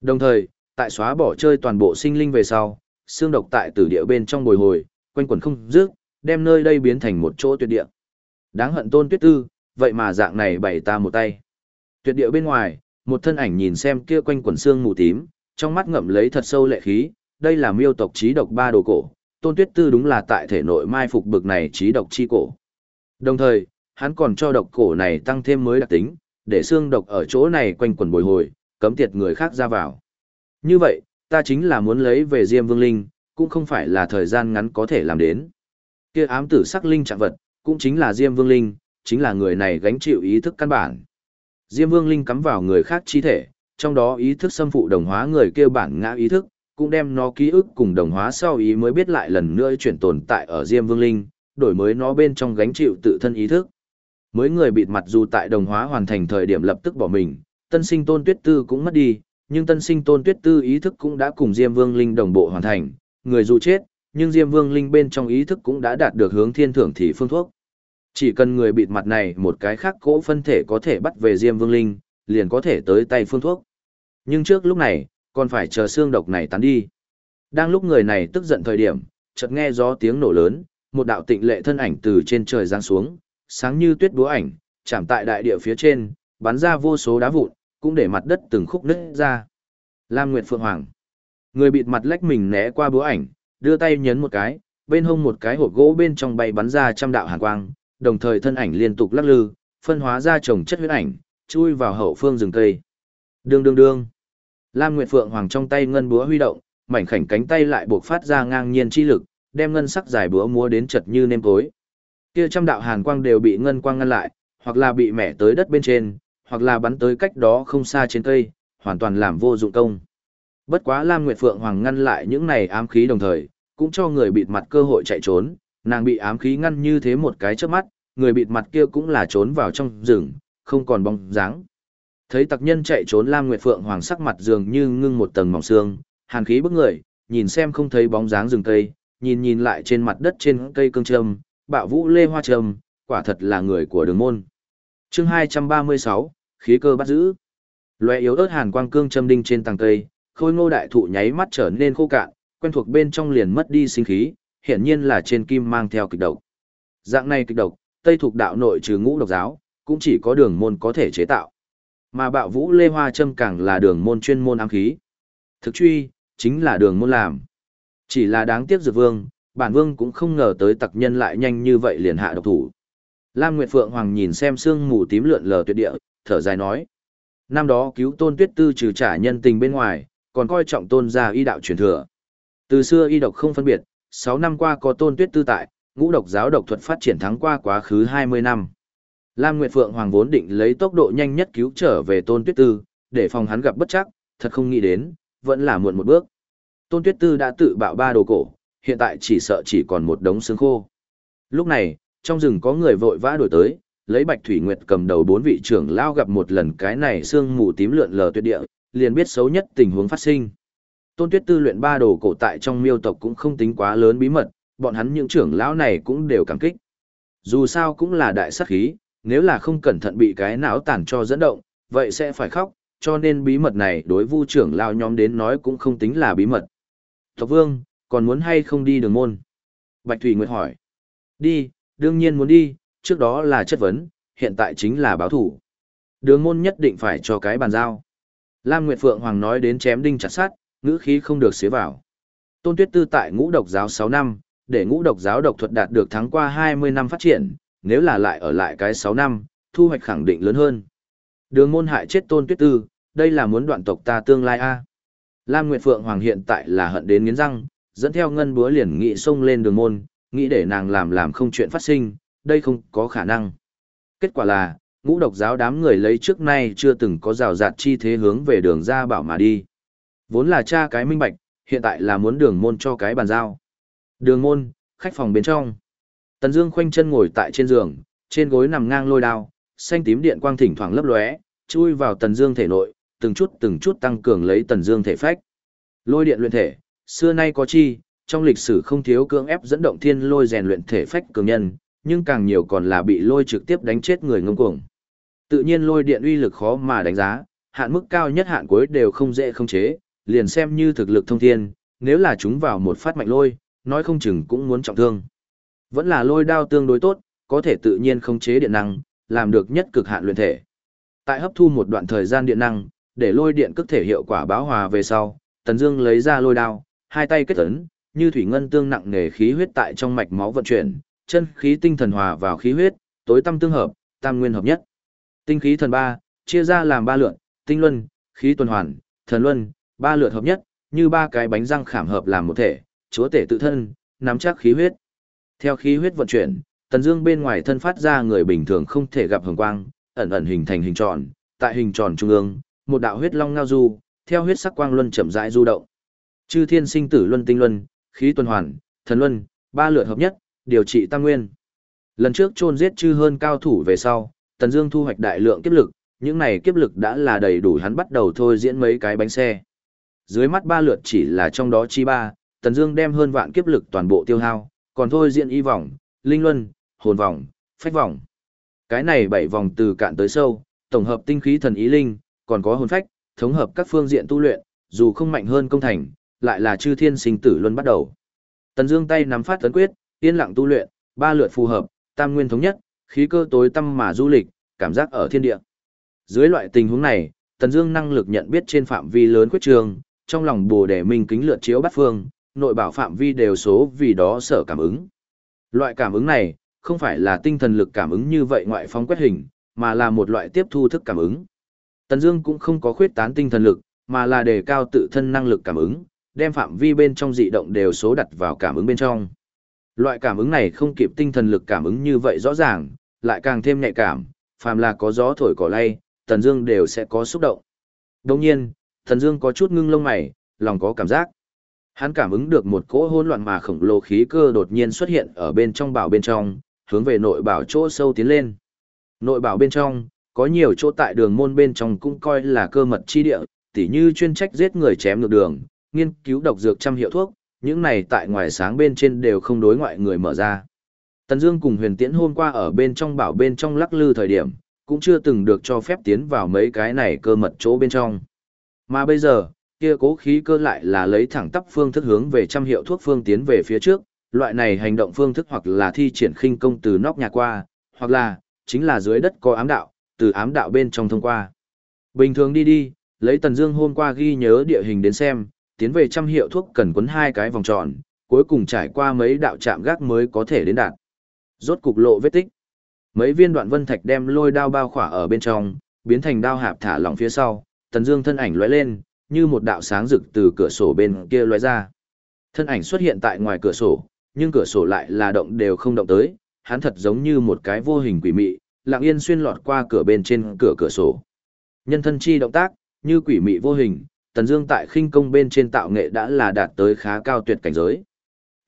Đồng thời, tại xóa bỏ chơi toàn bộ sinh linh về sau, xương độc tại tử địa bên trong bồi hồi, quanh quẩn không dứt, đem nơi đây biến thành một chỗ tuyệt địa. Đáng hận tôn tuyết tư, vậy mà dạng này bày ta một tay. Tuyệt địa bên ngoài, một thân ảnh nhìn xem kia quanh quẩn xương mù tím, trong mắt ngậm lấy thật sâu lệ khí, đây là miêu tộc trí độc ba đồ cổ, tôn tuyết tư đúng là tại thể nội mai phục bực này trí độc chi cổ. Đồng thời, hắn còn cho độc cổ này tăng thêm mới đặc tính, để xương độc ở chỗ này quanh quẩn bồi hồi, cấm tiệt người khác ra vào. Như vậy, ta chính là muốn lấy về Diêm Vương Linh, cũng không phải là thời gian ngắn có thể làm đến. Kia ám tử sắc linh trạng vật, cũng chính là Diêm Vương Linh, chính là người này gánh chịu ý thức căn bản. Diêm Vương Linh cắm vào người khác chi thể, trong đó ý thức xâm phụ đồng hóa người kia bản ngã ý thức, cũng đem nó ký ức cùng đồng hóa sau ý mới biết lại lần nữa chuyển tồn tại ở Diêm Vương Linh, đổi mới nó bên trong gánh chịu tự thân ý thức. Mới người bịt mặt dù tại đồng hóa hoàn thành thời điểm lập tức bỏ mình, tân sinh tôn tuyết tư cũng mất đi, nhưng tân sinh tôn tuyết tư ý thức cũng đã cùng Diêm Vương Linh đồng bộ hoàn thành, người dù chết, nhưng Diêm Vương Linh bên trong ý thức cũng đã đạt được hướng thiên thưởng thì phương thuốc. Chỉ cần người bịt mặt này một cái khác cỗ phân thể có thể bắt về Diêm Vương Linh, liền có thể tới tay phương thuốc. Nhưng trước lúc này, còn phải chờ xương độc này tán đi. Đang lúc người này tức giận thời điểm, chợt nghe gió tiếng nổ lớn, một đạo tịnh lệ thân ảnh từ trên trời giáng xuống, sáng như tuyết búa ảnh, chạm tại đại địa phía trên, bắn ra vô số đá vụn, cũng để mặt đất từng khúc nứt ra. Lam Nguyệt Phượng Hoàng. Người bịt mặt lách mình né qua búa ảnh, đưa tay nhấn một cái, bên hông một cái hộp gỗ bên trong bay bắn ra trăm đạo hàn quang, đồng thời thân ảnh liên tục lắc lư, phân hóa ra chồng chất huyết ảnh, chui vào hậu phương rừng cây. Đương đương đương. Lam Nguyệt Phượng Hoàng trong tay ngân búa huy động, mảnh khảnh cánh tay lại buộc phát ra ngang nhiên chi lực, đem ngân sắc dài búa múa đến chật như nêm tối. Kia trăm đạo hàn quang đều bị ngân quang ngăn lại, hoặc là bị mẻ tới đất bên trên, hoặc là bắn tới cách đó không xa trên cây, hoàn toàn làm vô dụng công. Bất quá Lam Nguyệt Phượng Hoàng ngăn lại những này ám khí đồng thời, cũng cho người bịt mặt cơ hội chạy trốn, nàng bị ám khí ngăn như thế một cái chớp mắt, người bịt mặt kia cũng là trốn vào trong rừng, không còn bóng dáng. Thấy tặc nhân chạy trốn Lam Nguyệt Phượng Hoàng sắc mặt dường như ngưng một tầng mỏng xương, hàn khí bức người, nhìn xem không thấy bóng dáng rừng cây, nhìn nhìn lại trên mặt đất trên cây cương trâm, bạo vũ lê hoa trâm, quả thật là người của đường môn. Chương 236, khí cơ bắt giữ. Loe yếu ớt hàn quang cương châm đinh trên tầng cây, khôi ngô đại thụ nháy mắt trở nên khô cạn, quen thuộc bên trong liền mất đi sinh khí, hiển nhiên là trên kim mang theo kịch độc. Dạng này kịch độc, Tây thuộc đạo nội trừ ngũ độc giáo, cũng chỉ có đường môn có thể chế tạo. Mà bạo vũ lê hoa châm càng là đường môn chuyên môn ám khí. Thực truy, chính là đường môn làm. Chỉ là đáng tiếc dược vương, bản vương cũng không ngờ tới tặc nhân lại nhanh như vậy liền hạ độc thủ. Lam Nguyệt Phượng Hoàng nhìn xem sương mù tím lượn lờ tuyệt địa, thở dài nói. Năm đó cứu tôn tuyết tư trừ trả nhân tình bên ngoài, còn coi trọng tôn gia y đạo truyền thừa. Từ xưa y độc không phân biệt, 6 năm qua có tôn tuyết tư tại, ngũ độc giáo độc thuật phát triển thắng qua quá khứ 20 năm. Lam Nguyệt Phượng Hoàng vốn định lấy tốc độ nhanh nhất cứu trở về tôn tuyết tư, để phòng hắn gặp bất chắc, thật không nghĩ đến, vẫn là muộn một bước. Tôn tuyết tư đã tự bạo ba đồ cổ, hiện tại chỉ sợ chỉ còn một đống xương khô. Lúc này, trong rừng có người vội vã đổi tới, lấy Bạch Thủy Nguyệt cầm đầu bốn vị trưởng lao gặp một lần cái này xương mù tím lượn lờ tuyệt địa, liền biết xấu nhất tình huống phát sinh. Tôn Tuyết Tư luyện ba đồ cổ tại trong miêu tộc cũng không tính quá lớn bí mật, bọn hắn những trưởng lão này cũng đều cảm kích. Dù sao cũng là đại sát khí, nếu là không cẩn thận bị cái não tản cho dẫn động, vậy sẽ phải khóc, cho nên bí mật này đối vu trưởng lao nhóm đến nói cũng không tính là bí mật. Tộc Vương, còn muốn hay không đi đường môn? Bạch Thủy Nguyệt hỏi. Đi, đương nhiên muốn đi, trước đó là chất vấn, hiện tại chính là báo thủ. Đường môn nhất định phải cho cái bàn giao. Lam Nguyệt Phượng Hoàng nói đến chém đinh chặt sát, ngữ khí không được xế vào. Tôn Tuyết Tư tại ngũ độc giáo 6 năm, để ngũ độc giáo độc thuật đạt được thắng qua 20 năm phát triển, nếu là lại ở lại cái 6 năm, thu hoạch khẳng định lớn hơn. Đường môn hại chết Tôn Tuyết Tư, đây là muốn đoạn tộc ta tương lai a. Lam Nguyệt Phượng Hoàng hiện tại là hận đến nghiến răng, dẫn theo ngân búa liền nghị xông lên đường môn, nghĩ để nàng làm làm không chuyện phát sinh, đây không có khả năng. Kết quả là, ngũ độc giáo đám người lấy trước nay chưa từng có rào rạt chi thế hướng về đường ra bảo mà đi. Vốn là cha cái minh bạch, hiện tại là muốn đường môn cho cái bàn giao. Đường môn, khách phòng bên trong. Tần Dương khoanh chân ngồi tại trên giường, trên gối nằm ngang lôi đao, xanh tím điện quang thỉnh thoảng lấp lóe, chui vào Tần Dương thể nội, từng chút từng chút tăng cường lấy Tần Dương thể phách. Lôi điện luyện thể, xưa nay có chi, trong lịch sử không thiếu cưỡng ép dẫn động thiên lôi rèn luyện thể phách cường nhân, nhưng càng nhiều còn là bị lôi trực tiếp đánh chết người ngông cuồng. Tự nhiên lôi điện uy lực khó mà đánh giá, hạn mức cao nhất hạn cuối đều không dễ không chế, liền xem như thực lực thông thiên, nếu là chúng vào một phát mạnh lôi, nói không chừng cũng muốn trọng thương. Vẫn là lôi đao tương đối tốt, có thể tự nhiên khống chế điện năng, làm được nhất cực hạn luyện thể. Tại hấp thu một đoạn thời gian điện năng, để lôi điện cực thể hiệu quả báo hòa về sau, Tần Dương lấy ra lôi đao, hai tay kết ấn, như thủy ngân tương nặng nề khí huyết tại trong mạch máu vận chuyển, chân khí tinh thần hòa vào khí huyết, tối tâm tương hợp, tam nguyên hợp nhất. Tinh khí thần ba, chia ra làm ba lượng, tinh luân, khí tuần hoàn, thần luân, ba lượt hợp nhất, như ba cái bánh răng khảm hợp làm một thể, chúa tể tự thân, nắm chắc khí huyết. Theo khí huyết vận chuyển, tần dương bên ngoài thân phát ra người bình thường không thể gặp hồng quang, ẩn ẩn hình thành hình tròn, tại hình tròn trung ương, một đạo huyết long ngao du, theo huyết sắc quang luân chậm rãi du động. Chư thiên sinh tử luân tinh luân, khí tuần hoàn, thần luân, ba lượt hợp nhất, điều trị tăng nguyên. Lần trước chôn giết chư hơn cao thủ về sau, Tần Dương thu hoạch đại lượng kiếp lực, những này kiếp lực đã là đầy đủ hắn bắt đầu thôi diễn mấy cái bánh xe. Dưới mắt ba lượt chỉ là trong đó chi ba, Tần Dương đem hơn vạn kiếp lực toàn bộ tiêu hao, còn thôi diện y vòng, linh luân, hồn vòng, phách vòng. Cái này bảy vòng từ cạn tới sâu, tổng hợp tinh khí thần ý linh, còn có hồn phách, thống hợp các phương diện tu luyện, dù không mạnh hơn công thành, lại là chư thiên sinh tử luân bắt đầu. Tần Dương tay nắm phát tấn quyết, yên lặng tu luyện, ba lượt phù hợp, tam nguyên thống nhất, khí cơ tối tâm mà du lịch, cảm giác ở thiên địa. Dưới loại tình huống này, Tần Dương năng lực nhận biết trên phạm vi lớn quyết trường, trong lòng Bồ Đề Minh kính lượt chiếu bắt phương, nội bảo phạm vi đều số vì đó sở cảm ứng. Loại cảm ứng này, không phải là tinh thần lực cảm ứng như vậy ngoại phóng quét hình, mà là một loại tiếp thu thức cảm ứng. Tần Dương cũng không có khuyết tán tinh thần lực, mà là đề cao tự thân năng lực cảm ứng, đem phạm vi bên trong dị động đều số đặt vào cảm ứng bên trong. Loại cảm ứng này không kịp tinh thần lực cảm ứng như vậy rõ ràng, lại càng thêm nhạy cảm, phàm là có gió thổi cỏ lay, Tần Dương đều sẽ có xúc động. Đương nhiên, Tần Dương có chút ngưng lông mày, lòng có cảm giác. Hắn cảm ứng được một cỗ hỗn loạn mà khổng lồ khí cơ đột nhiên xuất hiện ở bên trong bảo bên trong, hướng về nội bảo chỗ sâu tiến lên. Nội bảo bên trong, có nhiều chỗ tại đường môn bên trong cũng coi là cơ mật chi địa, tỉ như chuyên trách giết người chém ngược đường, nghiên cứu độc dược trăm hiệu thuốc, những này tại ngoài sáng bên trên đều không đối ngoại người mở ra. Tần Dương cùng Huyền Tiễn hôm qua ở bên trong bảo bên trong lắc lư thời điểm, cũng chưa từng được cho phép tiến vào mấy cái này cơ mật chỗ bên trong. Mà bây giờ, kia cố khí cơ lại là lấy thẳng tắp phương thức hướng về trăm hiệu thuốc phương tiến về phía trước, loại này hành động phương thức hoặc là thi triển khinh công từ nóc nhà qua, hoặc là chính là dưới đất có ám đạo, từ ám đạo bên trong thông qua. Bình thường đi đi, lấy Tần Dương hôm qua ghi nhớ địa hình đến xem, tiến về trăm hiệu thuốc cần quấn hai cái vòng tròn, cuối cùng trải qua mấy đạo chạm gác mới có thể đến đạt. Rốt cục lộ vết tích. Mấy viên đoạn vân thạch đem lôi đao bao khỏa ở bên trong, biến thành đao hạp thả lỏng phía sau, Tần Dương thân ảnh lóe lên, như một đạo sáng rực từ cửa sổ bên kia lóe ra. Thân ảnh xuất hiện tại ngoài cửa sổ, nhưng cửa sổ lại là động đều không động tới, hắn thật giống như một cái vô hình quỷ mị, lặng yên xuyên lọt qua cửa bên trên cửa cửa sổ. Nhân thân chi động tác, như quỷ mị vô hình, Tần Dương tại khinh công bên trên tạo nghệ đã là đạt tới khá cao tuyệt cảnh giới.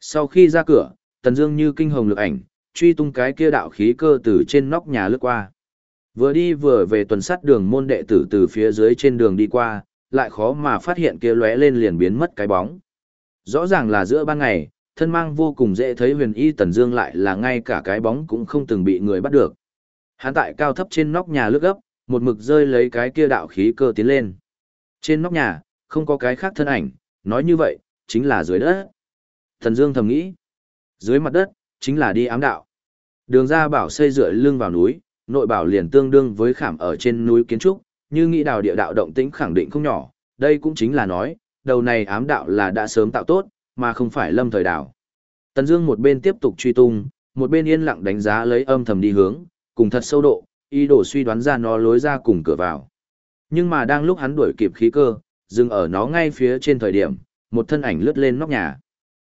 Sau khi ra cửa, Tần Dương như kinh hồng lực ảnh, truy tung cái kia đạo khí cơ từ trên nóc nhà lướt qua. Vừa đi vừa về tuần sát đường môn đệ tử từ phía dưới trên đường đi qua, lại khó mà phát hiện kia lóe lên liền biến mất cái bóng. Rõ ràng là giữa ban ngày, thân mang vô cùng dễ thấy huyền y tần dương lại là ngay cả cái bóng cũng không từng bị người bắt được. Hắn tại cao thấp trên nóc nhà lướt gấp, một mực rơi lấy cái kia đạo khí cơ tiến lên. Trên nóc nhà, không có cái khác thân ảnh, nói như vậy, chính là dưới đất. Thần Dương thầm nghĩ, dưới mặt đất, chính là đi ám đạo. Đường ra bảo xây dựa lưng vào núi, nội bảo liền tương đương với khảm ở trên núi kiến trúc, như nghĩ đào địa đạo động tĩnh khẳng định không nhỏ, đây cũng chính là nói, đầu này ám đạo là đã sớm tạo tốt, mà không phải lâm thời đảo. Tần Dương một bên tiếp tục truy tung, một bên yên lặng đánh giá lấy âm thầm đi hướng, cùng thật sâu độ, ý đồ suy đoán ra nó lối ra cùng cửa vào. Nhưng mà đang lúc hắn đuổi kịp khí cơ, dừng ở nó ngay phía trên thời điểm, một thân ảnh lướt lên nóc nhà.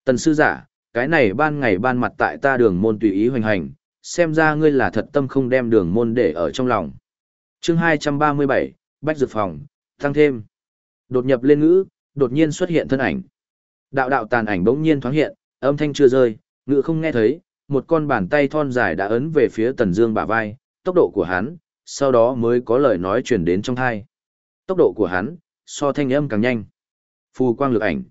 Tần sư giả, cái này ban ngày ban mặt tại ta đường môn tùy ý hoành hành, xem ra ngươi là thật tâm không đem đường môn để ở trong lòng. Chương 237, Bách Dược Phòng, tăng thêm. Đột nhập lên ngữ, đột nhiên xuất hiện thân ảnh. Đạo đạo tàn ảnh bỗng nhiên thoáng hiện, âm thanh chưa rơi, ngữ không nghe thấy, một con bàn tay thon dài đã ấn về phía Tần Dương bả vai, tốc độ của hắn, sau đó mới có lời nói truyền đến trong tai. Tốc độ của hắn, so thanh âm càng nhanh. Phù quang lược ảnh.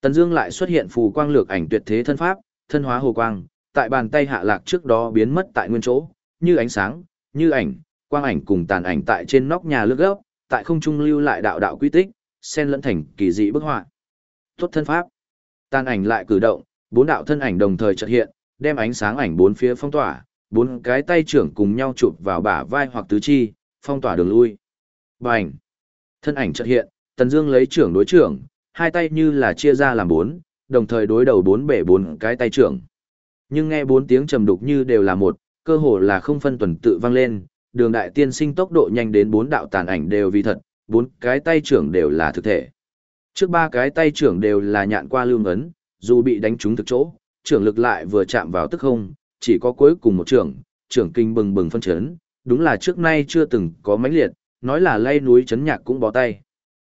Tần Dương lại xuất hiện phù quang lược ảnh tuyệt thế thân pháp, thân hóa hồ quang, tại bàn tay hạ lạc trước đó biến mất tại nguyên chỗ, như ánh sáng, như ảnh, quang ảnh cùng tàn ảnh tại trên nóc nhà lướt gấp, tại không trung lưu lại đạo đạo quy tích, xen lẫn thành kỳ dị bức họa. Tốt thân pháp. Tàn ảnh lại cử động, bốn đạo thân ảnh đồng thời chợt hiện, đem ánh sáng ảnh bốn phía phong tỏa, bốn cái tay trưởng cùng nhau chụp vào bả vai hoặc tứ chi, phong tỏa đường lui. Bành! Thân ảnh chợt hiện, Tần Dương lấy trưởng đối trưởng, hai tay như là chia ra làm bốn, đồng thời đối đầu bốn bể bốn cái tay trưởng. Nhưng nghe bốn tiếng trầm đục như đều là một, cơ hồ là không phân tuần tự vang lên, đường đại tiên sinh tốc độ nhanh đến bốn đạo tàn ảnh đều vì thật, bốn cái tay trưởng đều là thực thể. Trước ba cái tay trưởng đều là nhạn qua lưu ấn, dù bị đánh trúng thực chỗ, trưởng lực lại vừa chạm vào tức không, chỉ có cuối cùng một trưởng, trưởng kinh bừng bừng phân chấn, đúng là trước nay chưa từng có mãnh liệt, nói là lay núi chấn nhạc cũng bó tay.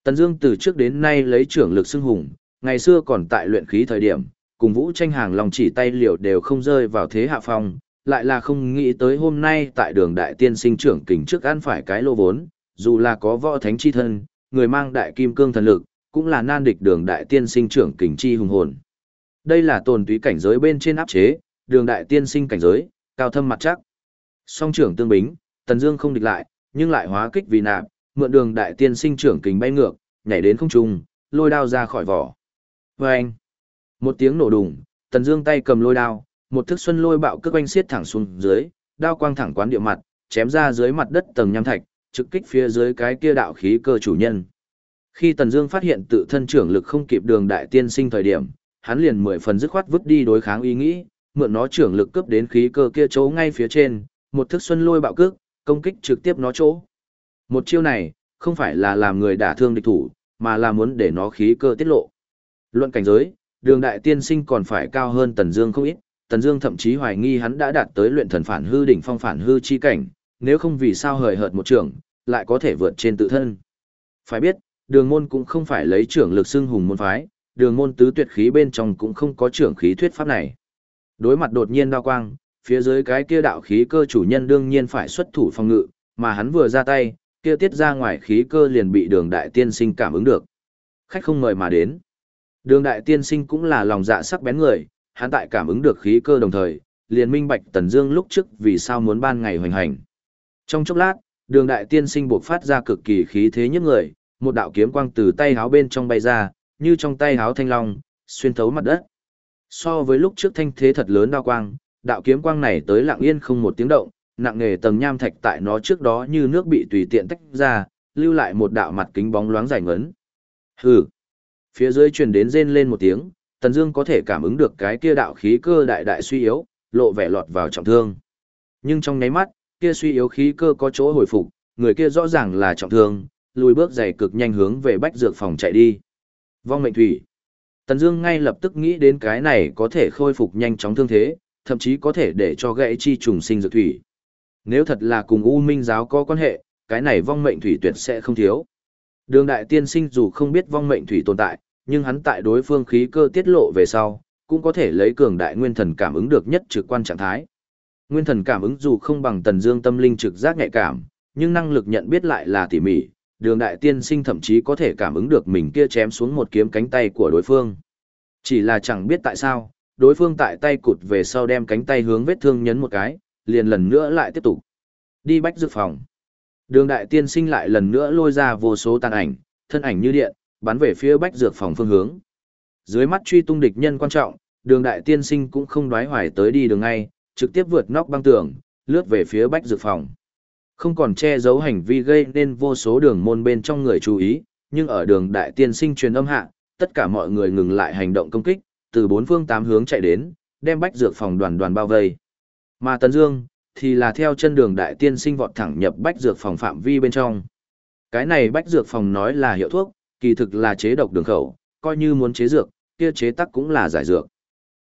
Tần Dương từ trước đến nay lấy trưởng lực xưng hùng, ngày xưa còn tại luyện khí thời điểm, cùng Vũ Tranh hàng lòng chỉ tay liều đều không rơi vào thế hạ phong, lại là không nghĩ tới hôm nay tại đường đại tiên sinh trưởng kình trước ăn phải cái lô vốn, dù là có võ thánh chi thân, người mang đại kim cương thần lực, cũng là nan địch đường đại tiên sinh trưởng kình chi hùng hồn. Đây là tồn túy cảnh giới bên trên áp chế, đường đại tiên sinh cảnh giới, cao thâm mặt chắc. Song trưởng tương bính, Tần Dương không địch lại, nhưng lại hóa kích vì nạp, mượn đường đại tiên sinh trưởng kình bay ngược, nhảy đến không trung, lôi đao ra khỏi vỏ. Oeng! Một tiếng nổ đùng, Tần Dương tay cầm lôi đao, một thức xuân lôi bạo cước quanh xiết thẳng xuống dưới, đao quang thẳng quán địa mặt, chém ra dưới mặt đất tầng nham thạch, trực kích phía dưới cái kia đạo khí cơ chủ nhân. Khi Tần Dương phát hiện tự thân trưởng lực không kịp đường đại tiên sinh thời điểm, hắn liền mười phần dứt khoát vứt đi đối kháng ý nghĩ, mượn nó trưởng lực cướp đến khí cơ kia chỗ ngay phía trên, một thức xuân lôi bạo cước, công kích trực tiếp nó chỗ. Một chiêu này, không phải là làm người đả thương địch thủ, mà là muốn để nó khí cơ tiết lộ. Luận cảnh giới, đường đại tiên sinh còn phải cao hơn Tần Dương không ít, Tần Dương thậm chí hoài nghi hắn đã đạt tới luyện thần phản hư đỉnh phong phản hư chi cảnh, nếu không vì sao hời hợt một trưởng, lại có thể vượt trên tự thân. Phải biết, đường môn cũng không phải lấy trưởng lực xưng hùng môn phái, đường môn tứ tuyệt khí bên trong cũng không có trưởng khí thuyết pháp này. Đối mặt đột nhiên đao quang, phía dưới cái kia đạo khí cơ chủ nhân đương nhiên phải xuất thủ phòng ngự, mà hắn vừa ra tay, kia tiết ra ngoài khí cơ liền bị đường đại tiên sinh cảm ứng được. Khách không mời mà đến. Đường đại tiên sinh cũng là lòng dạ sắc bén người, hắn tại cảm ứng được khí cơ đồng thời, liền minh bạch Tần Dương lúc trước vì sao muốn ban ngày hoành hành. Trong chốc lát, đường đại tiên sinh buộc phát ra cực kỳ khí thế nhất người, một đạo kiếm quang từ tay háo bên trong bay ra, như trong tay háo thanh long, xuyên thấu mặt đất. So với lúc trước thanh thế thật lớn đao quang, đạo kiếm quang này tới lặng yên không một tiếng động, nặng nề tầng nham thạch tại nó trước đó như nước bị tùy tiện tách ra, lưu lại một đạo mặt kính bóng loáng dài ngấn. Hừ. Phía dưới truyền đến rên lên một tiếng, Tần Dương có thể cảm ứng được cái kia đạo khí cơ đại đại suy yếu, lộ vẻ lọt vào trọng thương. Nhưng trong nháy mắt, kia suy yếu khí cơ có chỗ hồi phục, người kia rõ ràng là trọng thương, lùi bước dày cực nhanh hướng về bách dược phòng chạy đi. Vong mệnh thủy. Tần Dương ngay lập tức nghĩ đến cái này có thể khôi phục nhanh chóng thương thế, thậm chí có thể để cho gãy chi trùng sinh dược thủy. Nếu thật là cùng U Minh giáo có quan hệ, cái này vong mệnh thủy tuyệt sẽ không thiếu. Đường đại tiên sinh dù không biết vong mệnh thủy tồn tại, nhưng hắn tại đối phương khí cơ tiết lộ về sau, cũng có thể lấy cường đại nguyên thần cảm ứng được nhất trực quan trạng thái. Nguyên thần cảm ứng dù không bằng Tần Dương tâm linh trực giác nhạy cảm, nhưng năng lực nhận biết lại là tỉ mỉ, đường đại tiên sinh thậm chí có thể cảm ứng được mình kia chém xuống một kiếm cánh tay của đối phương. Chỉ là chẳng biết tại sao, đối phương tại tay cụt về sau đem cánh tay hướng vết thương nhấn một cái, liền lần nữa lại tiếp tục. Đi bách dược phòng. Đường đại tiên sinh lại lần nữa lôi ra vô số tàn ảnh, thân ảnh như điện, bắn về phía bách dược phòng phương hướng. Dưới mắt truy tung địch nhân quan trọng, đường đại tiên sinh cũng không đoái hoài tới đi đường ngay, trực tiếp vượt nóc băng tường, lướt về phía bách dược phòng. Không còn che giấu hành vi gây nên vô số đường môn bên trong người chú ý, nhưng ở đường đại tiên sinh truyền âm hạ, tất cả mọi người ngừng lại hành động công kích, từ bốn phương tám hướng chạy đến, đem bách dược phòng đoàn đoàn bao vây. Mà tần Dương, thì là theo chân đường đại tiên sinh vọt thẳng nhập bách dược phòng phạm vi bên trong. Cái này bách dược phòng nói là hiệu thuốc, kỳ thực là chế độc đường khẩu, coi như muốn chế dược, kia chế tắc cũng là giải dược.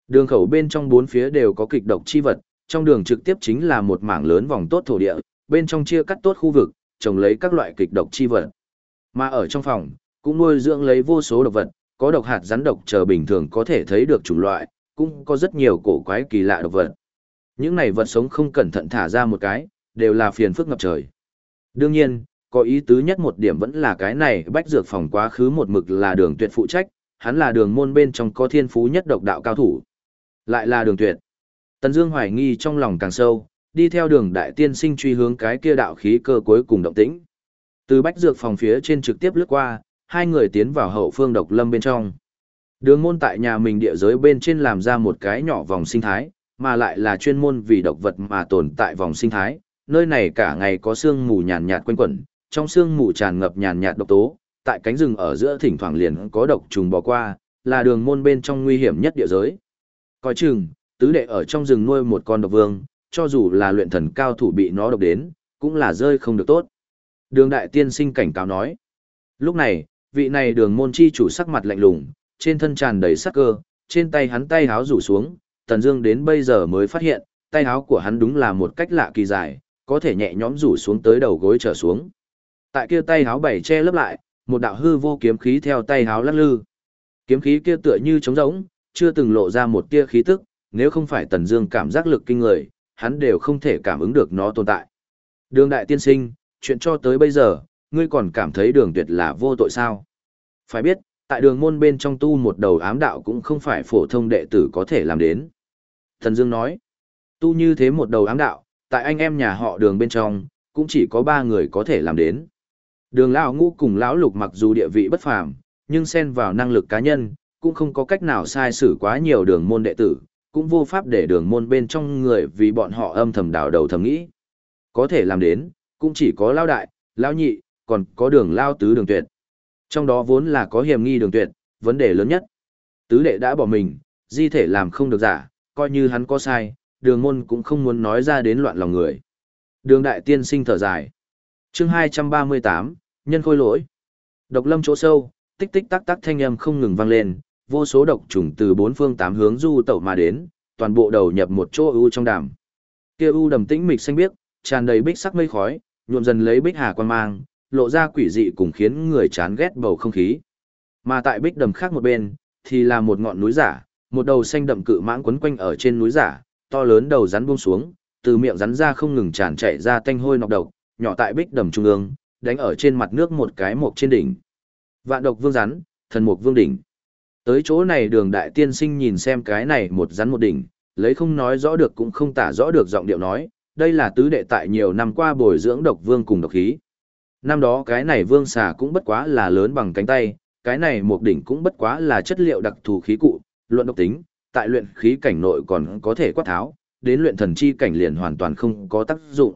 Đường khẩu bên trong bốn phía đều có kịch độc chi vật, trong đường trực tiếp chính là một mảng lớn vòng tốt thổ địa, bên trong chia cắt tốt khu vực, trồng lấy các loại kịch độc chi vật. Mà ở trong phòng, cũng nuôi dưỡng lấy vô số độc vật, có độc hạt rắn độc chờ bình thường có thể thấy được chủng loại, cũng có rất nhiều cổ quái kỳ lạ độc vật. Những này vật sống không cẩn thận thả ra một cái, đều là phiền phức ngập trời. Đương nhiên, có ý tứ nhất một điểm vẫn là cái này bách dược phòng quá khứ một mực là đường tuyệt phụ trách, hắn là đường môn bên trong có thiên phú nhất độc đạo cao thủ. Lại là đường tuyệt. Tần Dương hoài nghi trong lòng càng sâu, đi theo đường đại tiên sinh truy hướng cái kia đạo khí cơ cuối cùng động tĩnh. Từ bách dược phòng phía trên trực tiếp lướt qua, hai người tiến vào hậu phương độc lâm bên trong. Đường môn tại nhà mình địa giới bên trên làm ra một cái nhỏ vòng sinh thái, mà lại là chuyên môn vì độc vật mà tồn tại vòng sinh thái, nơi này cả ngày có sương mù nhàn nhạt quanh quẩn, trong sương mù tràn ngập nhàn nhạt độc tố, tại cánh rừng ở giữa thỉnh thoảng liền có độc trùng bò qua, là đường môn bên trong nguy hiểm nhất địa giới. Coi chừng, tứ đệ ở trong rừng nuôi một con độc vương, cho dù là luyện thần cao thủ bị nó độc đến, cũng là rơi không được tốt. Đường đại tiên sinh cảnh cáo nói. Lúc này, vị này đường môn chi chủ sắc mặt lạnh lùng, trên thân tràn đầy sắc cơ, trên tay hắn tay háo rủ xuống, Tần Dương đến bây giờ mới phát hiện, tay háo của hắn đúng là một cách lạ kỳ dài, có thể nhẹ nhõm rủ xuống tới đầu gối trở xuống. Tại kia tay háo bảy che lấp lại, một đạo hư vô kiếm khí theo tay háo lắc lư. Kiếm khí kia tựa như trống rỗng, chưa từng lộ ra một tia khí tức, nếu không phải Tần Dương cảm giác lực kinh người, hắn đều không thể cảm ứng được nó tồn tại. Đường đại tiên sinh, chuyện cho tới bây giờ, ngươi còn cảm thấy đường tuyệt là vô tội sao? Phải biết, tại đường môn bên trong tu một đầu ám đạo cũng không phải phổ thông đệ tử có thể làm đến. Thần Dương nói, tu như thế một đầu ám đạo, tại anh em nhà họ đường bên trong, cũng chỉ có ba người có thể làm đến. Đường lão ngũ cùng lão lục mặc dù địa vị bất phàm, nhưng xen vào năng lực cá nhân, cũng không có cách nào sai xử quá nhiều đường môn đệ tử, cũng vô pháp để đường môn bên trong người vì bọn họ âm thầm đào đầu thầm nghĩ. Có thể làm đến, cũng chỉ có lao đại, lao nhị, còn có đường lao tứ đường tuyệt. Trong đó vốn là có hiểm nghi đường tuyệt, vấn đề lớn nhất. Tứ đệ đã bỏ mình, di thể làm không được giả, coi như hắn có sai, đường môn cũng không muốn nói ra đến loạn lòng người. Đường đại tiên sinh thở dài. chương 238, nhân khôi lỗi. Độc lâm chỗ sâu, tích tích tắc tắc thanh âm không ngừng vang lên, vô số độc trùng từ bốn phương tám hướng du tẩu mà đến, toàn bộ đầu nhập một chỗ u trong đàm. Kia u đầm tĩnh mịch xanh biếc, tràn đầy bích sắc mây khói, nhuộm dần lấy bích hà quan mang, lộ ra quỷ dị cùng khiến người chán ghét bầu không khí. Mà tại bích đầm khác một bên, thì là một ngọn núi giả, một đầu xanh đậm cự mãng quấn quanh ở trên núi giả, to lớn đầu rắn buông xuống, từ miệng rắn ra không ngừng tràn chảy ra tanh hôi nọc độc, nhỏ tại bích đầm trung ương, đánh ở trên mặt nước một cái mộc trên đỉnh. Vạn độc vương rắn, thần mục vương đỉnh. Tới chỗ này đường đại tiên sinh nhìn xem cái này một rắn một đỉnh, lấy không nói rõ được cũng không tả rõ được giọng điệu nói, đây là tứ đệ tại nhiều năm qua bồi dưỡng độc vương cùng độc khí. Năm đó cái này vương xà cũng bất quá là lớn bằng cánh tay, cái này một đỉnh cũng bất quá là chất liệu đặc thù khí cụ, luận độc tính, tại luyện khí cảnh nội còn có thể quát tháo, đến luyện thần chi cảnh liền hoàn toàn không có tác dụng.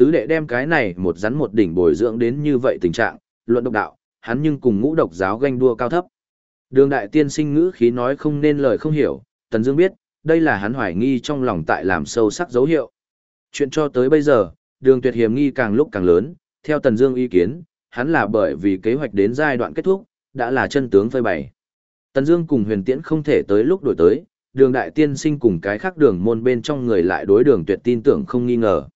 Tứ đệ đem cái này một rắn một đỉnh bồi dưỡng đến như vậy tình trạng, luận độc đạo, hắn nhưng cùng ngũ độc giáo ganh đua cao thấp. Đường đại tiên sinh ngữ khí nói không nên lời không hiểu, Tần Dương biết, đây là hắn hoài nghi trong lòng tại làm sâu sắc dấu hiệu. Chuyện cho tới bây giờ, đường tuyệt hiểm nghi càng lúc càng lớn, theo Tần Dương ý kiến, hắn là bởi vì kế hoạch đến giai đoạn kết thúc, đã là chân tướng phơi bày. Tần Dương cùng Huyền Tiễn không thể tới lúc đổi tới, Đường Đại Tiên Sinh cùng cái khác đường môn bên trong người lại đối Đường Tuyệt tin tưởng không nghi ngờ.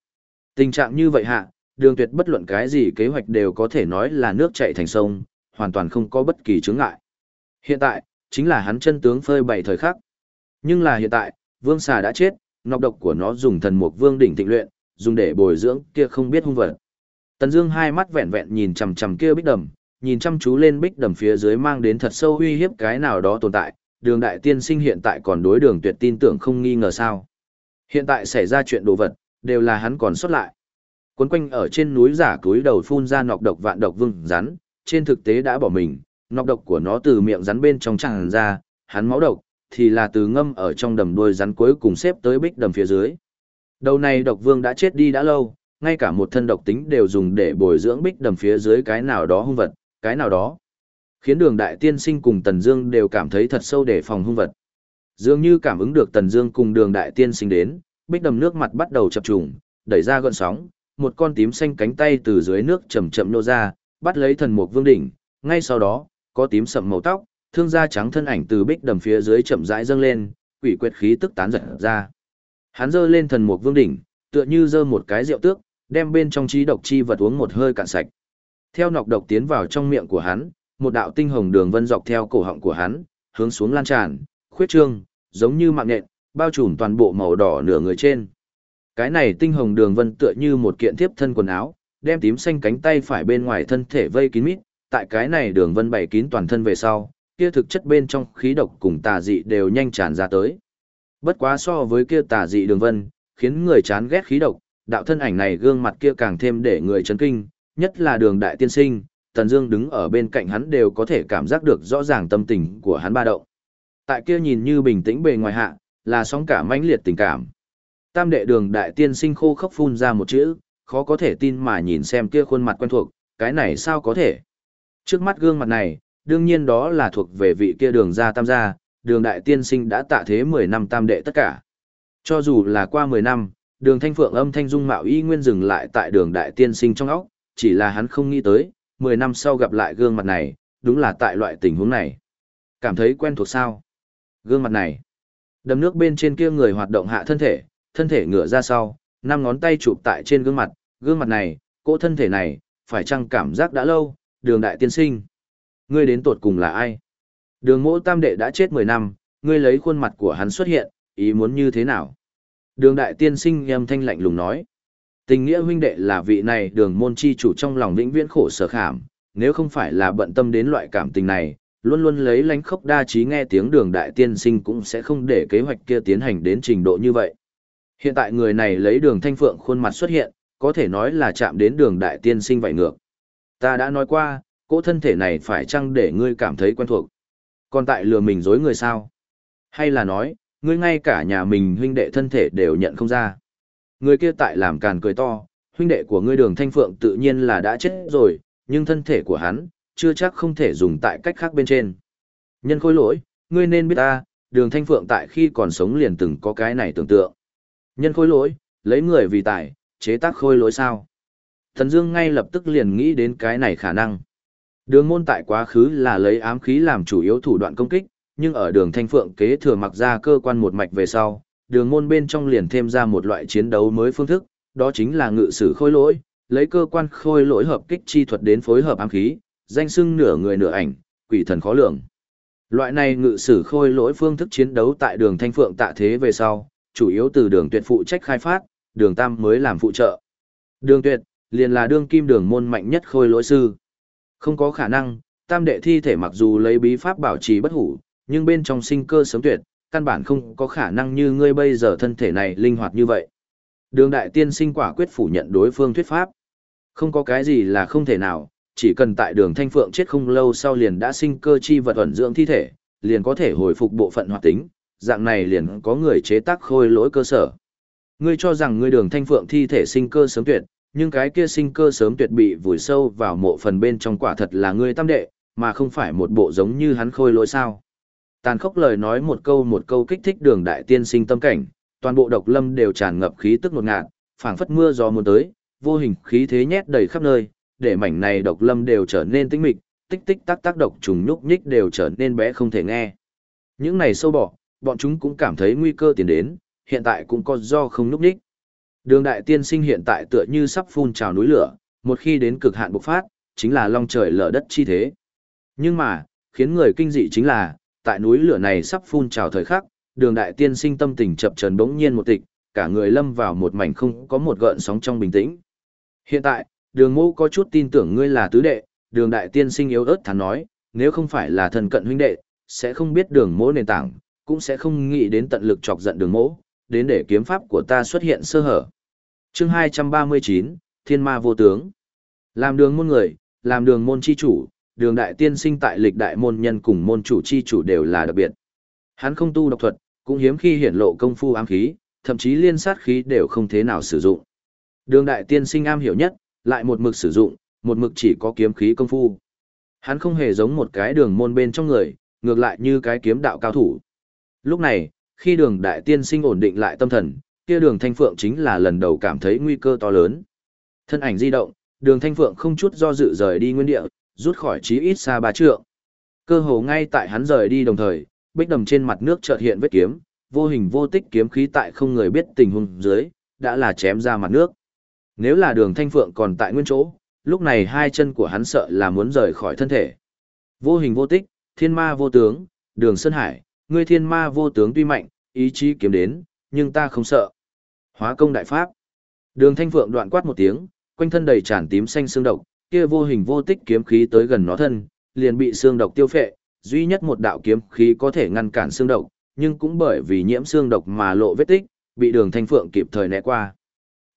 Tình trạng như vậy hạ, Đường Tuyệt bất luận cái gì kế hoạch đều có thể nói là nước chảy thành sông, hoàn toàn không có bất kỳ chướng ngại. Hiện tại, chính là hắn chân tướng phơi bày thời khắc. Nhưng là hiện tại, Vương Xà đã chết, nọc độc của nó dùng thần mục vương đỉnh tịnh luyện, dùng để bồi dưỡng kia không biết hung vật. Tần Dương hai mắt vẹn vẹn nhìn chằm chằm kia bích đầm, nhìn chăm chú lên bích đầm phía dưới mang đến thật sâu uy hiếp cái nào đó tồn tại, đường đại tiên sinh hiện tại còn đối đường tuyệt tin tưởng không nghi ngờ sao. Hiện tại xảy ra chuyện đồ vật, đều là hắn còn sót lại. Quấn quanh ở trên núi giả túi đầu phun ra nọc độc vạn độc vương rắn, trên thực tế đã bỏ mình, nọc độc của nó từ miệng rắn bên trong tràn ra, hắn máu độc, thì là từ ngâm ở trong đầm đuôi rắn cuối cùng xếp tới bích đầm phía dưới. Đầu này độc vương đã chết đi đã lâu, ngay cả một thân độc tính đều dùng để bồi dưỡng bích đầm phía dưới cái nào đó hung vật, cái nào đó. Khiến đường đại tiên sinh cùng Tần Dương đều cảm thấy thật sâu để phòng hung vật. Dường như cảm ứng được Tần Dương cùng đường đại tiên sinh đến, bích đầm nước mặt bắt đầu chập trùng, đẩy ra gợn sóng, một con tím xanh cánh tay từ dưới nước chậm chậm nô ra, bắt lấy thần mục vương đỉnh, ngay sau đó, có tím sậm màu tóc, thương da trắng thân ảnh từ bích đầm phía dưới chậm rãi dâng lên, quỷ quyệt khí tức tán giật ra. Hắn giơ lên thần mục vương đỉnh, tựa như giơ một cái rượu tước, đem bên trong trí độc chi vật uống một hơi cạn sạch. Theo nọc độc tiến vào trong miệng của hắn, một đạo tinh hồng đường vân dọc theo cổ họng của hắn, hướng xuống lan tràn, khuyết trương, giống như mạng nhện, bao trùm toàn bộ màu đỏ nửa người trên. Cái này tinh hồng đường vân tựa như một kiện thiếp thân quần áo, đem tím xanh cánh tay phải bên ngoài thân thể vây kín mít, tại cái này đường vân bày kín toàn thân về sau, kia thực chất bên trong khí độc cùng tà dị đều nhanh tràn ra tới. Bất quá so với kia tà dị đường vân, khiến người chán ghét khí độc, đạo thân ảnh này gương mặt kia càng thêm để người chấn kinh, nhất là đường đại tiên sinh, Tần Dương đứng ở bên cạnh hắn đều có thể cảm giác được rõ ràng tâm tình của hắn ba động. Tại kia nhìn như bình tĩnh bề ngoài hạ, là sóng cả mãnh liệt tình cảm. Tam đệ đường đại tiên sinh khô khốc phun ra một chữ, khó có thể tin mà nhìn xem kia khuôn mặt quen thuộc, cái này sao có thể? Trước mắt gương mặt này, đương nhiên đó là thuộc về vị kia đường gia tam gia, đường đại tiên sinh đã tạ thế 10 năm tam đệ tất cả. Cho dù là qua 10 năm, đường thanh phượng âm thanh dung mạo y nguyên dừng lại tại đường đại tiên sinh trong óc, chỉ là hắn không nghĩ tới, 10 năm sau gặp lại gương mặt này, đúng là tại loại tình huống này. Cảm thấy quen thuộc sao? Gương mặt này. Đầm nước bên trên kia người hoạt động hạ thân thể, thân thể ngửa ra sau, năm ngón tay chụp tại trên gương mặt, gương mặt này, cỗ thân thể này, phải chăng cảm giác đã lâu, đường đại tiên sinh. Ngươi đến tột cùng là ai? Đường mỗ tam đệ đã chết 10 năm, ngươi lấy khuôn mặt của hắn xuất hiện, ý muốn như thế nào? Đường đại tiên sinh âm thanh lạnh lùng nói. Tình nghĩa huynh đệ là vị này đường môn chi chủ trong lòng vĩnh viễn khổ sở khảm, nếu không phải là bận tâm đến loại cảm tình này, luôn luôn lấy lánh khốc đa trí nghe tiếng đường đại tiên sinh cũng sẽ không để kế hoạch kia tiến hành đến trình độ như vậy. Hiện tại người này lấy đường thanh phượng khuôn mặt xuất hiện, có thể nói là chạm đến đường đại tiên sinh vậy ngược. Ta đã nói qua, cỗ thân thể này phải chăng để ngươi cảm thấy quen thuộc. Còn tại lừa mình dối người sao? Hay là nói, ngươi ngay cả nhà mình huynh đệ thân thể đều nhận không ra? Người kia tại làm càn cười to, huynh đệ của ngươi đường thanh phượng tự nhiên là đã chết rồi, nhưng thân thể của hắn, chưa chắc không thể dùng tại cách khác bên trên. Nhân khôi lỗi, ngươi nên biết ta, đường thanh phượng tại khi còn sống liền từng có cái này tưởng tượng. Nhân khôi lỗi, lấy người vì tài, chế tác khôi lỗi sao? Thần Dương ngay lập tức liền nghĩ đến cái này khả năng. Đường môn tại quá khứ là lấy ám khí làm chủ yếu thủ đoạn công kích, nhưng ở đường thanh phượng kế thừa mặc ra cơ quan một mạch về sau, đường môn bên trong liền thêm ra một loại chiến đấu mới phương thức, đó chính là ngự sử khôi lỗi, lấy cơ quan khôi lỗi hợp kích chi thuật đến phối hợp ám khí, danh sưng nửa người nửa ảnh, quỷ thần khó lường. Loại này ngự sử khôi lỗi phương thức chiến đấu tại đường thanh phượng tạ thế về sau, chủ yếu từ đường tuyệt phụ trách khai phát, đường tam mới làm phụ trợ. Đường tuyệt, liền là đương kim đường môn mạnh nhất khôi lỗi sư. Không có khả năng, tam đệ thi thể mặc dù lấy bí pháp bảo trì bất hủ, nhưng bên trong sinh cơ sớm tuyệt, căn bản không có khả năng như ngươi bây giờ thân thể này linh hoạt như vậy. Đường đại tiên sinh quả quyết phủ nhận đối phương thuyết pháp. Không có cái gì là không thể nào, chỉ cần tại đường thanh phượng chết không lâu sau liền đã sinh cơ chi vật ẩn dưỡng thi thể, liền có thể hồi phục bộ phận hoạt tính, dạng này liền có người chế tác khôi lỗi cơ sở. Ngươi cho rằng ngươi đường thanh phượng thi thể sinh cơ sớm tuyệt, nhưng cái kia sinh cơ sớm tuyệt bị vùi sâu vào mộ phần bên trong quả thật là ngươi tam đệ, mà không phải một bộ giống như hắn khôi lỗi sao. Tàn khốc lời nói một câu một câu kích thích đường đại tiên sinh tâm cảnh, toàn bộ độc lâm đều tràn ngập khí tức ngột ngạt, phảng phất mưa gió muốn tới, vô hình khí thế nhét đầy khắp nơi, để mảnh này độc lâm đều trở nên tĩnh mịch, tích tích tắc tác độc trùng nhúc nhích đều trở nên bé không thể nghe. Những này sâu bọ, bọn chúng cũng cảm thấy nguy cơ tiến đến, hiện tại cũng có do không nhúc nhích. Đường đại tiên sinh hiện tại tựa như sắp phun trào núi lửa, một khi đến cực hạn bộc phát, chính là long trời lở đất chi thế. Nhưng mà, khiến người kinh dị chính là, tại núi lửa này sắp phun trào thời khắc, đường đại tiên sinh tâm tình chập trần bỗng nhiên một tịch, cả người lâm vào một mảnh không có một gợn sóng trong bình tĩnh. Hiện tại, đường mô có chút tin tưởng ngươi là tứ đệ, đường đại tiên sinh yếu ớt thắn nói, nếu không phải là thần cận huynh đệ, sẽ không biết đường Mỗ nền tảng, cũng sẽ không nghĩ đến tận lực chọc giận đường Mỗ, đến để kiếm pháp của ta xuất hiện sơ hở. chương 239, Thiên Ma vô tướng. Làm đường môn người, làm đường môn chi chủ, đường đại tiên sinh tại lịch đại môn nhân cùng môn chủ chi chủ đều là đặc biệt. Hắn không tu độc thuật, cũng hiếm khi hiển lộ công phu ám khí, thậm chí liên sát khí đều không thế nào sử dụng. Đường đại tiên sinh am hiểu nhất, lại một mực sử dụng, một mực chỉ có kiếm khí công phu. Hắn không hề giống một cái đường môn bên trong người, ngược lại như cái kiếm đạo cao thủ. Lúc này, khi đường đại tiên sinh ổn định lại tâm thần, kia đường thanh phượng chính là lần đầu cảm thấy nguy cơ to lớn. Thân ảnh di động, đường thanh phượng không chút do dự rời đi nguyên địa, rút khỏi chí ít xa ba trượng. Cơ hồ ngay tại hắn rời đi đồng thời, bích đầm trên mặt nước chợt hiện vết kiếm, vô hình vô tích kiếm khí tại không người biết tình huống dưới, đã là chém ra mặt nước. Nếu là đường thanh phượng còn tại nguyên chỗ, lúc này hai chân của hắn sợ là muốn rời khỏi thân thể. Vô hình vô tích, thiên ma vô tướng, đường sơn hải, ngươi thiên ma vô tướng tuy mạnh, ý chí kiếm đến, nhưng ta không sợ. Hóa công đại pháp. Đường thanh phượng đoạn quát một tiếng, quanh thân đầy tràn tím xanh xương độc, kia vô hình vô tích kiếm khí tới gần nó thân, liền bị xương độc tiêu phệ, duy nhất một đạo kiếm khí có thể ngăn cản xương độc, nhưng cũng bởi vì nhiễm xương độc mà lộ vết tích, bị đường thanh phượng kịp thời né qua.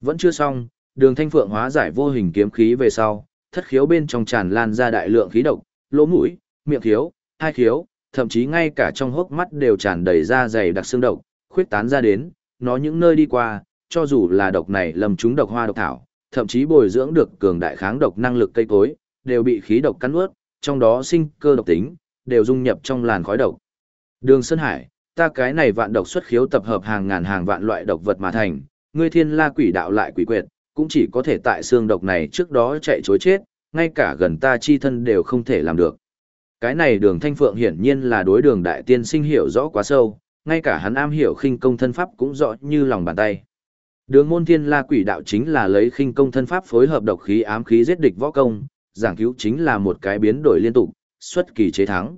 Vẫn chưa xong, đường thanh phượng hóa giải vô hình kiếm khí về sau, thất khiếu bên trong tràn lan ra đại lượng khí độc, lỗ mũi, miệng khiếu, hai khiếu, thậm chí ngay cả trong hốc mắt đều tràn đầy ra dày đặc xương độc, khuyết tán ra đến, nó những nơi đi qua, cho dù là độc này lầm chúng độc hoa độc thảo, thậm chí bồi dưỡng được cường đại kháng độc năng lực cây cối, đều bị khí độc cắn nuốt, trong đó sinh cơ độc tính, đều dung nhập trong làn khói độc. Đường Sơn Hải, ta cái này vạn độc xuất khiếu tập hợp hàng ngàn hàng vạn loại độc vật mà thành, ngươi thiên la quỷ đạo lại quỷ quyệt, cũng chỉ có thể tại xương độc này trước đó chạy chối chết, ngay cả gần ta chi thân đều không thể làm được. Cái này đường thanh phượng hiển nhiên là đối đường đại tiên sinh hiểu rõ quá sâu, ngay cả hắn am hiểu khinh công thân pháp cũng rõ như lòng bàn tay. Đường môn thiên la quỷ đạo chính là lấy khinh công thân pháp phối hợp độc khí ám khí giết địch võ công, giảng cứu chính là một cái biến đổi liên tục, xuất kỳ chế thắng.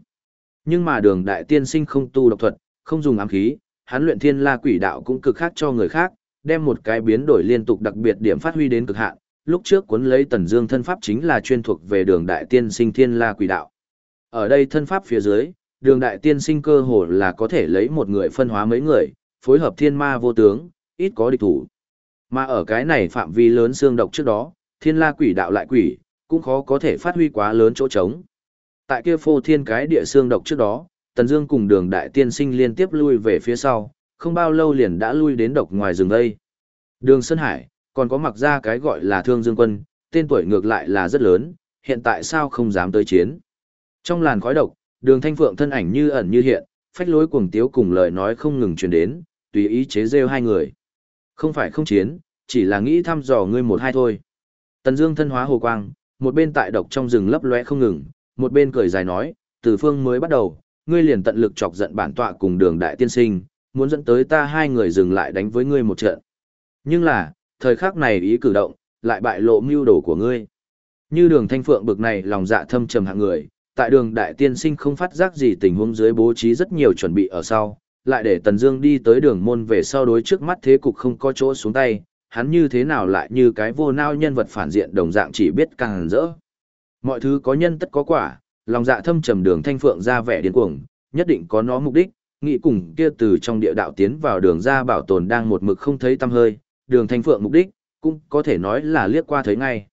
Nhưng mà đường đại tiên sinh không tu độc thuật, không dùng ám khí, hắn luyện thiên la quỷ đạo cũng cực khác cho người khác, đem một cái biến đổi liên tục đặc biệt điểm phát huy đến cực hạn. Lúc trước cuốn lấy tần dương thân pháp chính là chuyên thuộc về đường đại tiên sinh thiên la quỷ đạo. Ở đây thân pháp phía dưới, đường đại tiên sinh cơ hồ là có thể lấy một người phân hóa mấy người, phối hợp thiên ma vô tướng, ít có địch thủ. Mà ở cái này phạm vi lớn xương độc trước đó, thiên la quỷ đạo lại quỷ, cũng khó có thể phát huy quá lớn chỗ trống. Tại kia phô thiên cái địa xương độc trước đó, Tần Dương cùng đường đại tiên sinh liên tiếp lui về phía sau, không bao lâu liền đã lui đến độc ngoài rừng đây. Đường Sơn Hải, còn có mặc ra cái gọi là thương dương quân, tên tuổi ngược lại là rất lớn, hiện tại sao không dám tới chiến. Trong làn khói độc, đường thanh phượng thân ảnh như ẩn như hiện, phách lối cuồng tiếu cùng lời nói không ngừng truyền đến, tùy ý chế rêu hai người. Không phải không chiến, chỉ là nghĩ thăm dò ngươi một hai thôi. Tần Dương thân hóa hồ quang, một bên tại độc trong rừng lấp lóe không ngừng, một bên cười dài nói, từ phương mới bắt đầu, ngươi liền tận lực chọc giận bản tọa cùng đường đại tiên sinh, muốn dẫn tới ta hai người dừng lại đánh với ngươi một trận. Nhưng là, thời khắc này ý cử động, lại bại lộ mưu đồ của ngươi. Như đường thanh phượng bực này lòng dạ thâm trầm hạng người, tại đường đại tiên sinh không phát giác gì tình huống dưới bố trí rất nhiều chuẩn bị ở sau, lại để Tần Dương đi tới đường môn về sau đối trước mắt thế cục không có chỗ xuống tay, hắn như thế nào lại như cái vô nao nhân vật phản diện đồng dạng chỉ biết càng rỡ. Mọi thứ có nhân tất có quả, lòng dạ thâm trầm đường thanh phượng ra vẻ điên cuồng, nhất định có nó mục đích, nghĩ cùng kia từ trong địa đạo tiến vào đường ra bảo tồn đang một mực không thấy tăm hơi, đường thanh phượng mục đích, cũng có thể nói là liếc qua thấy ngay.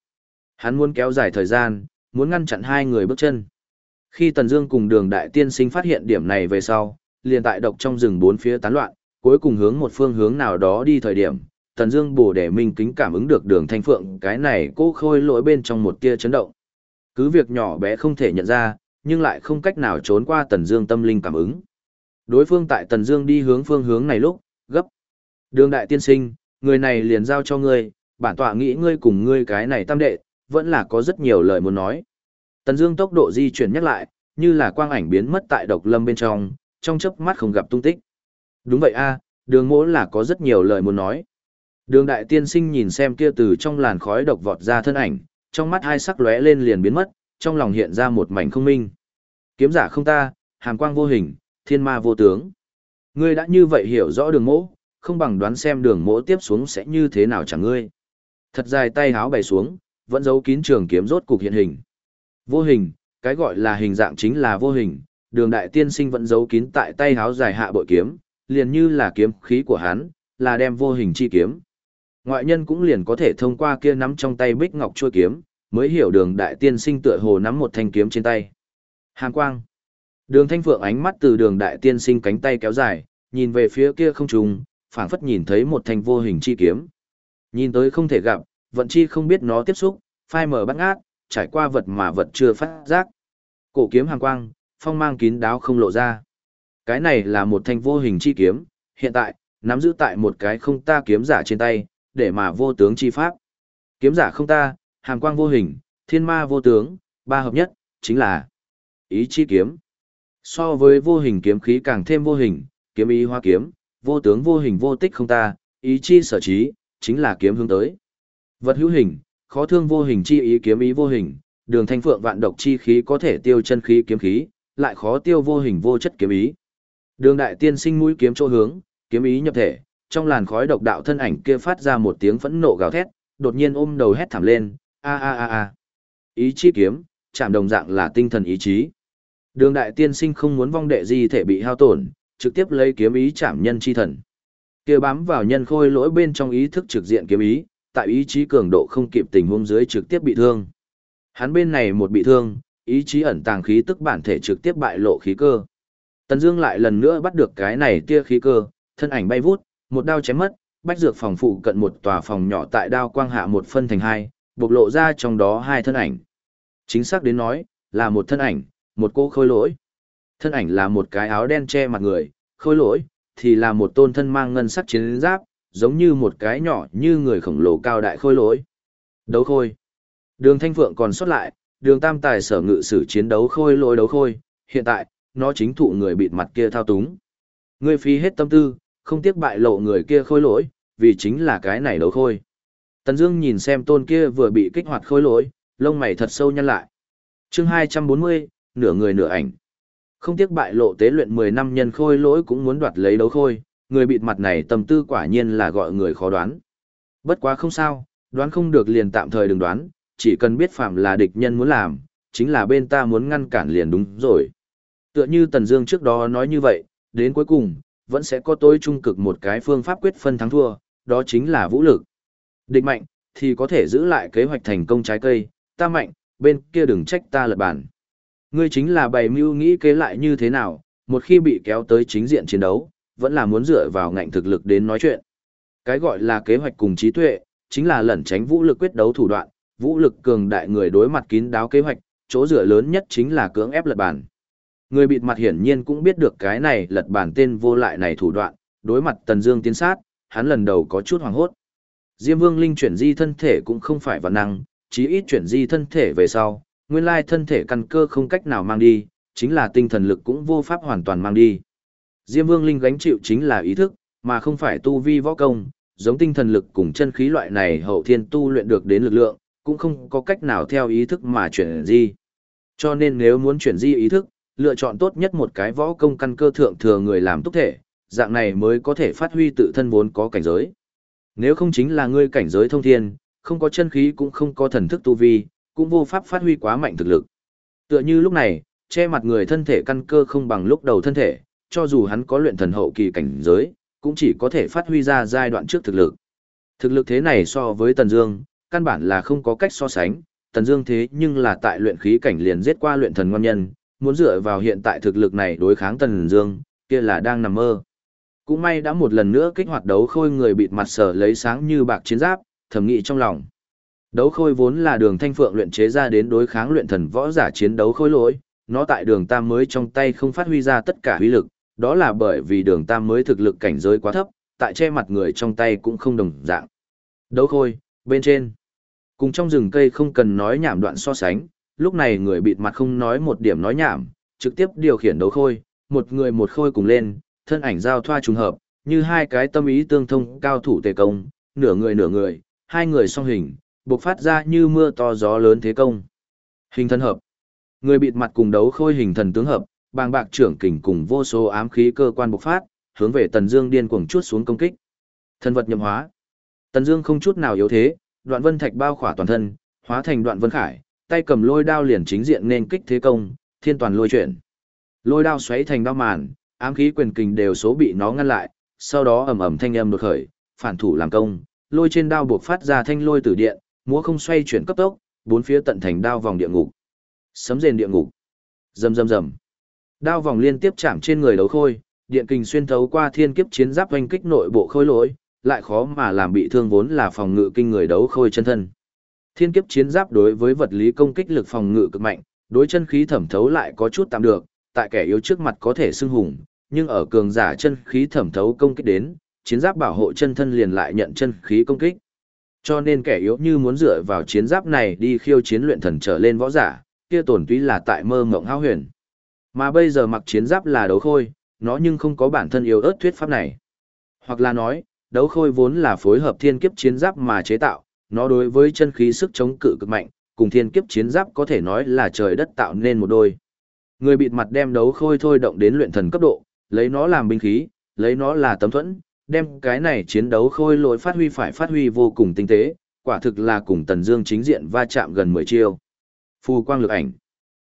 Hắn muốn kéo dài thời gian, muốn ngăn chặn hai người bước chân. Khi Tần Dương cùng đường đại tiên sinh phát hiện điểm này về sau, liền tại độc trong rừng bốn phía tán loạn, cuối cùng hướng một phương hướng nào đó đi thời điểm, Tần Dương bổ để minh kính cảm ứng được đường thanh phượng cái này cô khôi lỗi bên trong một tia chấn động. Cứ việc nhỏ bé không thể nhận ra, nhưng lại không cách nào trốn qua Tần Dương tâm linh cảm ứng. Đối phương tại Tần Dương đi hướng phương hướng này lúc, gấp. Đường đại tiên sinh, người này liền giao cho ngươi, bản tọa nghĩ ngươi cùng ngươi cái này tam đệ, vẫn là có rất nhiều lời muốn nói. Tần Dương tốc độ di chuyển nhắc lại, như là quang ảnh biến mất tại độc lâm bên trong, trong chớp mắt không gặp tung tích. Đúng vậy a, Đường Mỗ là có rất nhiều lời muốn nói. Đường đại tiên sinh nhìn xem kia từ trong làn khói độc vọt ra thân ảnh, trong mắt hai sắc lóe lên liền biến mất, trong lòng hiện ra một mảnh không minh. Kiếm giả không ta, Hàn quang vô hình, thiên ma vô tướng. Ngươi đã như vậy hiểu rõ đường mỗ, không bằng đoán xem đường mỗ tiếp xuống sẽ như thế nào chẳng ngươi. Thật dài tay háo bày xuống, vẫn giấu kín trường kiếm rốt cục hiện hình. Vô hình, cái gọi là hình dạng chính là vô hình, đường đại tiên sinh vẫn giấu kín tại tay háo dài hạ bội kiếm, liền như là kiếm khí của hắn, là đem vô hình chi kiếm. Ngoại nhân cũng liền có thể thông qua kia nắm trong tay bích ngọc chua kiếm, mới hiểu đường đại tiên sinh tựa hồ nắm một thanh kiếm trên tay. Hàng quang. Đường thanh phượng ánh mắt từ đường đại tiên sinh cánh tay kéo dài, nhìn về phía kia không trùng, phảng phất nhìn thấy một thanh vô hình chi kiếm. Nhìn tới không thể gặp, vận chi không biết nó tiếp xúc, phai mở bắt ngát, trải qua vật mà vật chưa phát giác. Cổ kiếm hàng quang, phong mang kín đáo không lộ ra. Cái này là một thanh vô hình chi kiếm, hiện tại, nắm giữ tại một cái không ta kiếm giả trên tay, để mà vô tướng chi pháp. Kiếm giả không ta, hàng quang vô hình, thiên ma vô tướng, ba hợp nhất, chính là ý chi kiếm. So với vô hình kiếm khí càng thêm vô hình, kiếm ý hoa kiếm, vô tướng vô hình vô tích không ta, ý chi sở trí, chính là kiếm hướng tới. Vật hữu hình, khó thương vô hình chi ý kiếm ý vô hình, đường thanh phượng vạn độc chi khí có thể tiêu chân khí kiếm khí, lại khó tiêu vô hình vô chất kiếm ý. Đường đại tiên sinh mũi kiếm chỗ hướng, kiếm ý nhập thể, trong làn khói độc đạo thân ảnh kia phát ra một tiếng phẫn nộ gào thét, đột nhiên ôm đầu hét thảm lên, a a a a. Ý chi kiếm, chạm đồng dạng là tinh thần ý chí. Đường đại tiên sinh không muốn vong đệ di thể bị hao tổn, trực tiếp lấy kiếm ý chạm nhân chi thần. Kia bám vào nhân khôi lỗi bên trong ý thức trực diện kiếm ý, tại ý chí cường độ không kịp tình huống dưới trực tiếp bị thương. Hắn bên này một bị thương, ý chí ẩn tàng khí tức bản thể trực tiếp bại lộ khí cơ. Tần Dương lại lần nữa bắt được cái này tia khí cơ, thân ảnh bay vút, một đao chém mất, bách dược phòng phụ cận một tòa phòng nhỏ tại đao quang hạ một phân thành hai, bộc lộ ra trong đó hai thân ảnh. Chính xác đến nói, là một thân ảnh, một cô khôi lỗi. Thân ảnh là một cái áo đen che mặt người, khôi lỗi, thì là một tôn thân mang ngân sắc chiến giáp, giống như một cái nhỏ như người khổng lồ cao đại khôi lỗi. Đấu khôi. Đường Thanh Phượng còn xuất lại, đường tam tài sở ngự sử chiến đấu khôi lỗi đấu khôi, hiện tại, nó chính thụ người bịt mặt kia thao túng. Ngươi phí hết tâm tư, không tiếc bại lộ người kia khôi lỗi, vì chính là cái này đấu khôi. Tần Dương nhìn xem tôn kia vừa bị kích hoạt khôi lỗi, lông mày thật sâu nhăn lại. Chương 240, nửa người nửa ảnh. Không tiếc bại lộ tế luyện 10 năm nhân khôi lỗi cũng muốn đoạt lấy đấu khôi, người bịt mặt này tâm tư quả nhiên là gọi người khó đoán. Bất quá không sao, đoán không được liền tạm thời đừng đoán, chỉ cần biết phạm là địch nhân muốn làm, chính là bên ta muốn ngăn cản liền đúng rồi. Tựa như Tần Dương trước đó nói như vậy, đến cuối cùng, vẫn sẽ có tối trung cực một cái phương pháp quyết phân thắng thua, đó chính là vũ lực. Địch mạnh, thì có thể giữ lại kế hoạch thành công trái cây, ta mạnh, bên kia đừng trách ta lật bản. Ngươi chính là bày mưu nghĩ kế lại như thế nào, một khi bị kéo tới chính diện chiến đấu, vẫn là muốn dựa vào ngạnh thực lực đến nói chuyện. Cái gọi là kế hoạch cùng trí tuệ, chính là lẩn tránh vũ lực quyết đấu thủ đoạn, vũ lực cường đại người đối mặt kín đáo kế hoạch, chỗ dựa lớn nhất chính là cưỡng ép lật bản. Người bịt mặt hiển nhiên cũng biết được cái này lật bản tên vô lại này thủ đoạn, đối mặt Tần Dương tiến sát, hắn lần đầu có chút hoảng hốt. Diêm Vương Linh chuyển di thân thể cũng không phải vật năng, chí ít chuyển di thân thể về sau, nguyên lai thân thể căn cơ không cách nào mang đi, chính là tinh thần lực cũng vô pháp hoàn toàn mang đi. Diêm Vương Linh gánh chịu chính là ý thức, mà không phải tu vi võ công, giống tinh thần lực cùng chân khí loại này hậu thiên tu luyện được đến lực lượng, cũng không có cách nào theo ý thức mà chuyển di. Cho nên nếu muốn chuyển di ý thức, lựa chọn tốt nhất một cái võ công căn cơ thượng thừa người làm túc thể, dạng này mới có thể phát huy tự thân vốn có cảnh giới. Nếu không chính là ngươi cảnh giới thông thiên, không có chân khí cũng không có thần thức tu vi, cũng vô pháp phát huy quá mạnh thực lực. Tựa như lúc này, che mặt người thân thể căn cơ không bằng lúc đầu thân thể, cho dù hắn có luyện thần hậu kỳ cảnh giới, cũng chỉ có thể phát huy ra giai đoạn trước thực lực. Thực lực thế này so với Tần Dương, căn bản là không có cách so sánh, Tần Dương thế nhưng là tại luyện khí cảnh liền giết qua luyện thần ngon nhân, muốn dựa vào hiện tại thực lực này đối kháng Tần Dương, kia là đang nằm mơ. Cũng may đã một lần nữa kích hoạt đấu khôi người bịt mặt sở lấy sáng như bạc chiến giáp, thầm nghĩ trong lòng. Đấu khôi vốn là đường thanh phượng luyện chế ra đến đối kháng luyện thần võ giả chiến đấu khôi lỗi, nó tại đường tam mới trong tay không phát huy ra tất cả huy lực, đó là bởi vì đường tam mới thực lực cảnh giới quá thấp, tại che mặt người trong tay cũng không đồng dạng. Đấu khôi, bên trên. Cùng trong rừng cây không cần nói nhảm đoạn so sánh, lúc này người bịt mặt không nói một điểm nói nhảm, trực tiếp điều khiển đấu khôi, một người một khôi cùng lên, thân ảnh giao thoa trùng hợp, như hai cái tâm ý tương thông cao thủ tề công, nửa người nửa người, hai người song hình, bộc phát ra như mưa to gió lớn thế công. Hình thân hợp. Người bịt mặt cùng đấu khôi hình thần tướng hợp, bàng bạc trưởng kình cùng vô số ám khí cơ quan bộc phát, hướng về Tần Dương điên cuồng chuốt xuống công kích. Thân vật nhậm hóa. Tần Dương không chút nào yếu thế, đoạn vân thạch bao khỏa toàn thân, hóa thành đoạn vân khải, tay cầm lôi đao liền chính diện nên kích thế công, thiên toàn lôi chuyển. Lôi đao xoáy thành đao màn, ám khí quyền kình đều số bị nó ngăn lại, sau đó ầm ầm thanh âm đột khởi, phản thủ làm công, lôi trên đao buộc phát ra thanh lôi tử điện, múa không xoay chuyển cấp tốc, bốn phía tận thành đao vòng địa ngục. Sấm rền địa ngục. Rầm rầm rầm. Đao vòng liên tiếp chạm trên người đấu khôi, điện kình xuyên thấu qua thiên kiếp chiến giáp oanh kích nội bộ khôi lỗi, lại khó mà làm bị thương vốn là phòng ngự kinh người đấu khôi chân thân. Thiên kiếp chiến giáp đối với vật lý công kích lực phòng ngự cực mạnh, đối chân khí thẩm thấu lại có chút tạm được, tại kẻ yếu trước mặt có thể xưng hùng, nhưng ở cường giả chân khí thẩm thấu công kích đến, chiến giáp bảo hộ chân thân liền lại nhận chân khí công kích. Cho nên kẻ yếu như muốn dựa vào chiến giáp này đi khiêu chiến luyện thần trở lên võ giả, kia tổn túy là tại mơ mộng hao huyền. Mà bây giờ mặc chiến giáp là đấu khôi, nó nhưng không có bản thân yếu ớt thuyết pháp này. Hoặc là nói, đấu khôi vốn là phối hợp thiên kiếp chiến giáp mà chế tạo, nó đối với chân khí sức chống cự cực mạnh, cùng thiên kiếp chiến giáp có thể nói là trời đất tạo nên một đôi. Người bịt mặt đem đấu khôi thôi động đến luyện thần cấp độ, lấy nó làm binh khí, lấy nó là tấm thuẫn, đem cái này chiến đấu khôi lỗi phát huy phải phát huy vô cùng tinh tế, quả thực là cùng Tần Dương chính diện va chạm gần 10 chiêu. Phù quang lực ảnh.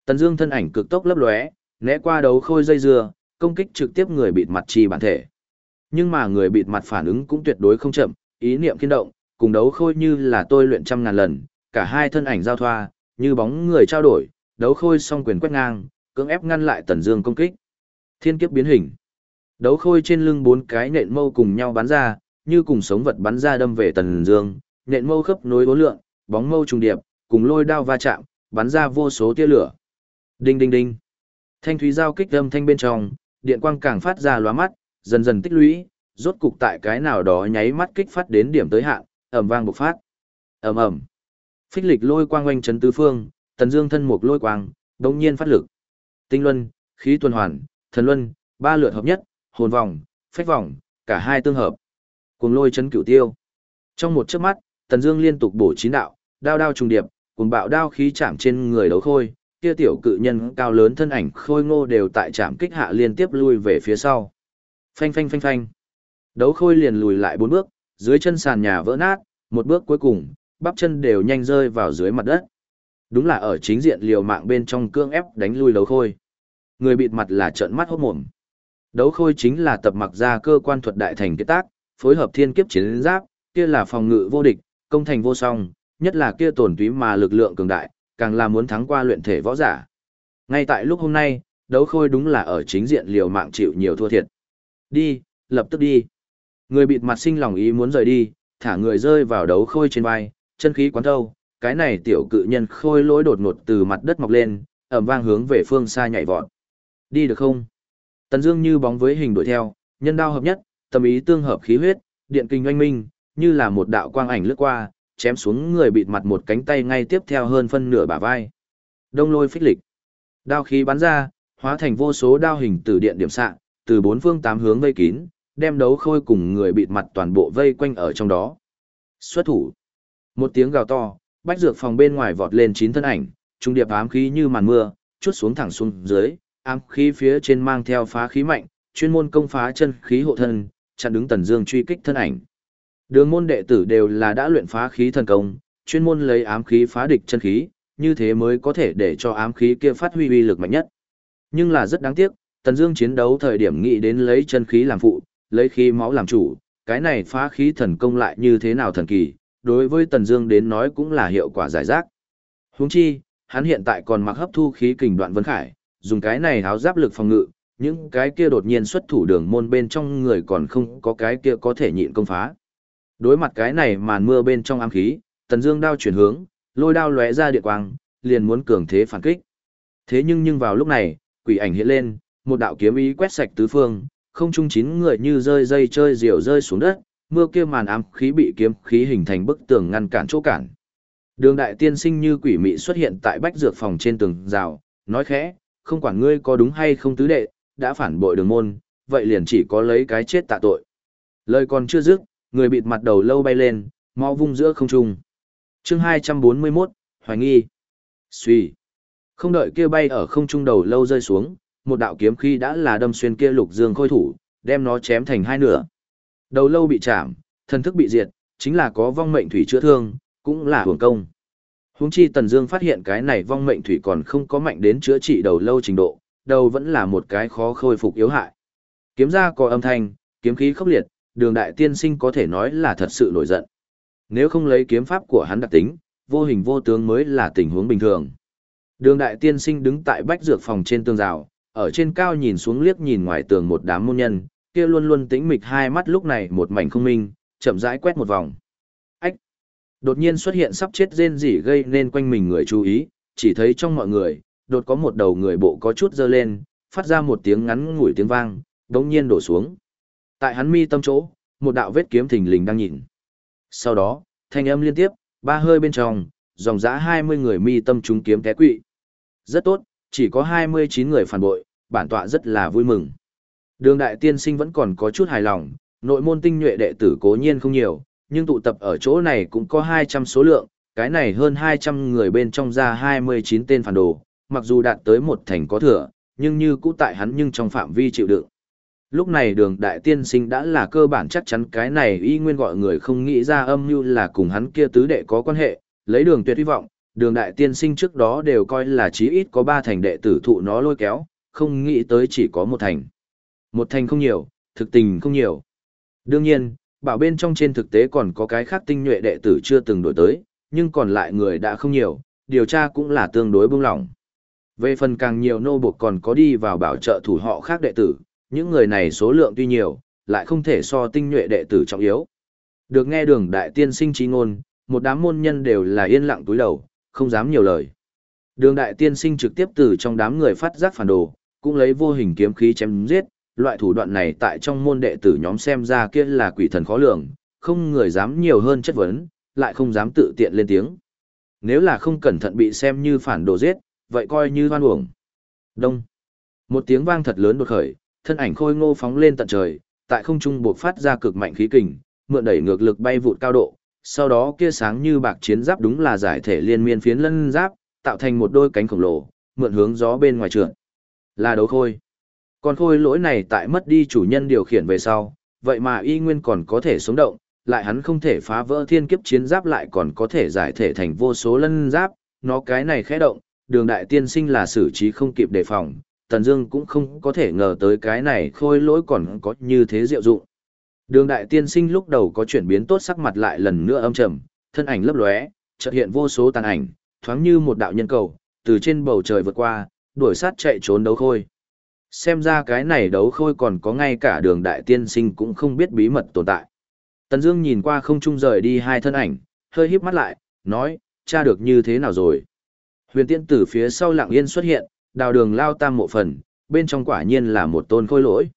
Tần Dương thân ảnh cực tốc lấp lóe, né qua đấu khôi dây dưa, công kích trực tiếp người bịt mặt chi bản thể. Nhưng mà người bịt mặt phản ứng cũng tuyệt đối không chậm, ý niệm kiên động, cùng đấu khôi như là tôi luyện trăm ngàn lần, cả hai thân ảnh giao thoa, như bóng người trao đổi, đấu khôi song quyền quét ngang, cưỡng ép ngăn lại Tần Dương công kích. Thiên kiếp biến hình. Đấu khôi trên lưng bốn cái nện mâu cùng nhau bắn ra, như cùng sống vật bắn ra đâm về Tần Dương, nện mâu khớp nối bốn lượng, bóng mâu trùng điệp, cùng lôi đao va chạm, bắn ra vô số tia lửa. Đinh đinh đinh. Thanh thúy giao kích âm thanh bên trong, điện quang càng phát ra lóa mắt, dần dần tích lũy, rốt cục tại cái nào đó nháy mắt kích phát đến điểm tới hạn, ầm vang bộc phát. Ầm ầm. Phích lịch lôi quang quanh trấn tứ phương, Tần Dương thân mục lôi quang, đột nhiên phát lực. Tinh luân, khí tuần hoàn, thần luân, ba lượt hợp nhất, hồn vòng, phách vòng, cả hai tương hợp. Cuồng lôi chấn cửu tiêu. Trong một chớp mắt, Tần Dương liên tục bổ chín đạo, đao đao trùng điệp, cuồng bạo đao khí chạm trên người đấu khôi, kia tiểu cự nhân cao lớn thân ảnh khôi ngô đều tại chạm kích hạ liên tiếp lui về phía sau. Phanh phanh phanh phanh. Đấu khôi liền lùi lại bốn bước, dưới chân sàn nhà vỡ nát, một bước cuối cùng, bắp chân đều nhanh rơi vào dưới mặt đất. Đúng là ở chính diện liều mạng bên trong cương ép đánh lui đấu khôi. Người bịt mặt là trợn mắt hốt mồm. Đấu khôi chính là tập mặc ra cơ quan thuật đại thành kết tác, phối hợp thiên kiếp chiến giáp, kia là phòng ngự vô địch, công thành vô song, nhất là kia tổn túy mà lực lượng cường đại, càng là muốn thắng qua luyện thể võ giả. Ngay tại lúc hôm nay, đấu khôi đúng là ở chính diện liều mạng chịu nhiều thua thiệt. Đi, lập tức đi. Người bịt mặt sinh lòng ý muốn rời đi, thả người rơi vào đấu khôi trên vai, chân khí quán thâu, cái này tiểu cự nhân khôi lỗi đột ngột từ mặt đất mọc lên, ầm vang hướng về phương xa nhảy vọt. Đi được không? Tần Dương như bóng với hình đuổi theo, nhân đao hợp nhất, tâm ý tương hợp khí huyết, điện kinh oanh minh, như là một đạo quang ảnh lướt qua, chém xuống người bịt mặt một cánh tay ngay tiếp theo hơn phân nửa bả vai. Đông lôi phích lịch. Đao khí bắn ra, hóa thành vô số đao hình từ điện điểm xạ, từ bốn phương tám hướng vây kín, đem đấu khôi cùng người bịt mặt toàn bộ vây quanh ở trong đó. Xuất thủ. Một tiếng gào to, bách dược phòng bên ngoài vọt lên chín thân ảnh, trung điệp ám khí như màn mưa, chút xuống thẳng xuống dưới, ám khí phía trên mang theo phá khí mạnh, chuyên môn công phá chân khí hộ thân, chặn đứng Tần Dương truy kích thân ảnh. Đường môn đệ tử đều là đã luyện phá khí thần công, chuyên môn lấy ám khí phá địch chân khí, như thế mới có thể để cho ám khí kia phát huy uy lực mạnh nhất. Nhưng là rất đáng tiếc, Tần Dương chiến đấu thời điểm nghĩ đến lấy chân khí làm phụ, lấy khí máu làm chủ, cái này phá khí thần công lại như thế nào thần kỳ, đối với Tần Dương đến nói cũng là hiệu quả giải rác. Huống chi, hắn hiện tại còn mặc hấp thu khí kình đoạn vân khải, dùng cái này háo giáp lực phòng ngự, những cái kia đột nhiên xuất thủ đường môn bên trong người còn không có cái kia có thể nhịn công phá. Đối mặt cái này màn mưa bên trong ám khí, Tần Dương đao chuyển hướng, lôi đao lóe ra địa quang, liền muốn cường thế phản kích. Thế nhưng nhưng vào lúc này, quỷ ảnh hiện lên, một đạo kiếm ý quét sạch tứ phương, không trung chín người như rơi dây chơi diều rơi xuống đất, mưa kia màn ám khí bị kiếm khí hình thành bức tường ngăn cản chỗ cản. Đường đại tiên sinh như quỷ mị xuất hiện tại bách dược phòng trên tường rào, nói khẽ, không quản ngươi có đúng hay không tứ đệ, đã phản bội đường môn, vậy liền chỉ có lấy cái chết tạ tội. Lời còn chưa dứt, người bịt mặt đầu lâu bay lên, mau vung giữa không trung. Chương 241, Hoài nghi. Suy. Không đợi kia bay ở không trung đầu lâu rơi xuống, một đạo kiếm khí đã là đâm xuyên kia lục dương khôi thủ, đem nó chém thành hai nửa. Đầu lâu bị chạm, thân thức bị diệt, chính là có vong mệnh thủy chữa thương, cũng là hưởng công. Huống chi Tần Dương phát hiện cái này vong mệnh thủy còn không có mạnh đến chữa trị đầu lâu trình độ, đầu vẫn là một cái khó khôi phục yếu hại. Kiếm ra có âm thanh, kiếm khí khốc liệt, Đường đại tiên sinh có thể nói là thật sự nổi giận. Nếu không lấy kiếm pháp của hắn đặc tính, vô hình vô tướng mới là tình huống bình thường. Đường đại tiên sinh đứng tại bách dược phòng trên tường rào, ở trên cao nhìn xuống liếc nhìn ngoài tường một đám môn nhân, kia luôn luôn tĩnh mịch hai mắt lúc này một mảnh không minh, chậm rãi quét một vòng. Đột nhiên xuất hiện sắp chết rên rỉ gây nên quanh mình người chú ý, chỉ thấy trong mọi người, đột có một đầu người bộ có chút dơ lên, phát ra một tiếng ngắn ngủi tiếng vang, đống nhiên đổ xuống. Tại hắn mi tâm chỗ, một đạo vết kiếm thình lình đang nhìn. Sau đó, thanh âm liên tiếp, ba hơi bên trong, dòng dã 20 người mi tâm trúng kiếm té quỵ. Rất tốt, chỉ có 29 người phản bội, bản tọa rất là vui mừng. Đường đại tiên sinh vẫn còn có chút hài lòng, nội môn tinh nhuệ đệ tử cố nhiên không nhiều, nhưng tụ tập ở chỗ này cũng có 200 số lượng, cái này hơn 200 người bên trong ra 29 tên phản đồ, mặc dù đạt tới một thành có thừa, nhưng như cũ tại hắn nhưng trong phạm vi chịu đựng. Lúc này đường đại tiên sinh đã là cơ bản chắc chắn cái này y nguyên gọi người không nghĩ ra âm mưu là cùng hắn kia tứ đệ có quan hệ, lấy đường tuyệt hy vọng, đường đại tiên sinh trước đó đều coi là chí ít có ba thành đệ tử thụ nó lôi kéo, không nghĩ tới chỉ có một thành. Một thành không nhiều, thực tình không nhiều. Đương nhiên, bảo bên trong trên thực tế còn có cái khác tinh nhuệ đệ tử chưa từng đổi tới, nhưng còn lại người đã không nhiều, điều tra cũng là tương đối bông lỏng. Về phần càng nhiều nô buộc còn có đi vào bảo trợ thủ họ khác đệ tử, những người này số lượng tuy nhiều, lại không thể so tinh nhuệ đệ tử trọng yếu. Được nghe đường đại tiên sinh trí ngôn, một đám môn nhân đều là yên lặng túi đầu, không dám nhiều lời. Đường đại tiên sinh trực tiếp từ trong đám người phát giác phản đồ, cũng lấy vô hình kiếm khí chém giết, loại thủ đoạn này tại trong môn đệ tử nhóm xem ra kia là quỷ thần khó lường, không người dám nhiều hơn chất vấn, lại không dám tự tiện lên tiếng. Nếu là không cẩn thận bị xem như phản đồ giết, vậy coi như hoan uổng. Đông. Một tiếng vang thật lớn đột khởi, thân ảnh khôi ngô phóng lên tận trời, tại không trung buộc phát ra cực mạnh khí kình, mượn đẩy ngược lực bay vụt cao độ, sau đó kia sáng như bạc chiến giáp đúng là giải thể liên miên phiến lân giáp, tạo thành một đôi cánh khổng lồ, mượn hướng gió bên ngoài trượt. Là đấu khôi. Còn khôi lỗi này tại mất đi chủ nhân điều khiển về sau, vậy mà y nguyên còn có thể sống động, lại hắn không thể phá vỡ thiên kiếp chiến giáp lại còn có thể giải thể thành vô số lân giáp, nó cái này khẽ động, đường đại tiên sinh là xử trí không kịp đề phòng, Tần Dương cũng không có thể ngờ tới cái này khôi lỗi còn có như thế diệu dụng. Đường đại tiên sinh lúc đầu có chuyển biến tốt sắc mặt lại lần nữa âm trầm, thân ảnh lấp lóe, chợt hiện vô số tàn ảnh, thoáng như một đạo nhân cầu, từ trên bầu trời vượt qua, đuổi sát chạy trốn đấu khôi. Xem ra cái này đấu khôi còn có ngay cả đường đại tiên sinh cũng không biết bí mật tồn tại. Tần Dương nhìn qua không trung rời đi hai thân ảnh, hơi híp mắt lại, nói, cha được như thế nào rồi? Huyền Tiễn từ phía sau lặng yên xuất hiện, đào đường lao tam mộ phần, bên trong quả nhiên là một tôn khôi lỗi.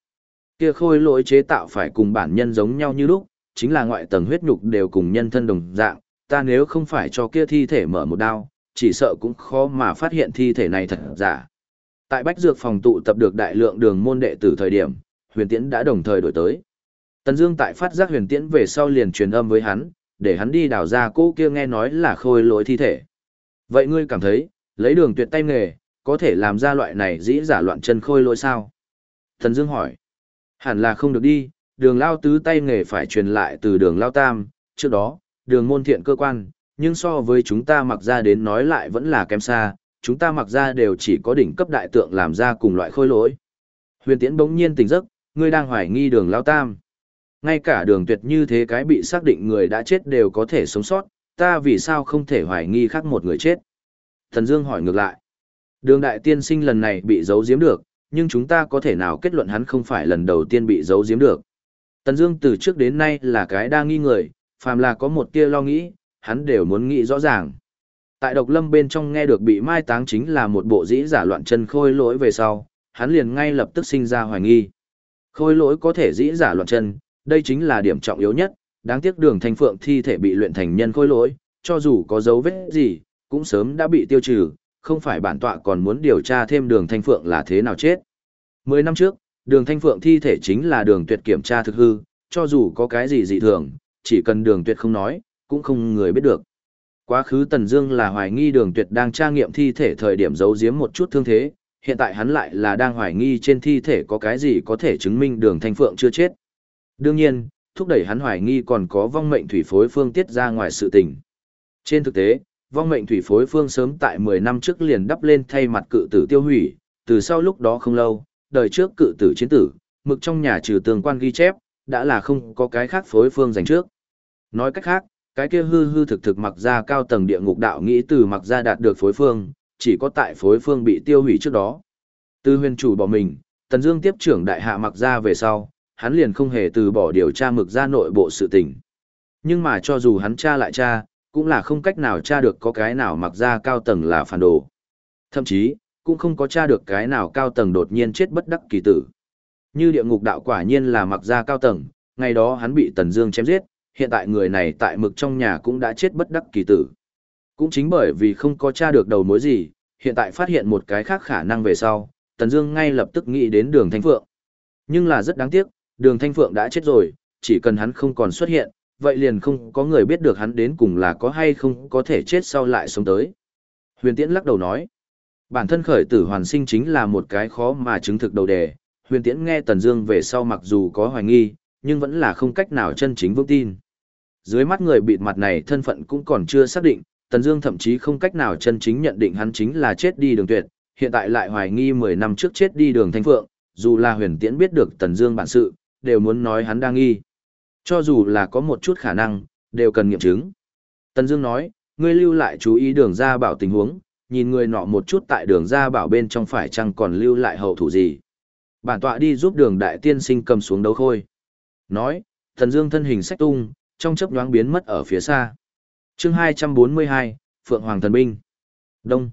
Kia khôi lỗi chế tạo phải cùng bản nhân giống nhau như lúc, chính là ngoại tầng huyết nhục đều cùng nhân thân đồng dạng, ta nếu không phải cho kia thi thể mở một đao, chỉ sợ cũng khó mà phát hiện thi thể này thật giả. Tại Bách Dược phòng tụ tập được đại lượng đường môn đệ tử thời điểm, Huyền Tiễn đã đồng thời đổi tới. Tần Dương tại phát giác Huyền Tiễn về sau liền truyền âm với hắn, để hắn đi đào ra cô kia nghe nói là khôi lỗi thi thể. Vậy ngươi cảm thấy, lấy đường tuyệt tay nghề, có thể làm ra loại này dĩ giả loạn chân khôi lỗi sao? Tần Dương hỏi. Hẳn là không được đi, đường lao tứ tay nghề phải truyền lại từ đường lao tam, trước đó, đường môn thiện cơ quan, nhưng so với chúng ta mặc ra đến nói lại vẫn là kém xa, chúng ta mặc ra đều chỉ có đỉnh cấp đại tượng làm ra cùng loại khôi lỗi. Huyền Tiễn bỗng nhiên tỉnh giấc, ngươi đang hoài nghi đường lao tam. Ngay cả đường tuyệt như thế cái bị xác định người đã chết đều có thể sống sót, ta vì sao không thể hoài nghi khác một người chết? Thần Dương hỏi ngược lại. Đường đại tiên sinh lần này bị giấu giếm được, nhưng chúng ta có thể nào kết luận hắn không phải lần đầu tiên bị giấu giếm được. Tần Dương từ trước đến nay là cái đa nghi người, phàm là có một tia lo nghĩ, hắn đều muốn nghĩ rõ ràng. Tại độc lâm bên trong nghe được bị mai táng chính là một bộ dĩ giả loạn chân khôi lỗi về sau, hắn liền ngay lập tức sinh ra hoài nghi. Khôi lỗi có thể dĩ giả loạn chân, đây chính là điểm trọng yếu nhất, đáng tiếc đường thanh phượng thi thể bị luyện thành nhân khôi lỗi, cho dù có dấu vết gì, cũng sớm đã bị tiêu trừ, không phải bản tọa còn muốn điều tra thêm đường thanh phượng là thế nào chết. Mười năm trước, đường thanh phượng thi thể chính là đường tuyệt kiểm tra thực hư, cho dù có cái gì dị thường, chỉ cần đường tuyệt không nói, cũng không người biết được. Quá khứ Tần Dương là hoài nghi đường tuyệt đang tra nghiệm thi thể thời điểm giấu giếm một chút thương thế, hiện tại hắn lại là đang hoài nghi trên thi thể có cái gì có thể chứng minh đường thanh phượng chưa chết. Đương nhiên, thúc đẩy hắn hoài nghi còn có vong mệnh thủy phối phương tiết ra ngoài sự tình. Trên thực tế, vong mệnh thủy phối phương sớm tại 10 năm trước liền đắp lên thay mặt cự tử tiêu hủy, từ sau lúc đó không lâu, đời trước cự tử chiến tử, mực trong nhà trừ tường quan ghi chép, đã là không có cái khác phối phương dành trước. Nói cách khác, cái kia hư hư thực thực mặc ra cao tầng địa ngục đạo nghĩ từ mặc ra đạt được phối phương, chỉ có tại phối phương bị tiêu hủy trước đó. Từ huyền chủ bỏ mình, Tần Dương tiếp trưởng đại hạ mặc ra về sau, hắn liền không hề từ bỏ điều tra mực ra nội bộ sự tình. Nhưng mà cho dù hắn tra lại tra, cũng là không cách nào tra được có cái nào mặc ra cao tầng là phản đồ. Thậm chí, cũng không có tra được cái nào cao tầng đột nhiên chết bất đắc kỳ tử. Như địa ngục đạo quả nhiên là mặc ra cao tầng, ngày đó hắn bị Tần Dương chém giết, hiện tại người này tại mực trong nhà cũng đã chết bất đắc kỳ tử. Cũng chính bởi vì không có tra được đầu mối gì, hiện tại phát hiện một cái khác khả năng về sau, Tần Dương ngay lập tức nghĩ đến Đường Thanh Phượng. Nhưng là rất đáng tiếc, Đường Thanh Phượng đã chết rồi, chỉ cần hắn không còn xuất hiện, vậy liền không có người biết được hắn đến cùng là có hay không có thể chết sau lại sống tới. Huyền Tiễn lắc đầu nói, bản thân khởi tử hoàn sinh chính là một cái khó mà chứng thực đầu đề. Huyền Tiễn nghe Tần Dương về sau mặc dù có hoài nghi, nhưng vẫn là không cách nào chân chính vững tin. Dưới mắt người bịt mặt này thân phận cũng còn chưa xác định, Tần Dương thậm chí không cách nào chân chính nhận định hắn chính là chết đi đường tuyệt, hiện tại lại hoài nghi 10 năm trước chết đi đường Thanh Phượng, dù là Huyền Tiễn biết được Tần Dương bản sự, đều muốn nói hắn đang nghi. Cho dù là có một chút khả năng, đều cần nghiệm chứng. Tần Dương nói, ngươi lưu lại chú ý đường ra bảo tình huống, nhìn người nọ một chút tại đường ra bảo bên trong phải chăng còn lưu lại hậu thủ gì. Bản tọa đi giúp đường đại tiên sinh cầm xuống đấu khôi. Nói, Tần Dương thân hình sách tung, trong chớp nhoáng biến mất ở phía xa. Chương 242, Phượng Hoàng thần binh. Đông.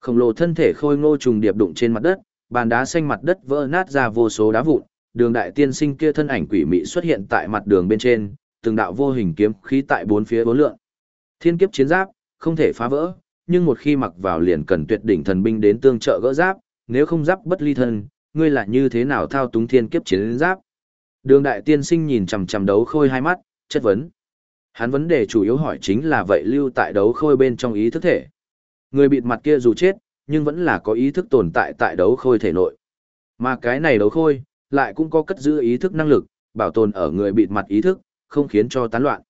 Khổng lồ thân thể khôi ngô trùng điệp đụng trên mặt đất, bàn đá xanh mặt đất vỡ nát ra vô số đá vụn, đường đại tiên sinh kia thân ảnh quỷ mị xuất hiện tại mặt đường bên trên, từng đạo vô hình kiếm khí tại bốn phía bốn lượng. Thiên kiếp chiến giáp, không thể phá vỡ, nhưng một khi mặc vào liền cần tuyệt đỉnh thần binh đến tương trợ gỡ giáp, nếu không giáp bất ly thân, ngươi lại như thế nào thao túng thiên kiếp chiến giáp? Đường đại tiên sinh nhìn chằm chằm đấu khôi hai mắt, chất vấn. Hắn vấn đề chủ yếu hỏi chính là vậy lưu tại đấu khôi bên trong ý thức thể. Người bịt mặt kia dù chết, nhưng vẫn là có ý thức tồn tại tại đấu khôi thể nội. Mà cái này đấu khôi, lại cũng có cất giữ ý thức năng lực, bảo tồn ở người bịt mặt ý thức, không khiến cho tán loạn.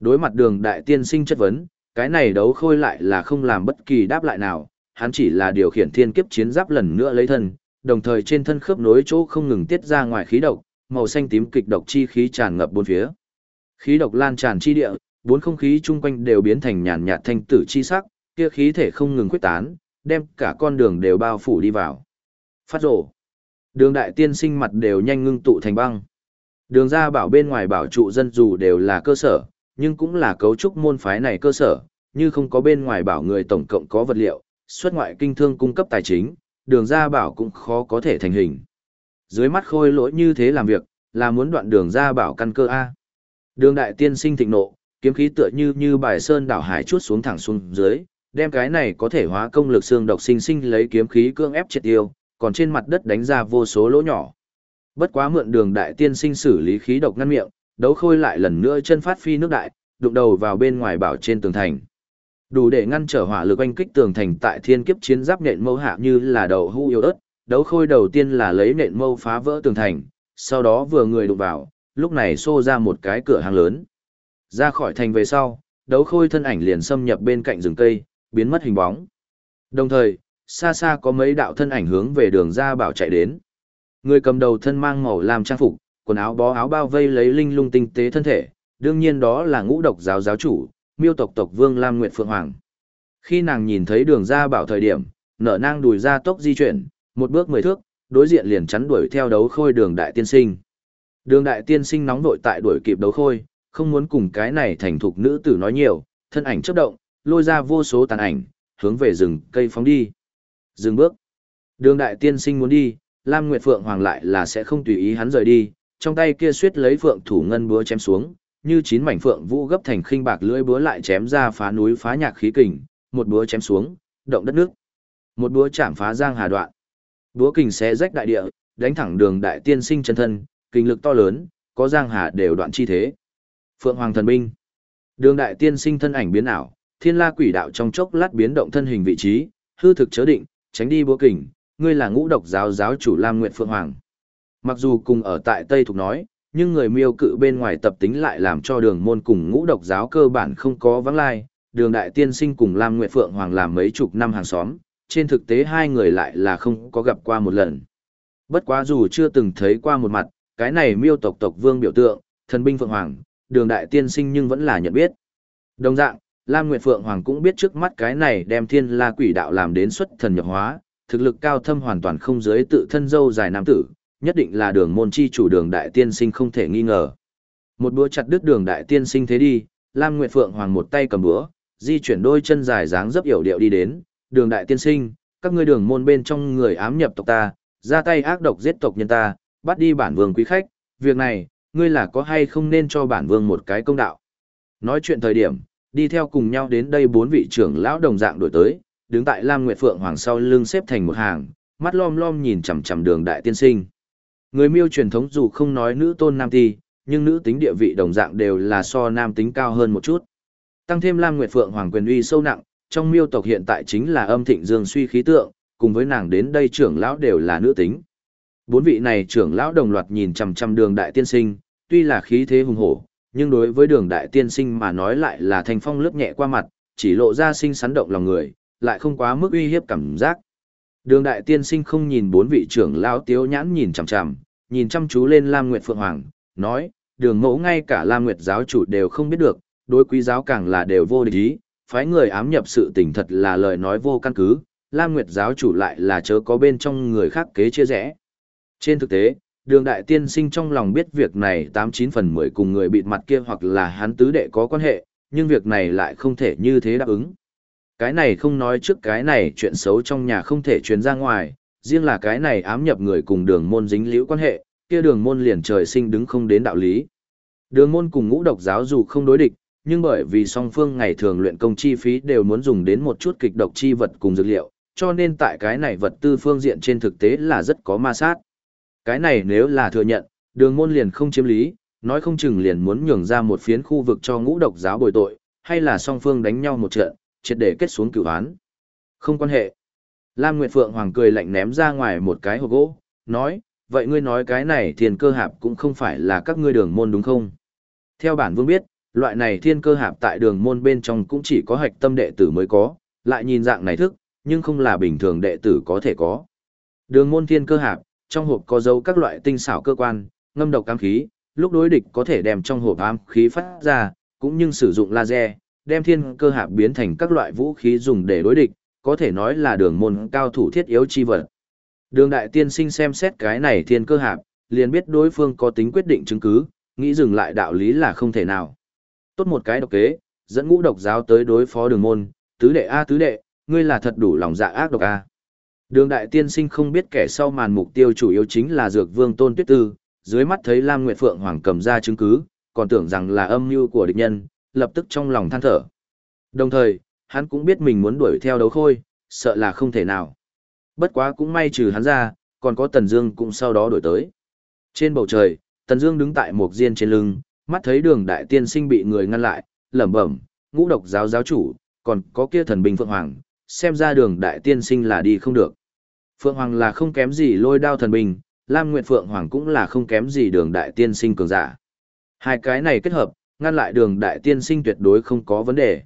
Đối mặt đường đại tiên sinh chất vấn, cái này đấu khôi lại là không làm bất kỳ đáp lại nào, hắn chỉ là điều khiển thiên kiếp chiến giáp lần nữa lấy thân, đồng thời trên thân khớp nối chỗ không ngừng tiết ra ngoài khí độc, màu xanh tím kịch độc chi khí tràn ngập bốn phía. Khí độc lan tràn chi địa, bốn không khí chung quanh đều biến thành nhàn nhạt thanh tử chi sắc, kia khí thể không ngừng khuếch tán, đem cả con đường đều bao phủ đi vào. Phát rổ. Đường đại tiên sinh mặt đều nhanh ngưng tụ thành băng. Đường ra bảo bên ngoài bảo trụ dân dù đều là cơ sở, nhưng cũng là cấu trúc môn phái này cơ sở, như không có bên ngoài bảo người tổng cộng có vật liệu, xuất ngoại kinh thương cung cấp tài chính, đường ra bảo cũng khó có thể thành hình. Dưới mắt khôi lỗi như thế làm việc, là muốn đoạn đường ra bảo căn cơ A. Đường đại tiên sinh thịnh nộ, kiếm khí tựa như như bài sơn đảo hải chuốt xuống thẳng xuống dưới, đem cái này có thể hóa công lực xương độc sinh sinh lấy kiếm khí cương ép triệt tiêu, còn trên mặt đất đánh ra vô số lỗ nhỏ. Bất quá mượn đường đại tiên sinh xử lý khí độc ngăn miệng, đấu khôi lại lần nữa chân phát phi nước đại, đụng đầu vào bên ngoài bảo trên tường thành. Đủ để ngăn trở hỏa lực oanh kích tường thành tại thiên kiếp chiến giáp nện mâu hạ như là đầu hưu yếu ớt, đấu khôi đầu tiên là lấy nện mâu phá vỡ tường thành, sau đó vừa người đụng vào, lúc này xô ra một cái cửa hàng lớn. Ra khỏi thành về sau, đấu khôi thân ảnh liền xâm nhập bên cạnh rừng cây, biến mất hình bóng. Đồng thời, xa xa có mấy đạo thân ảnh hướng về đường ra bảo chạy đến. Người cầm đầu thân mang màu làm trang phục, quần áo bó áo bao vây lấy linh lung tinh tế thân thể, đương nhiên đó là ngũ độc giáo giáo chủ, miêu tộc tộc vương Lam Nguyệt Phượng Hoàng. Khi nàng nhìn thấy đường ra bảo thời điểm, nở nang đùi ra tốc di chuyển, một bước mười thước, đối diện liền chắn đuổi theo đấu khôi đường đại tiên sinh. Đường đại tiên sinh nóng vội tại đuổi kịp đấu khôi, không muốn cùng cái này thành thục nữ tử nói nhiều, thân ảnh chấp động, lôi ra vô số tàn ảnh, hướng về rừng cây phóng đi. Dừng bước. Đường đại tiên sinh muốn đi, Lam Nguyệt Phượng Hoàng lại là sẽ không tùy ý hắn rời đi, trong tay kia suýt lấy phượng thủ ngân búa chém xuống, như chín mảnh phượng vũ gấp thành khinh bạc lưỡi búa lại chém ra phá núi phá nhạc khí kình, một búa chém xuống, động đất nước. Một búa chạm phá giang hà đoạn. Búa kình xé rách đại địa, đánh thẳng đường đại tiên sinh chân thân, kinh lực to lớn, có giang hà đều đoạn chi thế. Phượng Hoàng thần binh. Đường đại tiên sinh thân ảnh biến ảo, thiên la quỷ đạo trong chốc lát biến động thân hình vị trí, hư thực chớ định, tránh đi búa kình, ngươi là ngũ độc giáo giáo chủ Lam Nguyệt Phượng Hoàng. Mặc dù cùng ở tại Tây Thục nói, nhưng người miêu cự bên ngoài tập tính lại làm cho đường môn cùng ngũ độc giáo cơ bản không có vắng lai, đường đại tiên sinh cùng Lam Nguyệt Phượng Hoàng làm mấy chục năm hàng xóm, trên thực tế hai người lại là không có gặp qua một lần. Bất quá dù chưa từng thấy qua một mặt, cái này miêu tộc tộc vương biểu tượng, thần binh Phượng Hoàng, đường đại tiên sinh nhưng vẫn là nhận biết. Đồng dạng, Lam Nguyệt Phượng Hoàng cũng biết trước mắt cái này đem thiên la quỷ đạo làm đến xuất thần nhập hóa, thực lực cao thâm hoàn toàn không giới tự thân dâu dài nam tử, nhất định là đường môn chi chủ đường đại tiên sinh không thể nghi ngờ. Một búa chặt đứt đường đại tiên sinh thế đi, Lam Nguyệt Phượng Hoàng một tay cầm búa, di chuyển đôi chân dài dáng dấp hiểu điệu đi đến, đường đại tiên sinh, các ngươi đường môn bên trong người ám nhập tộc ta, ra tay ác độc giết tộc nhân ta, bắt đi bản vương quý khách, việc này, ngươi là có hay không nên cho bản vương một cái công đạo. Nói chuyện thời điểm, đi theo cùng nhau đến đây bốn vị trưởng lão đồng dạng đổi tới, đứng tại Lam Nguyệt Phượng Hoàng sau lưng xếp thành một hàng, mắt lom lom nhìn chằm chằm đường đại tiên sinh. Người miêu truyền thống dù không nói nữ tôn nam ti, nhưng nữ tính địa vị đồng dạng đều là so nam tính cao hơn một chút. Tăng thêm Lam Nguyệt Phượng Hoàng quyền uy sâu nặng, trong miêu tộc hiện tại chính là âm thịnh dương suy khí tượng, cùng với nàng đến đây trưởng lão đều là nữ tính. Bốn vị này trưởng lão đồng loạt nhìn chằm chằm đường đại tiên sinh, tuy là khí thế hùng hổ, nhưng đối với đường đại tiên sinh mà nói lại là thanh phong lướt nhẹ qua mặt, chỉ lộ ra sinh sắn động lòng người, lại không quá mức uy hiếp cảm giác. Đường đại tiên sinh không nhìn bốn vị trưởng lão tiếu nhãn nhìn chằm chằm, nhìn chăm chú lên Lam Nguyệt Phượng Hoàng, nói, đường mẫu ngay cả Lam Nguyệt giáo chủ đều không biết được, đối quý giáo càng là đều vô địch ý, phái người ám nhập sự tình thật là lời nói vô căn cứ, Lam Nguyệt giáo chủ lại là chớ có bên trong người khác kế chia rẽ. Trên thực tế, đường đại tiên sinh trong lòng biết việc này 89 phần 10 cùng người bịt mặt kia hoặc là hắn tứ đệ có quan hệ, nhưng việc này lại không thể như thế đáp ứng. Cái này không nói trước cái này chuyện xấu trong nhà không thể truyền ra ngoài, riêng là cái này ám nhập người cùng đường môn dính liễu quan hệ, kia đường môn liền trời sinh đứng không đến đạo lý. Đường môn cùng ngũ độc giáo dù không đối địch, nhưng bởi vì song phương ngày thường luyện công chi phí đều muốn dùng đến một chút kịch độc chi vật cùng dược liệu, cho nên tại cái này vật tư phương diện trên thực tế là rất có ma sát. Cái này nếu là thừa nhận, đường môn liền không chiếm lý, nói không chừng liền muốn nhường ra một phiến khu vực cho ngũ độc giáo bồi tội, hay là song phương đánh nhau một trận, triệt để kết xuống cửu án. Không quan hệ. Lam Nguyệt Phượng Hoàng cười lạnh ném ra ngoài một cái hộp gỗ, nói, vậy ngươi nói cái này thiên cơ hạp cũng không phải là các ngươi đường môn đúng không? Theo bản vương biết, loại này thiên cơ hạp tại đường môn bên trong cũng chỉ có hạch tâm đệ tử mới có, lại nhìn dạng này thức, nhưng không là bình thường đệ tử có thể có. Đường môn thiên cơ hạp, trong hộp có dấu các loại tinh xảo cơ quan, ngâm độc ám khí, lúc đối địch có thể đem trong hộp ám khí phát ra, cũng như sử dụng laser, đem thiên cơ hạp biến thành các loại vũ khí dùng để đối địch, có thể nói là đường môn cao thủ thiết yếu chi vật. Đường đại tiên sinh xem xét cái này thiên cơ hạp, liền biết đối phương có tính quyết định chứng cứ, nghĩ dừng lại đạo lý là không thể nào. Tốt một cái độc kế, dẫn ngũ độc giáo tới đối phó đường môn, tứ đệ A tứ đệ, ngươi là thật đủ lòng dạ ác độc A. Đường đại tiên sinh không biết kẻ sau màn mục tiêu chủ yếu chính là dược vương tôn tuyết tư, dưới mắt thấy Lam Nguyệt Phượng Hoàng cầm ra chứng cứ, còn tưởng rằng là âm mưu của địch nhân, lập tức trong lòng than thở. Đồng thời, hắn cũng biết mình muốn đuổi theo đấu khôi, sợ là không thể nào. Bất quá cũng may trừ hắn ra, còn có Tần Dương cũng sau đó đuổi tới. Trên bầu trời, Tần Dương đứng tại một diên trên lưng, mắt thấy đường đại tiên sinh bị người ngăn lại, lẩm bẩm, ngũ độc giáo giáo chủ, còn có kia thần binh Phượng Hoàng, xem ra đường đại tiên sinh là đi không được. Phượng Hoàng là không kém gì lôi đao thần bình, Lam Nguyệt Phượng Hoàng cũng là không kém gì đường đại tiên sinh cường giả. Hai cái này kết hợp, ngăn lại đường đại tiên sinh tuyệt đối không có vấn đề.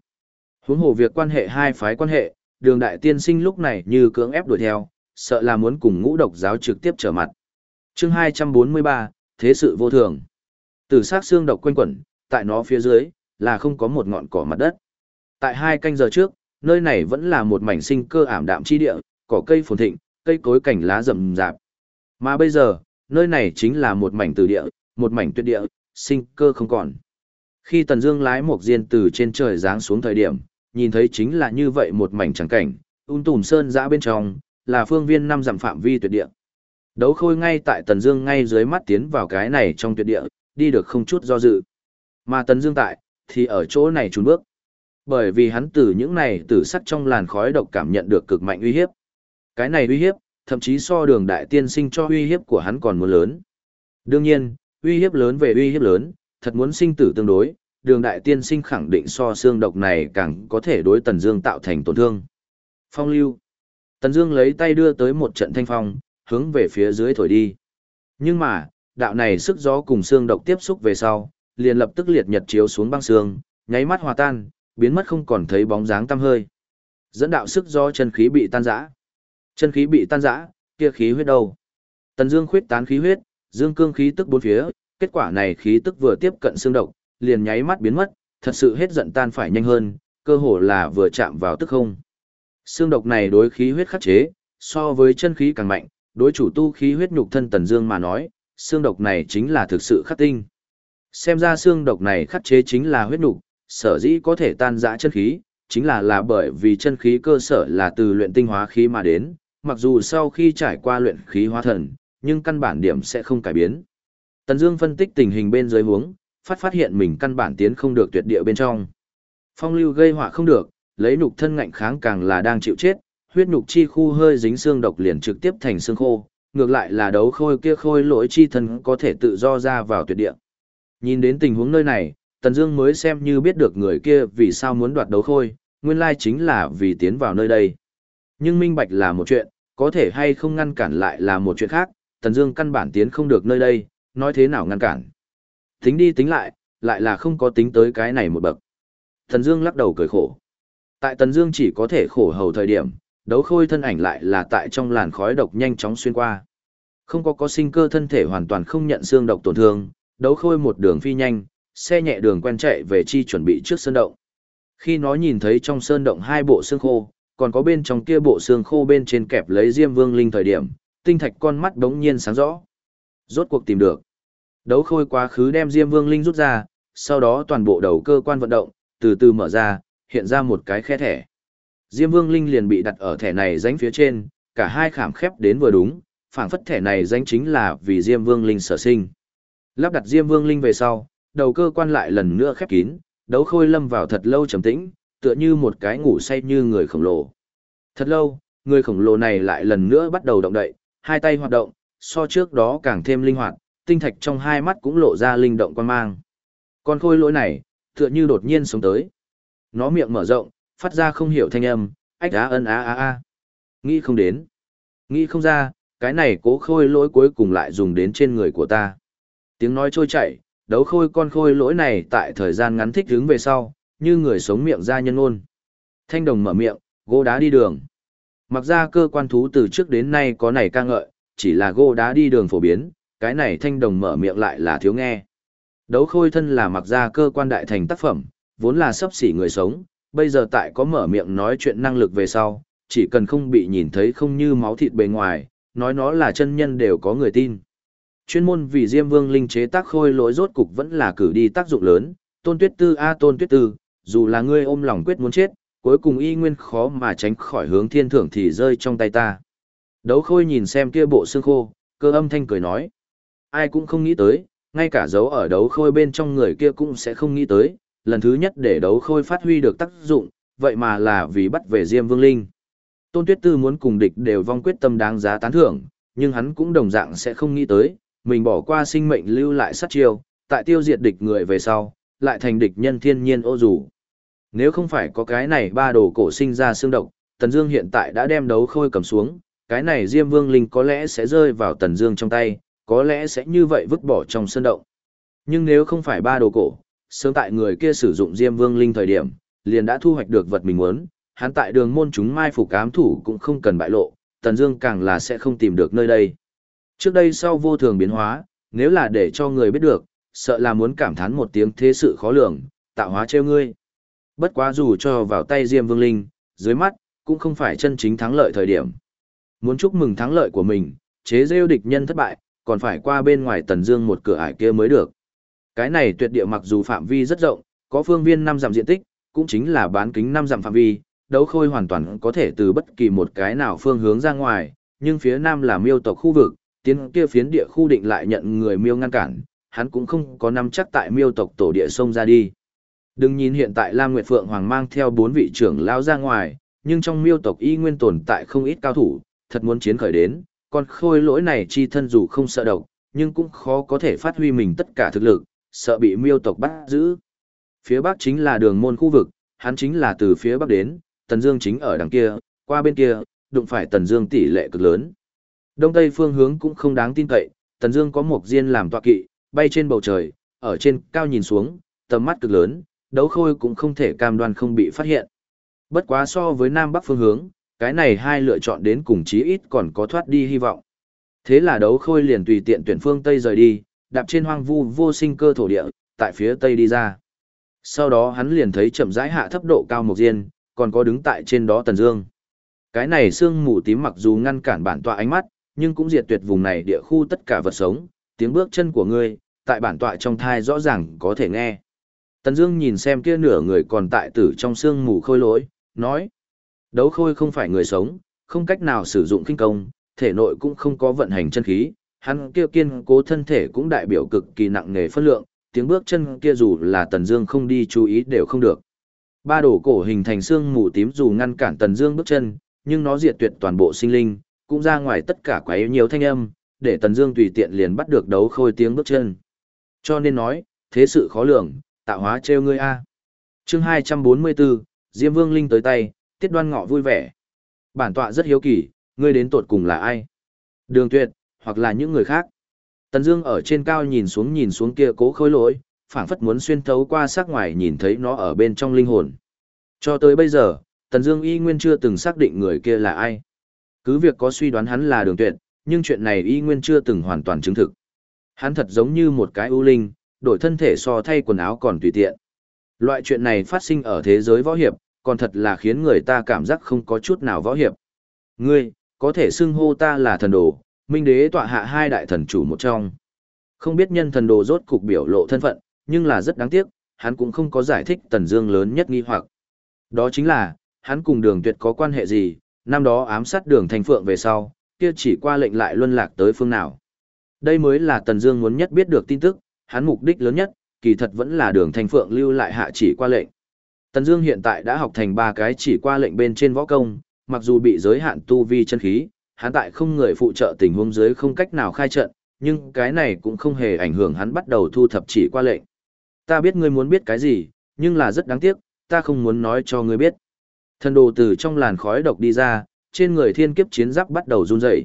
Huống hồ việc quan hệ hai phái quan hệ, đường đại tiên sinh lúc này như cưỡng ép đuổi theo, sợ là muốn cùng ngũ độc giáo trực tiếp trở mặt. chương 243, Thế sự vô thường. Từ sát xương độc quanh quẩn, tại nó phía dưới, là không có một ngọn cỏ mặt đất. Tại hai canh giờ trước, nơi này vẫn là một mảnh sinh cơ ảm đạm chi địa, cỏ cây phồn thịnh, cây cối cảnh lá rậm rạp. Mà bây giờ, nơi này chính là một mảnh từ địa, một mảnh tuyệt địa, sinh cơ không còn. Khi Tần Dương lái một diên từ trên trời giáng xuống thời điểm, nhìn thấy chính là như vậy một mảnh trắng cảnh, ung tùm sơn dã bên trong, là phương viên năm dặm phạm vi tuyệt địa. Đấu khôi ngay tại Tần Dương ngay dưới mắt tiến vào cái này trong tuyệt địa, đi được không chút do dự. Mà Tần Dương tại, thì ở chỗ này chùn bước. Bởi vì hắn từ những này tử sắc trong làn khói độc cảm nhận được cực mạnh uy hiếp. Cái này uy hiếp, thậm chí so đường đại tiên sinh cho uy hiếp của hắn còn muốn lớn. Đương nhiên, uy hiếp lớn về uy hiếp lớn, thật muốn sinh tử tương đối, đường đại tiên sinh khẳng định so xương độc này càng có thể đối Tần Dương tạo thành tổn thương. Phong lưu. Tần Dương lấy tay đưa tới một trận thanh phong, hướng về phía dưới thổi đi. Nhưng mà, đạo này sức gió cùng xương độc tiếp xúc về sau, liền lập tức liệt nhật chiếu xuống băng xương, nháy mắt hòa tan, biến mất không còn thấy bóng dáng tăm hơi. Dẫn đạo sức gió chân khí bị tan rã. Chân khí bị tan rã, kia khí huyết đâu? Tần Dương khuyết tán khí huyết, dương cương khí tức bốn phía, kết quả này khí tức vừa tiếp cận xương độc, liền nháy mắt biến mất, thật sự hết giận tan phải nhanh hơn, cơ hồ là vừa chạm vào tức không. Xương độc này đối khí huyết khắc chế, so với chân khí càng mạnh, đối chủ tu khí huyết nhục thân Tần Dương mà nói, xương độc này chính là thực sự khắc tinh. Xem ra xương độc này khắc chế chính là huyết nhục, sở dĩ có thể tan rã chân khí, chính là là bởi vì chân khí cơ sở là từ luyện tinh hóa khí mà đến, mặc dù sau khi trải qua luyện khí hóa thần, nhưng căn bản điểm sẽ không cải biến. Tần Dương phân tích tình hình bên dưới huống, phát phát hiện mình căn bản tiến không được tuyệt địa bên trong. Phong lưu gây họa không được, lấy nhục thân ngạnh kháng càng là đang chịu chết, huyết nhục chi khu hơi dính xương độc liền trực tiếp thành xương khô, ngược lại là đấu khôi kia khôi lỗi chi thân có thể tự do ra vào tuyệt địa. Nhìn đến tình huống nơi này, Tần Dương mới xem như biết được người kia vì sao muốn đoạt đấu khôi, nguyên lai chính là vì tiến vào nơi đây. Nhưng minh bạch là một chuyện, có thể hay không ngăn cản lại là một chuyện khác, Tần Dương căn bản tiến không được nơi đây, nói thế nào ngăn cản. Tính đi tính lại, lại là không có tính tới cái này một bậc. Tần Dương lắc đầu cười khổ. Tại Tần Dương chỉ có thể khổ hầu thời điểm, đấu khôi thân ảnh lại là tại trong làn khói độc nhanh chóng xuyên qua. Không có có sinh cơ thân thể hoàn toàn không nhận xương độc tổn thương, đấu khôi một đường phi nhanh, xe nhẹ đường quen chạy về chi chuẩn bị trước sơn động. Khi nó nhìn thấy trong sơn động hai bộ xương khô, còn có bên trong kia bộ xương khô bên trên kẹp lấy Diêm Vương Linh thời điểm, tinh thạch con mắt đống nhiên sáng rõ. Rốt cuộc tìm được. Đấu khôi quá khứ đem Diêm Vương Linh rút ra, sau đó toàn bộ đầu cơ quan vận động, từ từ mở ra, hiện ra một cái khe thẻ. Diêm Vương Linh liền bị đặt ở thẻ này dánh phía trên, cả hai khảm khép đến vừa đúng, phảng phất thẻ này danh chính là vì Diêm Vương Linh sở sinh. Lắp đặt Diêm Vương Linh về sau, đầu cơ quan lại lần nữa khép kín, đấu khôi lâm vào thật lâu trầm tĩnh, tựa như một cái ngủ say như người khổng lồ. Thật lâu, người khổng lồ này lại lần nữa bắt đầu động đậy, hai tay hoạt động, so trước đó càng thêm linh hoạt, tinh thạch trong hai mắt cũng lộ ra linh động quan mang. Con khôi lỗi này, tựa như đột nhiên sống tới. Nó miệng mở rộng, phát ra không hiểu thanh âm, ách á ân á á á. Nghĩ không đến. Nghĩ không ra, cái này cố khôi lỗi cuối cùng lại dùng đến trên người của ta. Tiếng nói trôi chảy, đấu khôi con khôi lỗi này tại thời gian ngắn thích đứng về sau, như người sống miệng ra nhân ôn. Thanh đồng mở miệng, gỗ đá đi đường. Mặc ra cơ quan thú từ trước đến nay có này ca ngợi, chỉ là gỗ đá đi đường phổ biến, cái này thanh đồng mở miệng lại là thiếu nghe. Đấu khôi thân là mặc ra cơ quan đại thành tác phẩm, vốn là sấp xỉ người sống, bây giờ tại có mở miệng nói chuyện năng lực về sau, chỉ cần không bị nhìn thấy không như máu thịt bề ngoài, nói nó là chân nhân đều có người tin. Chuyên môn vì Diêm Vương linh chế tác khôi lỗi rốt cục vẫn là cử đi tác dụng lớn, Tôn Tuyết Tư a Tôn Tuyết Tư, dù là ngươi ôm lòng quyết muốn chết, cuối cùng y nguyên khó mà tránh khỏi hướng thiên thưởng thì rơi trong tay ta. Đấu khôi nhìn xem kia bộ xương khô, cơ âm thanh cười nói. Ai cũng không nghĩ tới, ngay cả dấu ở đấu khôi bên trong người kia cũng sẽ không nghĩ tới, lần thứ nhất để đấu khôi phát huy được tác dụng, vậy mà là vì bắt về Diêm Vương Linh. Tôn Tuyết Tư muốn cùng địch đều vong quyết tâm đáng giá tán thưởng, nhưng hắn cũng đồng dạng sẽ không nghĩ tới, mình bỏ qua sinh mệnh lưu lại sát chiêu, tại tiêu diệt địch người về sau, lại thành địch nhân thiên nhiên ô dù. Nếu không phải có cái này ba đồ cổ sinh ra xương độc, Tần Dương hiện tại đã đem đấu khôi cầm xuống, cái này Diêm Vương Linh có lẽ sẽ rơi vào Tần Dương trong tay, có lẽ sẽ như vậy vứt bỏ trong sơn động. Nhưng nếu không phải ba đồ cổ, sớm tại người kia sử dụng Diêm Vương Linh thời điểm, liền đã thu hoạch được vật mình muốn, hắn tại đường môn chúng mai phục ám thủ cũng không cần bại lộ, Tần Dương càng là sẽ không tìm được nơi đây. Trước đây sau vô thường biến hóa, nếu là để cho người biết được, sợ là muốn cảm thán một tiếng thế sự khó lường, tạo hóa trêu ngươi. Bất quá dù cho vào tay Diêm Vương Linh, dưới mắt, cũng không phải chân chính thắng lợi thời điểm. Muốn chúc mừng thắng lợi của mình, chế rêu địch nhân thất bại, còn phải qua bên ngoài Tần Dương một cửa ải kia mới được. Cái này tuyệt địa mặc dù phạm vi rất rộng, có phương viên năm dặm diện tích, cũng chính là bán kính năm dặm phạm vi, đấu khôi hoàn toàn có thể từ bất kỳ một cái nào phương hướng ra ngoài, nhưng phía nam là miêu tộc khu vực, tiến kia phiến địa khu định lại nhận người miêu ngăn cản, hắn cũng không có nắm chắc tại miêu tộc tổ địa sông ra đi. Đừng nhìn hiện tại Lam Nguyệt Phượng Hoàng mang theo bốn vị trưởng lao ra ngoài, nhưng trong miêu tộc y nguyên tồn tại không ít cao thủ, thật muốn chiến khởi đến, con khôi lỗi này chi thân dù không sợ độc, nhưng cũng khó có thể phát huy mình tất cả thực lực, sợ bị miêu tộc bắt giữ. Phía bắc chính là đường môn khu vực, hắn chính là từ phía bắc đến, Tần Dương chính ở đằng kia, qua bên kia, đụng phải Tần Dương tỷ lệ cực lớn. Đông tây phương hướng cũng không đáng tin cậy, Tần Dương có một diên làm tọa kỵ, bay trên bầu trời, ở trên cao nhìn xuống, tầm mắt cực lớn, đấu khôi cũng không thể cam đoan không bị phát hiện. Bất quá so với nam bắc phương hướng, cái này hai lựa chọn đến cùng chí ít còn có thoát đi hy vọng. Thế là đấu khôi liền tùy tiện tuyển phương Tây rời đi, đạp trên hoang vu vô sinh cơ thổ địa, tại phía Tây đi ra. Sau đó hắn liền thấy chậm rãi hạ thấp độ cao một diên, còn có đứng tại trên đó Tần Dương. Cái này sương mù tím mặc dù ngăn cản bản tọa ánh mắt, nhưng cũng diệt tuyệt vùng này địa khu tất cả vật sống, tiếng bước chân của ngươi, tại bản tọa trong thai rõ ràng có thể nghe. Tần Dương nhìn xem kia nửa người còn tại tử trong xương mù khôi lỗi, nói: Đấu khôi không phải người sống, không cách nào sử dụng kinh công, thể nội cũng không có vận hành chân khí, hắn kia kiên cố thân thể cũng đại biểu cực kỳ nặng nề phân lượng, tiếng bước chân kia dù là Tần Dương không đi chú ý đều không được. Ba đồ cổ hình thành xương mù tím dù ngăn cản Tần Dương bước chân, nhưng nó diệt tuyệt toàn bộ sinh linh, cũng ra ngoài tất cả quá nhiều thanh âm, để Tần Dương tùy tiện liền bắt được đấu khôi tiếng bước chân. Cho nên nói, thế sự khó lường, tạo hóa trêu ngươi a. Chương 244, Diêm Vương linh tới tay, tiết đoan ngọ vui vẻ. Bản tọa rất hiếu kỳ, ngươi đến tột cùng là ai? Đường tuyệt, hoặc là những người khác. Tần Dương ở trên cao nhìn xuống nhìn xuống kia cố khối lỗi, phảng phất muốn xuyên thấu qua sắc ngoài nhìn thấy nó ở bên trong linh hồn. Cho tới bây giờ, Tần Dương y nguyên chưa từng xác định người kia là ai. Cứ việc có suy đoán hắn là đường tuyệt, nhưng chuyện này y nguyên chưa từng hoàn toàn chứng thực. Hắn thật giống như một cái ưu linh, đổi thân thể so thay quần áo còn tùy tiện. Loại chuyện này phát sinh ở thế giới võ hiệp, còn thật là khiến người ta cảm giác không có chút nào võ hiệp. Ngươi, có thể xưng hô ta là thần đồ, minh đế tọa hạ hai đại thần chủ một trong. Không biết nhân thần đồ rốt cục biểu lộ thân phận, nhưng là rất đáng tiếc, hắn cũng không có giải thích Tần Dương lớn nhất nghi hoặc. Đó chính là, hắn cùng đường tuyệt có quan hệ gì, năm đó ám sát đường thành phượng về sau, kia chỉ qua lệnh lại luân lạc tới phương nào. Đây mới là Tần Dương muốn nhất biết được tin tức, hắn mục đích lớn nhất, kỳ thật vẫn là đường thành phượng lưu lại hạ chỉ qua lệnh. Tần Dương hiện tại đã học thành ba cái chỉ qua lệnh bên trên võ công, mặc dù bị giới hạn tu vi chân khí, hắn tại không người phụ trợ tình huống dưới không cách nào khai trận, nhưng cái này cũng không hề ảnh hưởng hắn bắt đầu thu thập chỉ qua lệnh. Ta biết ngươi muốn biết cái gì, nhưng là rất đáng tiếc, ta không muốn nói cho ngươi biết. Thần đồ từ trong làn khói độc đi ra, trên người thiên kiếp chiến giáp bắt đầu run rẩy.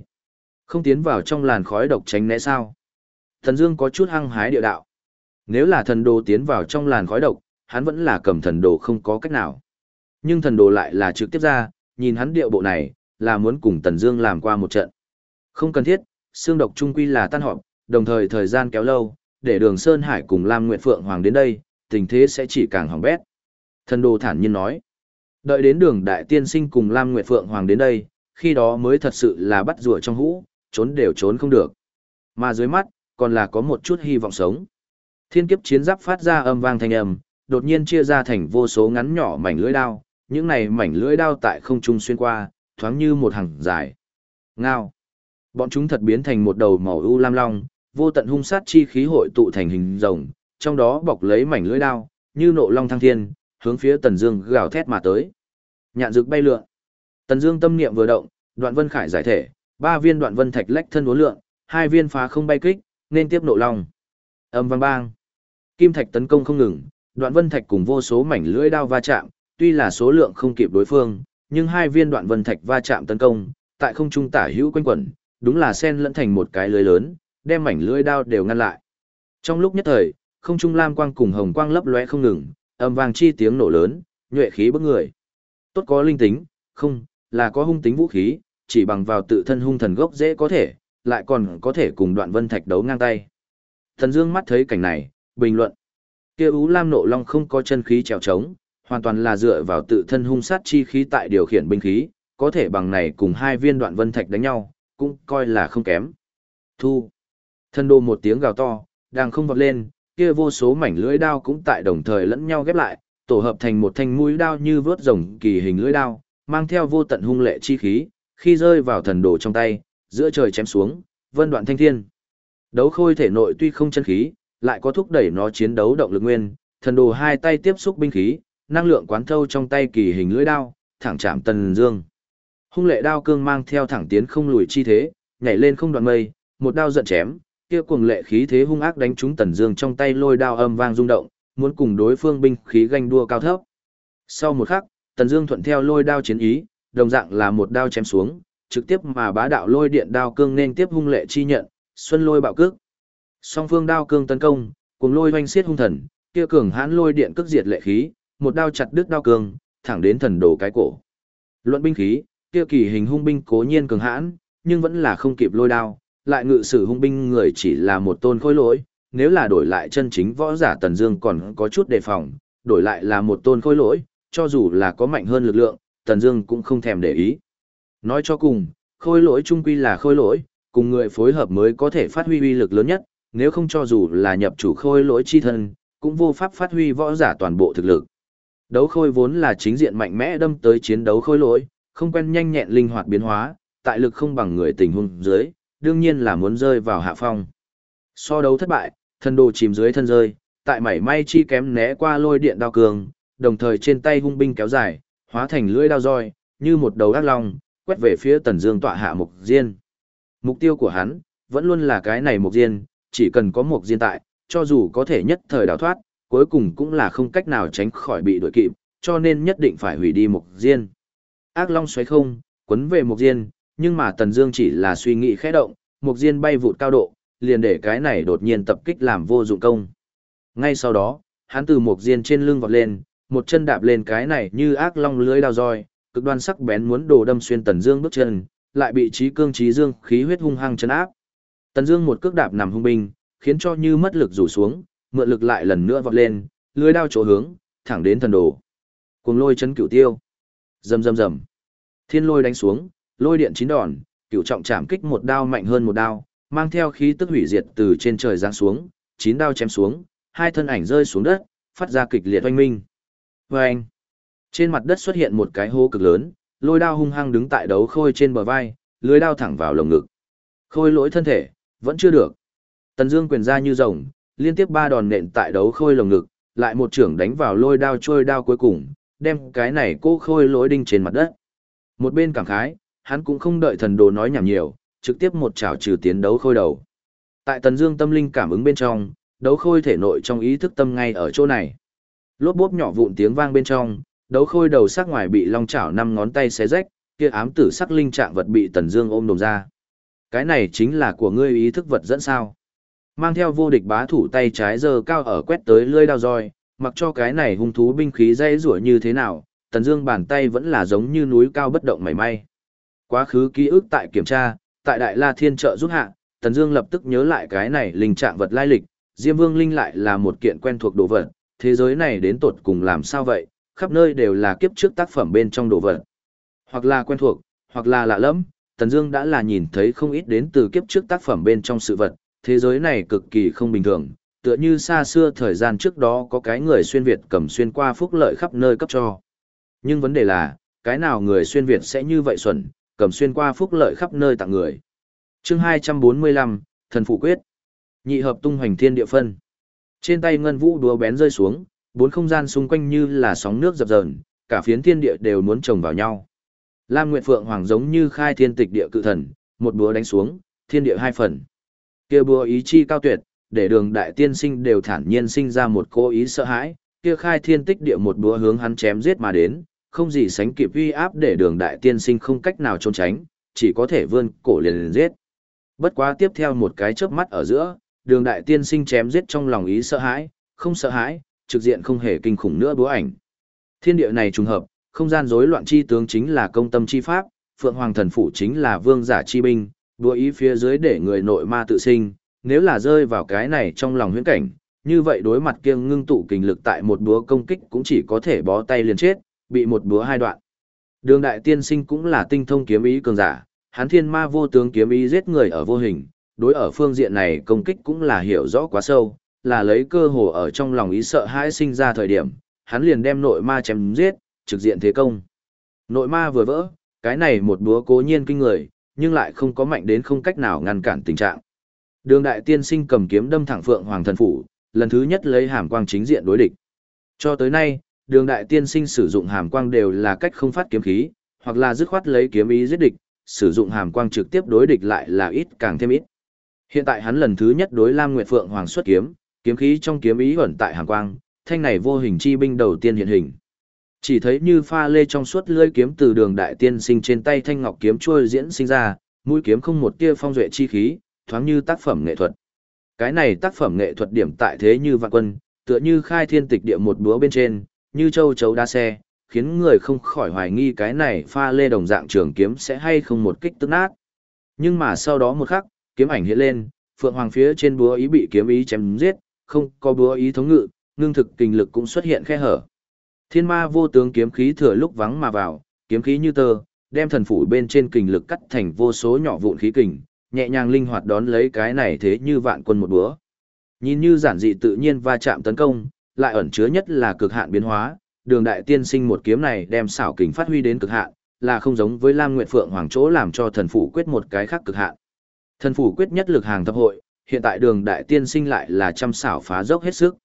Không tiến vào trong làn khói độc tránh né sao? Thần Dương có chút hăng hái địa đạo. Nếu là thần đồ tiến vào trong làn khói độc, hắn vẫn là cầm thần đồ không có cách nào. Nhưng thần đồ lại là trực tiếp ra, nhìn hắn điệu bộ này, là muốn cùng Tần Dương làm qua một trận. Không cần thiết, xương độc trung quy là tan họp, đồng thời thời gian kéo lâu, để Đường Sơn Hải cùng Lam Nguyệt Phượng Hoàng đến đây, tình thế sẽ chỉ càng hỏng bét. Thần đồ thản nhiên nói. Đợi đến Đường Đại Tiên Sinh cùng Lam Nguyệt Phượng Hoàng đến đây, khi đó mới thật sự là bắt rùa trong hũ, trốn đều trốn không được. Mà dưới mắt, còn là có một chút hy vọng sống. Thiên kiếp chiến giáp phát ra âm vang thanh âm, đột nhiên chia ra thành vô số ngắn nhỏ mảnh lưỡi đao, những này mảnh lưỡi đao tại không trung xuyên qua, thoáng như một hàng dài. Ngao. Bọn chúng thật biến thành một đầu màu u lam long, vô tận hung sát chi khí hội tụ thành hình rồng, trong đó bọc lấy mảnh lưỡi đao, như nộ long thăng thiên, hướng phía Tần Dương gào thét mà tới. Nhạn dược bay lượn. Tần Dương tâm niệm vừa động, Đoạn Vân Khải giải thể, ba viên Đoạn Vân Thạch lách thân uốn lượn, hai viên phá không bay kích, nên tiếp nộ long. Âm vang bang. Kim thạch tấn công không ngừng, Đoạn Vân Thạch cùng vô số mảnh lưỡi đao va chạm, tuy là số lượng không kịp đối phương, nhưng hai viên Đoạn Vân Thạch va chạm tấn công, tại không trung tả hữu quanh quẩn, đúng là xen lẫn thành một cái lưới lớn, đem mảnh lưỡi đao đều ngăn lại. Trong lúc nhất thời, không trung lam quang cùng hồng quang lấp lóe không ngừng, âm vang chi tiếng nổ lớn, nhuệ khí bức người. Tốt có linh tính, không, là có hung tính vũ khí, chỉ bằng vào tự thân hung thần gốc dễ có thể, lại còn có thể cùng đoạn vân thạch đấu ngang tay. Thần Dương mắt thấy cảnh này, bình luận. Kia Ú Lam nộ long không có chân khí trèo trống, hoàn toàn là dựa vào tự thân hung sát chi khí tại điều khiển binh khí, có thể bằng này cùng hai viên đoạn vân thạch đánh nhau, cũng coi là không kém. Thu. Thân đô một tiếng gào to, đang không vọt lên, kia vô số mảnh lưỡi đao cũng tại đồng thời lẫn nhau ghép lại, tổ hợp thành một thanh mũi đao như vớt rồng kỳ hình lưỡi đao, mang theo vô tận hung lệ chi khí, khi rơi vào thần đồ trong tay, giữa trời chém xuống, vân đoạn thanh thiên. Đấu khôi thể nội tuy không chân khí, lại có thúc đẩy nó chiến đấu động lực nguyên, thần đồ hai tay tiếp xúc binh khí, năng lượng quán thâu trong tay kỳ hình lưỡi đao, thẳng chạm tần dương. Hung lệ đao cương mang theo thẳng tiến không lùi chi thế, nhảy lên không đoạn mây, một đao giận chém, kia cuồng lệ khí thế hung ác đánh trúng Tần Dương trong tay lôi đao âm vang rung động, muốn cùng đối phương binh khí ganh đua cao thấp. Sau một khắc, Tần Dương thuận theo lôi đao chiến ý, đồng dạng là một đao chém xuống, trực tiếp mà bá đạo lôi điện đao cương nên tiếp hung lệ chi nhận, xuân lôi bạo cước. Song phương đao cương tấn công, cùng lôi hoành xiết hung thần, kia cường hãn lôi điện cước diệt lệ khí, một đao chặt đứt đao cương, thẳng đến thần đồ cái cổ. Luận binh khí, kia kỳ hình hung binh cố nhiên cường hãn, nhưng vẫn là không kịp lôi đao, lại ngự sử hung binh người chỉ là một tôn khôi lỗi, nếu là đổi lại chân chính võ giả Tần Dương còn có chút đề phòng, đổi lại là một tôn khôi lỗi, cho dù là có mạnh hơn lực lượng, Tần Dương cũng không thèm để ý. Nói cho cùng, khôi lỗi trung quy là khôi lỗi, cùng người phối hợp mới có thể phát huy uy lực lớn nhất, nếu không cho dù là nhập chủ khôi lỗi chi thân, cũng vô pháp phát huy võ giả toàn bộ thực lực. Đấu khôi vốn là chính diện mạnh mẽ đâm tới chiến đấu khôi lỗi, không quen nhanh nhẹn linh hoạt biến hóa, tại lực không bằng người tình huống dưới, đương nhiên là muốn rơi vào hạ phong. So đấu thất bại, thân đồ chìm dưới thân rơi, tại mảy may chi kém né qua lôi điện đao cường, đồng thời trên tay hung binh kéo dài, hóa thành lưỡi đao roi, như một đầu ác long, quét về phía Tần Dương tọa hạ mục diên. Mục tiêu của hắn vẫn luôn là cái này mục diên, chỉ cần có mục diên tại, cho dù có thể nhất thời đào thoát, cuối cùng cũng là không cách nào tránh khỏi bị đuổi kịp, cho nên nhất định phải hủy đi mục diên. Ác long xoáy không, quấn về mục diên, nhưng mà Tần Dương chỉ là suy nghĩ khẽ động, mục diên bay vụt cao độ, liền để cái này đột nhiên tập kích làm vô dụng công. Ngay sau đó, hắn từ mục diên trên lưng vọt lên, một chân đạp lên cái này như ác long lưới đao roi, cực đoan sắc bén muốn đồ đâm xuyên Tần Dương bước chân, lại bị trí cương trí dương khí huyết hung hăng chấn áp. Tần Dương một cước đạp nằm hung binh, khiến cho như mất lực rủ xuống, mượn lực lại lần nữa vọt lên, lưỡi đao chỗ hướng, thẳng đến thần đồ. Cuồng lôi chấn cửu tiêu. Rầm rầm rầm. Thiên lôi đánh xuống, lôi điện chín đòn, cửu trọng chạm kích một đao mạnh hơn một đao, mang theo khí tức hủy diệt từ trên trời giáng xuống, chín đao chém xuống, hai thân ảnh rơi xuống đất, phát ra kịch liệt oanh minh. Oanh! Trên mặt đất xuất hiện một cái hố cực lớn, lôi đao hung hăng đứng tại đấu khôi trên bờ vai, lưới đao thẳng vào lồng ngực. Khôi lỗi thân thể, vẫn chưa được. Tần Dương quyền ra như rồng, liên tiếp ba đòn nện tại đấu khôi lồng ngực, lại một trưởng đánh vào lôi đao trôi đao cuối cùng, đem cái này cố khôi lỗi đinh trên mặt đất. Một bên cảm khái, hắn cũng không đợi thần đồ nói nhảm nhiều, trực tiếp một chảo trừ tiến đấu khôi đầu. Tại Tần Dương tâm linh cảm ứng bên trong, đấu khôi thể nội trong ý thức tâm ngay ở chỗ này. Lốp bốp nhỏ vụn tiếng vang bên trong, đấu khôi đầu sắc ngoài bị long chảo năm ngón tay xé rách, kia ám tử sắc linh trạng vật bị Tần Dương ôm đồm ra. Cái này chính là của ngươi ý thức vật dẫn sao? Mang theo vô địch bá thủ tay trái giơ cao ở quét tới lưỡi đao roi, mặc cho cái này hung thú binh khí dây rủa như thế nào, Tần Dương bàn tay vẫn là giống như núi cao bất động mảy may. Quá khứ ký ức tại kiểm tra, tại Đại La Thiên trợ giúp hạ, Tần Dương lập tức nhớ lại cái này linh trạng vật lai lịch, Diêm Vương linh lại là một kiện quen thuộc đồ vật, thế giới này đến tột cùng làm sao vậy, khắp nơi đều là kiếp trước tác phẩm bên trong đồ vật. Hoặc là quen thuộc, hoặc là lạ lẫm, Tần Dương đã là nhìn thấy không ít đến từ kiếp trước tác phẩm bên trong sự vật, thế giới này cực kỳ không bình thường, tựa như xa xưa thời gian trước đó có cái người xuyên Việt cầm xuyên qua phúc lợi khắp nơi cấp cho. Nhưng vấn đề là, cái nào người xuyên Việt sẽ như vậy xuẩn, cầm xuyên qua phúc lợi khắp nơi tặng người. chương 245, Thần Phụ Quyết. Nhị hợp tung hoành thiên địa phân. Trên tay ngân vũ đúa bén rơi xuống, bốn không gian xung quanh như là sóng nước dập dờn, cả phiến thiên địa đều muốn chồng vào nhau. Lam Nguyệt Phượng Hoàng giống như khai thiên tịch địa cự thần, một búa đánh xuống, thiên địa hai phần. Kia búa ý chi cao tuyệt, để đường đại tiên sinh đều thản nhiên sinh ra một cố ý sợ hãi, kia khai thiên tích địa một búa hướng hắn chém giết mà đến, không gì sánh kịp uy áp để đường đại tiên sinh không cách nào trốn tránh, chỉ có thể vươn cổ liền liền giết. Bất quá tiếp theo một cái chớp mắt ở giữa, đường đại tiên sinh chém giết trong lòng ý sợ hãi, không sợ hãi, trực diện không hề kinh khủng nữa búa ảnh. Thiên địa này trùng hợp, không gian rối loạn chi tướng chính là công tâm chi pháp, phượng hoàng thần phủ chính là vương giả chi binh, đùa ý phía dưới để người nội ma tự sinh, nếu là rơi vào cái này trong lòng huyễn cảnh, như vậy đối mặt kiêng ngưng tụ kình lực tại một búa công kích cũng chỉ có thể bó tay liền chết, bị một búa hai đoạn. Đường đại tiên sinh cũng là tinh thông kiếm ý cường giả, hắn thiên ma vô tướng kiếm ý giết người ở vô hình, đối ở phương diện này công kích cũng là hiểu rõ quá sâu, là lấy cơ hồ ở trong lòng ý sợ hãi sinh ra thời điểm, hắn liền đem nội ma chém giết, trực diện thế công. Nội ma vừa vỡ, cái này một búa cố nhiên kinh người, nhưng lại không có mạnh đến không cách nào ngăn cản tình trạng. Đường đại tiên sinh cầm kiếm đâm thẳng phượng hoàng thần phủ, lần thứ nhất lấy hàm quang chính diện đối địch. Cho tới nay, đường đại tiên sinh sử dụng hàm quang đều là cách không phát kiếm khí, hoặc là dứt khoát lấy kiếm ý giết địch, sử dụng hàm quang trực tiếp đối địch lại là ít càng thêm ít. Hiện tại hắn lần thứ nhất đối Lam Nguyệt Phượng Hoàng xuất kiếm, kiếm khí trong kiếm ý ẩn tại hàng quang, thanh này vô hình chi binh đầu tiên hiện hình. Chỉ thấy như pha lê trong suốt lưỡi kiếm từ đường đại tiên sinh trên tay thanh ngọc kiếm trôi diễn sinh ra, mũi kiếm không một tia phong duệ chi khí, thoáng như tác phẩm nghệ thuật. Cái này tác phẩm nghệ thuật điểm tại thế như vạn quân, tựa như khai thiên tịch địa một búa bên trên, như châu chấu đa xe, khiến người không khỏi hoài nghi cái này pha lê đồng dạng trường kiếm sẽ hay không một kích tức nát. Nhưng mà sau đó một khắc, kiếm ảnh hiện lên, phượng hoàng phía trên búa ý bị kiếm ý chém giết, không có búa ý thống ngự, ngưng thực kinh lực cũng xuất hiện khe hở. Thiên ma vô tướng kiếm khí thừa lúc vắng mà vào, kiếm khí như tơ, đem thần phủ bên trên kình lực cắt thành vô số nhỏ vụn khí kình, nhẹ nhàng linh hoạt đón lấy cái này thế như vạn quân một búa. Nhìn như giản dị tự nhiên va chạm tấn công, lại ẩn chứa nhất là cực hạn biến hóa, đường đại tiên sinh một kiếm này đem xảo kình phát huy đến cực hạn, là không giống với Lam Nguyệt Phượng Hoàng chỗ làm cho thần phủ quyết một cái khác cực hạn. Thần phủ quyết nhất lực hàng thập hội, hiện tại đường đại tiên sinh lại là trăm xảo phá dốc hết sức.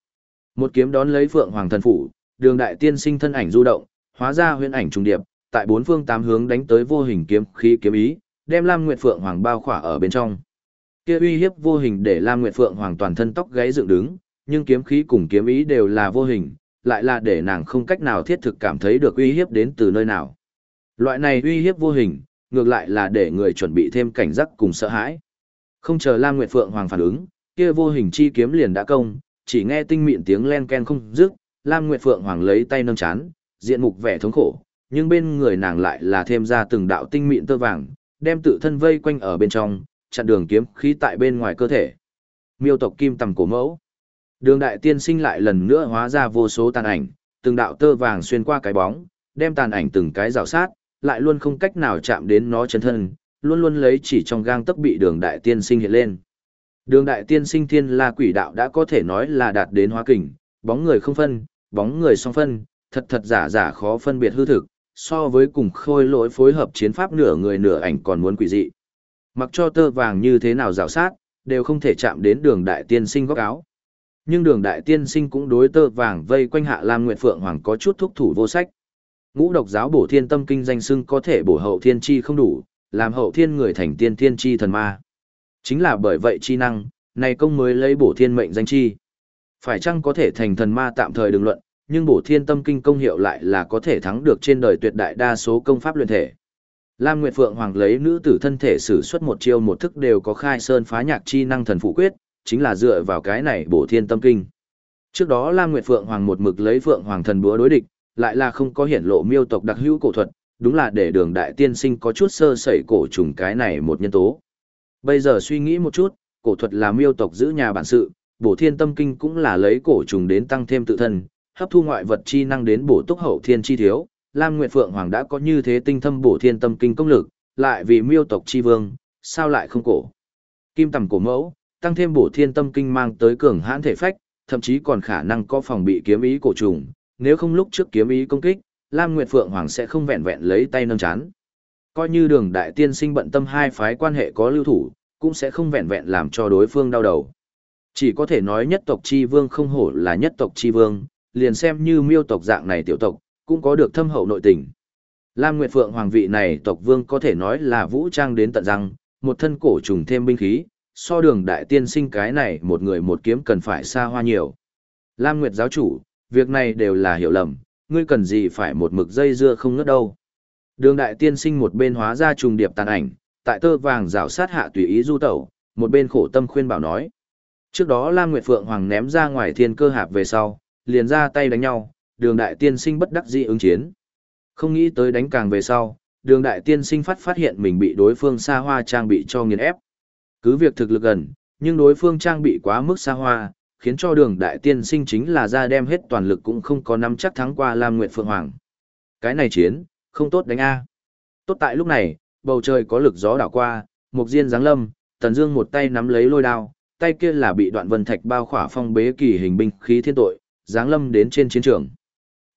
Một kiếm đón lấy Phượng Hoàng thần phủ, đường đại tiên sinh thân ảnh du động, hóa ra huyễn ảnh trùng điệp, tại bốn phương tám hướng đánh tới vô hình kiếm khí kiếm ý, đem Lam Nguyệt Phượng Hoàng bao khỏa ở bên trong. Kia uy hiếp vô hình để Lam Nguyệt Phượng Hoàng toàn thân tóc gáy dựng đứng, nhưng kiếm khí cùng kiếm ý đều là vô hình, lại là để nàng không cách nào thiết thực cảm thấy được uy hiếp đến từ nơi nào. Loại này uy hiếp vô hình, ngược lại là để người chuẩn bị thêm cảnh giác cùng sợ hãi. Không chờ Lam Nguyệt Phượng Hoàng phản ứng, kia vô hình chi kiếm liền đã công, chỉ nghe tinh mịn tiếng len ken không dứt, Lam Nguyệt Phượng Hoàng lấy tay nâng chán, diện mục vẻ thống khổ, nhưng bên người nàng lại là thêm ra từng đạo tinh mịn tơ vàng, đem tự thân vây quanh ở bên trong, chặn đường kiếm khí tại bên ngoài cơ thể. Miêu tộc kim tầm cổ mẫu. Đường đại tiên sinh lại lần nữa hóa ra vô số tàn ảnh, từng đạo tơ vàng xuyên qua cái bóng, đem tàn ảnh từng cái rào sát, lại luôn không cách nào chạm đến nó chân thân, luôn luôn lấy chỉ trong gang tấc bị đường đại tiên sinh hiện lên. Đường đại tiên sinh thiên la quỷ đạo đã có thể nói là đạt đến hóa kình, bóng người không phân, bóng người song phân, thật thật giả giả khó phân biệt hư thực, so với cùng khôi lỗi phối hợp chiến pháp nửa người nửa ảnh còn muốn quỷ dị. Mặc cho tơ vàng như thế nào rào sát, đều không thể chạm đến đường đại tiên sinh góc áo. Nhưng đường đại tiên sinh cũng đối tơ vàng vây quanh hạ Lam Nguyệt Phượng Hoàng có chút thúc thủ vô sách. Ngũ độc giáo bổ thiên tâm kinh danh xưng có thể bổ hậu thiên chi không đủ, làm hậu thiên người thành tiên thiên chi thần ma. Chính là bởi vậy chi năng, này công mới lấy bổ thiên mệnh danh chi. Phải chăng có thể thành thần ma tạm thời đừng luận, nhưng bổ thiên tâm kinh công hiệu lại là có thể thắng được trên đời tuyệt đại đa số công pháp luyện thể. Lam Nguyệt Phượng Hoàng lấy nữ tử thân thể sử xuất một chiêu một thức đều có khai sơn phá nhạc chi năng thần phụ quyết, chính là dựa vào cái này bổ thiên tâm kinh. Trước đó Lam Nguyệt Phượng Hoàng một mực lấy Phượng Hoàng thần búa đối địch, lại là không có hiển lộ miêu tộc đặc hữu cổ thuật, đúng là để đường đại tiên sinh có chút sơ sẩy cổ trùng cái này một nhân tố. Bây giờ suy nghĩ một chút, cổ thuật là miêu tộc giữ nhà bản sự, bổ thiên tâm kinh cũng là lấy cổ trùng đến tăng thêm tự thân, hấp thu ngoại vật chi năng đến bổ túc hậu thiên chi thiếu. Lam Nguyệt Phượng Hoàng đã có như thế tinh thâm bổ thiên tâm kinh công lực, lại vì miêu tộc chi vương, sao lại không cổ. Kim tầm cổ mẫu, tăng thêm bổ thiên tâm kinh mang tới cường hãn thể phách, thậm chí còn khả năng có phòng bị kiếm ý cổ trùng, nếu không lúc trước kiếm ý công kích, Lam Nguyệt Phượng Hoàng sẽ không vẹn vẹn lấy tay nâng chán. Coi như đường đại tiên sinh bận tâm hai phái quan hệ có lưu thủ, cũng sẽ không vẹn vẹn làm cho đối phương đau đầu. Chỉ có thể nói nhất tộc chi vương không hổ là nhất tộc chi vương, liền xem như miêu tộc dạng này tiểu tộc, cũng có được thâm hậu nội tình. Lam Nguyệt Phượng Hoàng vị này tộc vương có thể nói là vũ trang đến tận răng, một thân cổ trùng thêm binh khí, so đường đại tiên sinh cái này một người một kiếm cần phải xa hoa nhiều. Lam Nguyệt giáo chủ, việc này đều là hiểu lầm, ngươi cần gì phải một mực dây dưa không ngớt đâu. Đường đại tiên sinh một bên hóa ra trùng điệp tàn ảnh, tại tơ vàng rào sát hạ tùy ý du tẩu, một bên khổ tâm khuyên bảo nói. Trước đó Lam Nguyệt Phượng Hoàng ném ra ngoài thiên cơ hạp về sau, liền ra tay đánh nhau, đường đại tiên sinh bất đắc dĩ ứng chiến. Không nghĩ tới đánh càng về sau, đường đại tiên sinh phát phát hiện mình bị đối phương xa hoa trang bị cho nghiền ép. Cứ việc thực lực gần, nhưng đối phương trang bị quá mức xa hoa, khiến cho đường đại tiên sinh chính là ra đem hết toàn lực cũng không có nắm chắc thắng qua Lam Nguyệt Phượng Hoàng. Cái này chiến, không tốt đánh A. Tốt tại lúc này, bầu trời có lực gió đảo qua, mục diên giáng lâm, Tần Dương một tay nắm lấy lôi đao, tay kia là bị đoạn vân thạch bao khỏa phong bế kỳ hình binh khí thiên tội, giáng lâm đến trên chiến trường.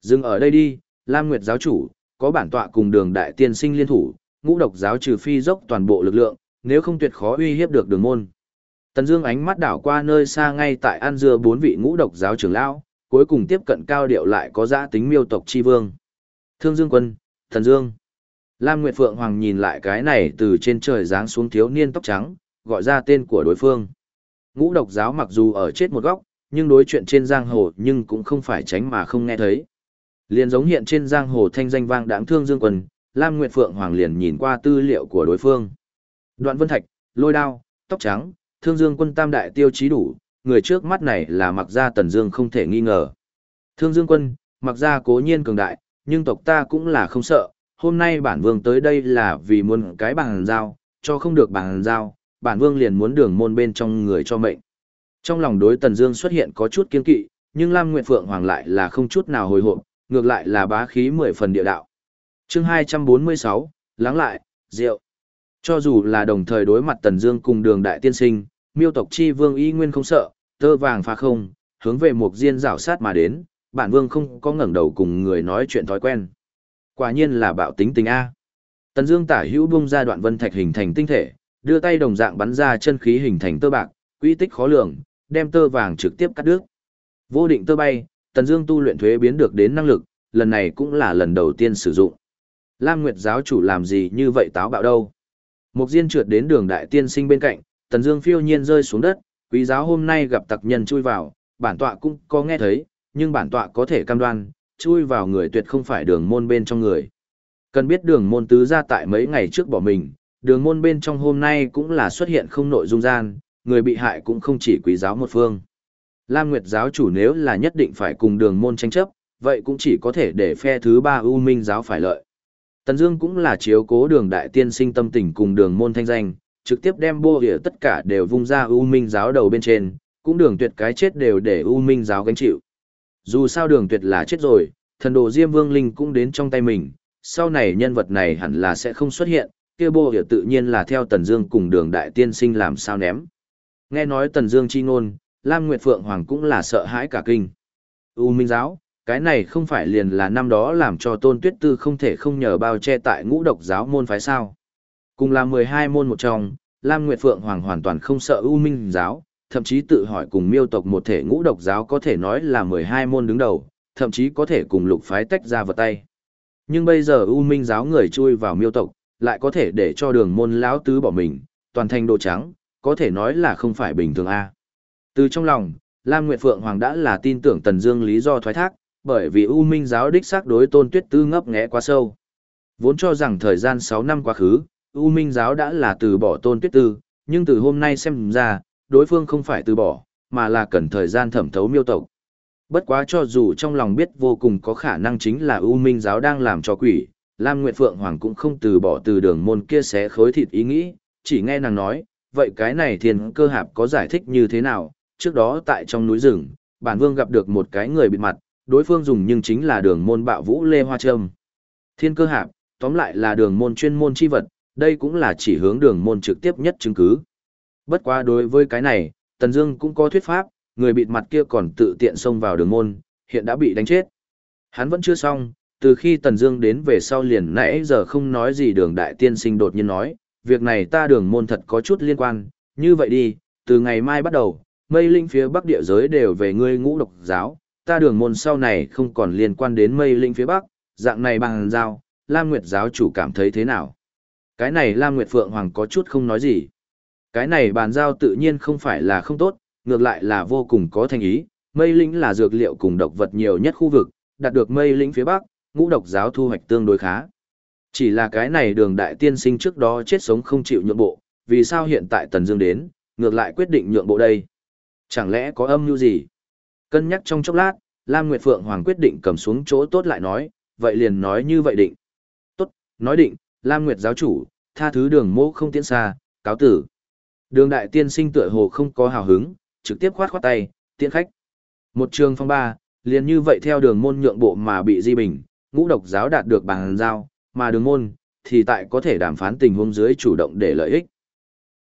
Dừng ở đây đi, Lam Nguyệt giáo chủ, có bản tọa cùng đường đại tiên sinh liên thủ, ngũ độc giáo trừ phi dốc toàn bộ lực lượng, nếu không tuyệt khó uy hiếp được đường môn. Tần Dương ánh mắt đảo qua nơi xa ngay tại An Dưa bốn vị ngũ độc giáo trưởng lão, cuối cùng tiếp cận cao điệu lại có giá tính miêu tộc chi vương. Thương Dương Quân, Thần Dương. Lam Nguyệt Phượng Hoàng nhìn lại cái này từ trên trời giáng xuống thiếu niên tóc trắng, gọi ra tên của đối phương. Ngũ độc giáo mặc dù ở chết một góc, nhưng đối chuyện trên giang hồ nhưng cũng không phải tránh mà không nghe thấy. Liền giống hiện trên giang hồ thanh danh vang đáng thương Dương Quân, Lam Nguyệt Phượng Hoàng liền nhìn qua tư liệu của đối phương. Đoạn Vân Thạch, Lôi Đao, Tóc Trắng, Thương Dương Quân tam đại tiêu chí đủ, người trước mắt này là mặc gia Tần Dương không thể nghi ngờ. Thương Dương Quân, mặc gia cố nhiên cường đại, nhưng tộc ta cũng là không sợ, hôm nay bản vương tới đây là vì muốn cái bàn giao, cho không được bàn giao, bản vương liền muốn đường môn bên trong người cho mệnh. Trong lòng đối Tần Dương xuất hiện có chút kiên kỵ, nhưng Lam Nguyệt Phượng Hoàng lại là không chút nào hồi hộp, ngược lại là bá khí mười phần địa đạo. Chương hai trăm bốn mươi sáu lắng lại, rượu. Cho dù là đồng thời đối mặt Tần Dương cùng Đường Đại Tiên Sinh, Miêu tộc chi vương y nguyên không sợ, tơ vàng phá không, hướng về một diên rảo sát mà đến, bản vương không có ngẩng đầu cùng người nói chuyện thói quen. Quả nhiên là bạo tính tình a. Tần Dương tả hữu bung ra đoạn vân thạch hình thành tinh thể, đưa tay đồng dạng bắn ra chân khí hình thành tơ bạc, quy tích khó lường, đem tơ vàng trực tiếp cắt đứt. Vô định tơ bay, Tần Dương tu luyện thuế biến được đến năng lực, lần này cũng là lần đầu tiên sử dụng. Lam Nguyệt giáo chủ làm gì như vậy táo bạo đâu? Mục Diên trượt đến đường đại tiên sinh bên cạnh, Tần Dương phiêu nhiên rơi xuống đất, quý giáo hôm nay gặp tặc nhân chui vào, bản tọa cũng có nghe thấy, nhưng bản tọa có thể cam đoan, chui vào người tuyệt không phải đường môn bên trong người. Cần biết đường môn tứ gia tại mấy ngày trước bỏ mình, đường môn bên trong hôm nay cũng là xuất hiện không nội dung gian, người bị hại cũng không chỉ quý giáo một phương. Lam Nguyệt giáo chủ nếu là nhất định phải cùng đường môn tranh chấp, vậy cũng chỉ có thể để phe thứ ba U Minh giáo phải lợi. Tần Dương cũng là chiếu cố đường đại tiên sinh tâm tình cùng đường môn thanh danh, trực tiếp đem bô hỉa tất cả đều vung ra U Minh giáo đầu bên trên, cũng đường tuyệt cái chết đều để U Minh giáo gánh chịu. Dù sao đường tuyệt là chết rồi, thần đồ Diêm Vương Linh cũng đến trong tay mình, sau này nhân vật này hẳn là sẽ không xuất hiện, kia bô địa tự nhiên là theo Tần Dương cùng đường đại tiên sinh làm sao ném. Nghe nói Tần Dương chi ngôn, Lam Nguyệt Phượng Hoàng cũng là sợ hãi cả kinh. U Minh giáo, cái này không phải liền là năm đó làm cho Tôn Tuyết Tư không thể không nhờ bao che tại ngũ độc giáo môn phái sao. Cùng là 12 môn một trong, Lam Nguyệt Phượng Hoàng hoàn toàn không sợ U Minh giáo, thậm chí tự hỏi cùng miêu tộc một thể ngũ độc giáo có thể nói là 12 môn đứng đầu, thậm chí có thể cùng lục phái tách ra vào tay. Nhưng bây giờ U Minh giáo người chui vào miêu tộc, lại có thể để cho đường môn lão tứ bỏ mình, toàn thành đồ trắng, có thể nói là không phải bình thường a. Từ trong lòng, Lam Nguyệt Phượng Hoàng đã là tin tưởng Tần Dương lý do thoái thác, bởi vì U Minh giáo đích xác đối Tôn Tuyết Tư ngấp nghé quá sâu. Vốn cho rằng thời gian 6 năm quá khứ, U Minh giáo đã là từ bỏ tôn tuyết tư, nhưng từ hôm nay xem ra, đối phương không phải từ bỏ, mà là cần thời gian thẩm thấu miêu tộc. Bất quá cho dù trong lòng biết vô cùng có khả năng chính là U Minh giáo đang làm cho quỷ, Lam Nguyệt Phượng Hoàng cũng không từ bỏ từ đường môn kia xé khối thịt ý nghĩ, chỉ nghe nàng nói, vậy cái này thiên cơ hạp có giải thích như thế nào, trước đó tại trong núi rừng, bản vương gặp được một cái người bịt mặt, đối phương dùng nhưng chính là đường môn bạo vũ Lê Hoa Trâm. Thiên cơ hạp, tóm lại là đường môn chuyên môn chi vật, đây cũng là chỉ hướng đường môn trực tiếp nhất chứng cứ. Bất quá đối với cái này, Tần Dương cũng có thuyết pháp, người bịt mặt kia còn tự tiện xông vào đường môn, hiện đã bị đánh chết. Hắn vẫn chưa xong, từ khi Tần Dương đến về sau liền nãy giờ không nói gì đường đại tiên sinh đột nhiên nói, việc này ta đường môn thật có chút liên quan, như vậy đi, từ ngày mai bắt đầu, mây linh phía bắc địa giới đều về ngươi ngũ độc giáo, ta đường môn sau này không còn liên quan đến mây linh phía bắc, dạng này bằng giao, Lam Nguyệt giáo chủ cảm thấy thế nào? Cái này Lam Nguyệt Phượng Hoàng có chút không nói gì. Cái này bàn giao tự nhiên không phải là không tốt, ngược lại là vô cùng có thành ý, mây lĩnh là dược liệu cùng độc vật nhiều nhất khu vực, đạt được mây lĩnh phía bắc, ngũ độc giáo thu hoạch tương đối khá. Chỉ là cái này đường đại tiên sinh trước đó chết sống không chịu nhượng bộ, vì sao hiện tại Tần Dương đến, ngược lại quyết định nhượng bộ đây? Chẳng lẽ có âm mưu gì? Cân nhắc trong chốc lát, Lam Nguyệt Phượng Hoàng quyết định cầm xuống chỗ tốt lại nói, vậy liền nói như vậy định. Tốt, nói định, Lam Nguyệt giáo chủ, tha thứ đường mô không tiễn xa, cáo tử. Đường đại tiên sinh tựa hồ không có hào hứng, trực tiếp khoát khoát tay, tiễn khách. Một trường phong ba, liền như vậy theo đường môn nhượng bộ mà bị di bình, ngũ độc giáo đạt được bằng giao, mà đường môn, thì tại có thể đàm phán tình huống dưới chủ động để lợi ích.